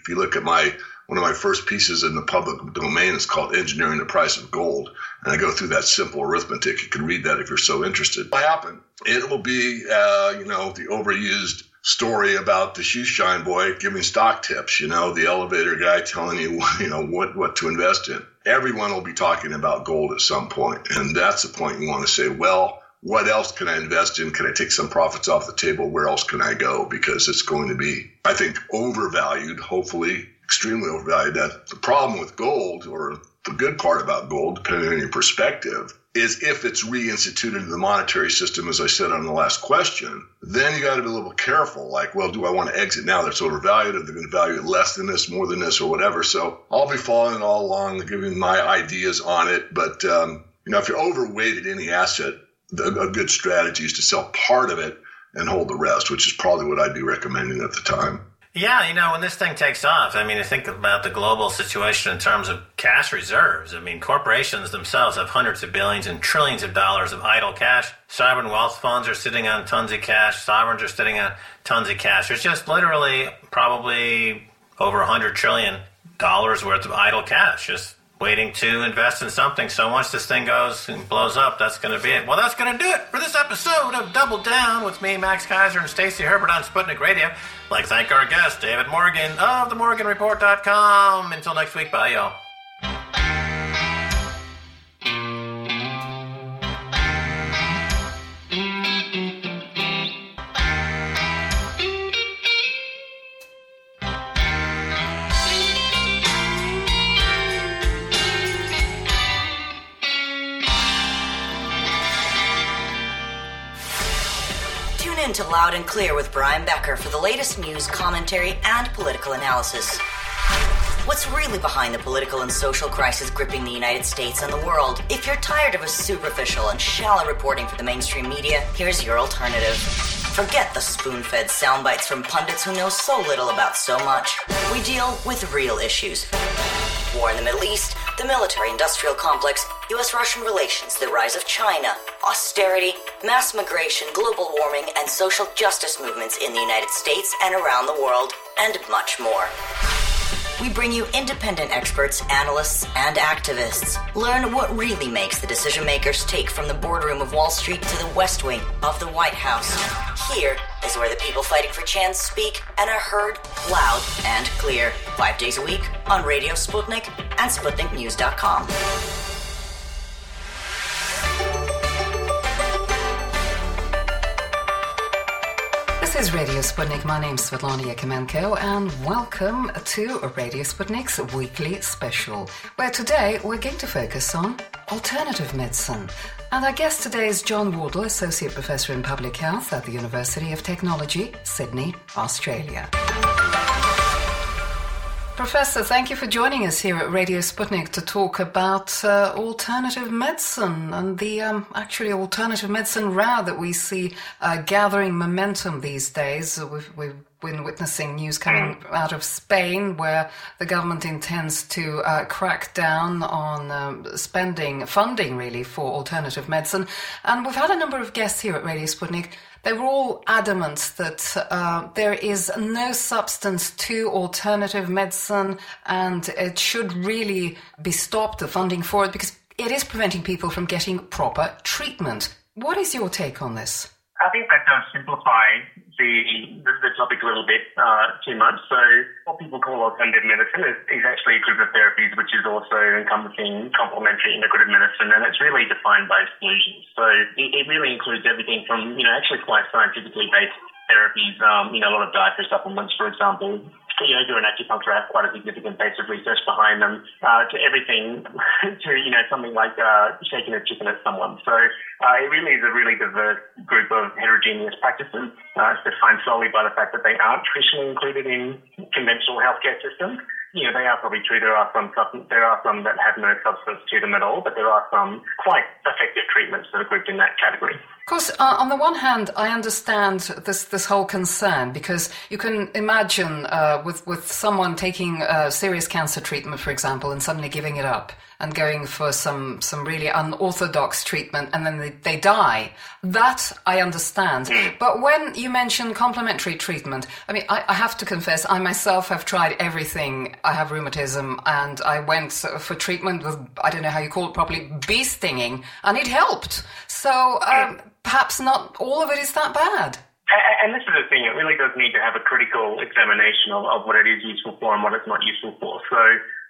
If you look at my one of my first pieces in the public domain is called Engineering the Price of Gold. And I go through that simple arithmetic. You can read that if you're so interested. What happened? It will be, uh, you know, the overused story about the shoe shine boy giving stock tips, you know, the elevator guy telling you, you know, what, what to invest in. Everyone will be talking about gold at some point, And that's the point you want to say, well, what else can I invest in? Can I take some profits off the table? Where else can I go? Because it's going to be, I think, overvalued, hopefully extremely overvalued. That the problem with gold, or the good part about gold, depending on your perspective, is if it's reinstituted in the monetary system, as I said on the last question, then you got to be a little careful. Like, well, do I want to exit now that's overvalued? Are they going to value it less than this, more than this, or whatever? So I'll be following all along, giving my ideas on it. But, um, you know, if you're overweighted in any asset, a good strategy is to sell part of it and hold the rest, which is probably what I'd be recommending at the time. Yeah, you know, when this thing takes off, I mean, I think about the global situation in terms of cash reserves. I mean, corporations themselves have hundreds of billions and trillions of dollars of idle cash. Sovereign wealth funds are sitting on tons of cash. Sovereigns are sitting on tons of cash. There's just literally probably over a hundred trillion dollars worth of idle cash just waiting to invest in something. So once this thing goes and blows up, that's going to be it. Well, that's going to do it for this episode of Double Down with me, Max Keiser, and Stacy Herbert on Sputnik Radio. I'd like to thank our guest, David Morgan of themorganreport.com. Until next week, bye, y'all. To Loud and Clear with Brian Becker for the latest news, commentary, and political analysis. What's really behind the political and social crisis gripping the United States and the world? If you're tired of a superficial and shallow reporting for the mainstream media, here's your alternative. Forget the spoon fed sound bites from pundits who know so little about so much. We deal with real issues war in the Middle East, the military industrial complex, US Russian relations, the rise of China, austerity, mass migration, global warming, and social justice movements in the United States and around the world, and much more. We bring you independent experts, analysts, and activists. Learn what really makes the decision makers take from the boardroom of Wall Street to the West Wing of the White House. Here is where the people fighting for chance speak and are heard loud and clear. Five days a week on Radio Sputnik and SputnikNews.com. is Radio Sputnik. My name's Svetlana Yakimenko, and welcome to Radio Sputnik's weekly special, where today we're going to focus on alternative medicine. And our guest today is John Wardle, Associate Professor in Public Health at the University of Technology, Sydney, Australia. Professor, thank you for joining us here at Radio Sputnik to talk about uh, alternative medicine and the um, actually alternative medicine row that we see uh, gathering momentum these days. We've, we've, been witnessing news coming out of Spain where the government intends to uh, crack down on um, spending, funding really, for alternative medicine. And we've had a number of guests here at Radio Sputnik they were all adamant that uh, there is no substance to alternative medicine and it should really be stopped, the funding for it, because it is preventing people from getting proper treatment. What is your take on this? I think that does simplify the, the, topic a little bit uh, too much. So what people call alternative medicine is, is actually a group of therapies which is also encompassing complementary integrative medicine, and it's really defined by exclusions. So it, it really includes everything from, you know, actually quite scientifically based therapies, um, you know, a lot of dietary supplements, for example, yoga and acupuncture have quite a significant base of research behind them, uh, to everything to, you know, something like uh, shaking a chicken at someone. So uh, it really is a really diverse group of heterogeneous practices, uh, defined solely by the fact that they aren't traditionally included in conventional healthcare systems you know, they are probably true. There are some there are some that have no substance to them at all, but there are some quite effective treatments that are grouped in that category. Of course, uh, on the one hand, I understand this this whole concern because you can imagine uh, with with someone taking a serious cancer treatment, for example, and suddenly giving it up and going for some some really unorthodox treatment, and then they, they die. That I understand. Mm. But when you mention complementary treatment, I mean, I, I have to confess, I myself have tried everything. I have rheumatism, and I went for treatment with I don't know how you call it properly, bee stinging, and it helped. So. Um, perhaps not all of it is that bad. And this is the thing, it really does need to have a critical examination of, of what it is useful for and what it's not useful for. So,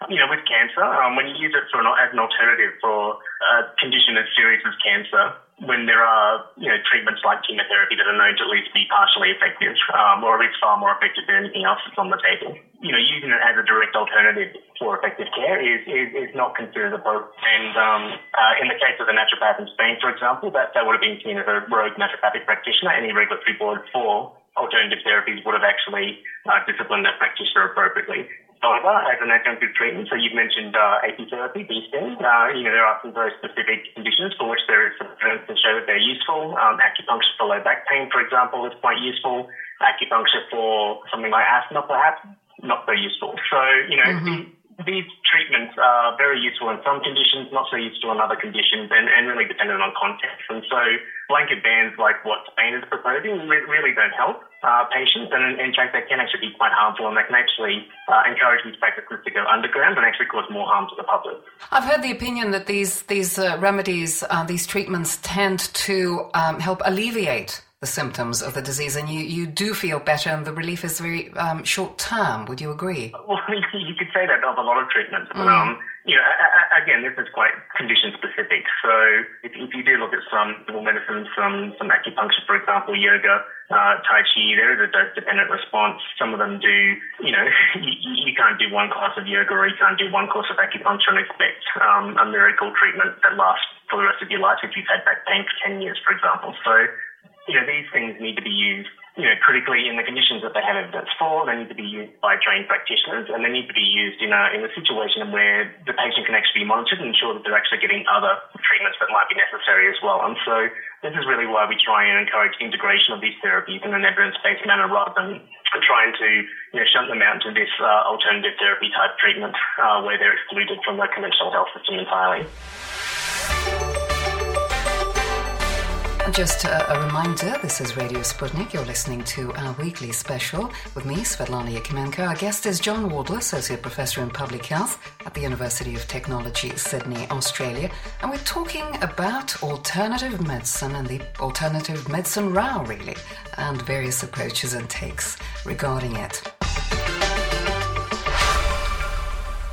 you know, with cancer, um, when you use it for an, as an alternative for a condition as serious as cancer, when there are, you know, treatments like chemotherapy that are known to at least be partially effective, um, or at least far more effective than anything else that's on the table. You know, using it as a direct alternative for effective care is, is, is not considered appropriate. And um, uh, in the case of the naturopath in Spain, for example, that, that would have been seen as a rogue naturopathic practitioner. Any regulatory board for alternative therapies would have actually uh, disciplined that practitioner appropriately. However, as an adjunctive treatment, so you've mentioned uh, apitherapy, bee sting. Uh, you know, there are some very specific conditions for which there is some evidence to show that they're useful. Um, acupuncture for low back pain, for example, is quite useful. Acupuncture for something like asthma, perhaps, not so useful. So, you know, mm-hmm. these, these treatments are very useful in some conditions, not so useful in other conditions, and, and really dependent on context. And so, blanket bans like what Spain is proposing really don't help uh, patients, and in fact, they can actually be quite harmful, and they can actually uh, encourage these practices to go underground and actually cause more harm to the public. I've heard the opinion that these these uh, remedies, uh, these treatments, tend to um, help alleviate the symptoms of the disease, and you, you do feel better, and the relief is very um, short term. Would you agree? Well, you could say that of a lot of treatments, but mm. um, you know, again, this is quite condition specific. So if, if you do look at some herbal medicine, some some acupuncture, for example, yoga, uh, tai chi, there is a dose dependent response. Some of them do, you know, you, you can't do one class of yoga or you can't do one course of acupuncture and expect um, a miracle treatment that lasts for the rest of your life if you've had back pain for 10 years, for example. So you know, these things need to be used you know, critically in the conditions that they have evidence for. They need to be used by trained practitioners and they need to be used in a, in a situation where the patient can actually be monitored and ensure that they're actually getting other treatments that might be necessary as well. And so this is really why we try and encourage integration of these therapies in an evidence-based manner rather than trying to you know, shunt them out into this uh, alternative therapy type treatment uh, where they're excluded from the conventional health system entirely. Just a, a, reminder this is Radio Sputnik. You're listening to our weekly special with me, Svetlana Yakimenko. Our guest is John Wardle, Associate Professor in Public Health at the University of Technology, Sydney, Australia. And we're talking about alternative medicine and the alternative medicine row, really, and various approaches and takes regarding it.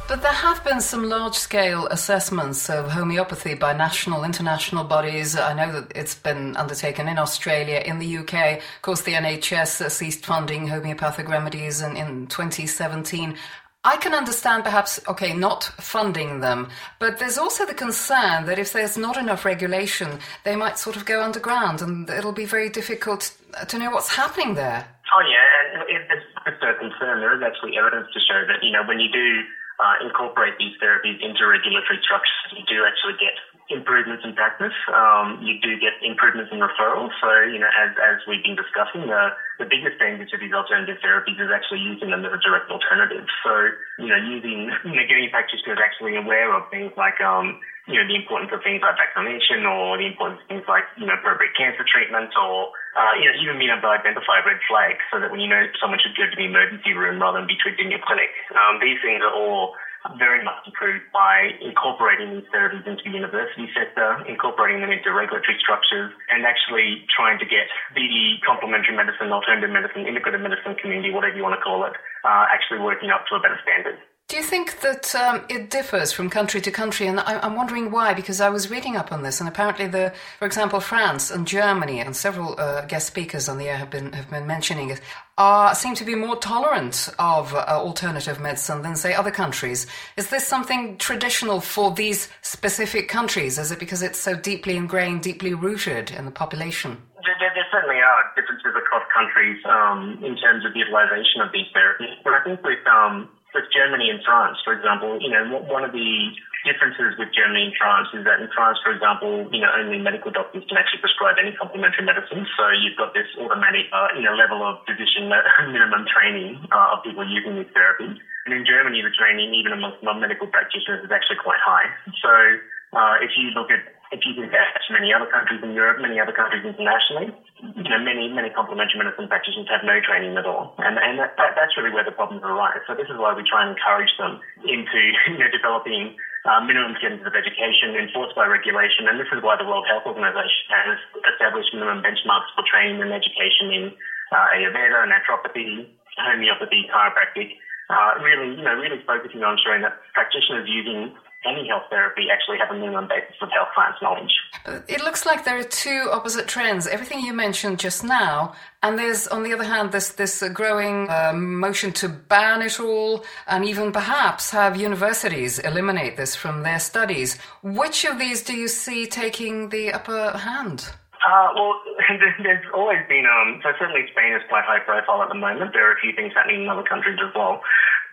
But there have been some large scale assessments of homeopathy by national, international bodies. I know that it's been undertaken in Australia, in the UK. Of course, the NHS ceased funding homeopathic remedies in, in 2017. I can understand perhaps, okay, not funding them, but there's also the concern that if there's not enough regulation, they might sort of go underground and it'll be very difficult to know what's happening there. Oh, yeah, it's a concern. There is actually evidence to show that, you know, when you do uh, incorporate these therapies into regulatory structures, you do actually get improvements in practice. Um, you do get improvements in referrals. So, you know, as, as we've been discussing, the, the biggest danger to these alternative therapies is actually using them as a direct alternative. So, you know, using, you know, getting practitioners actually aware of things like, um, you know, the importance of things like vaccination or the importance of things like, you know, appropriate cancer treatment or, uh, you know, even being able to identify red flags so that when you know someone should go to the emergency room rather than be treated in your clinic. Um, these things are all very much improved by incorporating these therapies into the university sector, incorporating them into regulatory structures, and actually trying to get the complementary medicine, alternative medicine, integrative medicine community, whatever you want to call it, uh, actually working up to a better standard. Do you think that um, it differs from country to country? And I, am wondering why, because I was reading up on this, and apparently, the, for example, France and Germany, and several uh, guest speakers on the air have been have been mentioning it, are seem to be more tolerant of uh, alternative medicine than, say, other countries. Is this something traditional for these specific countries? Is it because it's so deeply ingrained, deeply rooted in the population? There, there certainly are differences across countries um, in terms of utilization of these therapies, but I think with um, with Germany and France, for example, you know, one of the differences with Germany and France is that in France, for example, you know, only medical doctors can actually prescribe any complementary medicine. So you've got this automatic, uh, you know, level of physician minimum training uh, of people using these therapies. And in Germany, the training, even amongst non-medical practitioners, is actually quite high. So uh, if you look at if you compare to many other countries in Europe, many other countries internationally, you know, many, many complementary medicine practitioners have no training at all. And, and that, that's really where the problems arise. So this is why we try and encourage them into, you know, developing uh, minimum standards of education enforced by regulation. And this is why the World Health Organization has established minimum benchmarks for training and education in uh, Ayurveda, naturopathy, homeopathy, chiropractic, uh, really, you know, really focusing on showing that practitioners using any health therapy actually have a minimum basis of health science knowledge. It looks like there are two opposite trends. Everything you mentioned just now, and there's, on the other hand, this this growing uh, motion to ban it all, and even perhaps have universities eliminate this from their studies. Which of these do you see taking the upper hand? Uh, well, there's always been, um, so certainly Spain is quite high profile at the moment. There are a few things happening in other countries as well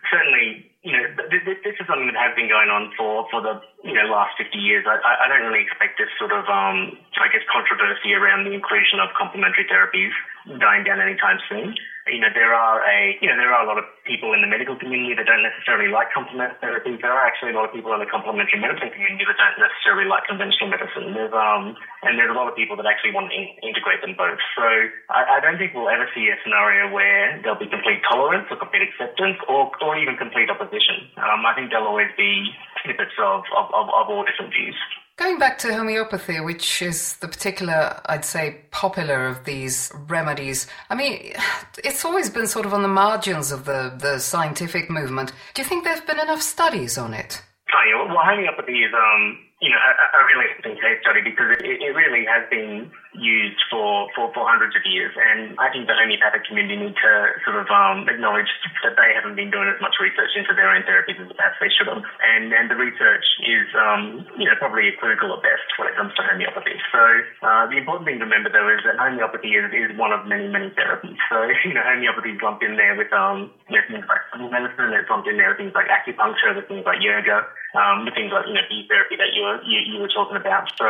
certainly, you know, th- th- this is something that has been going on for, for the, you know, last 50 years. I, I don't really expect this sort of, um, I guess, controversy around the inclusion of complementary therapies dying down anytime soon you know, there are a, you know, there are a lot of people in the medical community that don't necessarily like complementary therapy. There are actually a lot of people in the complementary medicine community that don't necessarily like conventional medicine. There's, um, and there's a lot of people that actually want to in- integrate them both. So I, I don't think we'll ever see a scenario where there'll be complete tolerance or complete acceptance or, or even complete opposition. Um, I think there'll always be snippets of, of, of, of all different views. Going back to homeopathy, which is the particular, I'd say, popular of these remedies, I mean, it's always been sort of on the margins of the, the scientific movement. Do you think there have been enough studies on it? Oh, yeah. Well, homeopathy is, um, you know, a, a really interesting case study because it, it really has been used for, for, for hundreds of years. And I think the homeopathic community need to sort of um, acknowledge that they haven't been doing as much research into their own therapies as perhaps they should have. And, and the research is, um, you know, probably clinical at best when it comes to homeopathy. So uh, the important thing to remember, though, is that homeopathy is, is one of many, many therapies. So, you know, homeopathy is lumped in there with um, you know, things like medicine, it's lumped in there with things like acupuncture, with things like yoga, um, with things like, you know, bee therapy that you were, you, you were talking about. So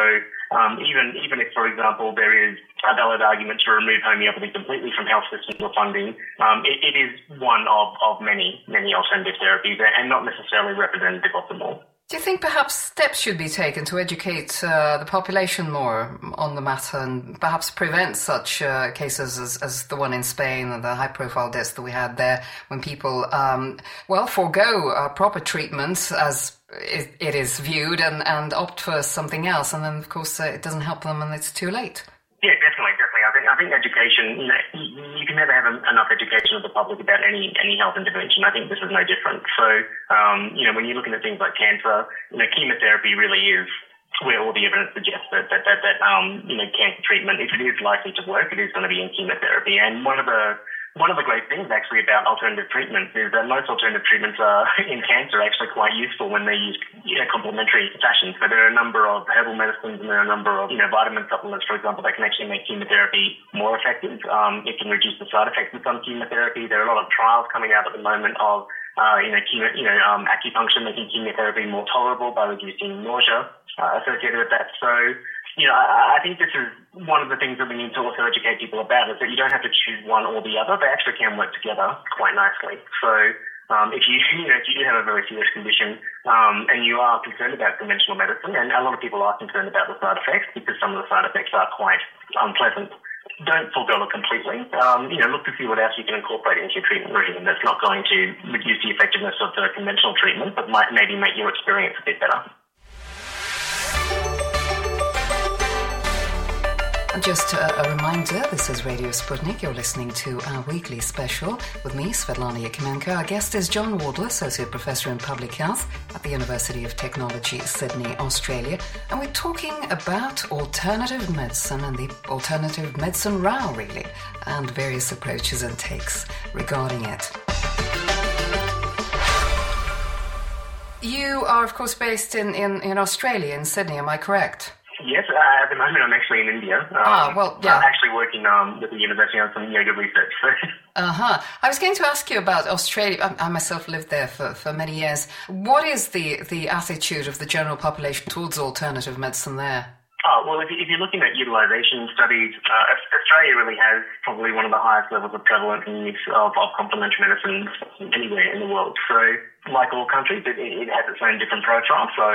um, even even if, for example, there is a valid argument to remove homeopathy completely from health systems or funding, um, it, it is one of, of many many alternative therapies and not necessarily representative of them all. Do you think perhaps steps should be taken to educate uh, the population more on the matter and perhaps prevent such uh, cases as, as, the one in Spain and the high profile deaths that we had there when people, um, well, forego uh, proper treatments as it, it is viewed and, and opt for something else. And then, of course, uh, it doesn't help them and it's too late. Yeah, definitely, definitely. I think I think education. You know, you can never have enough education of the public about any any health intervention. I think this is no different. So, um, you know, when you're looking at things like cancer, you know, chemotherapy really is where all the evidence suggests that that that, that um, you know, cancer treatment, if it is likely to work, it is going to be in chemotherapy. And one of the one of the great things actually about alternative treatments is that most alternative treatments are in cancer actually quite useful when they're used in a complementary fashion. So there are a number of herbal medicines and there are a number of you know vitamin supplements, for example, that can actually make chemotherapy more effective. Um, it can reduce the side effects of some chemotherapy. There are a lot of trials coming out at the moment of uh, you know, chemo, you know, um, acupuncture making chemotherapy more tolerable by reducing nausea uh, associated with that. So you know, I, I think this is one of the things that we need to also educate people about is that you don't have to choose one or the other. They actually can work together quite nicely. So um, if you, you know, if you do have a very serious condition um, and you are concerned about conventional medicine, and a lot of people are concerned about the side effects because some of the side effects are quite unpleasant, don't forego it completely. Um, you know, look to see what else you can incorporate into your treatment regime that's not going to reduce the effectiveness of the conventional treatment, but might maybe make your experience a bit better. Just a, a, reminder, this is Radio Sputnik. You're listening to our weekly special with me, Svetlana Yakimenko. Our guest is John Wardle, Associate Professor in Public Health at the University of Technology, Sydney, Australia. And we're talking about alternative medicine and the alternative medicine row, really, and various approaches and takes regarding it. You are, of course, based in, in, in Australia, in Sydney, am I correct? Yes, uh, at the moment I'm actually in India. Um, ah, well, yeah. I'm actually working um, with the university on some yoga research. uh huh. I was going to ask you about Australia. I, I, myself lived there for, for many years. What is the, the attitude of the general population towards alternative medicine there? Oh, well, if, you're looking at utilization studies, uh, Australia really has probably one of the highest levels of prevalence and use of, of complementary medicine anywhere in the world. So like all countries, it, it has its own different profile. So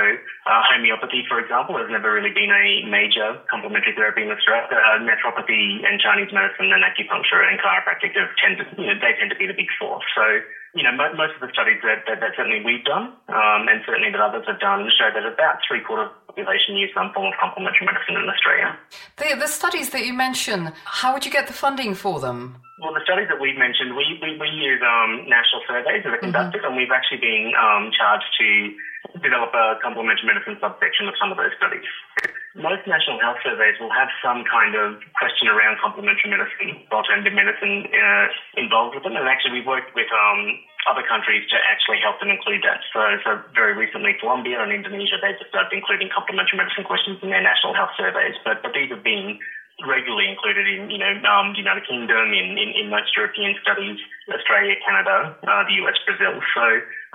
uh, homeopathy, for example, has never really been a major complementary therapy in Australia. Uh, naturopathy and Chinese medicine and acupuncture and chiropractic have tended, you know, they tend to be the big four. So, you know, most of the studies that, that, that certainly we've done um, and certainly that others have done show that about three quarters of the population use some form of complementary medicine in Australia. The, the studies that you mentioned, how would you get the funding for them? Well, the studies that we've mentioned, we, we, we use um, national surveys that are mm-hmm. conducted, mm-hmm. and we've actually been um, charged to develop a complementary medicine subsection of some of those studies. Most national health surveys will have some kind of question around complementary medicine, alternative medicine uh, involved with them, and actually we've worked with um, other countries to actually help them include that. So, so very recently, Colombia and Indonesia, they've started including complementary medicine questions in their national health surveys, but, but these have been regularly included in, you know, um, the United Kingdom, in, in, in most European studies, Australia, Canada, uh, the US, Brazil. So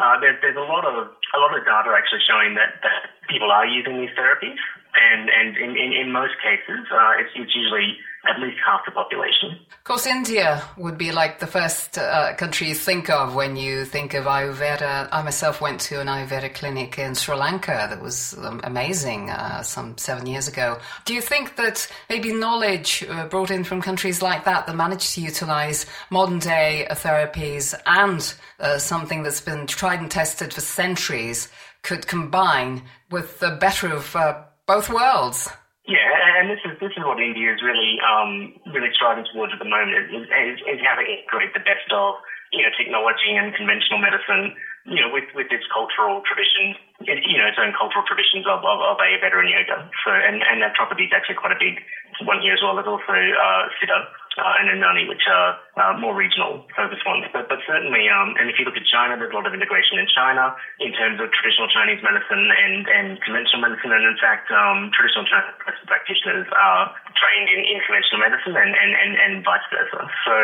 uh, there's, there's a lot of a lot of data actually showing that, that people are using these therapies, and and in, in, in most cases, uh, it's, it's usually at least half the population. Of course, India would be like the first uh, country you think of when you think of Ayurveda. I myself went to an Ayurveda clinic in Sri Lanka that was um, amazing uh, some seven years ago. Do you think that maybe knowledge uh, brought in from countries like that that managed to utilize modern day therapies and uh, something that's been tried and tested for centuries could combine with the better of uh, both worlds? Yeah, and this is this is what India is really um, really striving towards at the moment is, is, is how to integrate the best of you know technology and conventional medicine you know, with, with its cultural traditions, you know, its own cultural traditions of, of, of Ayurveda and yoga. So, and, and naturopathy is actually quite a big one here as well. There's also uh, Siddha uh, and Unani, which are uh, more regional focused ones. But, but certainly, um, and if you look at China, there's a lot of integration in China in terms of traditional Chinese medicine and, and conventional medicine. And in fact, um, traditional Chinese practitioners are trained in, in conventional medicine and, and, and, and vice versa. So,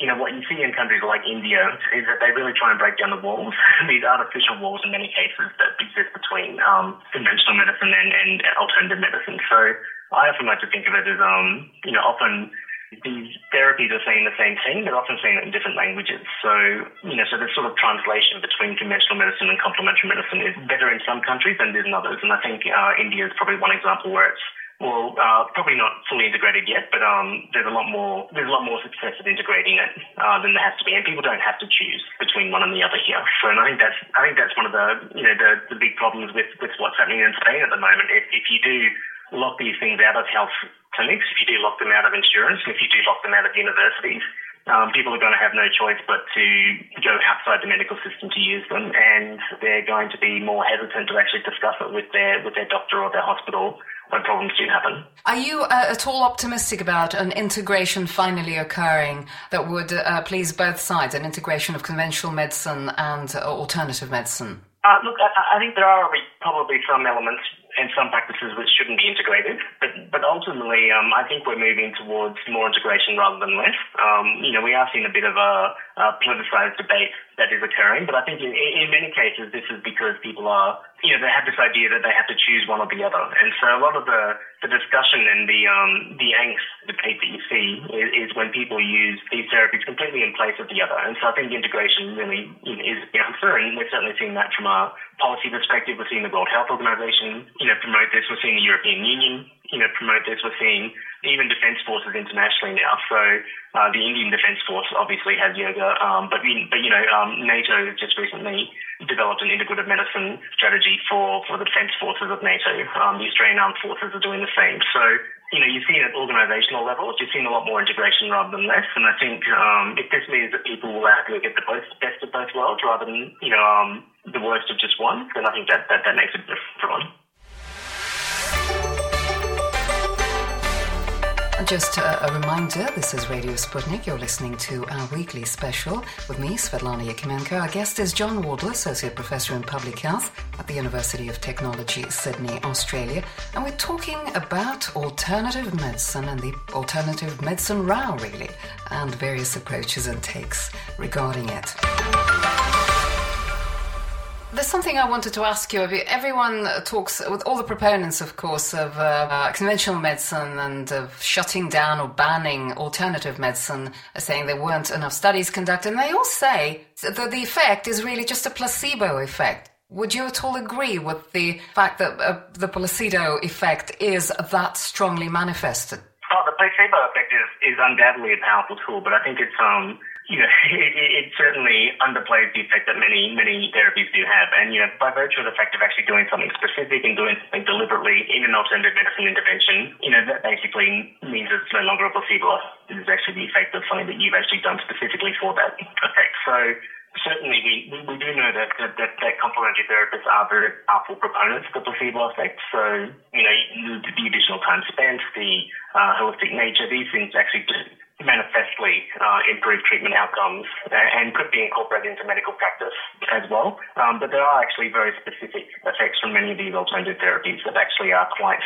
you know, what you see in countries like India is that they really try and break down the walls, these artificial walls in many cases that exist between um, conventional medicine and, and alternative medicine. So I often like to think of it as, um, you know, often these therapies are saying the same thing, they're often saying it in different languages. So, you know, so the sort of translation between conventional medicine and complementary medicine is better in some countries than it is in others. And I think uh, India is probably one example where it's well, uh, probably not fully integrated yet, but um, there's a lot more there's a lot more success at integrating it uh, than there has to be, and people don't have to choose between one and the other here. So, and I think that's I think that's one of the you know the, the big problems with with what's happening in Spain at the moment. If, if you do lock these things out of health clinics, if you do lock them out of insurance, if you do lock them out of universities, um, people are going to have no choice but to go outside the medical system to use them, and they're going to be more hesitant to actually discuss it with their with their doctor or their hospital when problems do happen. Are you uh, at all optimistic about an integration finally occurring that would uh, please both sides, an integration of conventional medicine and uh, alternative medicine? Uh, look, I, I, think there are probably some elements and some practices which shouldn't be integrated, but but ultimately, um, I think we're moving towards more integration rather than less. Um, you know, we are seeing a bit of a, a politicized debate that is occurring, but I think in, in many cases this is because people are you know, they have this idea that they have to choose one or the other. And so a lot of the, the discussion and the um, the angst the debate that you see is, is, when people use these therapies completely in place of the other. And so I think integration really you know, is the answer, and we're certainly seeing that from a policy perspective. We're seeing the World Health Organization, you know, promote this. We're seeing the European Union, you know, promote this. We're seeing even defence forces internationally now. So uh, the Indian Defence Force obviously has yoga, um, but but you know, um, NATO just recently developed an integrative medicine strategy for, for the defence forces of NATO. Um, the Australian Armed Forces are doing the same. So, you know, you've seen at organisational levels, you've seen a lot more integration rather than less. And I think um, if this means that people will actually get the best of both worlds rather than, you know, um, the worst of just one, then I think that, that, that makes a difference Just a, a, reminder this is Radio Sputnik. You're listening to our weekly special with me, Svetlana Yakimenko. Our guest is John Wardle, Associate Professor in Public Health at the University of Technology, Sydney, Australia. And we're talking about alternative medicine and the alternative medicine row, really, and various approaches and takes regarding it. There's something I wanted to ask you. Everyone talks, with all the proponents, of course, of uh, conventional medicine and of shutting down or banning alternative medicine, saying there weren't enough studies conducted. And they all say that the effect is really just a placebo effect. Would you at all agree with the fact that uh, the placebo effect is that strongly manifested? Oh, the placebo effect is, is undoubtedly a powerful tool, but I think it's um, you know, it, it, certainly underplays the effect that many, many therapies do have. And, you know, by virtue of the fact of actually doing something specific and doing something deliberately in an alternative medicine intervention, you know, that basically means it's no longer a placebo. It is actually the effect of something that you've actually done specifically for that effect. So, certainly we, we, do know that, that, that, that complementary therapists are very powerful proponents of the placebo effect. So, you know, the, the additional time spent, the uh, holistic nature, these things actually do manifestly uh, improve treatment outcomes and could be incorporated into medical practice as well. Um, but there are actually very specific effects from many of these alternative therapies that actually are quite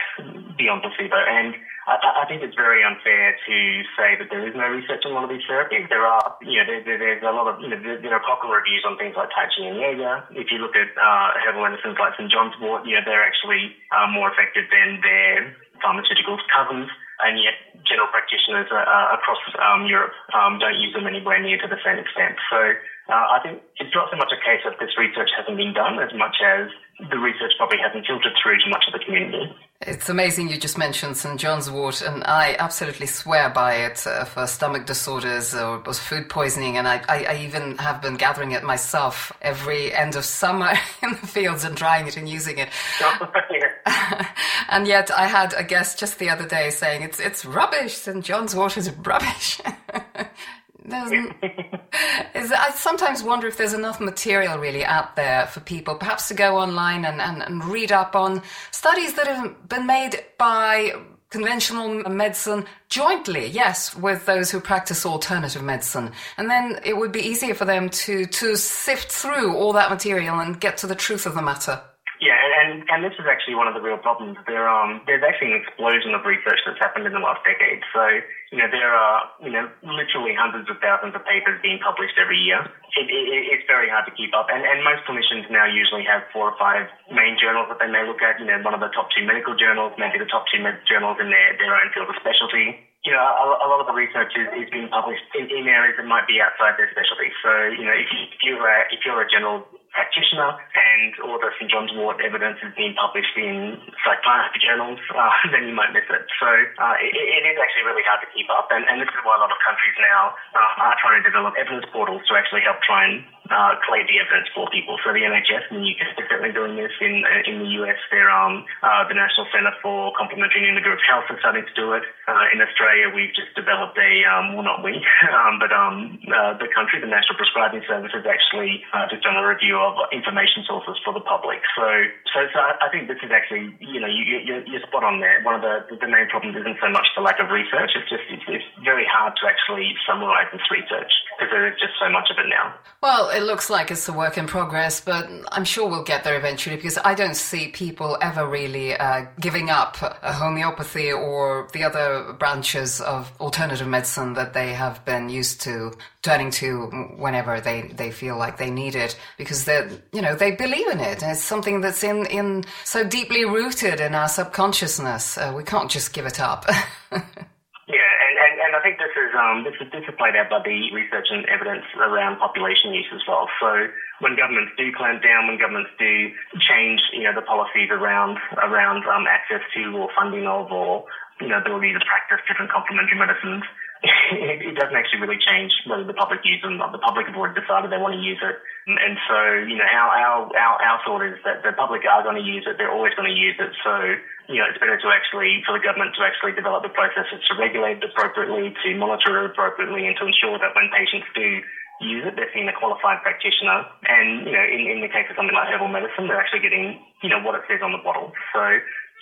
beyond placebo. And I, I think it's very unfair to say that there is no research on one of these therapies. There are, you know, there, there, there's a lot of, you know, there, are Cochrane reviews on things like Tai Chi and yoga. If you look at uh, herbal medicines like St. John's wort, you know, they're actually uh, more effective than their pharmaceuticals cousins and yet general practitioners uh, uh, across um, Europe um, don't use them anywhere near to the same extent. So uh, I think it's not so much a case of this research hasn't been done as much as the research probably hasn't filtered through to much of the community. It's amazing you just mentioned St. John's wort, and I absolutely swear by it uh, for stomach disorders or, or food poisoning. And I, I, I, even have been gathering it myself every end of summer in the fields and trying it and using it. and yet I had a guest just the other day saying it's, it's rubbish, St. John's wort is rubbish. is, I sometimes wonder if there's enough material really out there for people, perhaps to go online and, and, and read up on studies that have been made by conventional medicine jointly, yes, with those who practice alternative medicine. And then it would be easier for them to, to sift through all that material and get to the truth of the matter. And, and this is actually one of the real problems. There, um, there's actually an explosion of research that's happened in the last decade. So, you know, there are, you know, literally hundreds of thousands of papers being published every year. It, it, it's very hard to keep up. And, and most clinicians now usually have four or five main journals that they may look at. You know, one of the top two medical journals, maybe the top two med- journals in their, their own field of specialty you know, a, a, lot of the research is, is being published in, in, areas that might be outside their specialty. So, you know, if, you, if you're a, if you're a general practitioner and all the St John's wort evidence is being published in psychiatry journals, uh, then you might miss it. So uh, it, it is actually really hard to keep up, and, and this is why a lot of countries now uh, are trying to develop evidence portals to actually help try and uh, collate the evidence for people. So the NHS in the UK is certainly doing this. In uh, in the US, they're um, uh, the National Centre for Complementary and Integrative Health is starting to do it. Uh, in Australia, we've just developed a um, well, not we, um, but um, uh, the country, the National Prescribing Service, has actually uh, just done a review of information sources for the public. So, so, so I think this is actually, you know, you, you, you're spot on there. One of the, the main problems isn't so much the lack of research, it's just, it's, it's very hard to actually summarize this research because there is just so much of it now. Well, it looks like it's a work in progress, but I'm sure we'll get there eventually because I don't see people ever really uh, giving up homeopathy or the other branches of alternative medicine that they have been used to turning to whenever they, they feel like they need it because they you know they believe in it. It's something that's in in so deeply rooted in our subconsciousness. Uh, we can't just give it up. yeah, and, and, and I think this is um this is this is played out by the research and evidence around population use as well. So when governments do clamp down, when governments do change, you know, the policies around around um, access to or funding of or you know ability to practice different complementary medicines it, it, doesn't actually really change whether the public use them. The public have already decided they want to use it, and so you know our our our, our thought is that the public are going to use it. They're always going to use it. So you know it's better to actually for the government to actually develop the processes to regulate it appropriately, to monitor it appropriately, and to ensure that when patients do use it, they're seeing a qualified practitioner. And, you know, in, in the case of something like herbal medicine, they're actually getting, you know, what it says on the bottle. So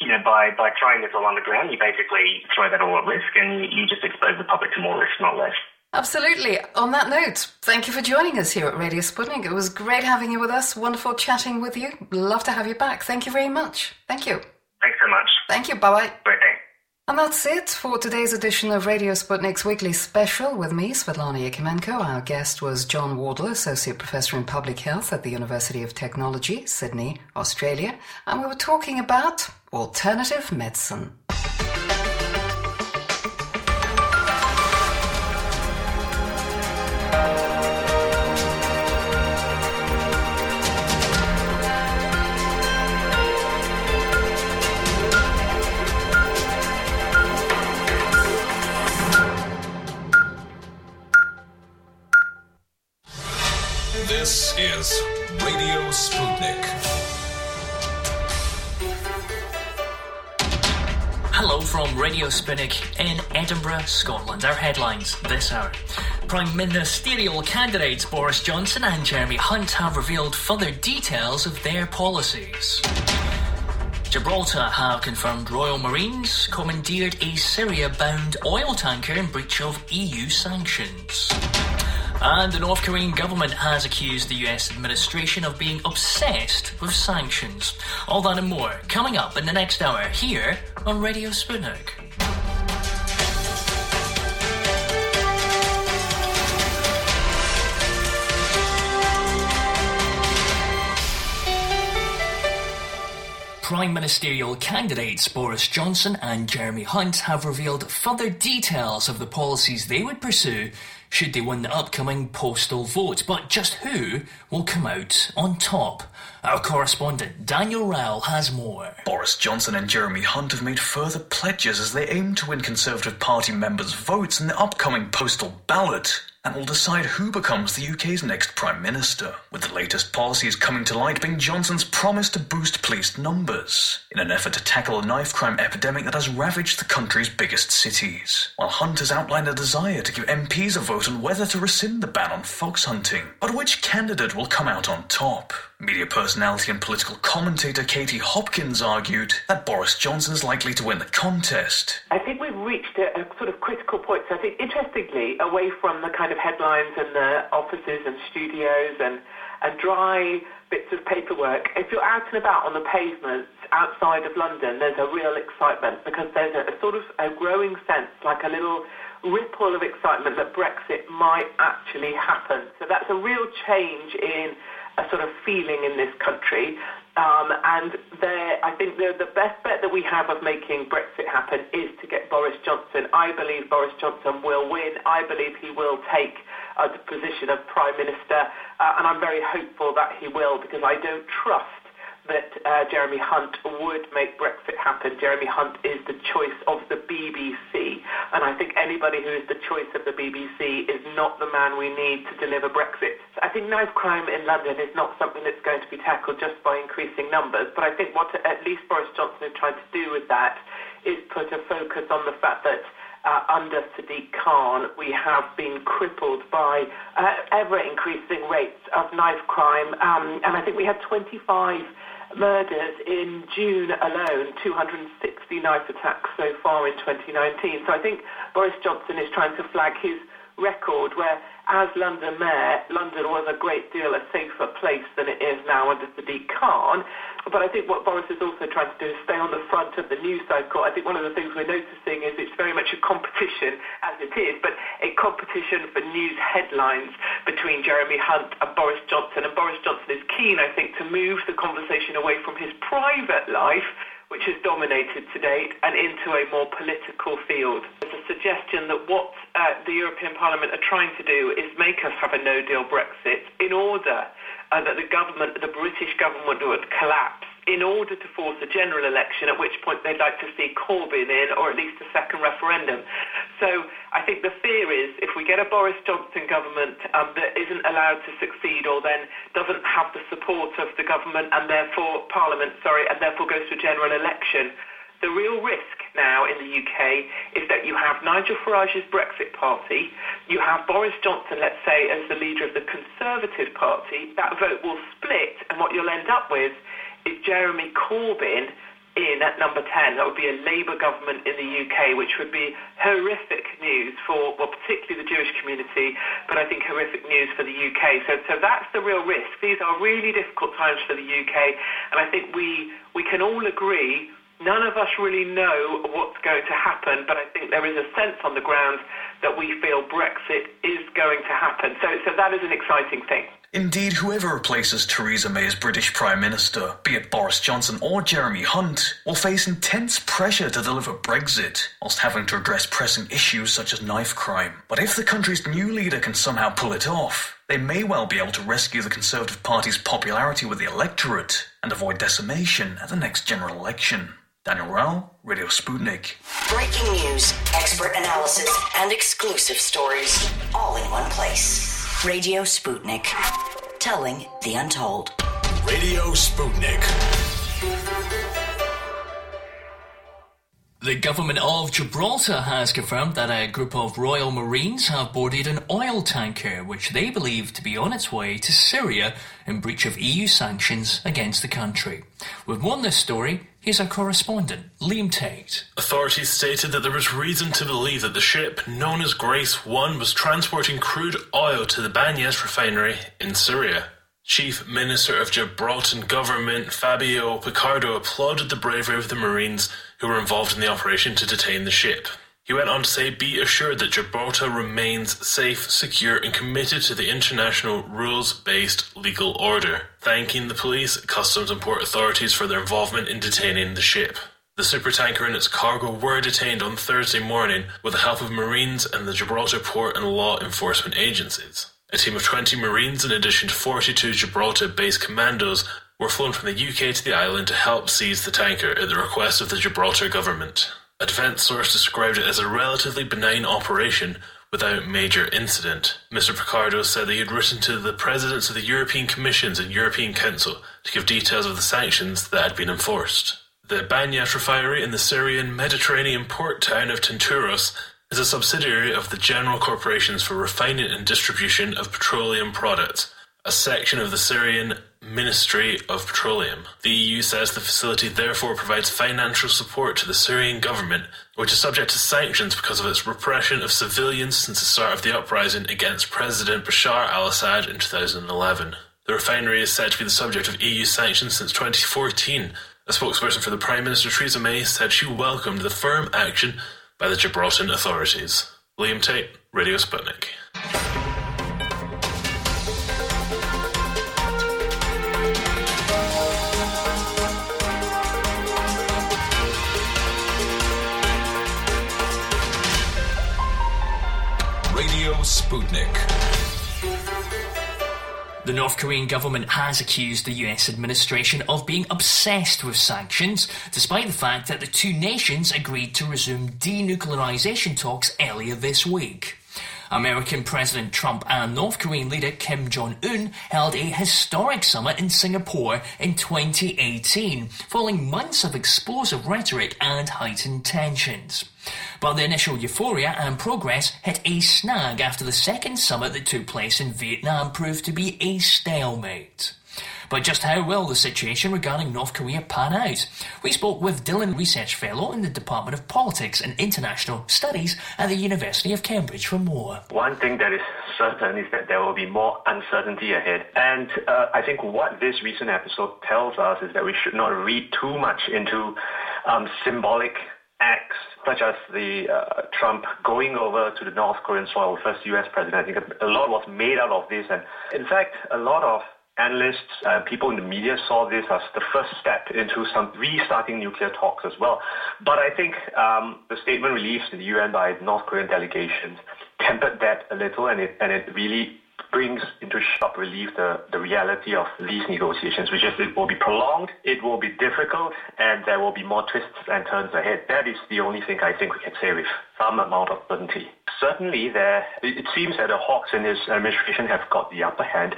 you know, by, by throwing this all underground, you basically throw that all at risk and you, you just expose the public to more risk, not less. Absolutely. On that note, thank you for joining us here at Radio Sputnik. It was great having you with us. Wonderful chatting with you. Love to have you back. Thank you very much. Thank you. Thanks so much. Thank you. Bye bye. And that's it for today's edition of Radio Sputnik's weekly special with me, Svetlana Yakimenko. Our guest was John Wardle, Associate Professor in Public Health at the University of Technology, Sydney, Australia. And we were talking about alternative medicine. Is Radio Sputnik. Hello from Radio Sputnik in Edinburgh, Scotland. Our headlines this hour. Prime Ministerial candidates Boris Johnson and Jeremy Hunt have revealed further details of their policies. Gibraltar have confirmed Royal Marines commandeered a Syria bound oil tanker in breach of EU sanctions. And the North Korean government has accused the US administration of being obsessed with sanctions. All that and more coming up in the next hour here on Radio Sputnik. Prime Ministerial candidates Boris Johnson and Jeremy Hunt have revealed further details of the policies they would pursue should they win the upcoming postal vote. But just who will come out on top? Our correspondent Daniel Rowell has more. Boris Johnson and Jeremy Hunt have made further pledges as they aim to win Conservative Party members' votes in the upcoming postal ballot. And will decide who becomes the UK's next Prime Minister, with the latest policies coming to light being Johnson's promise to boost police numbers in an effort to tackle a knife crime epidemic that has ravaged the country's biggest cities, while Hunt has outlined a desire to give MPs a vote on whether to rescind the ban on fox hunting. But which candidate will come out on top? Media personality and political commentator Katie Hopkins argued that Boris Johnson is likely to win the contest. I think we've reached a, a, sort of critical point. So I think, interestingly, away from the kind of headlines and the offices and studios and, and dry bits of paperwork, if you're out and about on the pavements outside of London, there's a real excitement because there's a, a sort of a growing sense, like a little ripple of excitement that Brexit might actually happen. So that's a real change in a sort of feeling in this country. Um, and there, I think the, the best bet that we have of making Brexit happen is to get Boris Johnson. I believe Boris Johnson will win. I believe he will take uh, the position of Prime Minister. Uh, and I'm very hopeful that he will because I don't trust that uh, Jeremy Hunt would make Brexit happen. Jeremy Hunt is the choice of the BBC, and I think anybody who is the choice of the BBC is not the man we need to deliver Brexit. I think knife crime in London is not something that's going to be tackled just by increasing numbers, but I think what at least Boris Johnson is trying to do with that is put a focus on the fact that uh, under Sadiq Khan, we have been crippled by uh, ever increasing rates of knife crime. Um, and I think we had 25 murders in June alone, 260 knife attacks so far in 2019. So I think Boris Johnson is trying to flag his record where as London Mayor, London was a great deal a safer place than it is now under Sadiq Khan. But I think what Boris is also trying to do is stay on the front of the news cycle. I think one of the things we're noticing is it's very much a competition, as it is, but a competition for news headlines between Jeremy Hunt and Boris Johnson. And Boris Johnson is keen, I think, to move the conversation away from his private life which has dominated to date, and into a more political field. There's a suggestion that what uh, the European Parliament are trying to do is make us have a no-deal Brexit in order uh, that the government, the British government would collapse in order to force a general election, at which point they'd like to see Corbyn in, or at least a second referendum. So I think the fear is if we get a Boris Johnson government um, that isn't allowed to succeed or then doesn't have the support of the government and therefore Parliament, sorry, and therefore goes to a general election, the real risk now in the UK is that you have Nigel Farage's Brexit Party, you have Boris Johnson, let's say, as the leader of the Conservative Party. That vote will split, and what you'll end up with is Jeremy Corbyn in at number 10. That would be a Labour government in the UK, which would be horrific news for, well, particularly the Jewish community, but I think horrific news for the UK. So, so that's the real risk. These are really difficult times for the UK, and I think we, we can all agree None of us really know what's going to happen, but I think there is a sense on the ground that we feel Brexit is going to happen. So, so that is an exciting thing. Indeed, whoever replaces Theresa May as British Prime Minister, be it Boris Johnson or Jeremy Hunt, will face intense pressure to deliver Brexit, whilst having to address pressing issues such as knife crime. But if the country's new leader can somehow pull it off, they may well be able to rescue the Conservative Party's popularity with the electorate and avoid decimation at the next general election. Daniel Rao, Radio Sputnik. Breaking news, expert analysis, and exclusive stories all in one place. Radio Sputnik. Telling the untold. Radio Sputnik. The government of Gibraltar has confirmed that a group of Royal Marines have boarded an oil tanker which they believe to be on its way to Syria in breach of EU sanctions against the country. With more on this story, here's our correspondent, Liam Tate. Authorities stated that there was reason to believe that the ship, known as Grace 1, was transporting crude oil to the Banyas refinery in Syria. Chief Minister of Gibraltar government Fabian Picardo applauded the bravery of the Marines who were involved in the operation to detain the ship. He went on to say, Be assured that Gibraltar remains safe, secure, and committed to the international rules based legal order, thanking the police, customs, and port authorities for their involvement in detaining the ship. The supertanker and its cargo were detained on Thursday morning with the help of Marines and the Gibraltar port and law enforcement agencies. A team of 20 Marines, in addition to 42 Gibraltar based commandos, were flown from the UK to the island to help seize the tanker at the request of the Gibraltar government. A defence source described it as a relatively benign operation, without major incident. Mr. Picardo said that he had written to the presidents of the European Commissions and European Council to give details of the sanctions that had been enforced. The Banyas refinery in the Syrian Mediterranean port town of Tinturos is a subsidiary of the General Corporations for Refining and Distribution of Petroleum Products, a section of the Syrian Ministry of Petroleum. The EU says the facility therefore provides financial support to the Syrian government, which is subject to sanctions because of its repression of civilians since the start of the uprising against President Bashar al Assad in 2011. The refinery is said to be the subject of EU sanctions since 2014. A spokesperson for the Prime Minister Theresa May said she welcomed the firm action by the Gibraltar authorities. Liam Tate, Radio Sputnik. Sputnik. The North Korean government has accused the US administration of being obsessed with sanctions, despite the fact that the two nations agreed to resume denuclearization talks earlier this week. American President Trump and North Korean leader Kim Jong un held a historic summit in Singapore in 2018, following months of explosive rhetoric and heightened tensions. But the initial euphoria and progress hit a snag after the second summit that took place in Vietnam proved to be a stalemate. But just how will the situation regarding North Korea pan out? We spoke with Dylan Research Fellow in the Department of Politics and International Studies at the University of Cambridge for more. One thing that is certain is that there will be more uncertainty ahead. And uh, I think what this recent episode tells us is that we should not read too much into um, symbolic acts such as the uh, Trump going over to the North Korean soil, first U.S. president. I think a lot was made out of this, and in fact, a lot of analysts and people in the media saw this as the first step into some restarting nuclear talks as well. But I think um, the statement released in the UN by North Korean delegations tempered that a little, and it and it really brings into sharp relief the, the reality of these negotiations, which is it will be prolonged, it will be difficult, and there will be more twists and turns ahead. That is the only thing I think we can say with some amount of certainty. Certainly, there it seems that the Hawks in his administration have got the upper hand,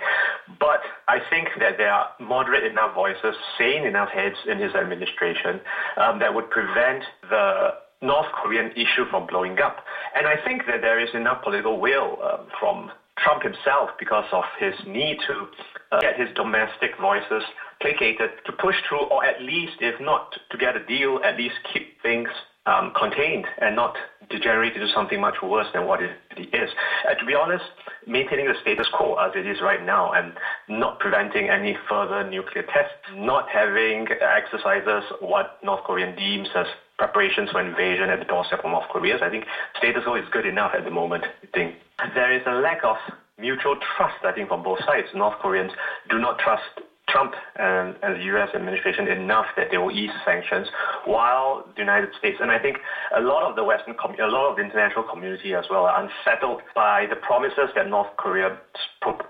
but I think that there are moderate enough voices, sane enough heads in his administration um, that would prevent the North Korean issue from blowing up. And I think that there is enough political will um, from Trump himself, because of his need to uh, get his domestic voices placated, to push through, or at least, if not to get a deal, at least keep things um, contained and not degenerate into something much worse than what it is. Uh, to be honest, maintaining the status quo as it is right now and not preventing any further nuclear tests, not having exercises what North Korea deems as preparations for invasion at the doorstep of North Korea. So I think status quo is good enough at the moment. I think there is a lack of mutual trust, I think, from both sides. North Koreans do not trust Trump and, and, the U.S. administration enough that they will ease sanctions, while the United States and I think a lot of the Western, a lot of the international community as well, are unsettled by the promises that North Korea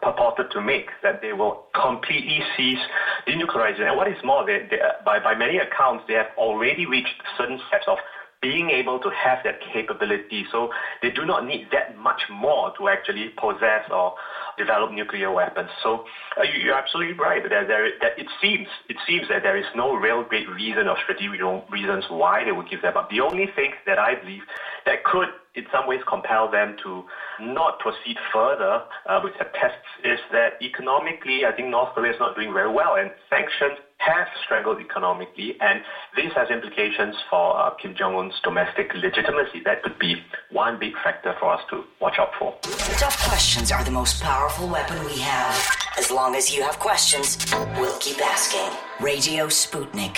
purported to make that they will completely cease denuclearizing. And what is more, they, they, by by many accounts, they have already reached certain steps of being able to have that capability. So they do not need that much more to actually possess or develop nuclear weapons. So uh, you, are absolutely right. That, there, that it seems it seems that there is no real great reason or strategic reasons why they would give that up. The only thing that I believe that could in some ways compel them to not proceed further uh, with the tests is that economically, I think North Korea is not doing very well, and sanctions have struggled economically, and this has implications for uh, Kim Jong Un's domestic legitimacy. That could be one big factor for us to watch out for. Tough questions are the most powerful weapon we have. As long as you have questions, we'll keep asking. Radio Sputnik,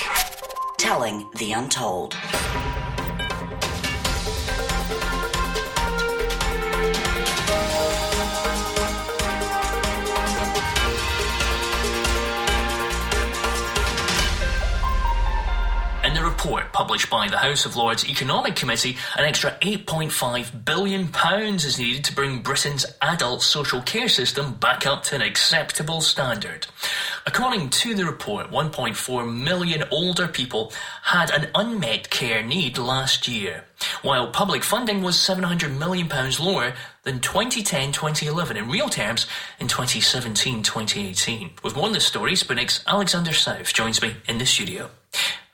telling the untold. Report published by the House of Lords Economic Committee, an extra £8.5 billion is needed to bring Britain's adult social care system back up to an acceptable standard. According to the report, 1.4 million older people had an unmet care need last year. While public funding was £700 million lower, than 2010 2011 in real terms in 2017 2018. With more on this story, Sputnik's Alexander South joins me in the studio.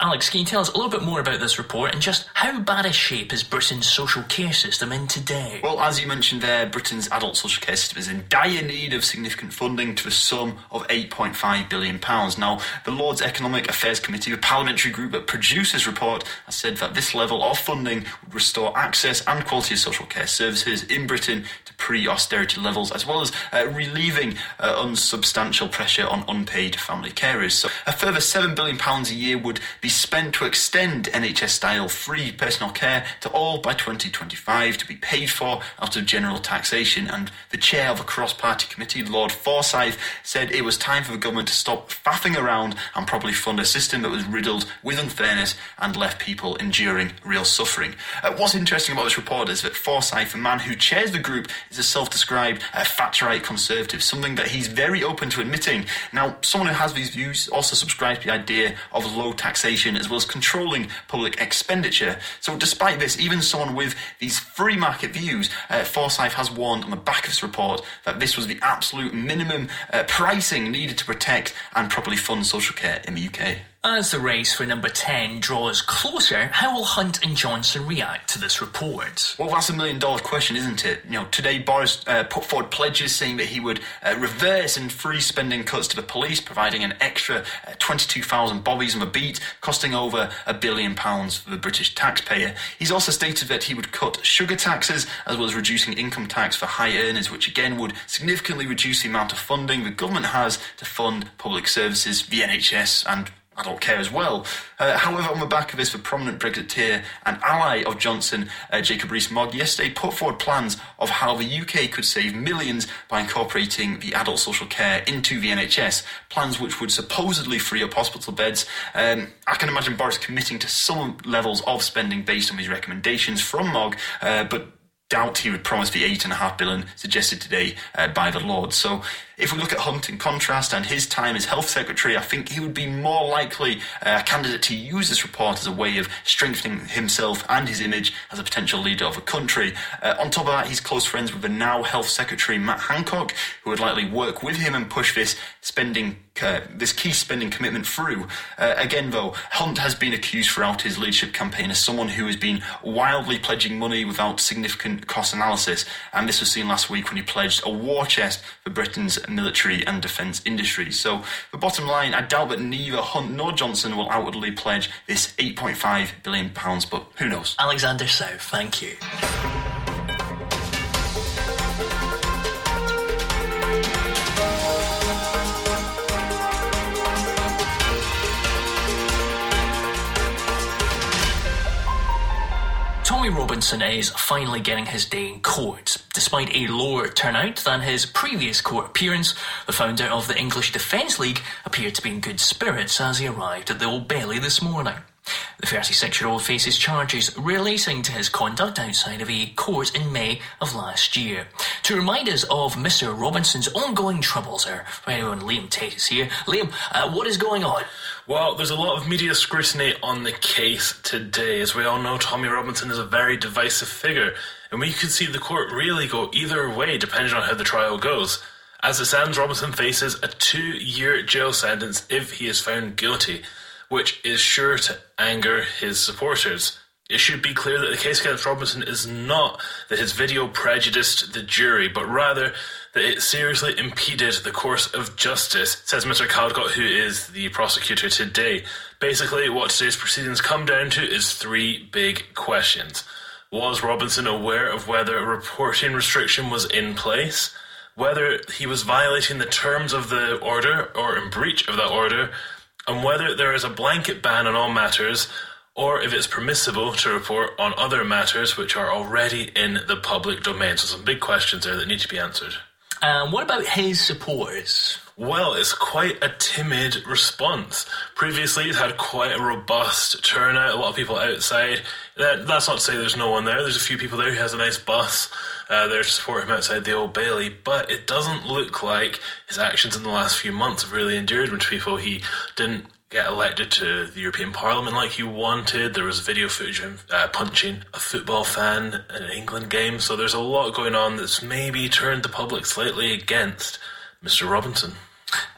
Alex, can you tell us a little bit more about this report and just how bad a shape is Britain's social care system in today? Well, as you mentioned there, Britain's adult social care system is in dire need of significant funding to a sum of £8.5 billion. Now, the Lords Economic Affairs Committee, the parliamentary group that produced this report, has said that this level of funding would restore access and quality of social care services in Britain pre austerity levels, as well as uh, relieving uh, unsubstantial pressure on unpaid family carers. So, a further £7 billion a year would be spent to extend NHS style free personal care to all by 2025 to be paid for out of general taxation. And the chair of a cross party committee, Lord Forsyth, said it was time for the government to stop faffing around and properly fund a system that was riddled with unfairness and left people enduring real suffering. Uh, what's interesting about this report is that Forsyth, the man who chairs the group, is a self described uh, Thatcherite conservative, something that he's very open to admitting. Now, someone who has these views also subscribes to the idea of low taxation as well as controlling public expenditure. So, despite this, even someone with these free market views, uh, Forsyth has warned on the back of this report that this was the absolute minimum uh, pricing needed to protect and properly fund social care in the UK. As the race for number 10 draws closer, how will Hunt and Johnson react to this report? Well, that's a million dollar question, isn't it? You know, today Boris uh, put forward pledges saying that he would uh, reverse and freeze spending cuts to the police, providing an extra uh, 22,000 bobbies on the beat, costing over a billion pounds for the British taxpayer. He's also stated that he would cut sugar taxes, as well as reducing income tax for high earners, which again would significantly reduce the amount of funding the government has to fund public services, the NHS, and I don't care as well. Uh, however, on the back of this, the prominent Brexiteer and ally of Johnson, uh, Jacob Rees-Mogg, yesterday put forward plans of how the UK could save millions by incorporating the adult social care into the NHS. Plans which would supposedly free up hospital beds. Um, I can imagine Boris committing to some levels of spending based on these recommendations from Mogg, uh, but doubt he would promise the £8.5 billion suggested today uh, by the Lords. So if we look at Hunt in contrast and his time as health secretary, I think he would be more likely uh, a candidate to use this report as a way of strengthening himself and his image as a potential leader of a country. Uh, on top of that, he's close friends with the now health secretary Matt Hancock, who would likely work with him and push this spending uh, this key spending commitment through. Uh, again, though, Hunt has been accused throughout his leadership campaign as someone who has been wildly pledging money without significant cost analysis, and this was seen last week when he pledged a war chest for Britain's military and defence industries. So, the bottom line, I doubt that neither Hunt nor Johnson will outwardly pledge this £8.5 billion, but who knows? Alexander South, thank you. Tommy Robinson is finally getting his day in court. Despite a lower turnout than his previous court appearance, the founder of the English Defence League appeared to be in good spirits as he arrived at the Old Bailey this morning. The 36 year old faces charges relating to his conduct outside of a court in May of last year. To remind us of Mr. Robinson's ongoing troubles, our very own Liam Tate is here. Liam, uh, what is going on? Well, there's a lot of media scrutiny on the case today. As we all know, Tommy Robinson is a very divisive figure, and we could see the court really go either way depending on how the trial goes. As it stands, Robinson faces a two year jail sentence if he is found guilty which is sure to anger his supporters. It should be clear that the case against Robinson is not that his video prejudiced the jury, but rather that it seriously impeded the course of justice, says Mr. Caldecott, who is the prosecutor today. Basically, what today's proceedings come down to is three big questions. Was Robinson aware of whether a reporting restriction was in place? Whether he was violating the terms of the order or in breach of that order? And whether there is a blanket ban on all matters or if it's permissible to report on other matters which are already in the public domain. So, some big questions there that need to be answered. Um, what about his supporters? Well, it's quite a timid response. Previously, he's had quite a robust turnout, a lot of people outside. That, that's not to say there's no one there. There's a few people there. who has a nice bus uh, there to support him outside the Old Bailey, but it doesn't look like his actions in the last few months have really endured much people. He didn't get elected to the European Parliament like he wanted. There was video footage of him uh, punching a football fan in an England game. So there's a lot going on that's maybe turned the public slightly against Mr. Robinson.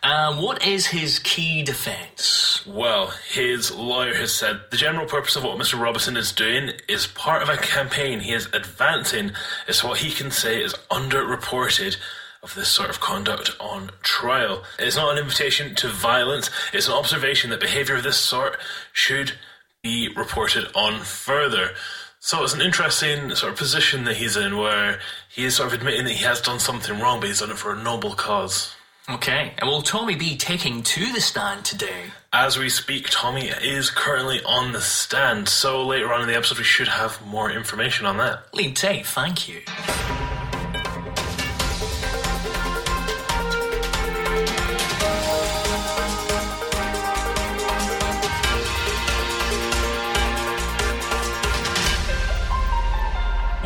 Um, what is his key defence? Well, his lawyer has said the general purpose of what Mr. Robinson is doing is part of a campaign he is advancing as what he can say is underreported of this sort of conduct on trial. It's not an invitation to violence, it's an observation that behaviour of this sort should be reported on further. So it's an interesting sort of position that he's in where he is sort of admitting that he has done something wrong, but he's done it for a noble cause. Okay, and will Tommy be taking to the stand today? As we speak, Tommy is currently on the stand, so later on in the episode we should have more information on that. Liam Tate, thank you.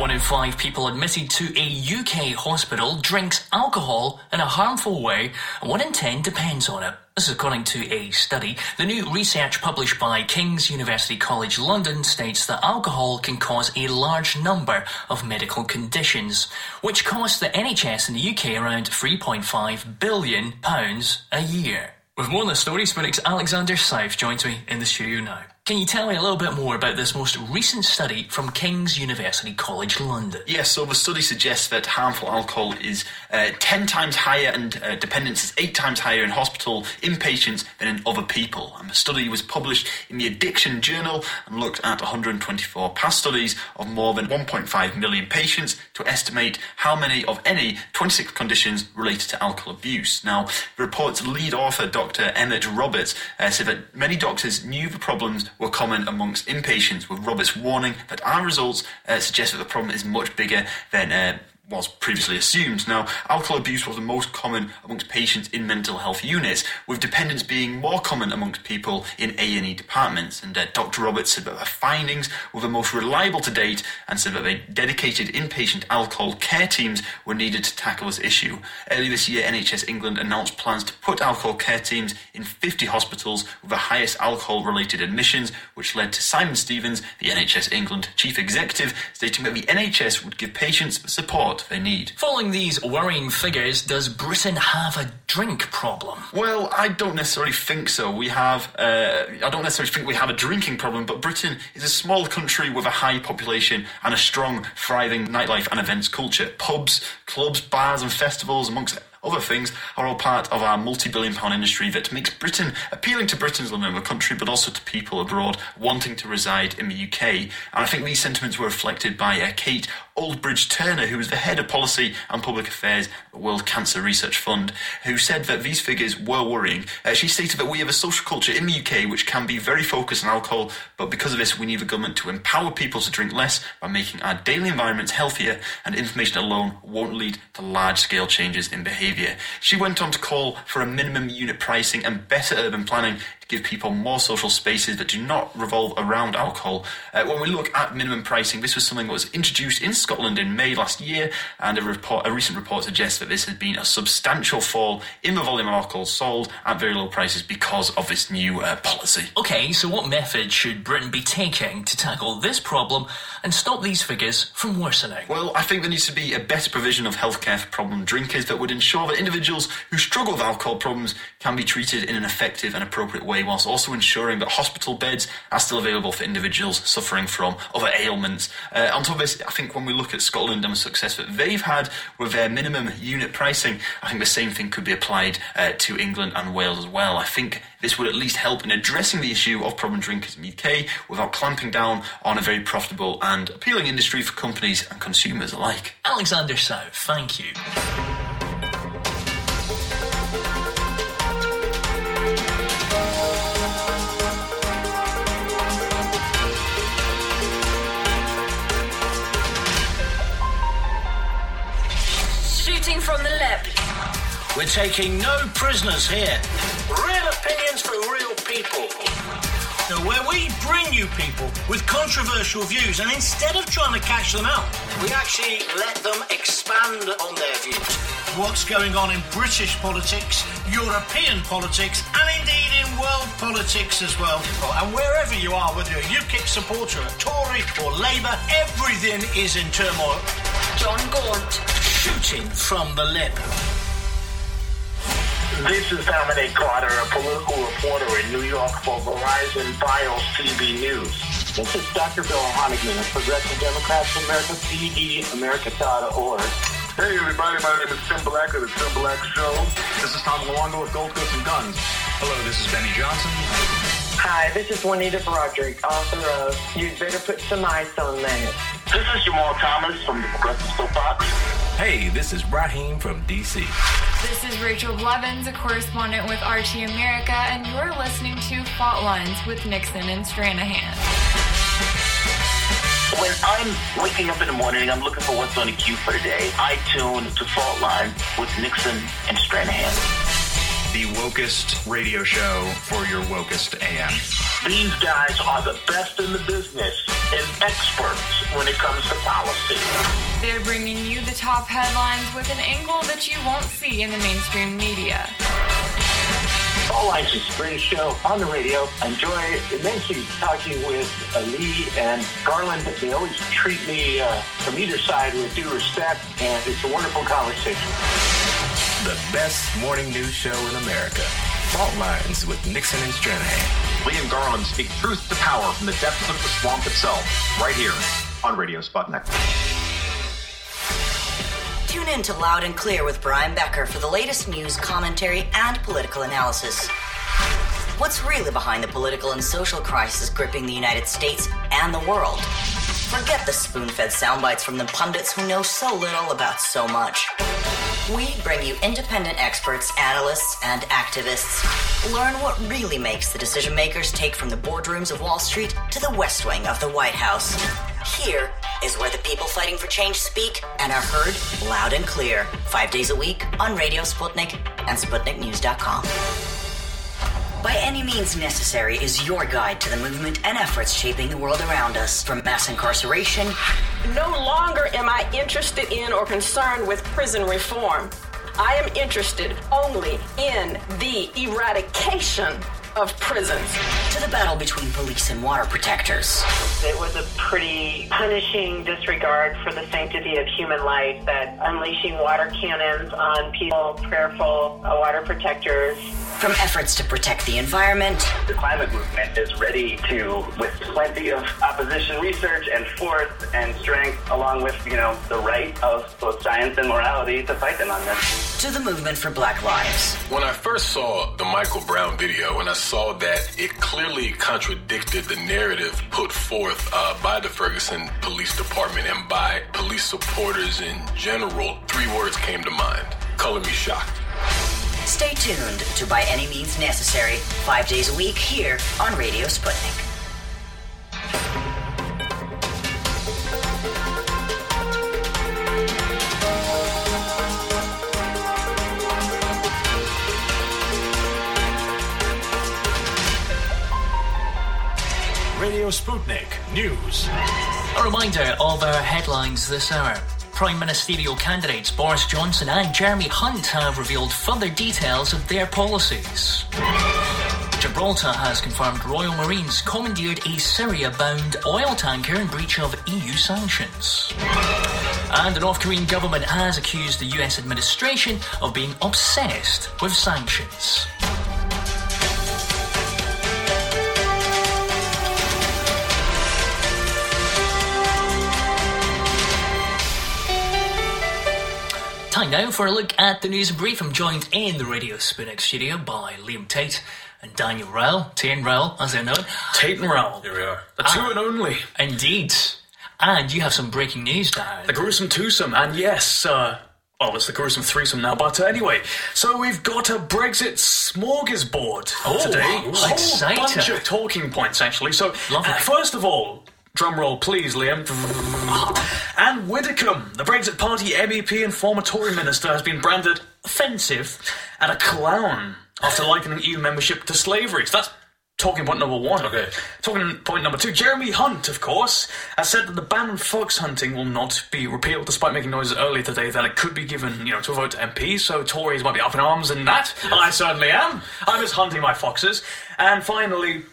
One in five people admitted to a UK hospital drinks alcohol in a harmful way, and one in ten depends on it. This is according to a study. The new research published by King's University College London states that alcohol can cause a large number of medical conditions, which cost the NHS in the UK around £3.5 billion a year. With more on the story, Sputnik's Alexander South joins me in the studio now. Can you tell me a little bit more about this most recent study from King's University College London? Yes, so the study suggests that harmful alcohol is uh, 10 times higher and uh, dependence is 8 times higher in hospital inpatients than in other people. And the study was published in the Addiction Journal and looked at 124 past studies of more than 1.5 million patients to estimate how many of any 26 conditions related to alcohol abuse. Now, the report's lead author, Dr. Emmert Roberts, uh, said that many doctors knew the problems were common amongst inpatients, with Roberts warning that our results uh, suggest that the problem is much bigger than uh, was previously assumed. Now, alcohol abuse was the most common amongst patients in mental health units, with dependence being more common amongst people in A&E departments. And uh, Dr. Roberts said that the findings were the most reliable to date and said that the dedicated inpatient alcohol care teams were needed to tackle this issue. Earlier this year, NHS England announced plans to put alcohol care teams in 50 hospitals with the highest alcohol-related admissions, which led to Simon Stevens, the NHS England chief executive, stating that the NHS would give patients the support they need. Following these worrying figures, does Britain have a drink problem? Well, I don't necessarily think so. We have, uh, I don't necessarily think we have a drinking problem, but Britain is a small country with a high population and a strong, thriving nightlife and events culture. Pubs, clubs, bars, and festivals, amongst other things are all part of our multi-billion pound industry that makes Britain appealing to Britons living in the country, but also to people abroad wanting to reside in the UK. And I think these sentiments were reflected by uh, Kate Oldridge Turner, who was the head of policy and public affairs at the World Cancer Research Fund, who said that these figures were worrying. Uh, she stated that we have a social culture in the UK which can be very focused on alcohol, but because of this, we need the government to empower people to drink less by making our daily environments healthier, and information alone won't lead to large scale changes in behaviour. She went on to call for a minimum unit pricing and better urban planning give people more social spaces that do not revolve around alcohol. Uh, when we look at minimum pricing, this was something that was introduced in Scotland in May last year, and a, report, a recent report suggests that this has been a substantial fall in the volume of alcohol sold at very low prices because of this new uh, policy. Okay, so what method should Britain be taking to tackle this problem and stop these figures from worsening? Well, I think there needs to be a better provision of healthcare for problem drinkers that would ensure that individuals who struggle with alcohol problems can be treated in an effective and appropriate way whilst also ensuring that hospital beds are still available for individuals suffering from other ailments. Uh, on top of this, I think when we look at Scotland and the success that they've had with their minimum unit pricing, I think the same thing could be applied uh, to England and Wales as well. I think this would at least help in addressing the issue of problem drinkers in the UK without clamping down on a very profitable and appealing industry for companies and consumers alike. Alexander South, thank you. We're taking no prisoners here. Real opinions from real people. show where we bring you people with controversial views, and instead of trying to catch them out, we actually let them expand on their views. What's going on in British politics, European politics, and indeed in world politics as well. Oh, and wherever you are, whether you're a UKIP supporter, a Tory, or Labour, everything is in turmoil. John Gaunt. Shooting from the lip. This is Dominic Carter, a political reporter in New York for Verizon FiOS TV News. This is Dr. Bill Honigman of Progressive Democrats of America, PDAmerica.org. Hey everybody, my name is Tim Black of the Tim Black Show. This is Tom Luongo with Gold Goats and Guns. Hello, this is Benny Johnson. Hi, this is Juanita Broaddrick, author of You'd Better Put Some Ice on That. This is Jamal Thomas from the Progressive Soapbox. Hey, this is Raheem from DC. This is Rachel Blevins, a correspondent with RT America, and you're listening to Fault Lines with Nixon and Stranahan. When I'm waking up in the morning and I'm looking for what's on the queue for the day, I tune to Fault Line with Nixon and Stranahan. The wokest radio show for your wokest AM. These guys are the best in the business and experts when it comes to policy. They're bringing you the top headlines with an angle that you won't see in the mainstream media. All Lines is a great show on the radio. I enjoy immensely talking with Lee and Garland. They always treat me uh, from either side with due respect, and it's a wonderful conversation. The best morning news show in America. Fault Lines with Nixon and Stranahan. Lee and Garland speak truth to power from the depths of the swamp itself, right here on Radio Sputnik. Tune in to Loud and Clear with Brian Becker for the latest news, commentary, and political analysis. What's really behind the political and social crisis gripping the United States and the world? Forget the spoon fed sound bites from the pundits who know so little about so much. We bring you independent experts, analysts, and activists. Learn what really makes the decision makers take from the boardrooms of Wall Street to the West Wing of the White House. Here is where the people fighting for change speak and are heard loud and clear, five days a week on Radio Sputnik and SputnikNews.com. By any means necessary is your guide to the movement and efforts shaping the world around us, from mass incarceration. No longer am I interested in or concerned with prison reform. I am interested only in the eradication of prisons. To the battle between police and water protectors. It was a pretty punishing disregard for the sanctity of human life that unleashing water cannons on people, prayerful uh, water protectors. From efforts to protect the environment. The climate movement is ready to, with plenty of opposition research and force and strength, along with, you know, the right of both science and morality to fight them on this. To the movement for Black Lives. When I first saw the Michael Brown video and I saw that it clearly contradicted the narrative put forth uh, by the Ferguson Police Department and by police supporters in general, three words came to mind color me shocked. Stay tuned to By Any Means Necessary, five days a week here on Radio Sputnik. Radio Sputnik News. A reminder of our headlines this hour. Prime Ministerial candidates Boris Johnson and Jeremy Hunt have revealed further details of their policies. Gibraltar has confirmed Royal Marines commandeered a Syria bound oil tanker in breach of EU sanctions. And the North Korean government has accused the US administration of being obsessed with sanctions. Time now for a look at the news brief. I'm joined in the Radio Sputnik studio by Liam Tate and Daniel Rowell, Tate and Rowell, as they're known. Tate and Rowell. Here we are. The two and only. Indeed. And you have some breaking news, Dan. The gruesome twosome, and yes, uh, well, it's the gruesome threesome now, but uh, anyway, so we've got a Brexit smorgasbord Oh, today. wow, a whole exciting. bunch of talking points, actually. So, uh, first of all, drum roll, please, Liam. Anne Widdecombe, the Brexit Party MEP and former Tory minister, has been branded offensive and a clown after likening EU membership to slavery. So that's talking point number one. Okay. Talking point number two. Jeremy Hunt, of course, has said that the ban on fox hunting will not be repealed, despite making noises earlier today that it could be given, you know, to a vote to MPs. So Tories might be up in arms in that. I certainly am. I'm just hunting my foxes. And finally.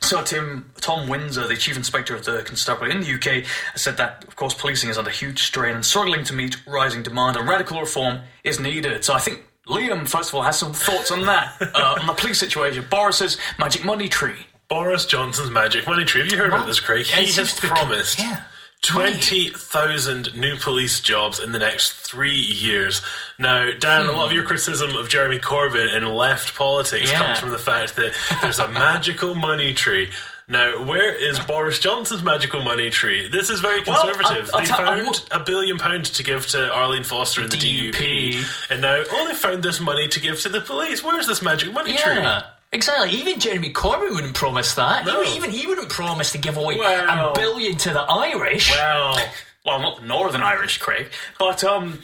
Sir Tim Tom Winsor, the chief inspector of the constabulary in the UK, said that, of course, policing is under huge strain and struggling to meet rising demand, and radical reform is needed. So I think Liam, first of all, has some thoughts on that, uh, on the police situation. Boris's magic money tree. Boris Johnson's magic money tree. Have you heard about this, Craig? He has seems to be- promised yeah. 20,000 new police jobs in the next three years. Now, Dan, a lot of your criticism of Jeremy Corbyn in left politics Yeah. comes from the fact that there's a magical money tree. Now, where is Boris Johnson's magical money tree? This is very Well, conservative. I'll- I'll they tell- I found a billion pounds to give to Arlene Foster and the DUP, and now only found this money to give to the police. Where's this magic money tree? Exactly. Even Jeremy Corbyn wouldn't promise that. No. Even, even he wouldn't promise to give away Well- a billion to the Irish. Well, well, not the Northern Irish, Craig. But um,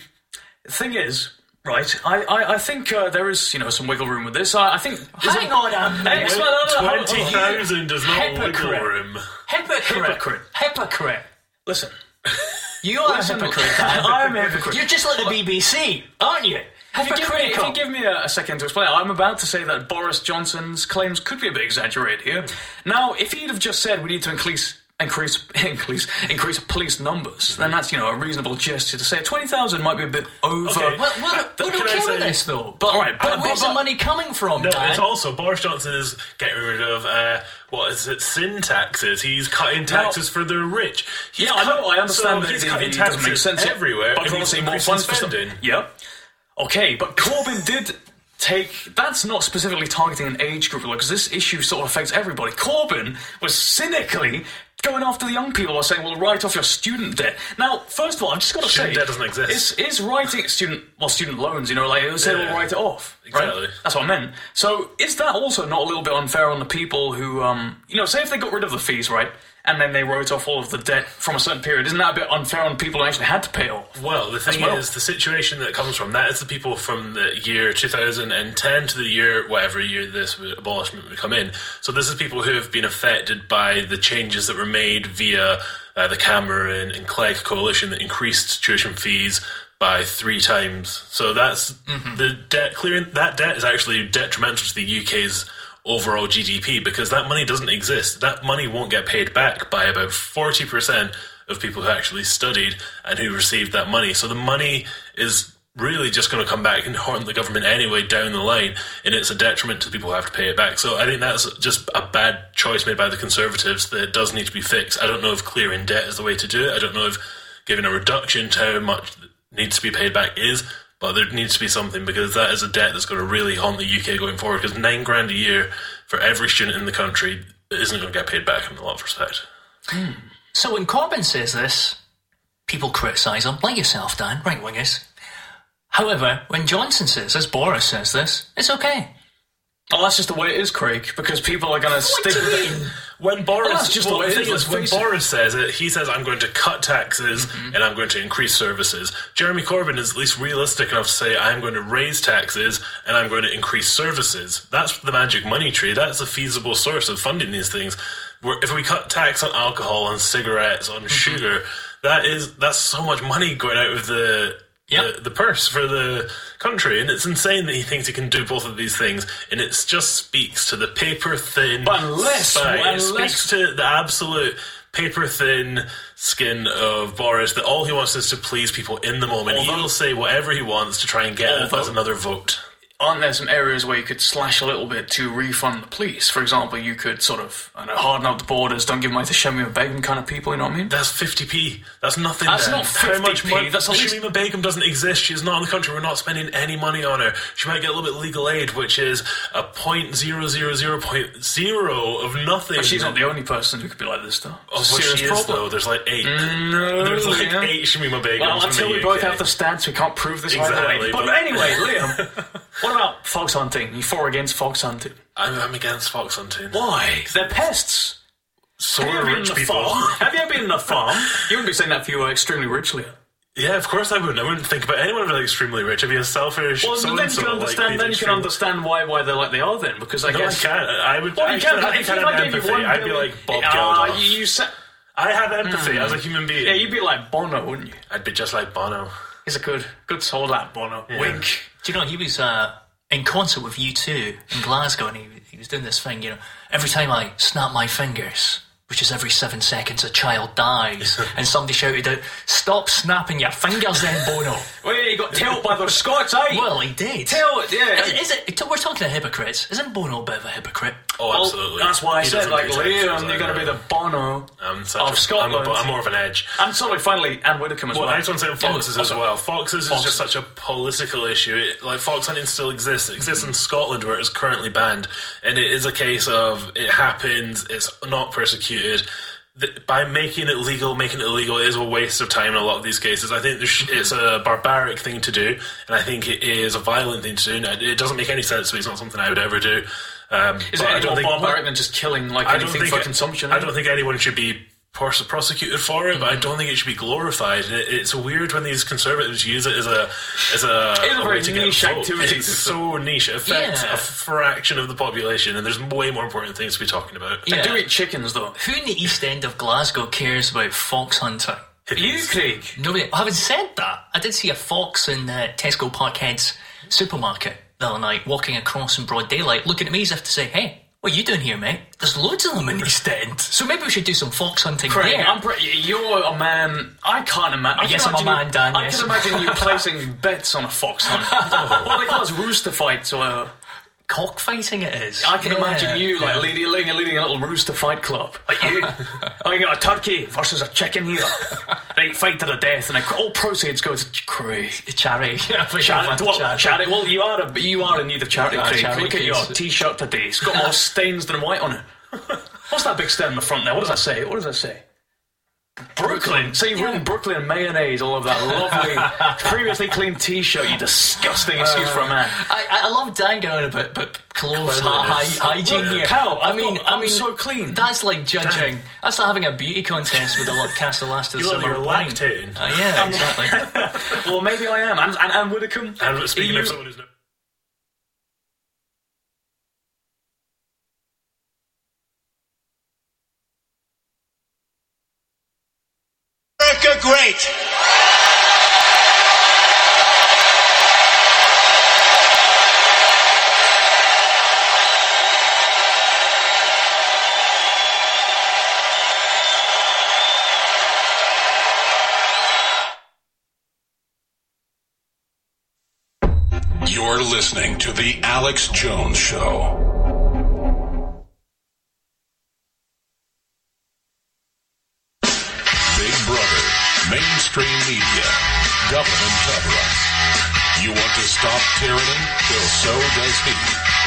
the thing is, right? I, I, I think uh, there is, you know, some wiggle room with this. I, I think. Hang on a minute. No, no, hold on, hold on. 20,000 does not wiggle Hypocrite. room. Hypocrite. Hypocrite. Hypocrite. Listen. You are Listen, a hypocrite. I'm a hypocrite. You're just like the BBC, aren't you? If you, give me, if you give me a, a second to explain, I'm about to say that Boris Johnson's claims could be a bit exaggerated here. Now, if he'd have just said we need to increase increase increase increase police numbers, then that's you know a reasonable gesture to say twenty thousand might be a bit over. Okay. Well, well, we don't Can I care about this though. But, All right, but, but- where's but- the money coming from, No, it's also Boris Johnson is getting rid of uh, what is it? Sin taxes. He's cutting taxes for the rich. He's yeah, I know. I understand so that he's it, cutting it doesn't make taxes sense everywhere. But he's more funds for spending. Yep. Okay, but Corbyn did take. That's not specifically targeting an age group, because this issue sort of affects everybody. Corbyn was cynically going after the young people by saying, "Well, write off your student debt." Now, first of all, I've just got to Student say, debt doesn't exist. Is, is writing student well student loans? You know, like would say, Yeah. "Well, write it off." Right? Exactly. That's what I meant. So, is that also not a little bit unfair on the people who, um, you know, say if they got rid of the fees, right? And then they wrote off all of the debt from a certain period. Isn't that a bit unfair on people who actually had to pay it off? Well, the thing well. is, the situation that comes from that is the people from the year 2010 to the year, whatever year this abolishment would come in. So this is people who have been affected by the changes that were made via uh, the Cameron and Clegg coalition that increased tuition fees by three times. So that's the debt clearing. That debt is actually detrimental to the UK's overall GDP because that money doesn't exist. That money won't get paid back by about 40% of people who actually studied and who received that money. So the money is really just going to come back and haunt the government anyway down the line, and it's a detriment to people who have to pay it back. So I think that's just a bad choice made by the Conservatives that does need to be fixed. I don't know if clearing debt is the way to do it. I don't know if giving a reduction to how much needs to be paid back is, but there needs to be something because that is a debt that's going to really haunt the UK going forward. Because nine grand a year for every student in the country isn't going to get paid back in a lot of respect. Hmm. So when Corbyn says this, people criticise him, like yourself, Dan, right wingers. However, when Johnson says this, Boris says this, it's okay. Oh, that's just the way it is, Craig. Because people are going to stick. it. When Boris, Well, just well, the way it is, when. Boris says it, he says, "I'm going to cut taxes Mm-hmm. and I'm going to increase services." Jeremy Corbyn is at least realistic enough to say, "I'm going to raise taxes and I'm going to increase services." That's the magic money tree. That's a feasible source of funding these things. Where if we cut tax on alcohol, on cigarettes, Mm-hmm. on sugar, that is that's so much money going out of the. The, the purse for the country, and it's insane that he thinks he can do both of these things, and it just speaks to the paper thin. But unless- spine. It speaks to the absolute paper thin skin of Boris that all he wants is to please people in the moment. Although- He'll say whatever he wants to try and get Although- another vote. Aren't there some areas where you could slash a little bit to refund the police? For example, you could sort of I don't know, harden up the borders, don't give money to Shamima Begum kind of people, you know what I mean? That's 50p. That's nothing. That's not How much 50p, money? that's at least- Shamima Begum doesn't exist. She's not in the country. We're not spending any money on her. She might get a little bit of legal aid, which is a point zero zero zero point zero of nothing. But she's not the only person who could be like this, though. Oh, well, she is, problem. though. There's like eight. Mm, no, There's like yeah. eight Shamima Begums Well, until we both have the stats, we can't prove this Exactly, way. But, but- anyway, Liam, what about fox hunting? You for against fox hunting? I'm, I'm against fox hunting. Why? They're pests. So have you are ever been rich in the people. farm? have you ever been in the farm? You wouldn't be saying that if you were extremely rich, Liam. Yeah, of course I wouldn't. I wouldn't think about anyone really extremely rich. I'd be a selfish. Well, then you can understand. being then you can understand why why they're like they are. Then because I No, guess I can't. I would. Well, I you can. have If, kind of I gave you empathy. one I'd be like Bob Ah, Geldof. you, you said. I have empathy Mm. as a human being. Yeah, you'd be like Bono, wouldn't you? I'd be just like Bono. He's a good, good soul that Bono. Wink. Do you know he was uh, in concert with U2 in Glasgow, and he, he was doing this thing. You know, every time I snap my fingers, which is every seven seconds, a child dies, and somebody shouted out, "Stop snapping your fingers, then Bono." Well, yeah, he got tailed by the Scots, eh? Well, he did. Tailed, yeah. Is, is it? We're talking to hypocrites. Isn't Bono a bit of a hypocrite? Oh, Well, absolutely. that's why I He said, like, pretend Liam, for you're going to be the Bono I'm such of a, Scotland. I'm, a, I'm more of an edge. And sorry, finally, Anne Widdecombe as Well, well. I just want to say on Foxes Yeah, as also- well. Foxes is just such a political issue. It, like fox hunting still exists. It exists in Scotland where it's currently banned, and it is a case of it happens. It's not persecuted. Th- By making it legal, making it illegal is a waste of time in a lot of these cases. I think it's a barbaric thing to do, and I think it is a violent thing to do. It doesn't make any sense me. It's not something I would ever do. Um, Is but it I any don't more think- barbaric than just killing like anything for it- consumption? I don't think anyone should be prosecuted for it, but I don't think it should be glorified. It, it's weird when these conservatives use it as a as a, It's a way very to get niche vote. activity. It's so niche. It affects Yeah. a fraction of the population, and there's way more important things to be talking about. Yeah. do eat chickens though. Who in the East End of Glasgow cares about fox hunting? You, Craig. Nobody. Having said that, I did see a fox in uh, Tesco Parkhead's supermarket the other night, walking across in broad daylight, looking at me as if to say, "Hey, what are you doing here, mate? There's loads of them in East End, so maybe we should do some fox hunting Craig, there." I'm pretty, you're a man. I can't imagine. I can I'm a man, you, Dan, I yes. can imagine you placing bets on a fox hunt. well, they call it rooster fights. Uh, Cockfighting it is. I can Yeah, imagine you like yeah. leading, leading, leading a little rooster fight club. Like you, oh, I got a turkey versus a chicken here. They fight to the death, and all proceeds go to Craig. Charity. Yeah. Charity. Well, charity. Well, you are a, you are in need of charity, Craig. charity Look at your t-shirt today. It's got more stains than white on it. What's that big stain on the front there? What does that say? What does that say? Brooklyn. So you've written Brooklyn and mayonnaise all over that lovely, previously clean T-shirt. You disgusting excuse for a man. I, I love Dan going on about, about clothes, hy- hygiene here. Pal, I I've mean, got- I I'm mean, so clean. That's like judging. That's like having a beauty contest with a lot cast the last of the You look summer like wine. you're lactating. Uh, yeah, exactly. well, maybe I am. And, and, and Widdecombe. And speaking you- of someone who's not America great. You're listening to The Alex Jones Show. Mainstream media, government cover-ups. You want to stop tyranny? Well, so does he.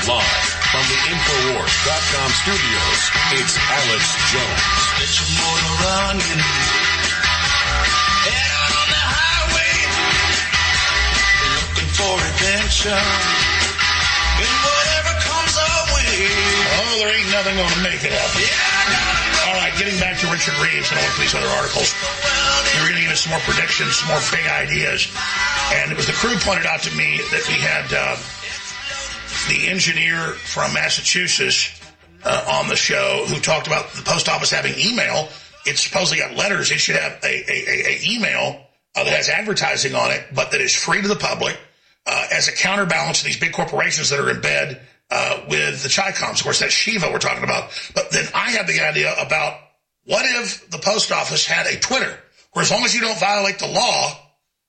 Live from the Infowars.com studios, it's Alex Jones. Get your motor running. Head out on the highway. Looking for adventure. And whatever comes our way. Oh, there ain't nothing going to make it happen. All right, getting back to Richard Reeves and all these other articles. We were getting into some more predictions, some more big ideas. And it was the crew pointed out to me that we had uh, the engineer from Massachusetts uh, on the show who talked about the post office having email. It's supposedly got letters. It should have a, a, a, a email uh, that has advertising on it, but that is free to the public uh, as a counterbalance to these big corporations that are in bed uh, with the Chicoms. Of course, that's Shiva we're talking about. But then I had the idea about what if the post office had a Twitter where as long as you don't violate the law,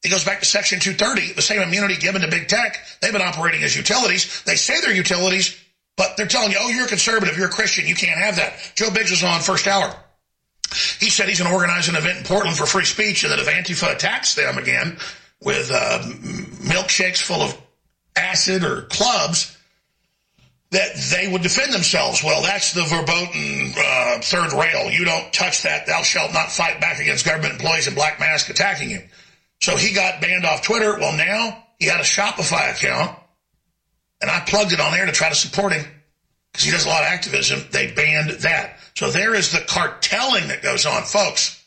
it goes back to Section 230, the same immunity given to big tech. They've been operating as utilities. They say they're utilities, but they're telling you, oh, you're a conservative, you're a Christian, you can't have that. Joe Biggs was on first hour. He said he's going to organize an event in Portland for free speech, and that if Antifa attacks them again with uh, milkshakes full of acid or clubs, that they would defend themselves. Well, that's the verboten uh, third rail. You don't touch that. Thou shalt not fight back against government employees in black mask attacking you. So he got banned off Twitter. Well, now he had a Shopify account, and I plugged it on there to try to support him because he does a lot of activism. They banned that. So there is the carteling that goes on. Folks,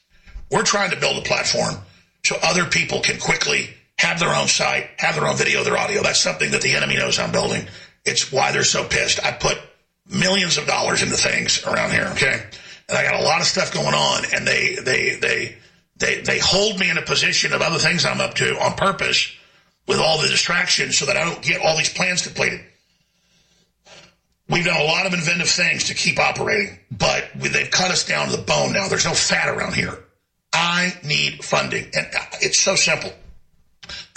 we're trying to build a platform so other people can quickly have their own site, have their own video, their audio. That's something that the enemy knows I'm building. It's why they're so pissed. I put millions of dollars into things around here, okay? And I got a lot of stuff going on, and they they they they they hold me in a position of other things I'm up to on purpose with all the distractions so that I don't get all these plans completed. We've done a lot of inventive things to keep operating, but they've cut us down to the bone now. There's no fat around here. I need funding. And it's so simple.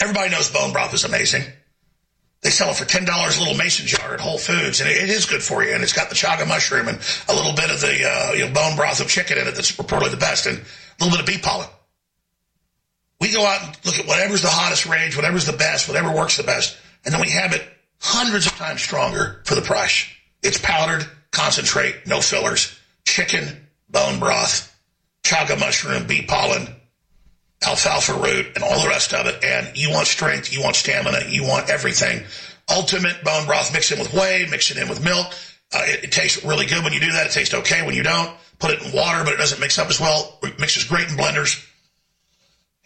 Everybody knows bone broth is amazing. They sell it for $10 a little mason jar at Whole Foods, and it is good for you. And it's got the chaga mushroom and a little bit of the uh, you know, bone broth of chicken in it that's reportedly the best, and a little bit of bee pollen. We go out and look at whatever's the hottest rage, whatever's the best, whatever works the best, and then we have it hundreds of times stronger for the price. It's powdered, concentrate, no fillers, chicken, bone broth, chaga mushroom, bee pollen, alfalfa root, and all the rest of it. And you want strength, you want stamina, you want everything. Ultimate bone broth, mix it with whey, mix it in with milk. Uh, it, it, tastes really good when you do that. It tastes okay when you don't. Put it in water, but it doesn't mix up as well. It mixes great in blenders.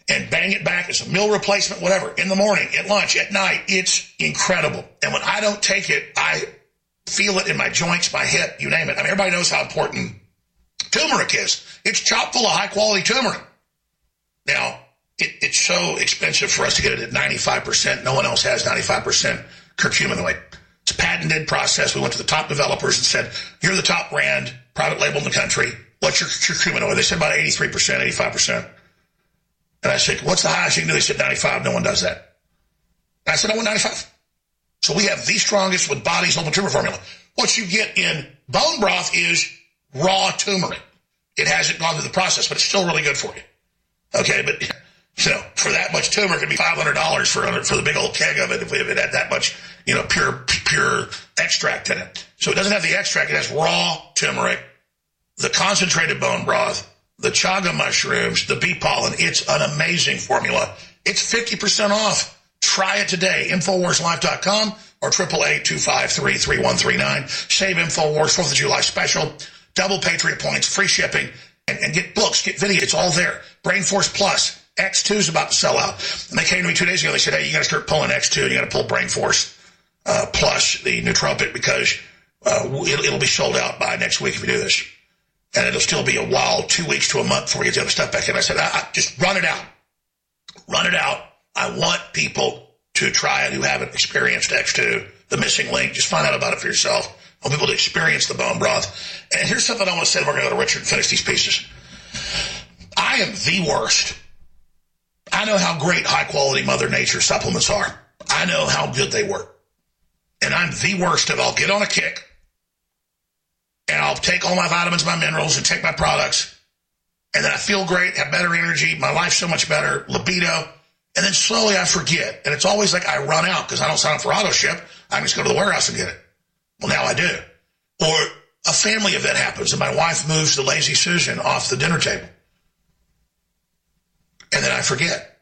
And bang it back as a meal replacement, whatever, in the morning, at lunch, at night. It's incredible. And when I don't take it, I feel it in my joints, my hip, you name it. I mean, everybody knows how important turmeric is. It's chock full of high quality turmeric. Now, it, it's so expensive for us to get it at 95%. No one else has 95% curcuminoid. It's a patented process. We went to the top developers and said, you're the top brand, private label in the country. What's your curcuminoid? They said about 83%, 85%. And I said, what's the highest you can do? They said 95. No one does that. I said, I want 95. So we have the strongest with body's local tumor formula. What you get in bone broth is raw turmeric. It hasn't gone through the process, but it's still really good for you. Okay, but you know, for that much turmeric, it'd be five hundred dollars for for the big old keg of it if, if it had that much, you know, pure pure extract in it. So it doesn't have the extract; it has raw turmeric, the concentrated bone broth, the chaga mushrooms, the bee pollen. It's an amazing formula. It's fifty percent off. Try it today. Infowarslife.com or 888-253-3139. Save Infowars 4th of July special. Double Patriot points, free shipping, and, and get books, get video. It's all there. Brain Force Plus. X2 is about to sell out. And they came to me two days ago. They said, hey, you got to start pulling X2 and you got to pull Brain Force uh, Plus, the nootropic, because uh, it'll, it'll, be sold out by next week if we do this. And it'll still be a while, two weeks to a month before we get the other stuff back in. I said, I, I, just run it out. Run it out. I want people to try it who haven't experienced X2, the missing link. Just find out about it for yourself. Want people to experience the bone broth. And here's something I want to say. We're going to go to Richard and finish these pieces. I am the worst. I know how great high quality Mother Nature supplements are. I know how good they work. And I'm the worst of I'll get on a kick and I'll take all my vitamins, my minerals, and take my products. And then I feel great, have better energy, my life's so much better, libido. And then slowly I forget. And it's always like I run out because I don't sign up for auto ship. I just go to the warehouse and get it. Well, now I do. Or a family event happens and my wife moves the lazy Susan off the dinner table. And then I forget.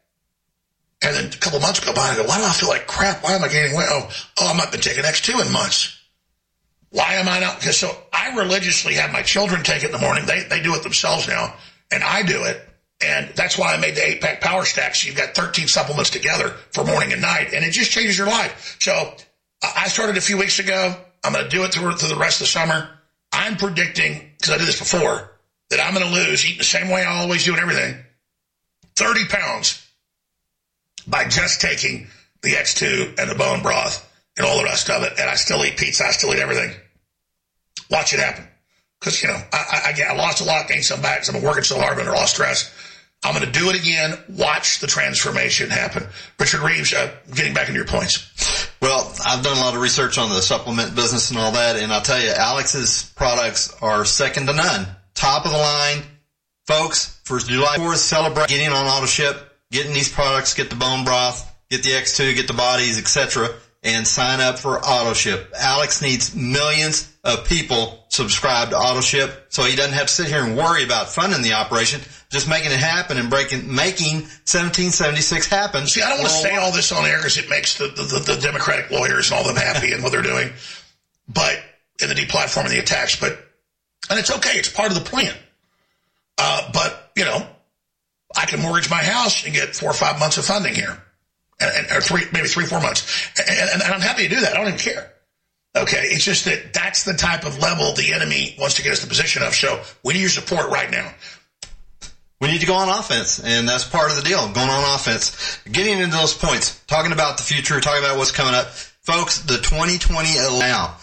And then a couple months go by and I go, why do I feel like crap? Why am I gaining weight? Oh, oh, I've not been taking X2 in months. Why am I not? Because so I religiously have my children take it in the morning. They, they do it themselves now and I do it. And that's why I made the eight pack power stack. So you've got 13 supplements together for morning and night and it just changes your life. So I started a few weeks ago. I'm going to do it through, through the rest of the summer. I'm predicting, because I did this before, that I'm going to lose, eating the same way I always do and everything, 30 pounds by just taking the X2 and the bone broth and all the rest of it. And I still eat pizza. I still eat everything. Watch it happen. Because, you know, I, I, I, lost a lot, gained some back. I've been working so hard under a lot of stress. I'm going to do it again. Watch the transformation happen. Richard Reeves, uh, getting back into your points. Well, I've done a lot of research on the supplement business and all that, and I'll tell you, Alex's products are second to none. Top of the line. Folks, for July 4th, celebrate getting on auto ship, getting these products, get the bone broth, get the X2, get the bodies, etc., and sign up for auto ship. Alex needs millions of people subscribed to auto ship so he doesn't have to sit here and worry about funding the operation just making it happen and breaking, making 1776 happen. See, I don't want to say all this on air because it makes the, the, the, Democratic lawyers and all them happy and what they're doing, but in the deplatforming the attacks, but, and it's okay. It's part of the plan. Uh, but, you know, I can mortgage my house and get four or five months of funding here, and, and or three, maybe three, four months, and, and, and I'm happy to do that. I don't even care. Okay, it's just that that's the type of level the enemy wants to get us to the position of. So we need your support right now. We need to go on offense, and that's part of the deal. Going on offense, getting into those points, talking about the future, talking about what's coming up, folks. The 2020 now,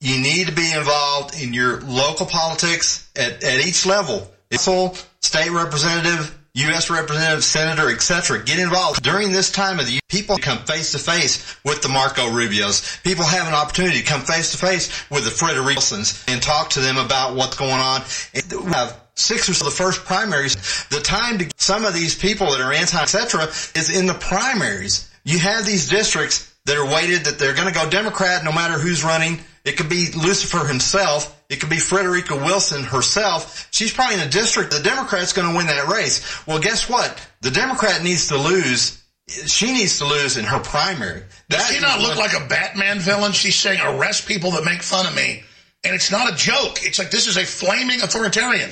you need to be involved in your local politics at, at each level. It's all state representative, U.S. representative, senator, etc. Get involved during this time of the year. People come face to face with the Marco Rubios. People have an opportunity to come face to face with the Frederica Wilsons and talk to them about what's going on. And we have six or so the first primaries. The time to some of these people that are anti, etc., is in the primaries. You have these districts that are weighted that they're going to go Democrat no matter who's running. It could be Lucifer himself. It could be Frederica Wilson herself. She's probably in a district. The Democrat's going to win that race. Well, guess what? The Democrat needs to lose. She needs to lose in her primary. Does she not look like a Batman villain? She's saying arrest people that make fun of me. And it's not a joke. It's like this is a flaming authoritarian.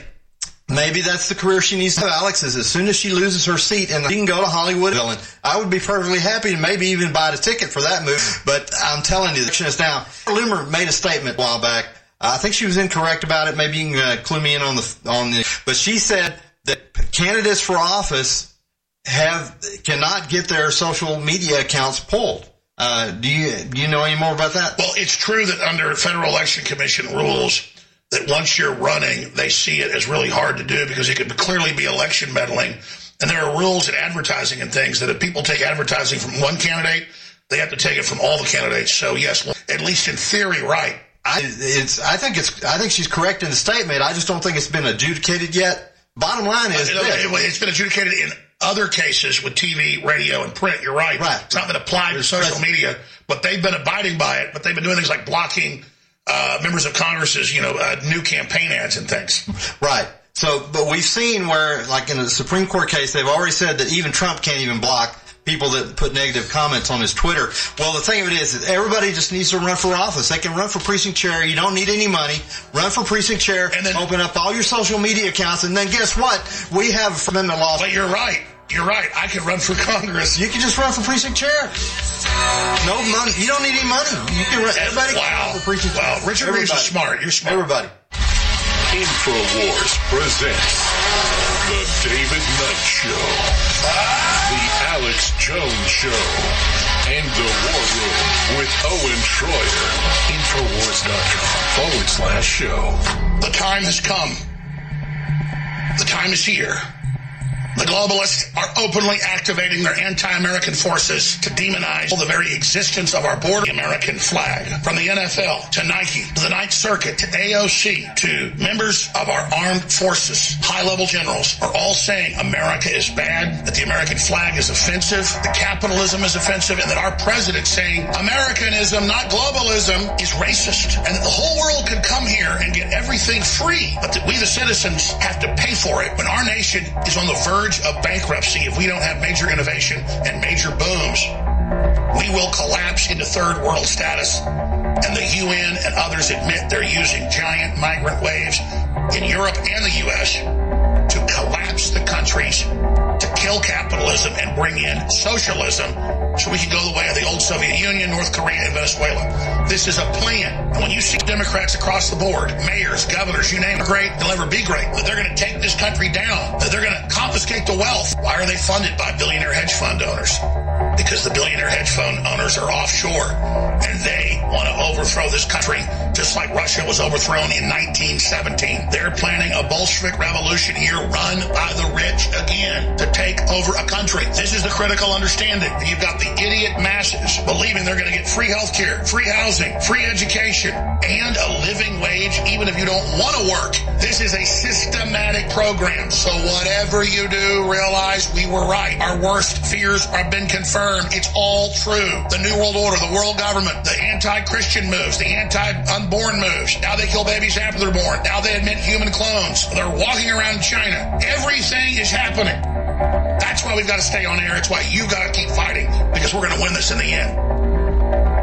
Maybe that's the career she needs to have. Alex is as soon as she loses her seat and she can go to Hollywood villain. I would be perfectly happy to maybe even buy the ticket for that movie. But I'm telling you, the election is down. Loomer made a statement a while back. I think she was incorrect about it. Maybe you can uh, clue me in on the on the. But she said that candidates for office have cannot get their social media accounts pulled. Uh, do you do you know any more about that? Well, it's true that under Federal Election Commission rules, that once you're running, they see it as really hard to do because it could clearly be election meddling. And there are rules in advertising and things that if people take advertising from one candidate, they have to take it from all the candidates. So yes, at least in theory, right. I it's I think it's I think she's correct in the statement. I just don't think it's been adjudicated yet. Bottom line is it, has been adjudicated in other cases with TV, radio, and print. You're right. Right. It's not been applied to social media, but they've been abiding by it. But they've been doing things like blocking uh, members of Congress's, you know, uh, new campaign ads and things. Right. So, but we've seen where, like in the Supreme Court case, they've already said that even Trump can't even block people that put negative comments on his Twitter. Well, the thing of it is that everybody just needs to run for office. They can run for precinct chair. You don't need any money. Run for precinct chair and then open up all your social media accounts. And then guess what? We have amendment laws. But you're right. You're right. I could run for Congress. You can just run for precinct chair. No money. You don't need any money. You can run. Everybody wow. can run for precinct wow. Richard Reeves is smart. You're smart. Everybody. InfoWars presents The David Knight Show, The Alex Jones Show, and The War Room with Owen Schroyer. Infowars.com forward slash show. The time has come. The time is here. The globalists are openly activating their anti-American forces to demonize the very existence of our border The American flag. From the NFL to Nike to the Ninth Circuit to AOC to members of our armed forces, high-level generals are all saying America is bad, that the American flag is offensive, that capitalism is offensive, and that our president saying Americanism, not globalism, is racist, and that the whole world could come here and get everything free, but that we the citizens have to pay for it when our nation is on the verge of bankruptcy if we don't have major innovation and major booms. We will collapse into third world status. And the UN and others admit they're using giant migrant waves in Europe and the US to collapse the countries, to kill capitalism and bring in socialism so we can go the way of the old Soviet Union, North Korea, and Venezuela. This is a plan. And when you see Democrats across the board, mayors, governors, you name it, great, they'll never be great. That they're going to take this country down. That they're going to confiscate the wealth. Why are they funded by billionaire hedge fund owners? Because the billionaire hedge fund owners are offshore and they want to overthrow this country just like Russia was overthrown in 1917. They're planning a Bolshevik revolution here run by the rich again to take over a country. This is the critical understanding. You've got the idiot masses believing they're going to get free health care, free housing, free education, and a living wage even if you don't want to work. This is a systematic program. So whatever you do, realize we were right. Our worst fears have been confirmed. It's all true. The New World Order, the world government, the anti-Christian moves, the anti-unborn moves. Now they kill babies after they're born. Now they admit human clones. They're walking around China. Everything is happening. That's why we've got to stay on air. It's why you've got to keep fighting because we're going to win this in the end.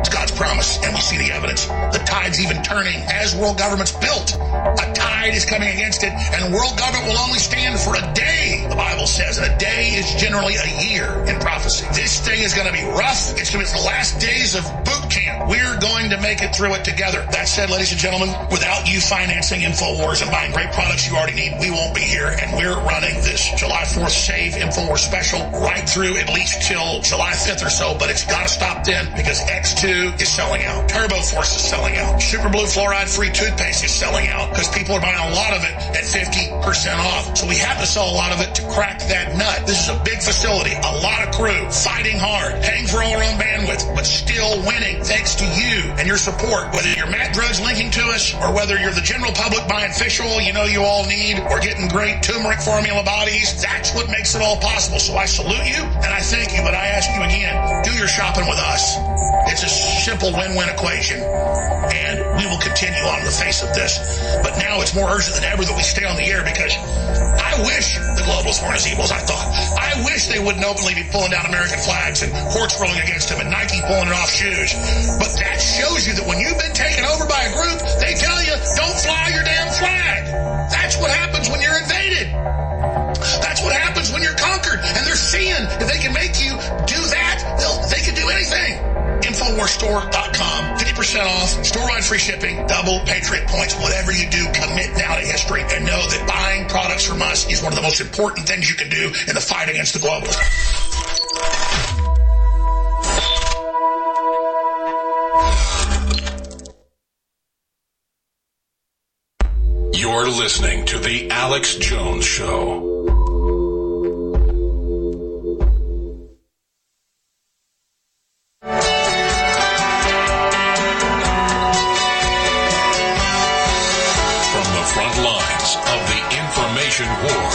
It's God's promise, and we see the evidence. The tide's even turning as world government's built. A tide is coming against it, and world government will only stand for a day, the Bible says, and a day is generally a year in prophecy. This thing is going to be rough. It's going to be the last days of. We're going to make it through it together. That said, ladies and gentlemen, without you financing InfoWars and buying great products you already need, we won't be here, and we're running this July 4th Save InfoWars special right through at least till July 5th or so, but it's got to stop then because X2 is selling out. Turbo Force is selling out. Super Blue Fluoride Free Toothpaste is selling out because people are buying a lot of it at 50% off. So we have to sell a lot of it to crack that nut. This is a big facility, a lot of crew, fighting hard, paying for all our own bandwidth, but still winning thanks to you and your support. Whether you're Matt Drudge linking to us or whether you're the general public buying fish oil you know you all need or getting great turmeric formula bodies, that's what makes it all possible. So I salute you and I thank you, but I ask you again, do your shopping with us. It's a simple win-win equation and we will continue on the face of this. But now it's more urgent than ever that we stay on the air because I wish the globalists weren't as evil as I thought. I wish they wouldn't openly be pulling down American flags and courts rolling against them and Nike pulling it off shoes. But that shows you that when you've been taken over by a group, they tell you, don't fly your damn flag. That's what happens when you're invaded. That's what happens when you're conquered. And they're seeing if they can make you do that, they can do anything. Infowarsstore.com, 50% off, store-wide free shipping, double Patriot points, whatever you do, commit now to history and know that buying products from us is one of the most important things you can do in the fight against the globalists. Listening to The Alex Jones Show. From the front lines of the information war,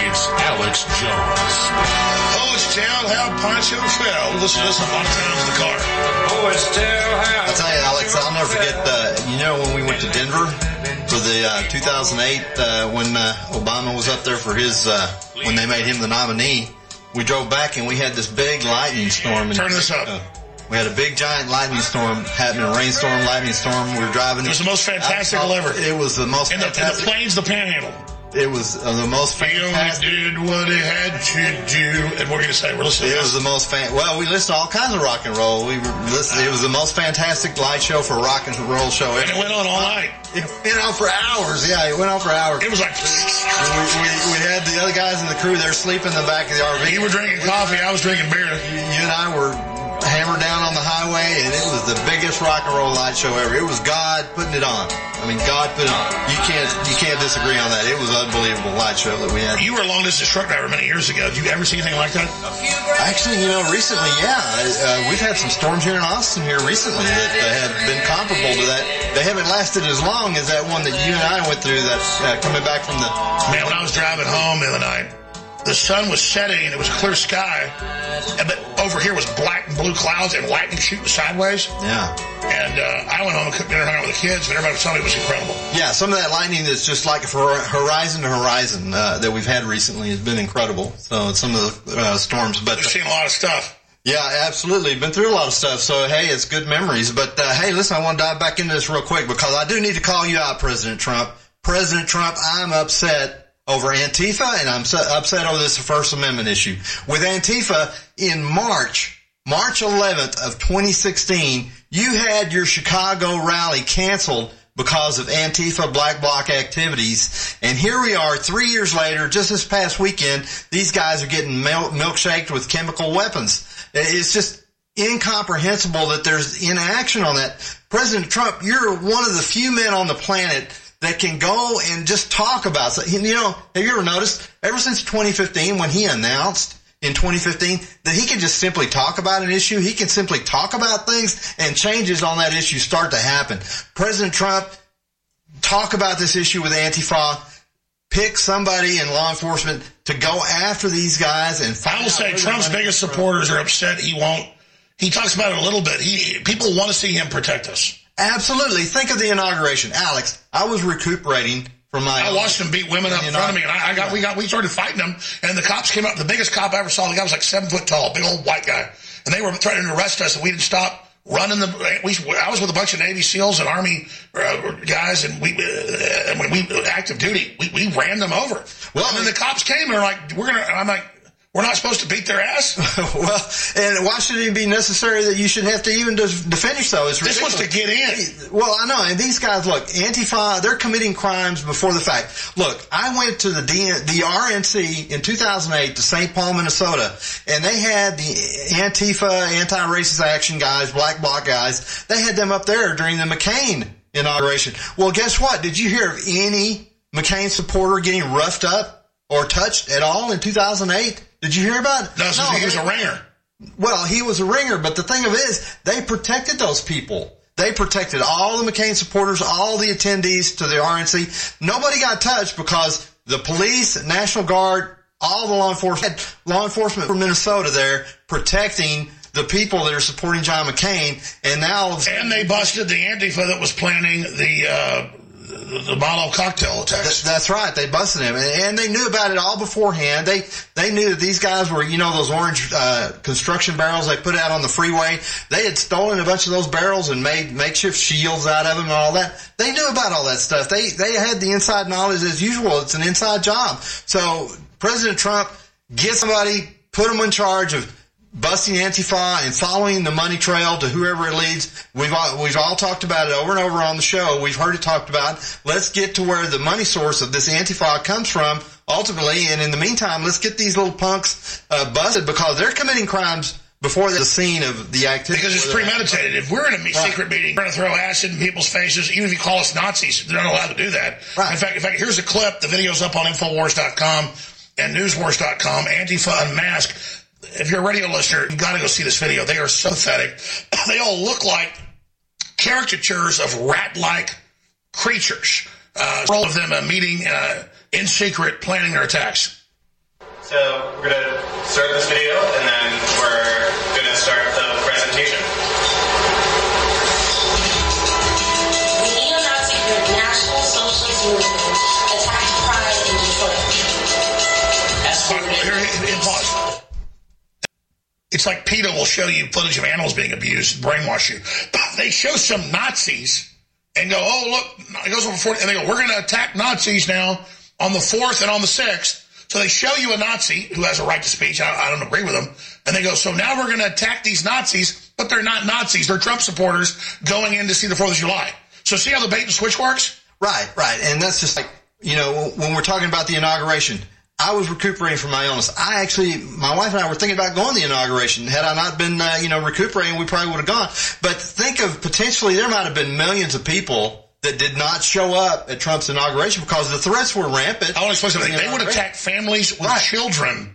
it's Alex Jones. Oh, it's tell how Pancho fell. Listen to this a lot of times in the car. Oh, it's tell how. I'll tell you, Alex, I'll never forget, uh, you know, when we went to Denver for the uh, 2008, uh, when uh, Obama was up there for his, uh, when they made him the nominee, we drove back and we had this big lightning storm. Turn this up. We had a big giant lightning storm happening, a rainstorm, lightning storm. We were driving. It was the most fantastic ever. It was the most In the, in the plains, the panhandle. It was uh, the most He only did what he had to do. And we're going to say, we're listening It was the most fan. Well, we listened to all kinds of rock and roll. We were listening. It was the most fantastic light show for rock and roll show. And it went on all night. It went on for hours. Yeah, it went on for hours. It was like. We, we, we had the other guys in the crew. They're sleeping in the back of the RV. You were drinking coffee. I was drinking beer. You, you and I were hammered down on the highway, and it was the biggest rock and roll light show ever. It was God putting it on. I mean, God put it on. You can't you can't disagree on that. It was an unbelievable light show that we had. You were a long distance truck driver many years ago. Did you ever see anything like that? Actually, you know, recently, yeah, uh, we've had some storms here in Austin here recently that have been comparable to that. They haven't lasted as long as that one that you and I went through. That uh, coming back from the Man, when I was driving home the other night, the sun was setting and it was clear sky, and- but over here was black and blue clouds and lightning shooting sideways. yeah. And uh, I went home and cooked dinner, hung out with the kids, and everybody was telling me it was incredible. Yeah, some of that lightning that's just like horizon to horizon uh, that we've had recently has been incredible. So some of the uh, storms, but We've seen a lot of stuff. yeah, absolutely, been through a lot of stuff. So hey, it's good memories. But uh, hey, listen, I want to dive back into this real quick because I do need to call you out, President Trump. President Trump, I'm upset over Antifa, and I'm su- upset over this First Amendment issue. With Antifa in March, March 11th of 2016, you had your Chicago rally canceled because of Antifa Black Bloc activities. And here we are three years later, just this past weekend, these guys are getting mil- milkshaked with chemical weapons. It's just incomprehensible that there's inaction on that. President Trump, you're one of the few men on the planet that can go and just talk about something. You know, have you ever noticed ever since 2015 when he announced in 2015 that he can just simply talk about an issue, he can simply talk about things and changes on that issue start to happen. President Trump talk about this issue with Antifa, pick somebody in law enforcement to go after these guys and I will say Trump's biggest supporters are upset he won't. He talks about it a little bit. He people want to see him protect us. Absolutely. Think of the inauguration. Alex, I was recuperating from my. I watched them beat women up in front of me, and I, I got we got we started fighting them, and the cops came up. The biggest cop I ever saw, the guy was like seven foot tall, big old white guy, and they were threatening to arrest us, and we didn't stop. running the. We, I was with a bunch of Navy SEALs and Army uh, guys, and we, uh, when we active duty, we, we ran them over. Well, and then the cops came and are like, "We're gonna." I'm like, we're not supposed to beat their ass. well, and why should it be necessary that you should have to even defend yourself? It's this was to get in. Well, I know, and these guys look Antifa. They're committing crimes before the fact. Look, I went to the DN, the RNC in 2008 to St. Paul, Minnesota, and they had the Antifa, anti-racist action guys, black bloc guys. They had them up there during the McCain inauguration. Well, guess what? Did you hear of any McCain supporter getting roughed up or touched at all in 2008? Did you hear about it? No, so no he was a ringer. Well, he was a ringer, but the thing of it is, they protected those people. They protected all the McCain supporters, all the attendees to the RNC. Nobody got touched because the police, National Guard, all the law enforcement, law enforcement from Minnesota there protecting the people that are supporting John McCain, and now and they busted the Antifa that was planning the uh, the Molotov cocktail attacks. that's right. They busted him, and, and, they knew about it all beforehand. They they knew that these guys were, you know, those orange uh, construction barrels they put out on the freeway. They had stolen a bunch of those barrels and made makeshift shields out of them and all that. They knew about all that stuff. They they had the inside knowledge as usual. It's an inside job. So President Trump get somebody, put them in charge of busting Antifa and following the money trail to whoever it leads. We've all, we've all talked about it over and over on the show. We've heard it talked about. Let's get to where the money source of this Antifa comes from ultimately. And in the meantime, let's get these little punks uh, busted because they're committing crimes before the scene of the activity. Because it's premeditated. If we're in a right. secret meeting, we're going to throw acid in people's faces, even if you call us Nazis, they're not allowed to do that. Right. In fact, in fact, here's a clip. The video's up on Infowars.com and Newswars.com. Antifa Unmasked if you're a radio listener, you've got to go see this video. They are so pathetic. They all look like caricatures of rat-like creatures. Uh, all of them uh, meeting uh, in secret, planning their attacks. So we're going to start this video, and then we're going to start the presentation. The neo-Nazi group National Socialist Movement attacked Pride in Detroit. Here, in pause it's like PETA will show you footage of animals being abused, brainwash you. They show some Nazis and go, oh, look, it goes over 40, and they go, we're going to attack Nazis now on the 4th and on the 6th. So they show you a Nazi who has a right to speech. I, I don't agree with them. And they go, so now we're going to attack these Nazis, but they're not Nazis. They're Trump supporters going in to see the 4th of July. So see how the bait and switch works? Right, right. And that's just like, you know, when we're talking about the inauguration, I was recuperating from my illness. I actually, my wife and I were thinking about going to the inauguration. Had I not been, uh, you know, recuperating, we probably would have gone. But think of potentially there might have been millions of people that did not show up at Trump's inauguration because the threats were rampant. I want to explain something. They would attack families with right. children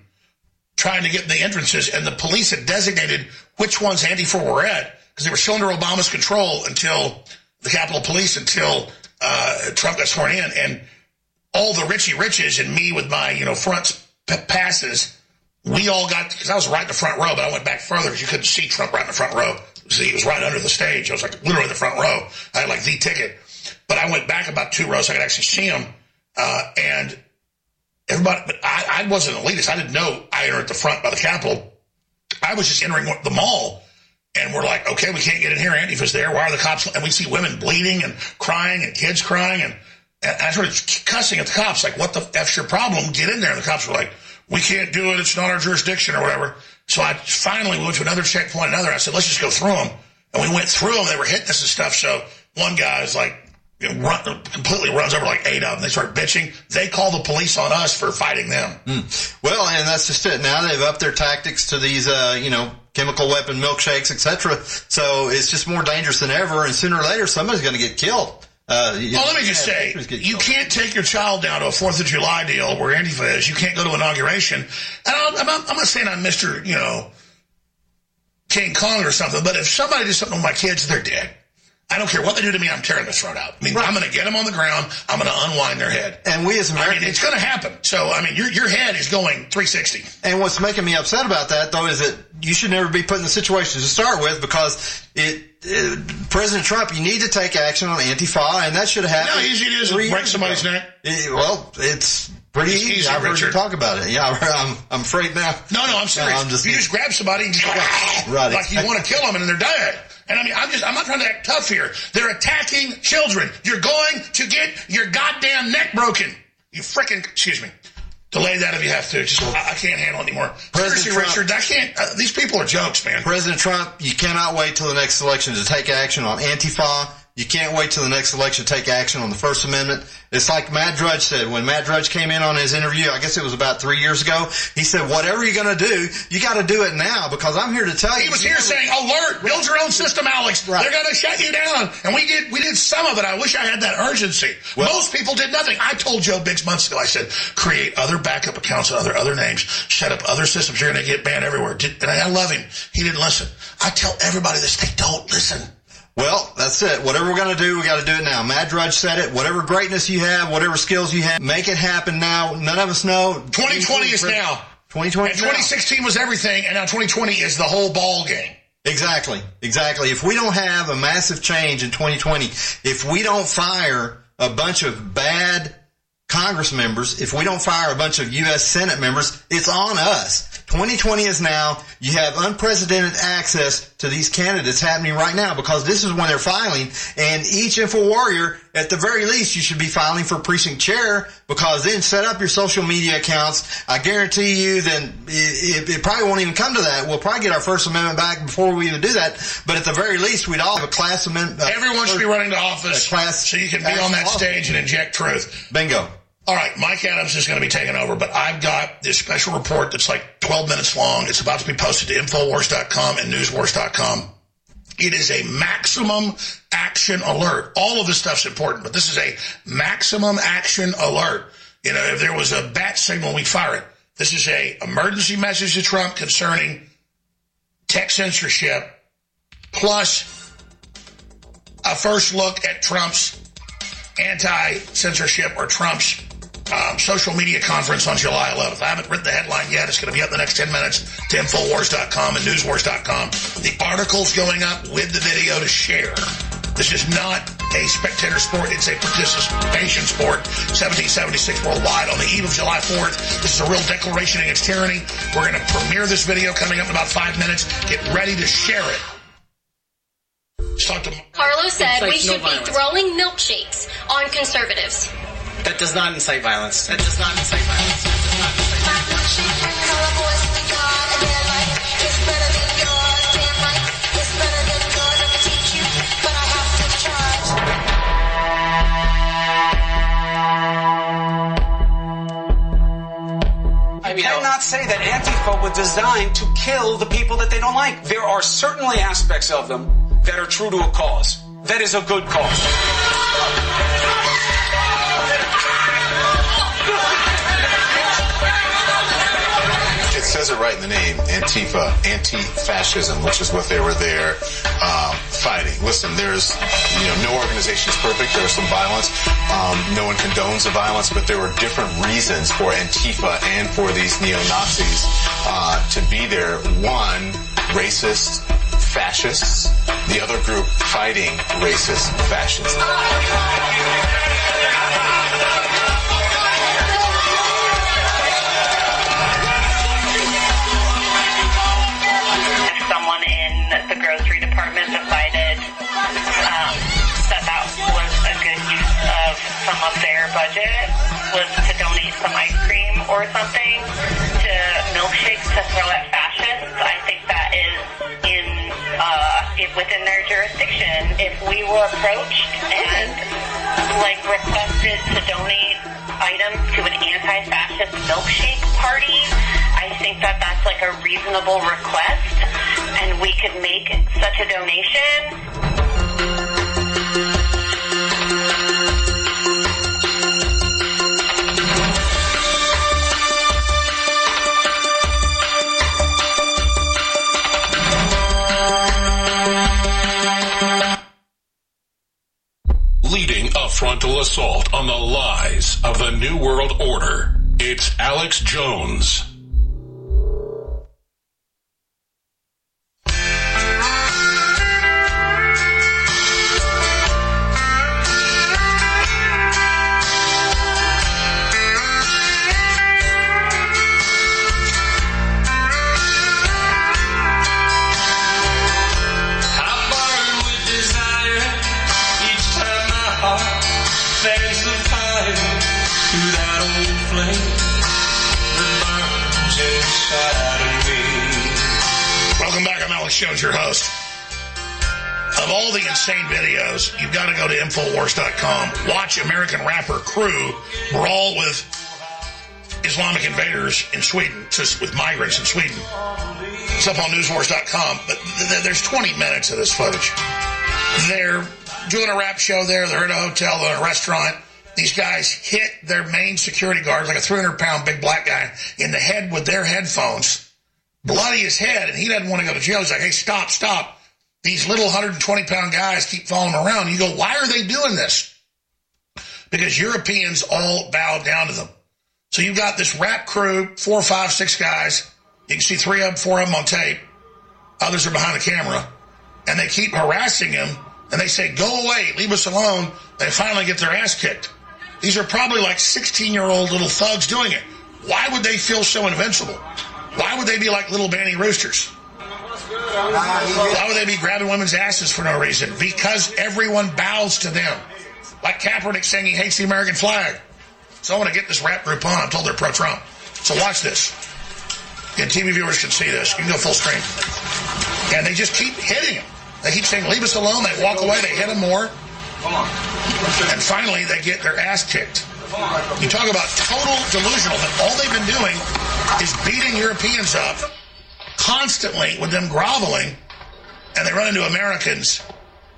trying to get in the entrances, and the police had designated which ones Antifa were at because they were still under Obama's control until the Capitol Police until uh, Trump got sworn in, and all the Richie Riches and me with my, you know, front passes, we all got, because I was right in the front row, but I went back further because you couldn't see Trump right in the front row. See, he was right under the stage. I was like literally in the front row. I had like the ticket. But I went back about two rows so I could actually see him. Uh, and everybody, but I, I wasn't elitist. I didn't know I entered the front by the Capitol. I was just entering the mall. And we're like, okay, we can't get in here. Antifa's there. Why are the cops? And we see women bleeding and crying and kids crying. And and I started cussing at the cops, like, what the F's your problem? Get in there. And the cops were like, we can't do it. It's not our jurisdiction or whatever. So I finally went to another checkpoint, another. I said, let's just go through them. And we went through them. They were hitting us and stuff. So one guy is like, run, completely runs over like eight of them. They start bitching. They call the police on us for fighting them. Mm. Well, and that's just it. Now they've upped their tactics to these, uh, you know, chemical weapon milkshakes, etc. So it's just more dangerous than ever. And sooner or later, somebody's going to get killed. Uh, well, let me just say, you can't take your child down to a Fourth of July deal where Antifa is. You can't go to inauguration. And I'm, I'm, I'm not saying I'm Mister, you know, King Kong or something, but if somebody does something with my kids, they're dead. I don't care what they do to me. I'm tearing their throat out. I mean, right. I'm going to get them on the ground. I'm going to unwind their head. And we as Americans, I mean, it's going to happen. So, I mean, your your head is going 360. And what's making me upset about that, though, is that you should never be put in the situation to start with because it, it Uh, President Trump, you need to take action on Antifa, and that should have happened. No, easy it is to break somebody's neck. It, well, it's pretty it's easy. easy. I've Richard. heard you talk about it. Yeah, I'm, I'm afraid now. No, no, I'm serious. No, I'm just, you just grab somebody and just right, like you want to kill them and they're dead And I mean, I'm just, I'm not trying to act tough here. They're attacking children. You're going to get your goddamn neck broken. You freaking, excuse me. Delay that if you have to. Just, I, I can't handle it anymore. Seriously, Trump- Richard, I can't, uh, these people are jokes, man. President Trump, you cannot wait till the next election to take action on Antifa. You can't wait till the next election to take action on the First Amendment. It's like Matt Drudge said when Matt Drudge came in on his interview. I guess it was about three years ago. He said, "Whatever you're going to do, you got to do it now because I'm here to tell you." He was here saying, "Alert! Build your own system, Alex. They're going to shut you down." And we did. We did some of it. I wish I had that urgency. Most people did nothing. I told Joe Biggs months ago. I said, "Create other backup accounts under other other names. Set up other systems. You're going to get banned everywhere." Did- And I love him. He didn't listen. I tell everybody this. They don't listen. Well, that's it. Whatever we're going to do, we got to do it now. Matt Drudge said it. Whatever greatness you have, whatever skills you have, make it happen now. None of us know. 2020 is now. 2020 And is now. 2016 was everything, and now 2020 is the whole ball game. Exactly. Exactly. If we don't have a massive change in 2020, if we don't fire a bunch of bad Congress members, if we don't fire a bunch of U.S. Senate members, it's on us. 2020 is now. You have unprecedented access to these candidates happening right now because this is when they're filing. And each info warrior, at the very least, you should be filing for precinct chair because then set up your social media accounts. I guarantee you, then it, it probably won't even come to that. We'll probably get our First Amendment back before we even do that. But at the very least, we'd all have a class amendment. Uh, Everyone should be running to office class so you can be on that stage and inject truth. Bingo. All right, Mike Adams is going to be taking over, but I've got this special report that's like 12 minutes long. It's about to be posted to Infowars.com and Newswars.com. It is a maximum action alert. All of this stuff's important, but this is a maximum action alert. You know, if there was a bat signal, we fire it. This is a emergency message to Trump concerning tech censorship, plus a first look at Trump's anti-censorship or Trump's um, social media conference on July 11th. I haven't written the headline yet. It's going to be up in the next 10 minutes to Infowars.com and Newswars.com. The article's going up with the video to share. This is not a spectator sport. It's a participation sport. 1776 worldwide on the eve of July 4th. This is a real declaration against tyranny. We're going to premiere this video coming up in about five minutes. Get ready to share it. Let's talk to Carlos said we Incites no should be violence. throwing milkshakes on conservatives. That does not incite violence. That does not incite violence. That not incite cannot say that Antifa was designed to kill the people that they don't like. There are certainly aspects of them that are true to a cause. That is a good cause. Says it right in the name, Antifa, anti-fascism, which is what they were there um, fighting. Listen, there's, you know, no organization is perfect. There's some violence. Um, no one condones the violence, but there were different reasons for Antifa and for these neo-Nazis uh, to be there. One, racist, fascists. The other group fighting racist, fascists. Of their budget was to donate some ice cream or something to milkshakes to throw at fascists, I think that is in uh, it, within their jurisdiction. If we were approached and like requested to donate items to an anti-fascist milkshake party, I think that that's like a reasonable request, and we could make such a donation. Frontal assault on the lies of the New World Order, it's Alex Jones. Jones, your host. Of all the insane videos, you've got to go to Infowars.com. Watch American rapper Crew brawl with Islamic invaders in Sweden, with migrants in Sweden. It's up on newswars.com, but th- th- there's 20 minutes of this footage. They're doing a rap show there. They're in a hotel, they're in a restaurant. These guys hit their main security guards, like a 300 pound big black guy, in the head with their headphones, bloody his head, and he doesn't want to go to jail. He's like, hey, stop, stop. These little 120 pound guys keep following around. You go, why are they doing this? Because Europeans all bow down to them. So you've got this rap crew, four, five, six guys. You can see three of them, four of them on tape. Others are behind the camera. And they keep harassing him. And they say, go away, leave us alone. They finally get their ass kicked. These are probably like 16 year old little thugs doing it. Why would they feel so invincible? Why would they be like little banny roosters? Why would they be grabbing women's asses for no reason? Because everyone bows to them. Like Kaepernick saying he hates the American flag. So I want to get this rap group on. I'm told they're pro Trump. So watch this. And TV viewers can see this. You can go full screen. And they just keep hitting him. They keep saying, leave us alone. They walk away. They hit him more. And finally, they get their ass kicked. You talk about total delusional. All they've been doing is beating Europeans up constantly with them groveling, and they run into Americans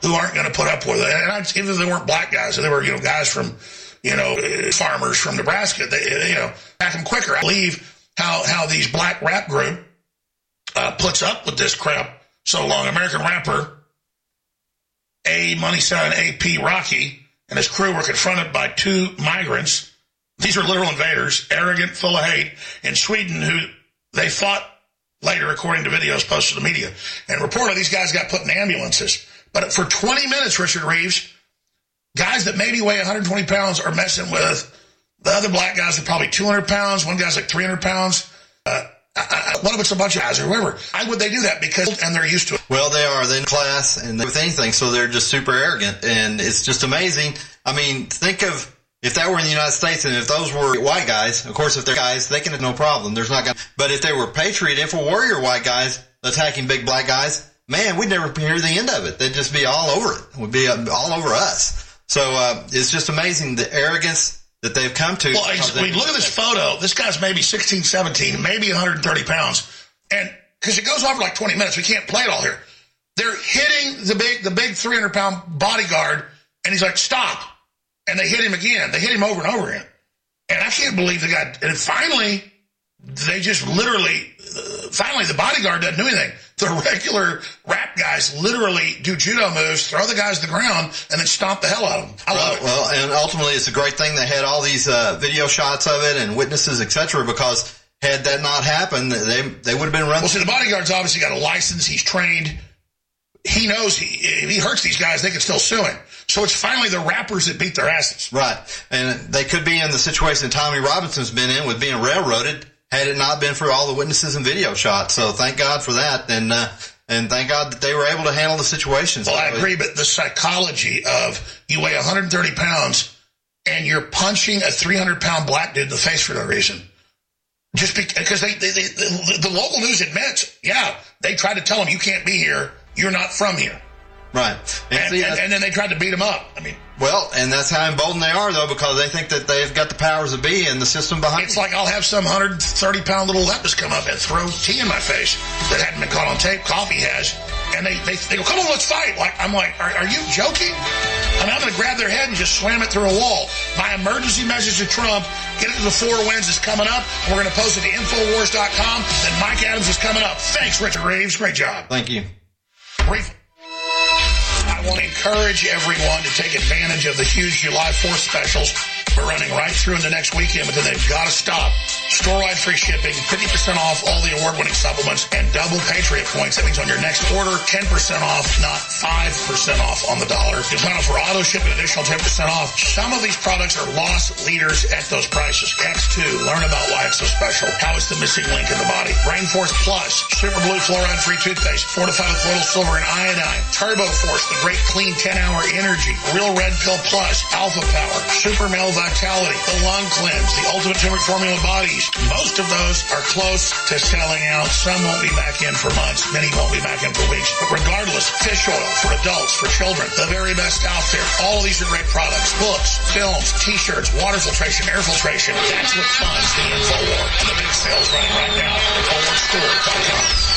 who aren't going to put up with it. And even if they weren't black guys, they were you know guys from you know uh, farmers from Nebraska. They you know back them quicker. I believe how how these black rap group uh, puts up with this crap so long. American rapper A Money Sign AP Rocky and his crew were confronted by two migrants. These are literal invaders, arrogant, full of hate, in Sweden, who they fought later, according to videos posted to the media. And reportedly, these guys got put in ambulances. But for 20 minutes, Richard Reeves, guys that maybe weigh 120 pounds are messing with the other black guys are probably 200 pounds. One guy's like 300 pounds. Uh, I, I, one of it's a bunch of guys or whoever? Why would they do that? Because and they're used to it. Well, they are. They're in class and with anything, so they're just super arrogant, and it's just amazing. I mean, think of if that were in the United States, and if those were white guys. Of course, if they're guys, they can have no problem. There's not going. But if they were Patriot, Info Warrior white guys attacking big black guys, man, we'd never hear the end of it. They'd just be all over it. Would be uh, all over us. So uh, it's just amazing the arrogance that they've come to. Well, I mean, look at this photo. This guy's maybe 16, 17, maybe 130 pounds. And because it goes on for like 20 minutes, we can't play it all here. They're hitting the big, the big 300 pound bodyguard, and he's like, stop. And they hit him again. They hit him over and over again. And I can't believe the guy. And finally, they just literally, uh, finally, the bodyguard doesn't do anything. The regular rap guys literally do judo moves, throw the guys to the ground, and then stomp the hell out of them. I love it. Well, and ultimately, it's a great thing they had all these uh, video shots of it and witnesses, etc. Because had that not happened, they they would have been run. Well, see, the bodyguard's obviously got a license. He's trained. He knows he, if he hurts these guys, they can still sue him. So it's finally the rappers that beat their asses. Right, and they could be in the situation Tommy Robinson's been in with being railroaded had it not been for all the witnesses and video shots. So thank God for that, and uh, and thank God that they were able to handle the situations. Well, I agree, but the psychology of you weigh 130 pounds and you're punching a 300 pound black dude in the face for no reason. Just because they, they, they the, the local news admits, yeah, they tried to tell him you can't be here, you're not from here. Right. And, and, see, and, and then they tried to beat him up. I mean, well, and that's how emboldened they are, though, because they think that they've got the powers to be and the system behind. It's like I'll have some 130 pound little lepus come up and throw tea in my face that hadn't been caught on tape. Coffee has, and they they, they go, "Come on, let's fight!" Like I'm like, "Are, are you joking?" I mean, I'm going to grab their head and just slam it through a wall. My emergency message to Trump: Get it to the four winds is coming up. And we're going to post it to Infowars.com. Then Mike Adams is coming up. Thanks, Richard Reeves. Great job. Thank you. Brief. I want to encourage everyone to take advantage of the huge July 4th specials we're running right through into next weekend, but then they've got to stop store-wide free shipping, 50% off all the award-winning supplements, and double Patriot points. That means on your next order, 10% off, not 5% off on the dollar. You'll sign up for auto ship an additional 10% off. Some of these products are loss leaders at those prices. X2, learn about why it's so special. How it's the missing link in the body. Rainforce Plus, Super Blue fluoride-free toothpaste, fortified with little silver and iodine. Turbo Force, the great clean 10-hour energy. Real Red Pill Plus, Alpha Power, Super Male Vitality, the Lung Cleanse, the Ultimate Turmeric Formula Most of those are close to selling out. Some won't be back in for months. Many won't be back in for weeks. But regardless, fish oil for adults, for children, the very best out there. All of these are great products. Books, films, t-shirts, water filtration, air filtration. That's what funds the InfoWar. And the big sales running right now at InfoWarsStore.com.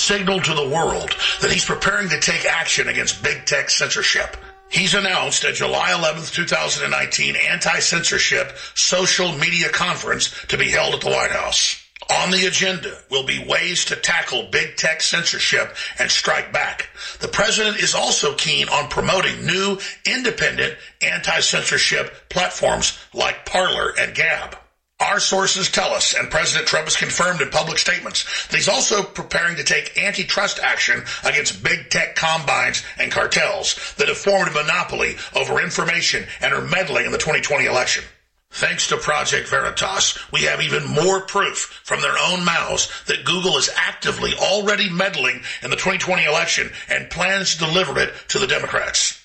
Signaled to the world that he's preparing to take action against big tech censorship. He's announced a July 11th, 2019 anti-censorship social media conference to be held at the White House. On the agenda will be ways to tackle big tech censorship and strike back. The president is also keen on promoting new independent anti-censorship platforms like Parler and Gab. Our sources tell us, and President Trump has confirmed in public statements, that he's also preparing to take antitrust action against big tech combines and cartels that have formed a monopoly over information and are meddling in the 2020 election. Thanks to Project Veritas, we have even more proof from their own mouths that Google is actively already meddling in the 2020 election and plans to deliver it to the Democrats.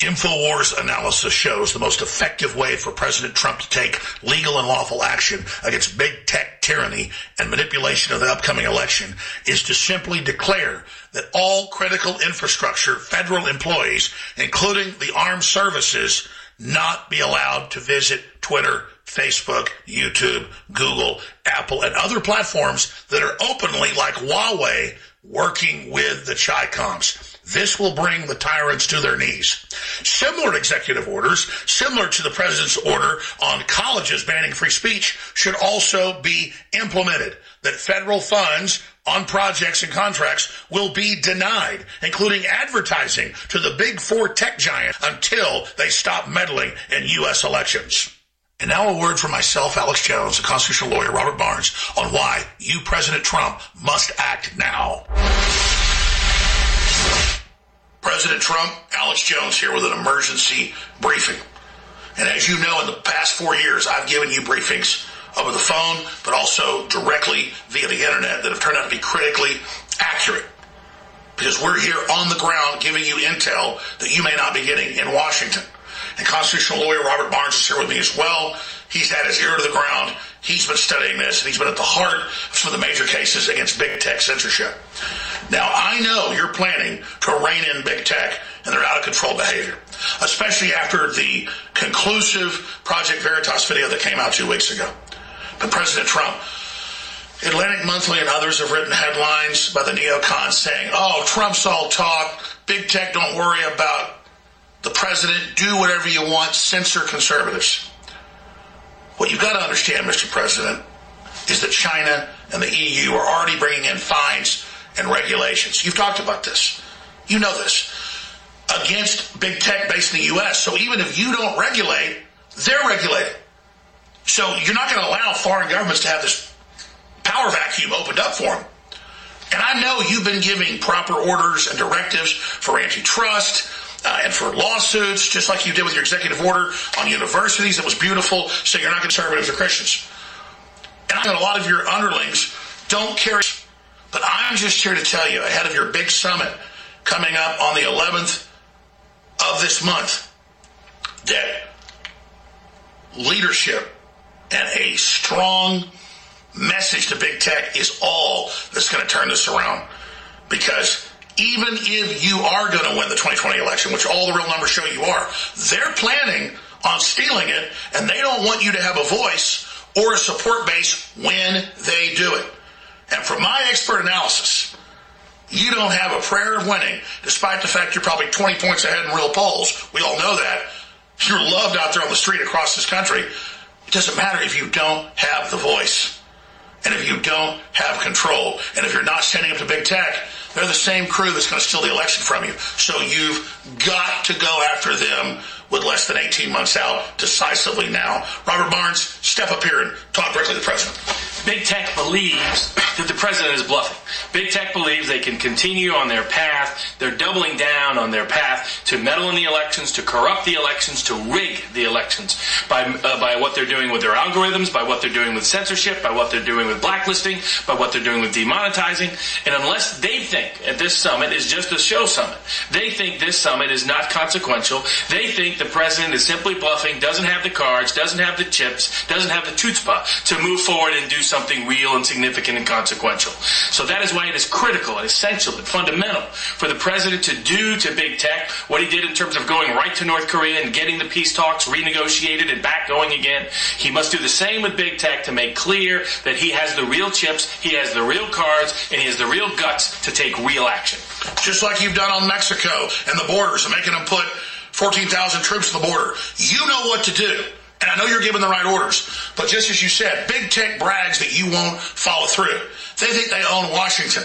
InfoWars analysis shows the most effective way for President Trump to take legal and lawful action against big tech tyranny and manipulation of the upcoming election is to simply declare that all critical infrastructure federal employees, including the armed services, not be allowed to visit Twitter, Facebook, YouTube, Google, Apple, and other platforms that are openly, like Huawei, working with the Chi-Coms. This will bring the tyrants to their knees. Similar executive orders, similar to the president's order on colleges banning free speech, should also be implemented. That federal funds on projects and contracts will be denied, including advertising to the big four tech giants until they stop meddling in U.S. elections. And now a word from myself, Alex Jones, and constitutional lawyer Robert Barnes on why you, President Trump, must act now. President Trump, Alex Jones here with an emergency briefing. And as you know, in the past four years, I've given you briefings over the phone, but also directly via the internet that have turned out to be critically accurate. Because we're here on the ground giving you intel that you may not be getting in Washington. And constitutional lawyer Robert Barnes is here with me as well. He's had his ear to the ground. He's been studying this, and he's been at the heart of some of the major cases against big tech censorship. Now, I know you're planning to rein in big tech and their out of control behavior, especially after the conclusive Project Veritas video that came out two weeks ago. But President Trump, Atlantic Monthly and others have written headlines by the neocons saying, oh, Trump's all talk, big tech don't worry about the president, do whatever you want, censor conservatives. What you've got to understand, Mr. President, is that China and the EU are already bringing in fines and regulations. You've talked about this. You know this. Against big tech based in the U.S. So even if you don't regulate, they're regulating. So you're not going to allow foreign governments to have this power vacuum opened up for them. And I know you've been giving proper orders and directives for antitrust uh, and for lawsuits, just like you did with your executive order on universities. It was beautiful. So you're not conservatives or Christians. And I know a lot of your underlings don't care. But I'm just here to tell you, ahead of your big summit coming up on the 11th of this month, that leadership and a strong message to big tech is all that's going to turn this around. Because even if you are going to win the 2020 election, which all the real numbers show you are, they're planning on stealing it, and they don't want you to have a voice or a support base when they do it. And from my expert analysis, you don't have a prayer of winning, despite the fact you're probably 20 points ahead in real polls. We all know that. You're loved out there on the street across this country. It doesn't matter if you don't have the voice and if you don't have control and if you're not standing up to big tech. They're the same crew that's going to steal the election from you. So you've got to go after them with less than 18 months out decisively now. Robert Barnes, step up here and talk directly to the president. Big tech believes that the president is bluffing. Big tech believes they can continue on their path. They're doubling down on their path to meddle in the elections, to corrupt the elections, to rig the elections by uh, by what they're doing with their algorithms, by what they're doing with censorship, by what they're doing with blacklisting, by what they're doing with demonetizing. And unless they think at this summit is just a show summit, they think this summit is not consequential. They think the president is simply bluffing, doesn't have the cards, doesn't have the chips, doesn't have the chutzpah to move forward and do something real and significant and consequential. So that is why it is critical and essential and fundamental for the president to do to big tech what he did in terms of going right to North Korea and getting the peace talks renegotiated and back going again. He must do the same with big tech to make clear that he has the real chips, he has the real cards, and he has the real guts to take real action. Just like you've done on Mexico and the borders and making them put 14,000 troops at the border. You know what to do. And I know you're giving the right orders, but just as you said, big tech brags that you won't follow through. They think they own Washington.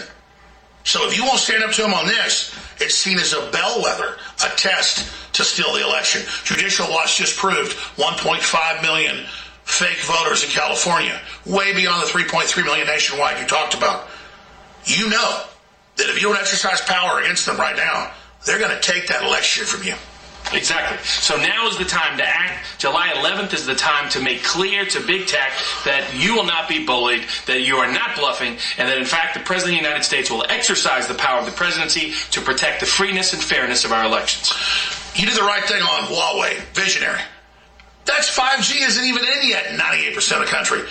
So if you won't stand up to them on this, it's seen as a bellwether, a test to steal the election. Judicial Watch just proved 1.5 million fake voters in California, way beyond the 3.3 million nationwide you talked about. You know that if you don't exercise power against them right now, they're going to take that election from you. Exactly. So now is the time to act. July 11th is the time to make clear to big tech that you will not be bullied, that you are not bluffing, and that in fact the President of the United States will exercise the power of the presidency to protect the freeness and fairness of our elections. You did the right thing on Huawei. Visionary. That's 5G isn't even in yet in 98% of the country.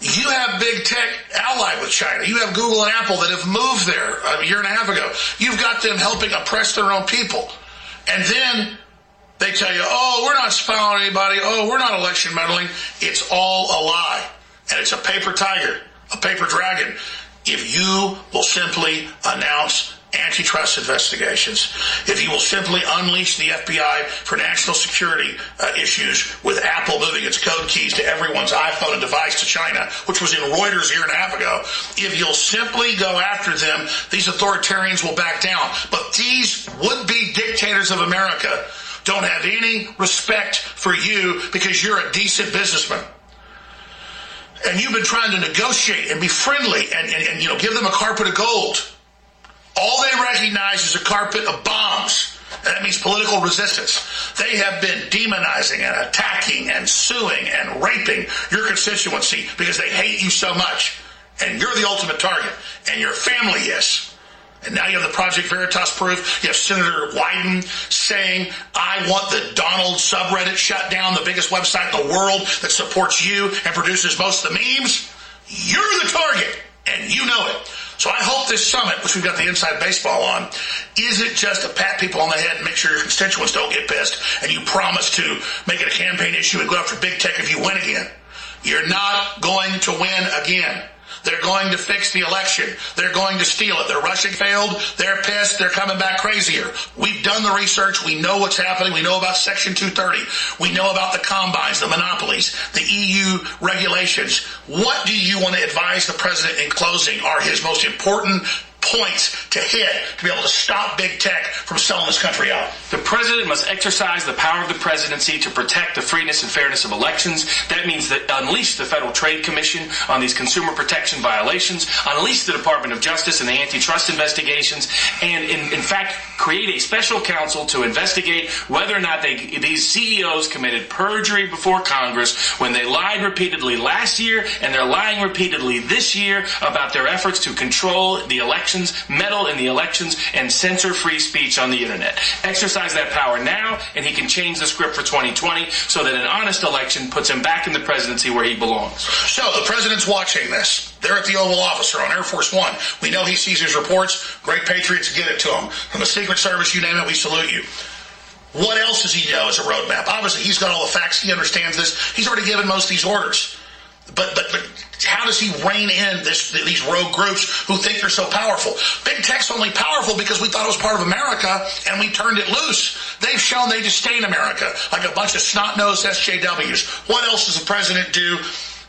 You have big tech allied with China. You have Google and Apple that have moved there a year and a half ago. You've got them helping oppress their own people. And then they tell you, oh, we're not spying on anybody. Oh, we're not election meddling. It's all a lie. And it's a paper tiger, a paper dragon. If you will simply announce antitrust investigations, if you will simply unleash the FBI for national security uh, issues with Apple moving its code keys to everyone's iPhone and device to China, which was in Reuters a year and a half ago, if you'll simply go after them, these authoritarians will back down. But these would be dictators of America don't have any respect for you because you're a decent businessman. And you've been trying to negotiate and be friendly and, and, and you know give them a carpet of gold. All they recognize is a carpet of bombs. And that means political resistance. They have been demonizing and attacking and suing and raping your constituency because they hate you so much. And you're the ultimate target. And your family is. And now you have the Project Veritas proof. You have Senator Wyden saying, I want the Donald subreddit shut down, the biggest website in the world that supports you and produces most of the memes. You're the target, and you know it. So I hope this summit, which we've got the inside baseball on, isn't just to pat people on the head and make sure your constituents don't get pissed, and you promise to make it a campaign issue and go after big tech if you win again. You're not going to win again. They're going to fix the election. They're going to steal it. Their Russian failed. They're pissed. They're coming back crazier. We've done the research. We know what's happening. We know about Section 230. We know about the combines, the monopolies, the EU regulations. What do you want to advise the president in closing are his most important points to hit to be able to stop big tech from selling this country out. The president must exercise the power of the presidency to protect the freeness and fairness of elections. That means that unleash the Federal Trade Commission on these consumer protection violations, unleash the Department of Justice and the antitrust investigations, and in, in fact create a special counsel to investigate whether or not they, these CEOs committed perjury before Congress when they lied repeatedly last year and they're lying repeatedly this year about their efforts to control the elections, meddle in the elections, and censor free speech on the internet. Exercise that power now, and he can change the script for 2020 so that an honest election puts him back in the presidency where he belongs. So the president's watching this. They're at the Oval Office or on Air Force One. We know he sees his reports. Great patriots get it to him. From the Secret Service, you name it, we salute you. What else does he know as a roadmap? Obviously, he's got all the facts. He understands this. He's already given most of these orders. But but but how does he rein in this these rogue groups who think they're so powerful? Big tech's only powerful because we thought it was part of America and we turned it loose. They've shown they disdain America like a bunch of snot-nosed SJWs. What else does the president do?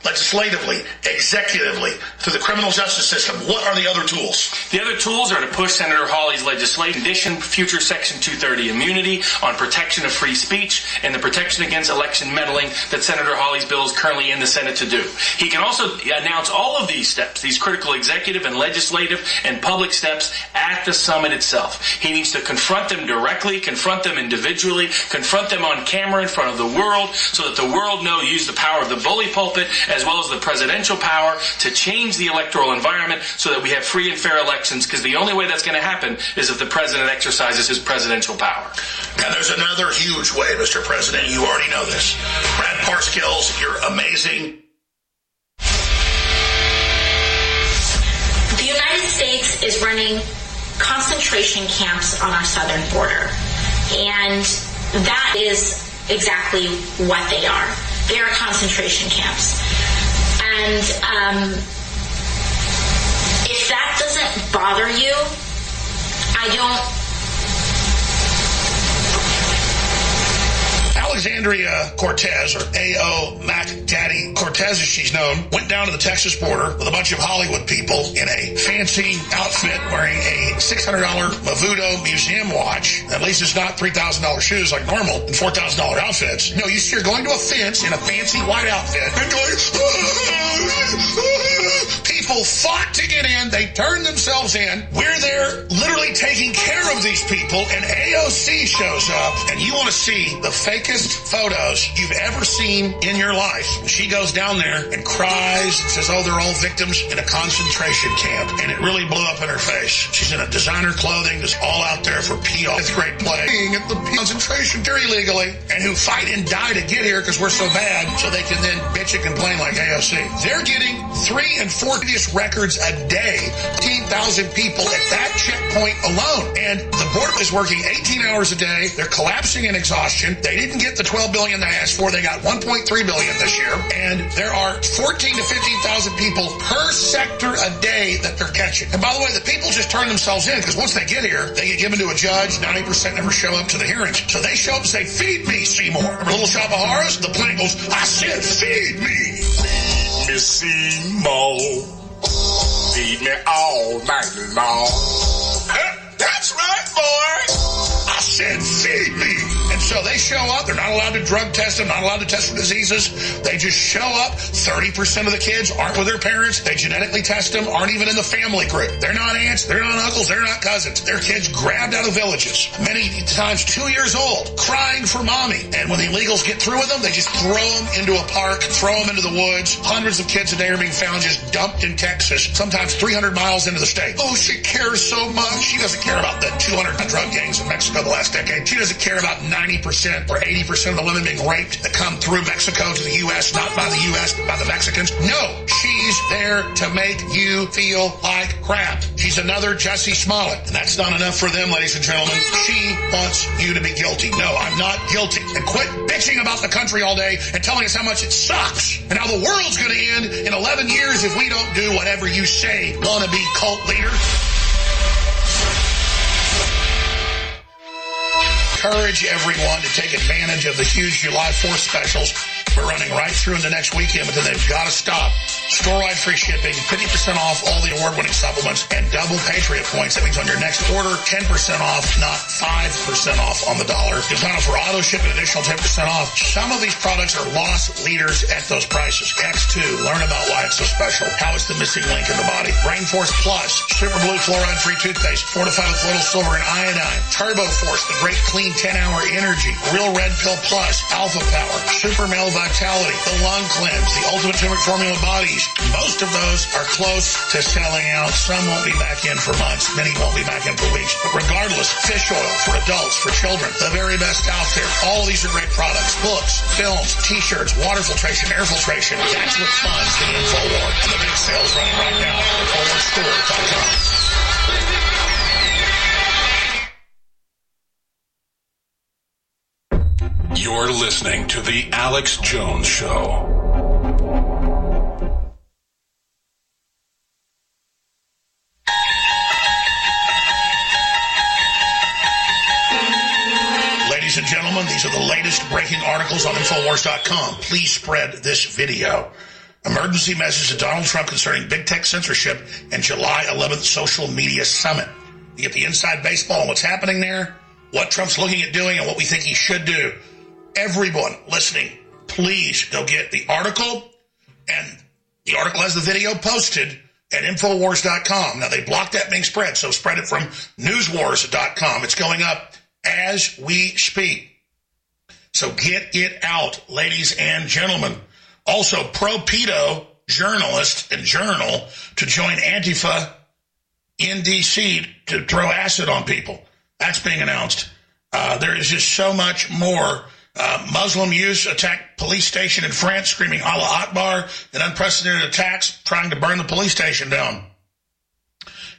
Legislatively, executively, through the criminal justice system. What are the other tools? The other tools are to push Senator Hawley's legislation, addition future Section 230 immunity on protection of free speech and the protection against election meddling that Senator Hawley's bill is currently in the Senate to do. He can also announce all of these steps, these critical executive and legislative and public steps at the summit itself. He needs to confront them directly, confront them individually, confront them on camera in front of the world so that the world know use the power of the bully pulpit as well as the presidential power to change the electoral environment so that we have free and fair elections because the only way that's going to happen is if the president exercises his presidential power. And there's another huge way, Mr. President. You already know this. Brad Parscale, you're amazing. The United States is running concentration camps on our southern border. And that is exactly what they are. They are concentration camps. And um, if that doesn't bother you, I don't Alexandria Cortez, or A.O. Mac Daddy Cortez as she's known, went down to the Texas border with a bunch of Hollywood people in a fancy outfit wearing a $600 Movado museum watch. At least it's not $3,000 shoes like normal and $4,000 outfits. No, you see her going to a fence in a fancy white outfit and going, people fought to get in. They turned themselves in. We're there literally taking care of these people and AOC shows up and you want to see the fakest photos you've ever seen in your life. She goes down there and cries and says, oh, they're all victims in a concentration camp. And it really blew up in her face. She's in a designer clothing that's all out there for PR. Fifth grade playing at the concentration very legally and who fight and die to get here because we're so bad so they can then bitch and complain like AOC. They're getting three and four records a day. 15,000 people at that checkpoint alone. And the border is working 18 hours a day. They're collapsing in exhaustion. They didn't get the 12 billion they asked for. They got 1.3 billion this year. And there are 14 to 15,000 people per sector a day that they're catching. And by the way, the people just turn themselves in because once they get here, they get given to a judge. 90% never show up to the hearings. So they show up and say, feed me, Seymour. Remember Little Shop of Horrors? The plane goes, I said, feed me. Feed me, Seymour. Feed me all night long. That's right, boy. I said, feed me. So they show up. They're not allowed to drug test them, not allowed to test for diseases. They just show up. 30% of the kids aren't with their parents. They genetically test them, aren't even in the family group. They're not aunts. They're not uncles. They're not cousins. They're kids grabbed out of villages, many times two years old, crying for mommy. And when the illegals get through with them, they just throw them into a park, throw them into the woods. Hundreds of kids a day are being found just dumped in Texas, sometimes 300 miles into the state. Oh, she cares so much. She doesn't care about the 200 drug gangs in Mexico the last decade. She doesn't care about 90% or 80% of the women being raped that come through Mexico to the U.S., not by the U.S., but by the Mexicans. No, she's there to make you feel like crap. She's another Jussie Smollett. And that's not enough for them, ladies and gentlemen. She wants you to be guilty. No, I'm not guilty. And quit bitching about the country all day and telling us how much it sucks and how the world's going to end in 11 years if we don't do whatever you say, wannabe cult leader. Encourage everyone to take advantage of the huge July 4th specials we're running right through into next weekend, but then they've got to stop. Store-wide free shipping, 50% off all the award-winning supplements, and double Patriot points. That means on your next order, 10% off, not 5% off on the dollar. You'll sign up for auto ship an additional 10% off. Some of these products are loss leaders at those prices. X2, learn about why it's so special. How it's the missing link in the body. Rainforce Plus, Super Blue fluoride-free toothpaste, fortified with little silver and iodine. Turbo Force, the great clean 10-hour energy. Real Red Pill Plus, Alpha Power, Super Male Vitality, the Lung Cleanse, the Ultimate Turmeric Formula Bodies. Most of those are close to selling out. Some won't be back in for months. Many won't be back in for weeks. But regardless, fish oil for adults, for children, the very best out there. All these are great products. Books, films, t-shirts, water filtration, air filtration. That's what funds the InfoWar. And the big sales running right now at InfoWarsStore.com. You're listening to The Alex Jones Show. Ladies and gentlemen, these are the latest breaking articles on Infowars.com. Please spread this video. Emergency message to Donald Trump concerning big tech censorship and July 11th social media summit. You get the inside baseball on what's happening there, what Trump's looking at doing, and what we think he should do. Everyone listening, please go get the article, and the article has the video posted at Infowars.com. Now, they blocked that being spread, so spread it from Newswars.com. It's going up as we speak. So get it out, ladies and gentlemen. Also, pro pedo journalist and journal to join Antifa in D.C. to throw acid on people. That's being announced. Uh, there is just so much more. Uh, Muslim youth attack police station in France, screaming Allah Akbar, and unprecedented attacks trying to burn the police station down.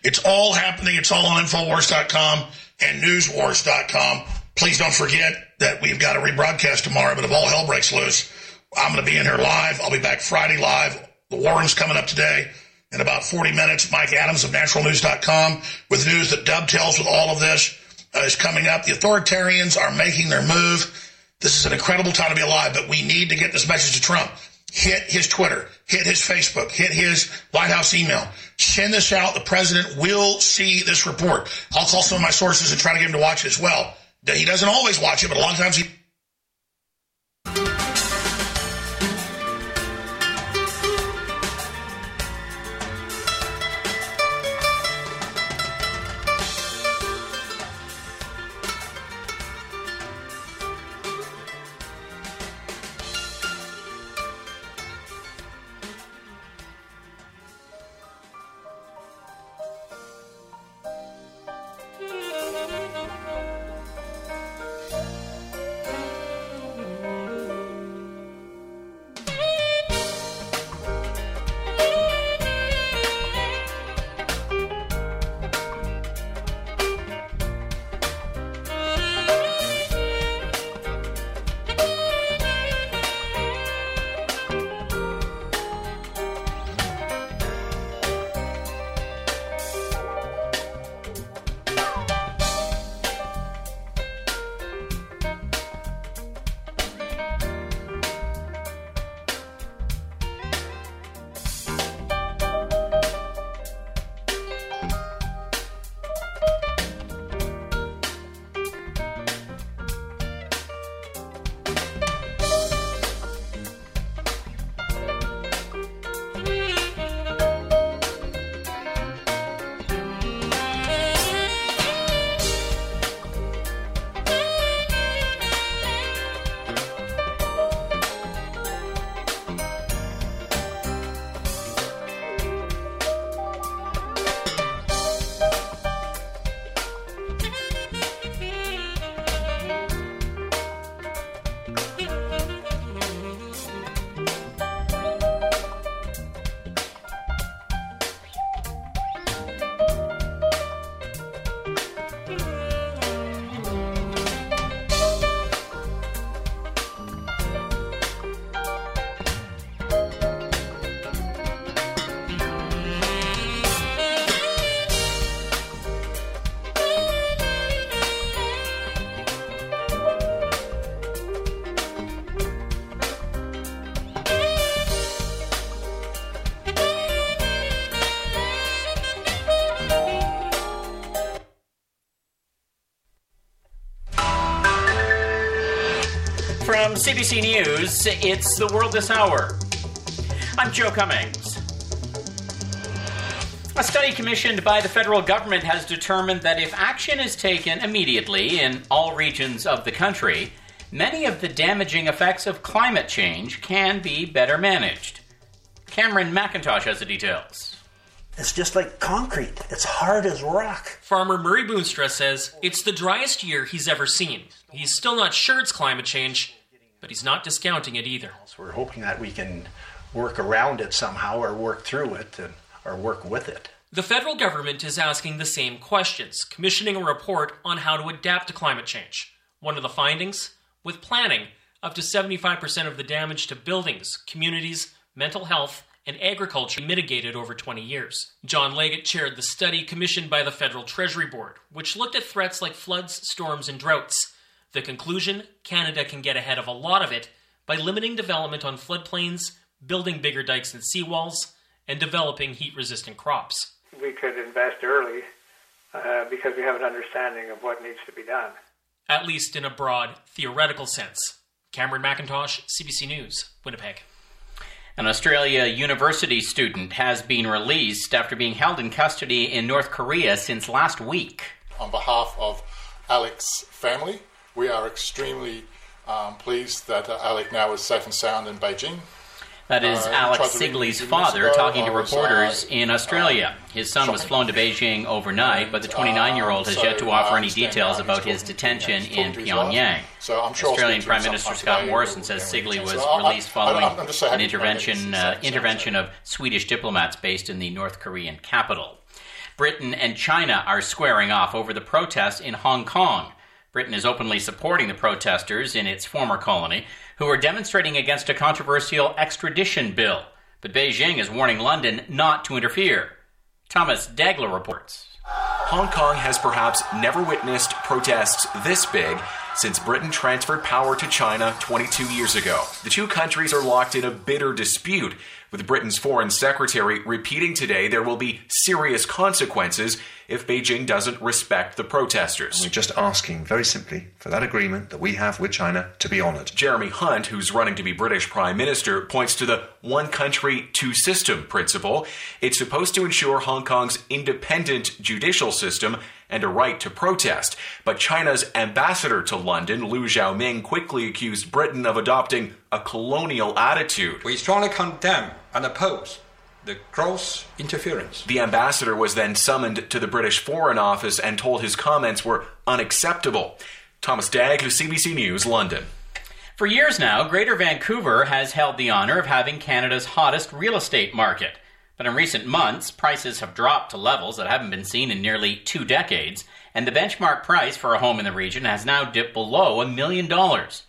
It's all happening. It's all on Infowars.com and Newswars.com. Please don't forget that we've got a rebroadcast tomorrow, but if all hell breaks loose, I'm going to be in here live. I'll be back Friday live. The war room's coming up today in about 40 minutes. Mike Adams of naturalnews.com with news that dovetails with all of this uh, is coming up. The authoritarians are making their move. This is an incredible time to be alive, but we need to get this message to Trump. Hit his Twitter, hit his Facebook, hit his White House email. Send this out. The president will see this report. I'll call some of my sources and try to get him to watch it as well. He doesn't always watch it, but a lot of times he CBC News, it's The World This Hour. I'm Joe Cummings. A study commissioned by the federal government has determined that if action is taken immediately in all regions of the country, many of the damaging effects of climate change can be better managed. Cameron McIntosh has the details. It's just like concrete. It's hard as rock. Farmer Murray Boonstra says it's the driest year he's ever seen. He's still not sure it's climate change, but he's not discounting it either. So we're hoping that we can work around it somehow or work through it and, or work with it. The federal government is asking the same questions, commissioning a report on how to adapt to climate change. One of the findings? With planning, up to 75% of the damage to buildings, communities, mental health, and agriculture mitigated over 20 years. John Leggett chaired the study commissioned by the Federal Treasury Board, which looked at threats like floods, storms, and droughts. The conclusion Canada can get ahead of a lot of it by limiting development on floodplains, building bigger dikes and seawalls, and developing heat resistant crops. We could invest early uh, because we have an understanding of what needs to be done. At least in a broad, theoretical sense. Cameron McIntosh, CBC News, Winnipeg. An Australia university student has been released after being held in custody in North Korea since last week. On behalf of Alex's family, we are extremely um, pleased that uh, Alek now is safe and sound in Beijing. That is Uh, Alex tried to read Sigley's father ago. talking to I was, reporters uh, in Australia. His son was flown to Beijing overnight, but the 29 year old has so yet to offer any details about his detention in to his wife. Pyongyang. So I'm sure Australian Prime Minister Scott. Morrison says Sigley was So I- I- released I- following so an happy for Prime intervention uh, intervention of Swedish diplomats based in the North Korean capital. Britain and China are squaring off over the protests in Hong Kong. Britain is openly supporting the protesters in its former colony who are demonstrating against a controversial extradition bill. But Beijing is warning London not to interfere. Thomas Daigle reports. Hong Kong has perhaps never witnessed protests this big since Britain transferred power to China 22 years ago. The two countries are locked in a bitter dispute, with Britain's foreign secretary repeating today there will be serious consequences if Beijing doesn't respect the protesters. We're just asking, very simply, for that agreement that we have with China to be honoured. Jeremy Hunt, who's running to be British Prime Minister, points to the one country, two system principle. It's supposed to ensure Hong Kong's independent judicial system and a right to protest. But China's ambassador to London, Liu Xiaoming, quickly accused Britain of adopting a colonial attitude. We strongly condemn and oppose the gross interference. The ambassador was then summoned to the British Foreign Office and told his comments were unacceptable. Thomas Daigle, CBC News, London. For years now, Greater Vancouver has held the honor of having Canada's hottest real estate market. But in recent months, prices have dropped to levels that haven't been seen in nearly two decades, and the benchmark price for a home in the region has now dipped below a million dollars.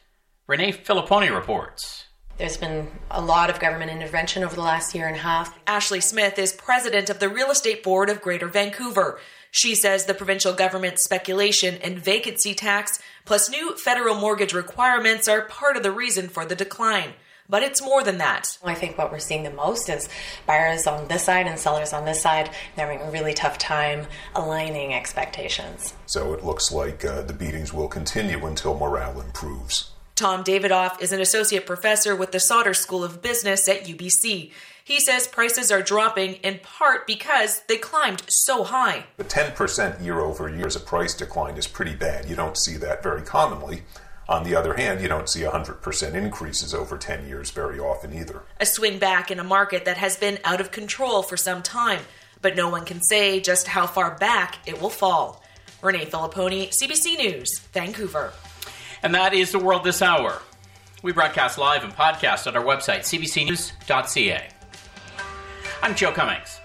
Renee Filippone reports. There's been a lot of government intervention over the last year and a half. Ashley Smith is president of the Real Estate Board of Greater Vancouver. She says the provincial government's speculation and vacancy tax, plus new federal mortgage requirements, are part of the reason for the decline. But it's more than that. I think what we're seeing the most is buyers on this side and sellers on this side they're having a really tough time aligning expectations. So it looks like uh, the beatings will continue until morale improves. Tom Davidoff is an associate professor with the Sauder School of Business at UBC. He says prices are dropping in part because they climbed so high. The 10% year over year as a price decline is pretty bad. You don't see that very commonly. On the other hand, you don't see 100% increases over 10 years very often either. A swing back in a market that has been out of control for some time, but no one can say just how far back it will fall. Renee Filippone, CBC News, Vancouver. And that is the world this hour. We broadcast live and podcast on our website, cbcnews.ca. I'm Joe Cummings.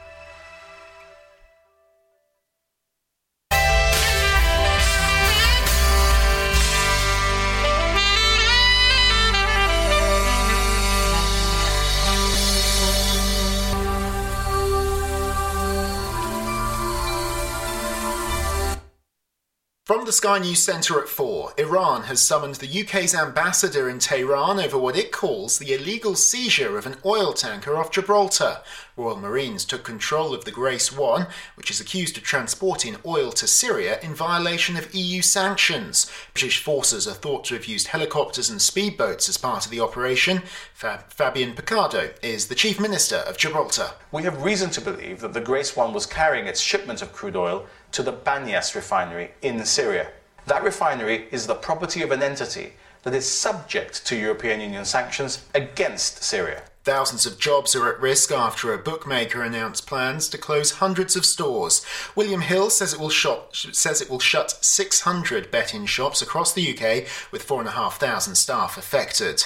From the Sky News Centre at 4, Iran has summoned the UK's ambassador in Tehran over what it calls the illegal seizure of an oil tanker off Gibraltar. Royal Marines took control of the Grace 1, which is accused of transporting oil to Syria in violation of EU sanctions. British forces are thought to have used helicopters and speedboats as part of the operation. Fab- Fabian Picardo is the Chief Minister of Gibraltar. We have reason to believe that the Grace 1 was carrying its shipment of crude oil to the Banyas refinery in Syria. That refinery is the property of an entity that is subject to European Union sanctions against Syria. Thousands of jobs are at risk after a bookmaker announced plans to close hundreds of stores. William Hill says it will shop, says it will shut 600 betting shops across the UK, with 4,500 staff affected.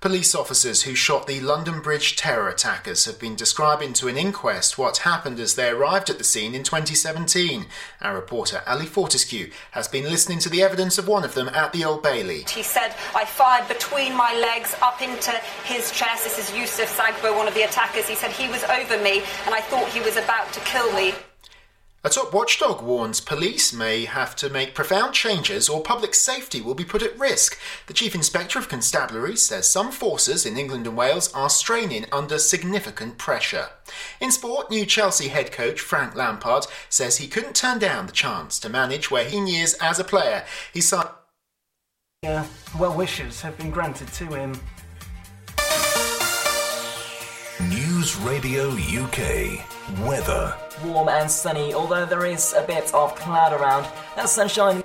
Police officers who shot the London Bridge terror attackers have been describing to an inquest what happened as they arrived at the scene in 2017. Our reporter Ali Fortescue has been listening to the evidence of one of them at the Old Bailey. He said, I fired between my legs up into his chest. This is Youssef Zaghba, one of the attackers. He said he was over me and I thought he was about to kill me. A top watchdog warns police may have to make profound changes or public safety will be put at risk. The Chief Inspector of Constabulary says some forces in England and Wales are straining under significant pressure. In sport, new Chelsea head coach Frank Lampard says he couldn't turn down the chance to manage where he years as a player. He signed. Uh, well wishes have been granted to him. News Radio UK. Weather. Warm and sunny, although there is a bit of cloud around. That sunshine.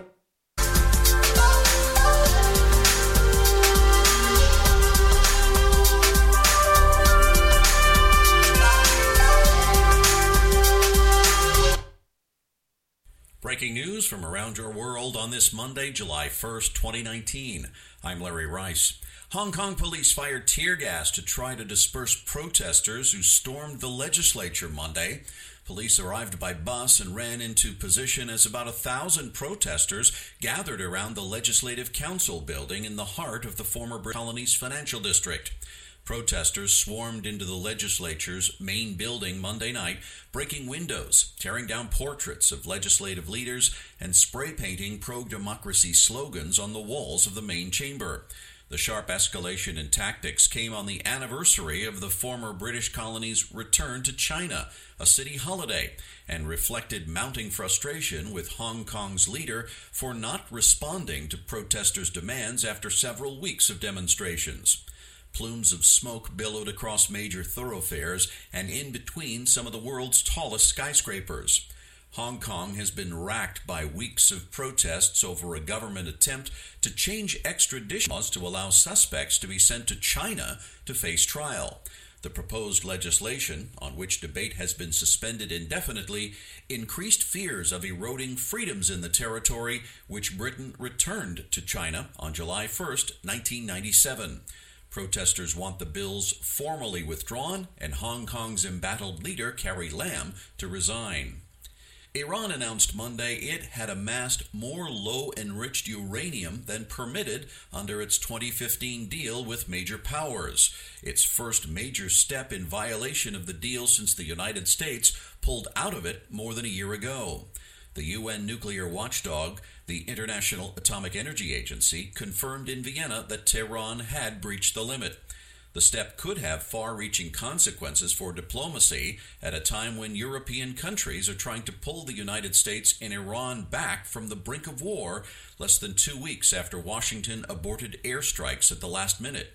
Breaking news from around your world on this Monday, July 1st, 2019. I'm Larry Rice. Hong Kong police fired tear gas to try to disperse protesters who stormed the legislature Monday. Police arrived by bus and ran into position as about a thousand protesters gathered around the Legislative Council building in the heart of the former British colony's financial district. Protesters swarmed into the legislature's main building Monday night, breaking windows, tearing down portraits of legislative leaders, and spray painting pro democracy slogans on the walls of the main chamber. The sharp escalation in tactics came on the anniversary of the former British colony's return to China, a city holiday, and reflected mounting frustration with Hong Kong's leader for not responding to protesters' demands after several weeks of demonstrations. Plumes of smoke billowed across major thoroughfares and in between some of the world's tallest skyscrapers. Hong Kong has been racked by weeks of protests over a government attempt to change extradition laws to allow suspects to be sent to China to face trial. The proposed legislation, on which debate has been suspended indefinitely, increased fears of eroding freedoms in the territory which Britain returned to China on July 1, 1997. Protesters want the bills formally withdrawn and Hong Kong's embattled leader, Carrie Lam, to resign. Iran announced Monday it had amassed more low enriched uranium than permitted under its 2015 deal with major powers, its first major step in violation of the deal since the United States pulled out of it more than a year ago. The UN nuclear watchdog, the International Atomic Energy Agency, confirmed in Vienna that Tehran had breached the limit. The step could have far reaching consequences for diplomacy at a time when European countries are trying to pull the United States and Iran back from the brink of war less than two weeks after Washington aborted airstrikes at the last minute.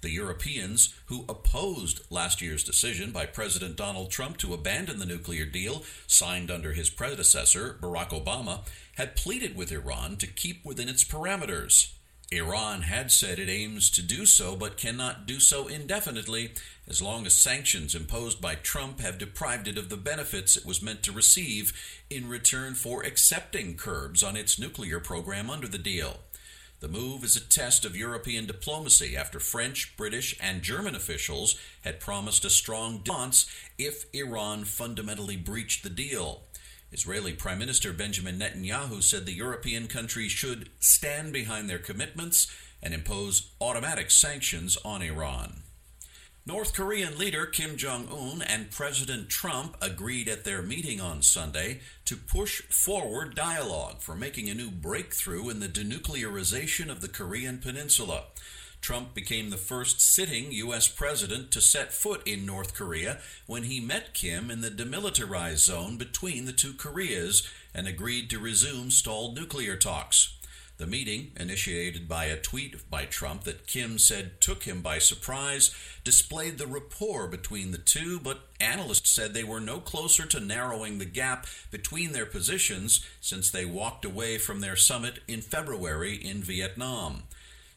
The Europeans, who opposed last year's decision by President Donald Trump to abandon the nuclear deal signed under his predecessor, Barack Obama, had pleaded with Iran to keep within its parameters. Iran had said it aims to do so, but cannot do so indefinitely as long as sanctions imposed by Trump have deprived it of the benefits it was meant to receive in return for accepting curbs on its nuclear program under the deal. The move is a test of European diplomacy after French, British, and German officials had promised a strong response if Iran fundamentally breached the deal. Israeli Prime Minister Benjamin Netanyahu said the European countries should stand behind their commitments and impose automatic sanctions on Iran. North Korean leader Kim Jong un and President Trump agreed at their meeting on Sunday to push forward dialogue for making a new breakthrough in the denuclearization of the Korean Peninsula. Trump became the first sitting U.S. president to set foot in North Korea when he met Kim in the demilitarized zone between the two Koreas and agreed to resume stalled nuclear talks. The meeting, initiated by a tweet by Trump that Kim said took him by surprise, displayed the rapport between the two, but analysts said they were no closer to narrowing the gap between their positions since they walked away from their summit in February in Vietnam.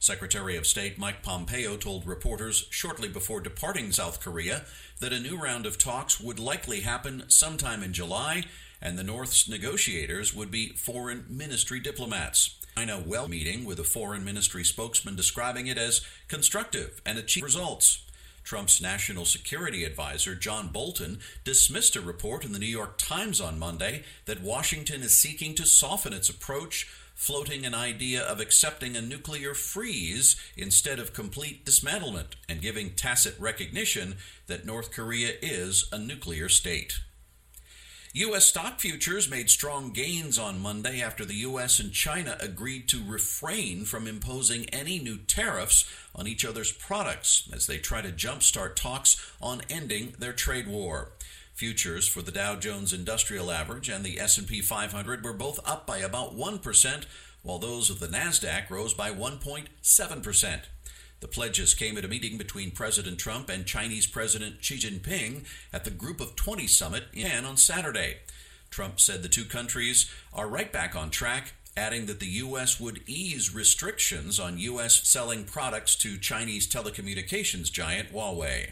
Secretary of State Mike Pompeo told reporters shortly before departing South Korea that a new round of talks would likely happen sometime in July, and the North's negotiators would be foreign ministry diplomats. China well meeting with a foreign ministry spokesman describing it as constructive and achieved results. Trump's national security advisor, John Bolton, dismissed a report in the New York Times on Monday that Washington is seeking to soften its approach, floating an idea of accepting a nuclear freeze instead of complete dismantlement and giving tacit recognition that North Korea is a nuclear state. U.S. stock futures made strong gains on Monday after the U.S. and China agreed to refrain from imposing any new tariffs on each other's products as they try to jumpstart talks on ending their trade war. Futures for the Dow Jones Industrial Average and the S&P 500 were both up by about 1%, while those of the Nasdaq rose by 1.7%. The pledges came at a meeting between President Trump and Chinese President Xi Jinping at the Group of 20 summit in on Saturday. Trump said the two countries are right back on track, adding that the U.S. would ease restrictions on U.S. selling products to Chinese telecommunications giant Huawei.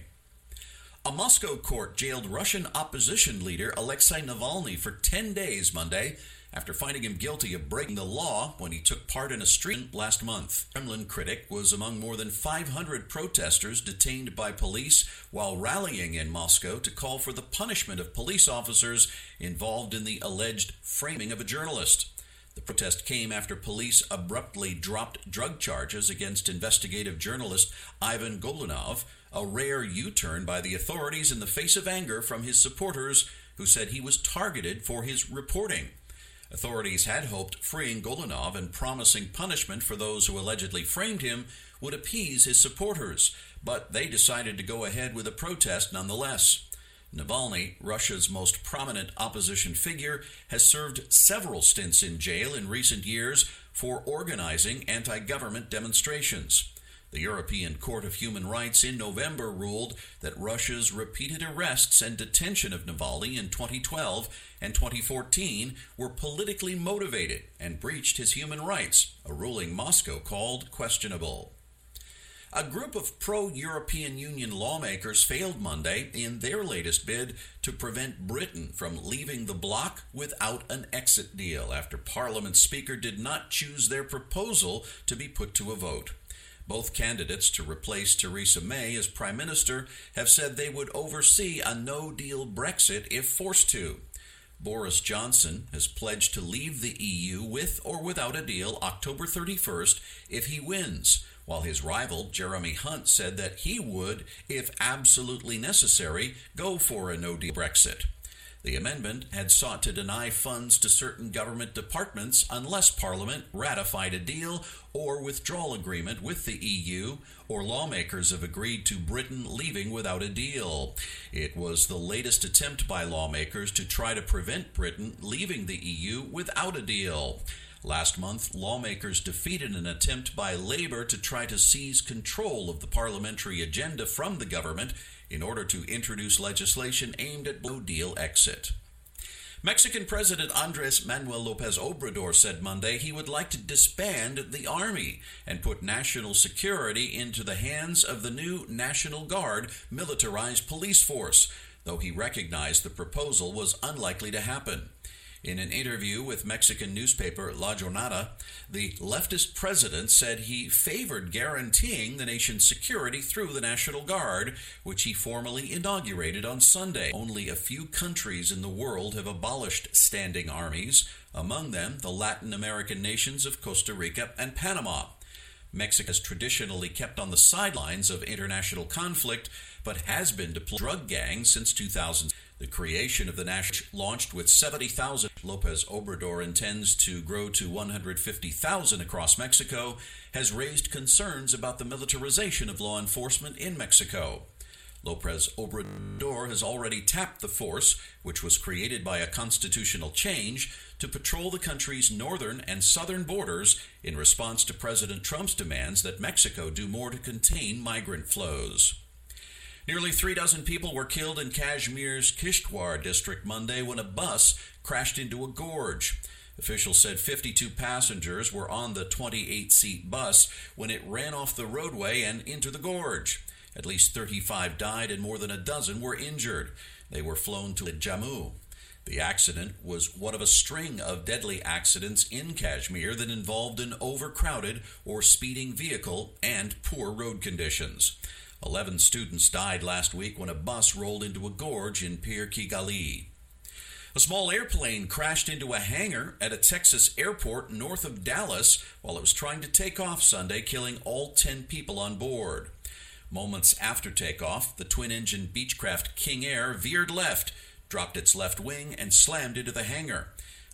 A Moscow court jailed Russian opposition leader Alexei Navalny for 10 days Monday after finding him guilty of breaking the law when he took part in a street last month. Kremlin critic was among more than 500 protesters detained by police while rallying in Moscow to call for the punishment of police officers involved in the alleged framing of a journalist. The protest came after police abruptly dropped drug charges against investigative journalist Ivan Golunov, a rare U turn by the authorities in the face of anger from his supporters who said he was targeted for his reporting. Authorities had hoped freeing Golunov and promising punishment for those who allegedly framed him would appease his supporters, but they decided to go ahead with a protest nonetheless. Navalny, Russia's most prominent opposition figure, has served several stints in jail in recent years for organizing anti government demonstrations. The European Court of Human Rights in November ruled that Russia's repeated arrests and detention of Navalny in 2012 and 2014 were politically motivated and breached his human rights, a ruling Moscow called questionable. A group of pro European Union lawmakers failed Monday in their latest bid to prevent Britain from leaving the bloc without an exit deal after Parliament's Speaker did not choose their proposal to be put to a vote. Both candidates to replace Theresa May as Prime Minister have said they would oversee a no deal Brexit if forced to. Boris Johnson has pledged to leave the EU with or without a deal October 31st if he wins, while his rival Jeremy Hunt said that he would, if absolutely necessary, go for a no deal Brexit. The amendment had sought to deny funds to certain government departments unless Parliament ratified a deal or withdrawal agreement with the EU, or lawmakers have agreed to Britain leaving without a deal. It was the latest attempt by lawmakers to try to prevent Britain leaving the EU without a deal. Last month, lawmakers defeated an attempt by Labour to try to seize control of the parliamentary agenda from the government in order to introduce legislation aimed at no deal exit. Mexican President Andres Manuel Lopez Obrador said Monday he would like to disband the army and put national security into the hands of the new National Guard militarized police force, though he recognized the proposal was unlikely to happen. In an interview with Mexican newspaper La Jornada, the leftist president said he favored guaranteeing the nation's security through the National Guard, which he formally inaugurated on Sunday. Only a few countries in the world have abolished standing armies, among them the Latin American nations of Costa Rica and Panama. Mexico has traditionally kept on the sidelines of international conflict, but has been deployed drug gangs since 2000. The creation of the national launched with 70,000. Lopez Obrador intends to grow to 150,000 across Mexico, has raised concerns about the militarization of law enforcement in Mexico. Lopez Obrador has already tapped the force, which was created by a constitutional change, to patrol the country's northern and southern borders in response to President Trump's demands that Mexico do more to contain migrant flows. Nearly three dozen people were killed in Kashmir's Kishtwar district Monday when a bus crashed into a gorge. Officials said 52 passengers were on the 28 seat bus when it ran off the roadway and into the gorge. At least 35 died and more than a dozen were injured. They were flown to Jammu. The accident was one of a string of deadly accidents in Kashmir that involved an overcrowded or speeding vehicle and poor road conditions. Eleven students died last week when a bus rolled into a gorge in Pir Ki Gali. A small airplane crashed into a hangar at a Texas airport north of Dallas while it was trying to take off Sunday, killing all 10 people on board. Moments after takeoff, the twin engine Beechcraft King Air veered left, dropped its left wing and slammed into the hangar.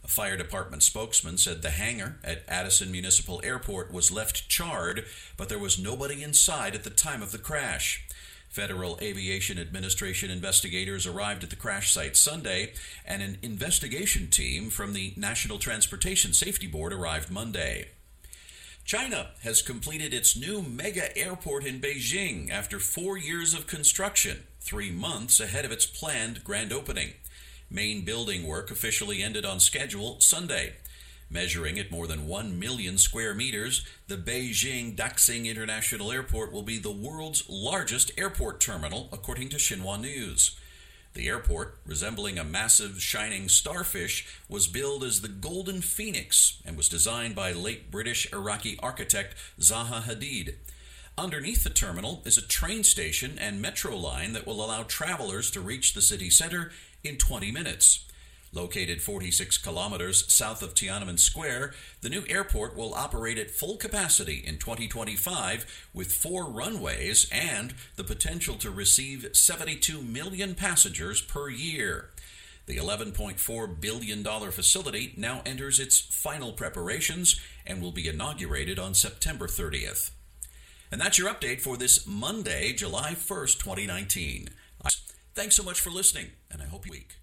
Fire department spokesman said the hangar at Addison Municipal Airport was left charred, but there was nobody inside at the time of the crash. Federal Aviation Administration investigators arrived at the crash site Sunday, and an investigation team from the National Transportation Safety Board arrived Monday. China has completed its new mega airport in Beijing after four years of construction, three months ahead of its planned grand opening. Main building work officially ended on schedule Sunday. Measuring at more than 1 million square meters, the Beijing Daxing International Airport will be the world's largest airport terminal, according to Xinhua News. The airport, resembling a massive shining starfish, was billed as the Golden Phoenix and was designed by late British Iraqi architect Zaha Hadid. Underneath the terminal is a train station and metro line that will allow travelers to reach the city center in 20 minutes. Located 46 kilometers south of Tiananmen Square, the new airport will operate at full capacity in 2025 with four runways and the potential to receive 72 million passengers per year. The $11.4 billion facility now enters its final preparations and will be inaugurated on September 30th. And that's your update for this Monday, July 1st, 2019. Thanks so much for listening, and I hope you week.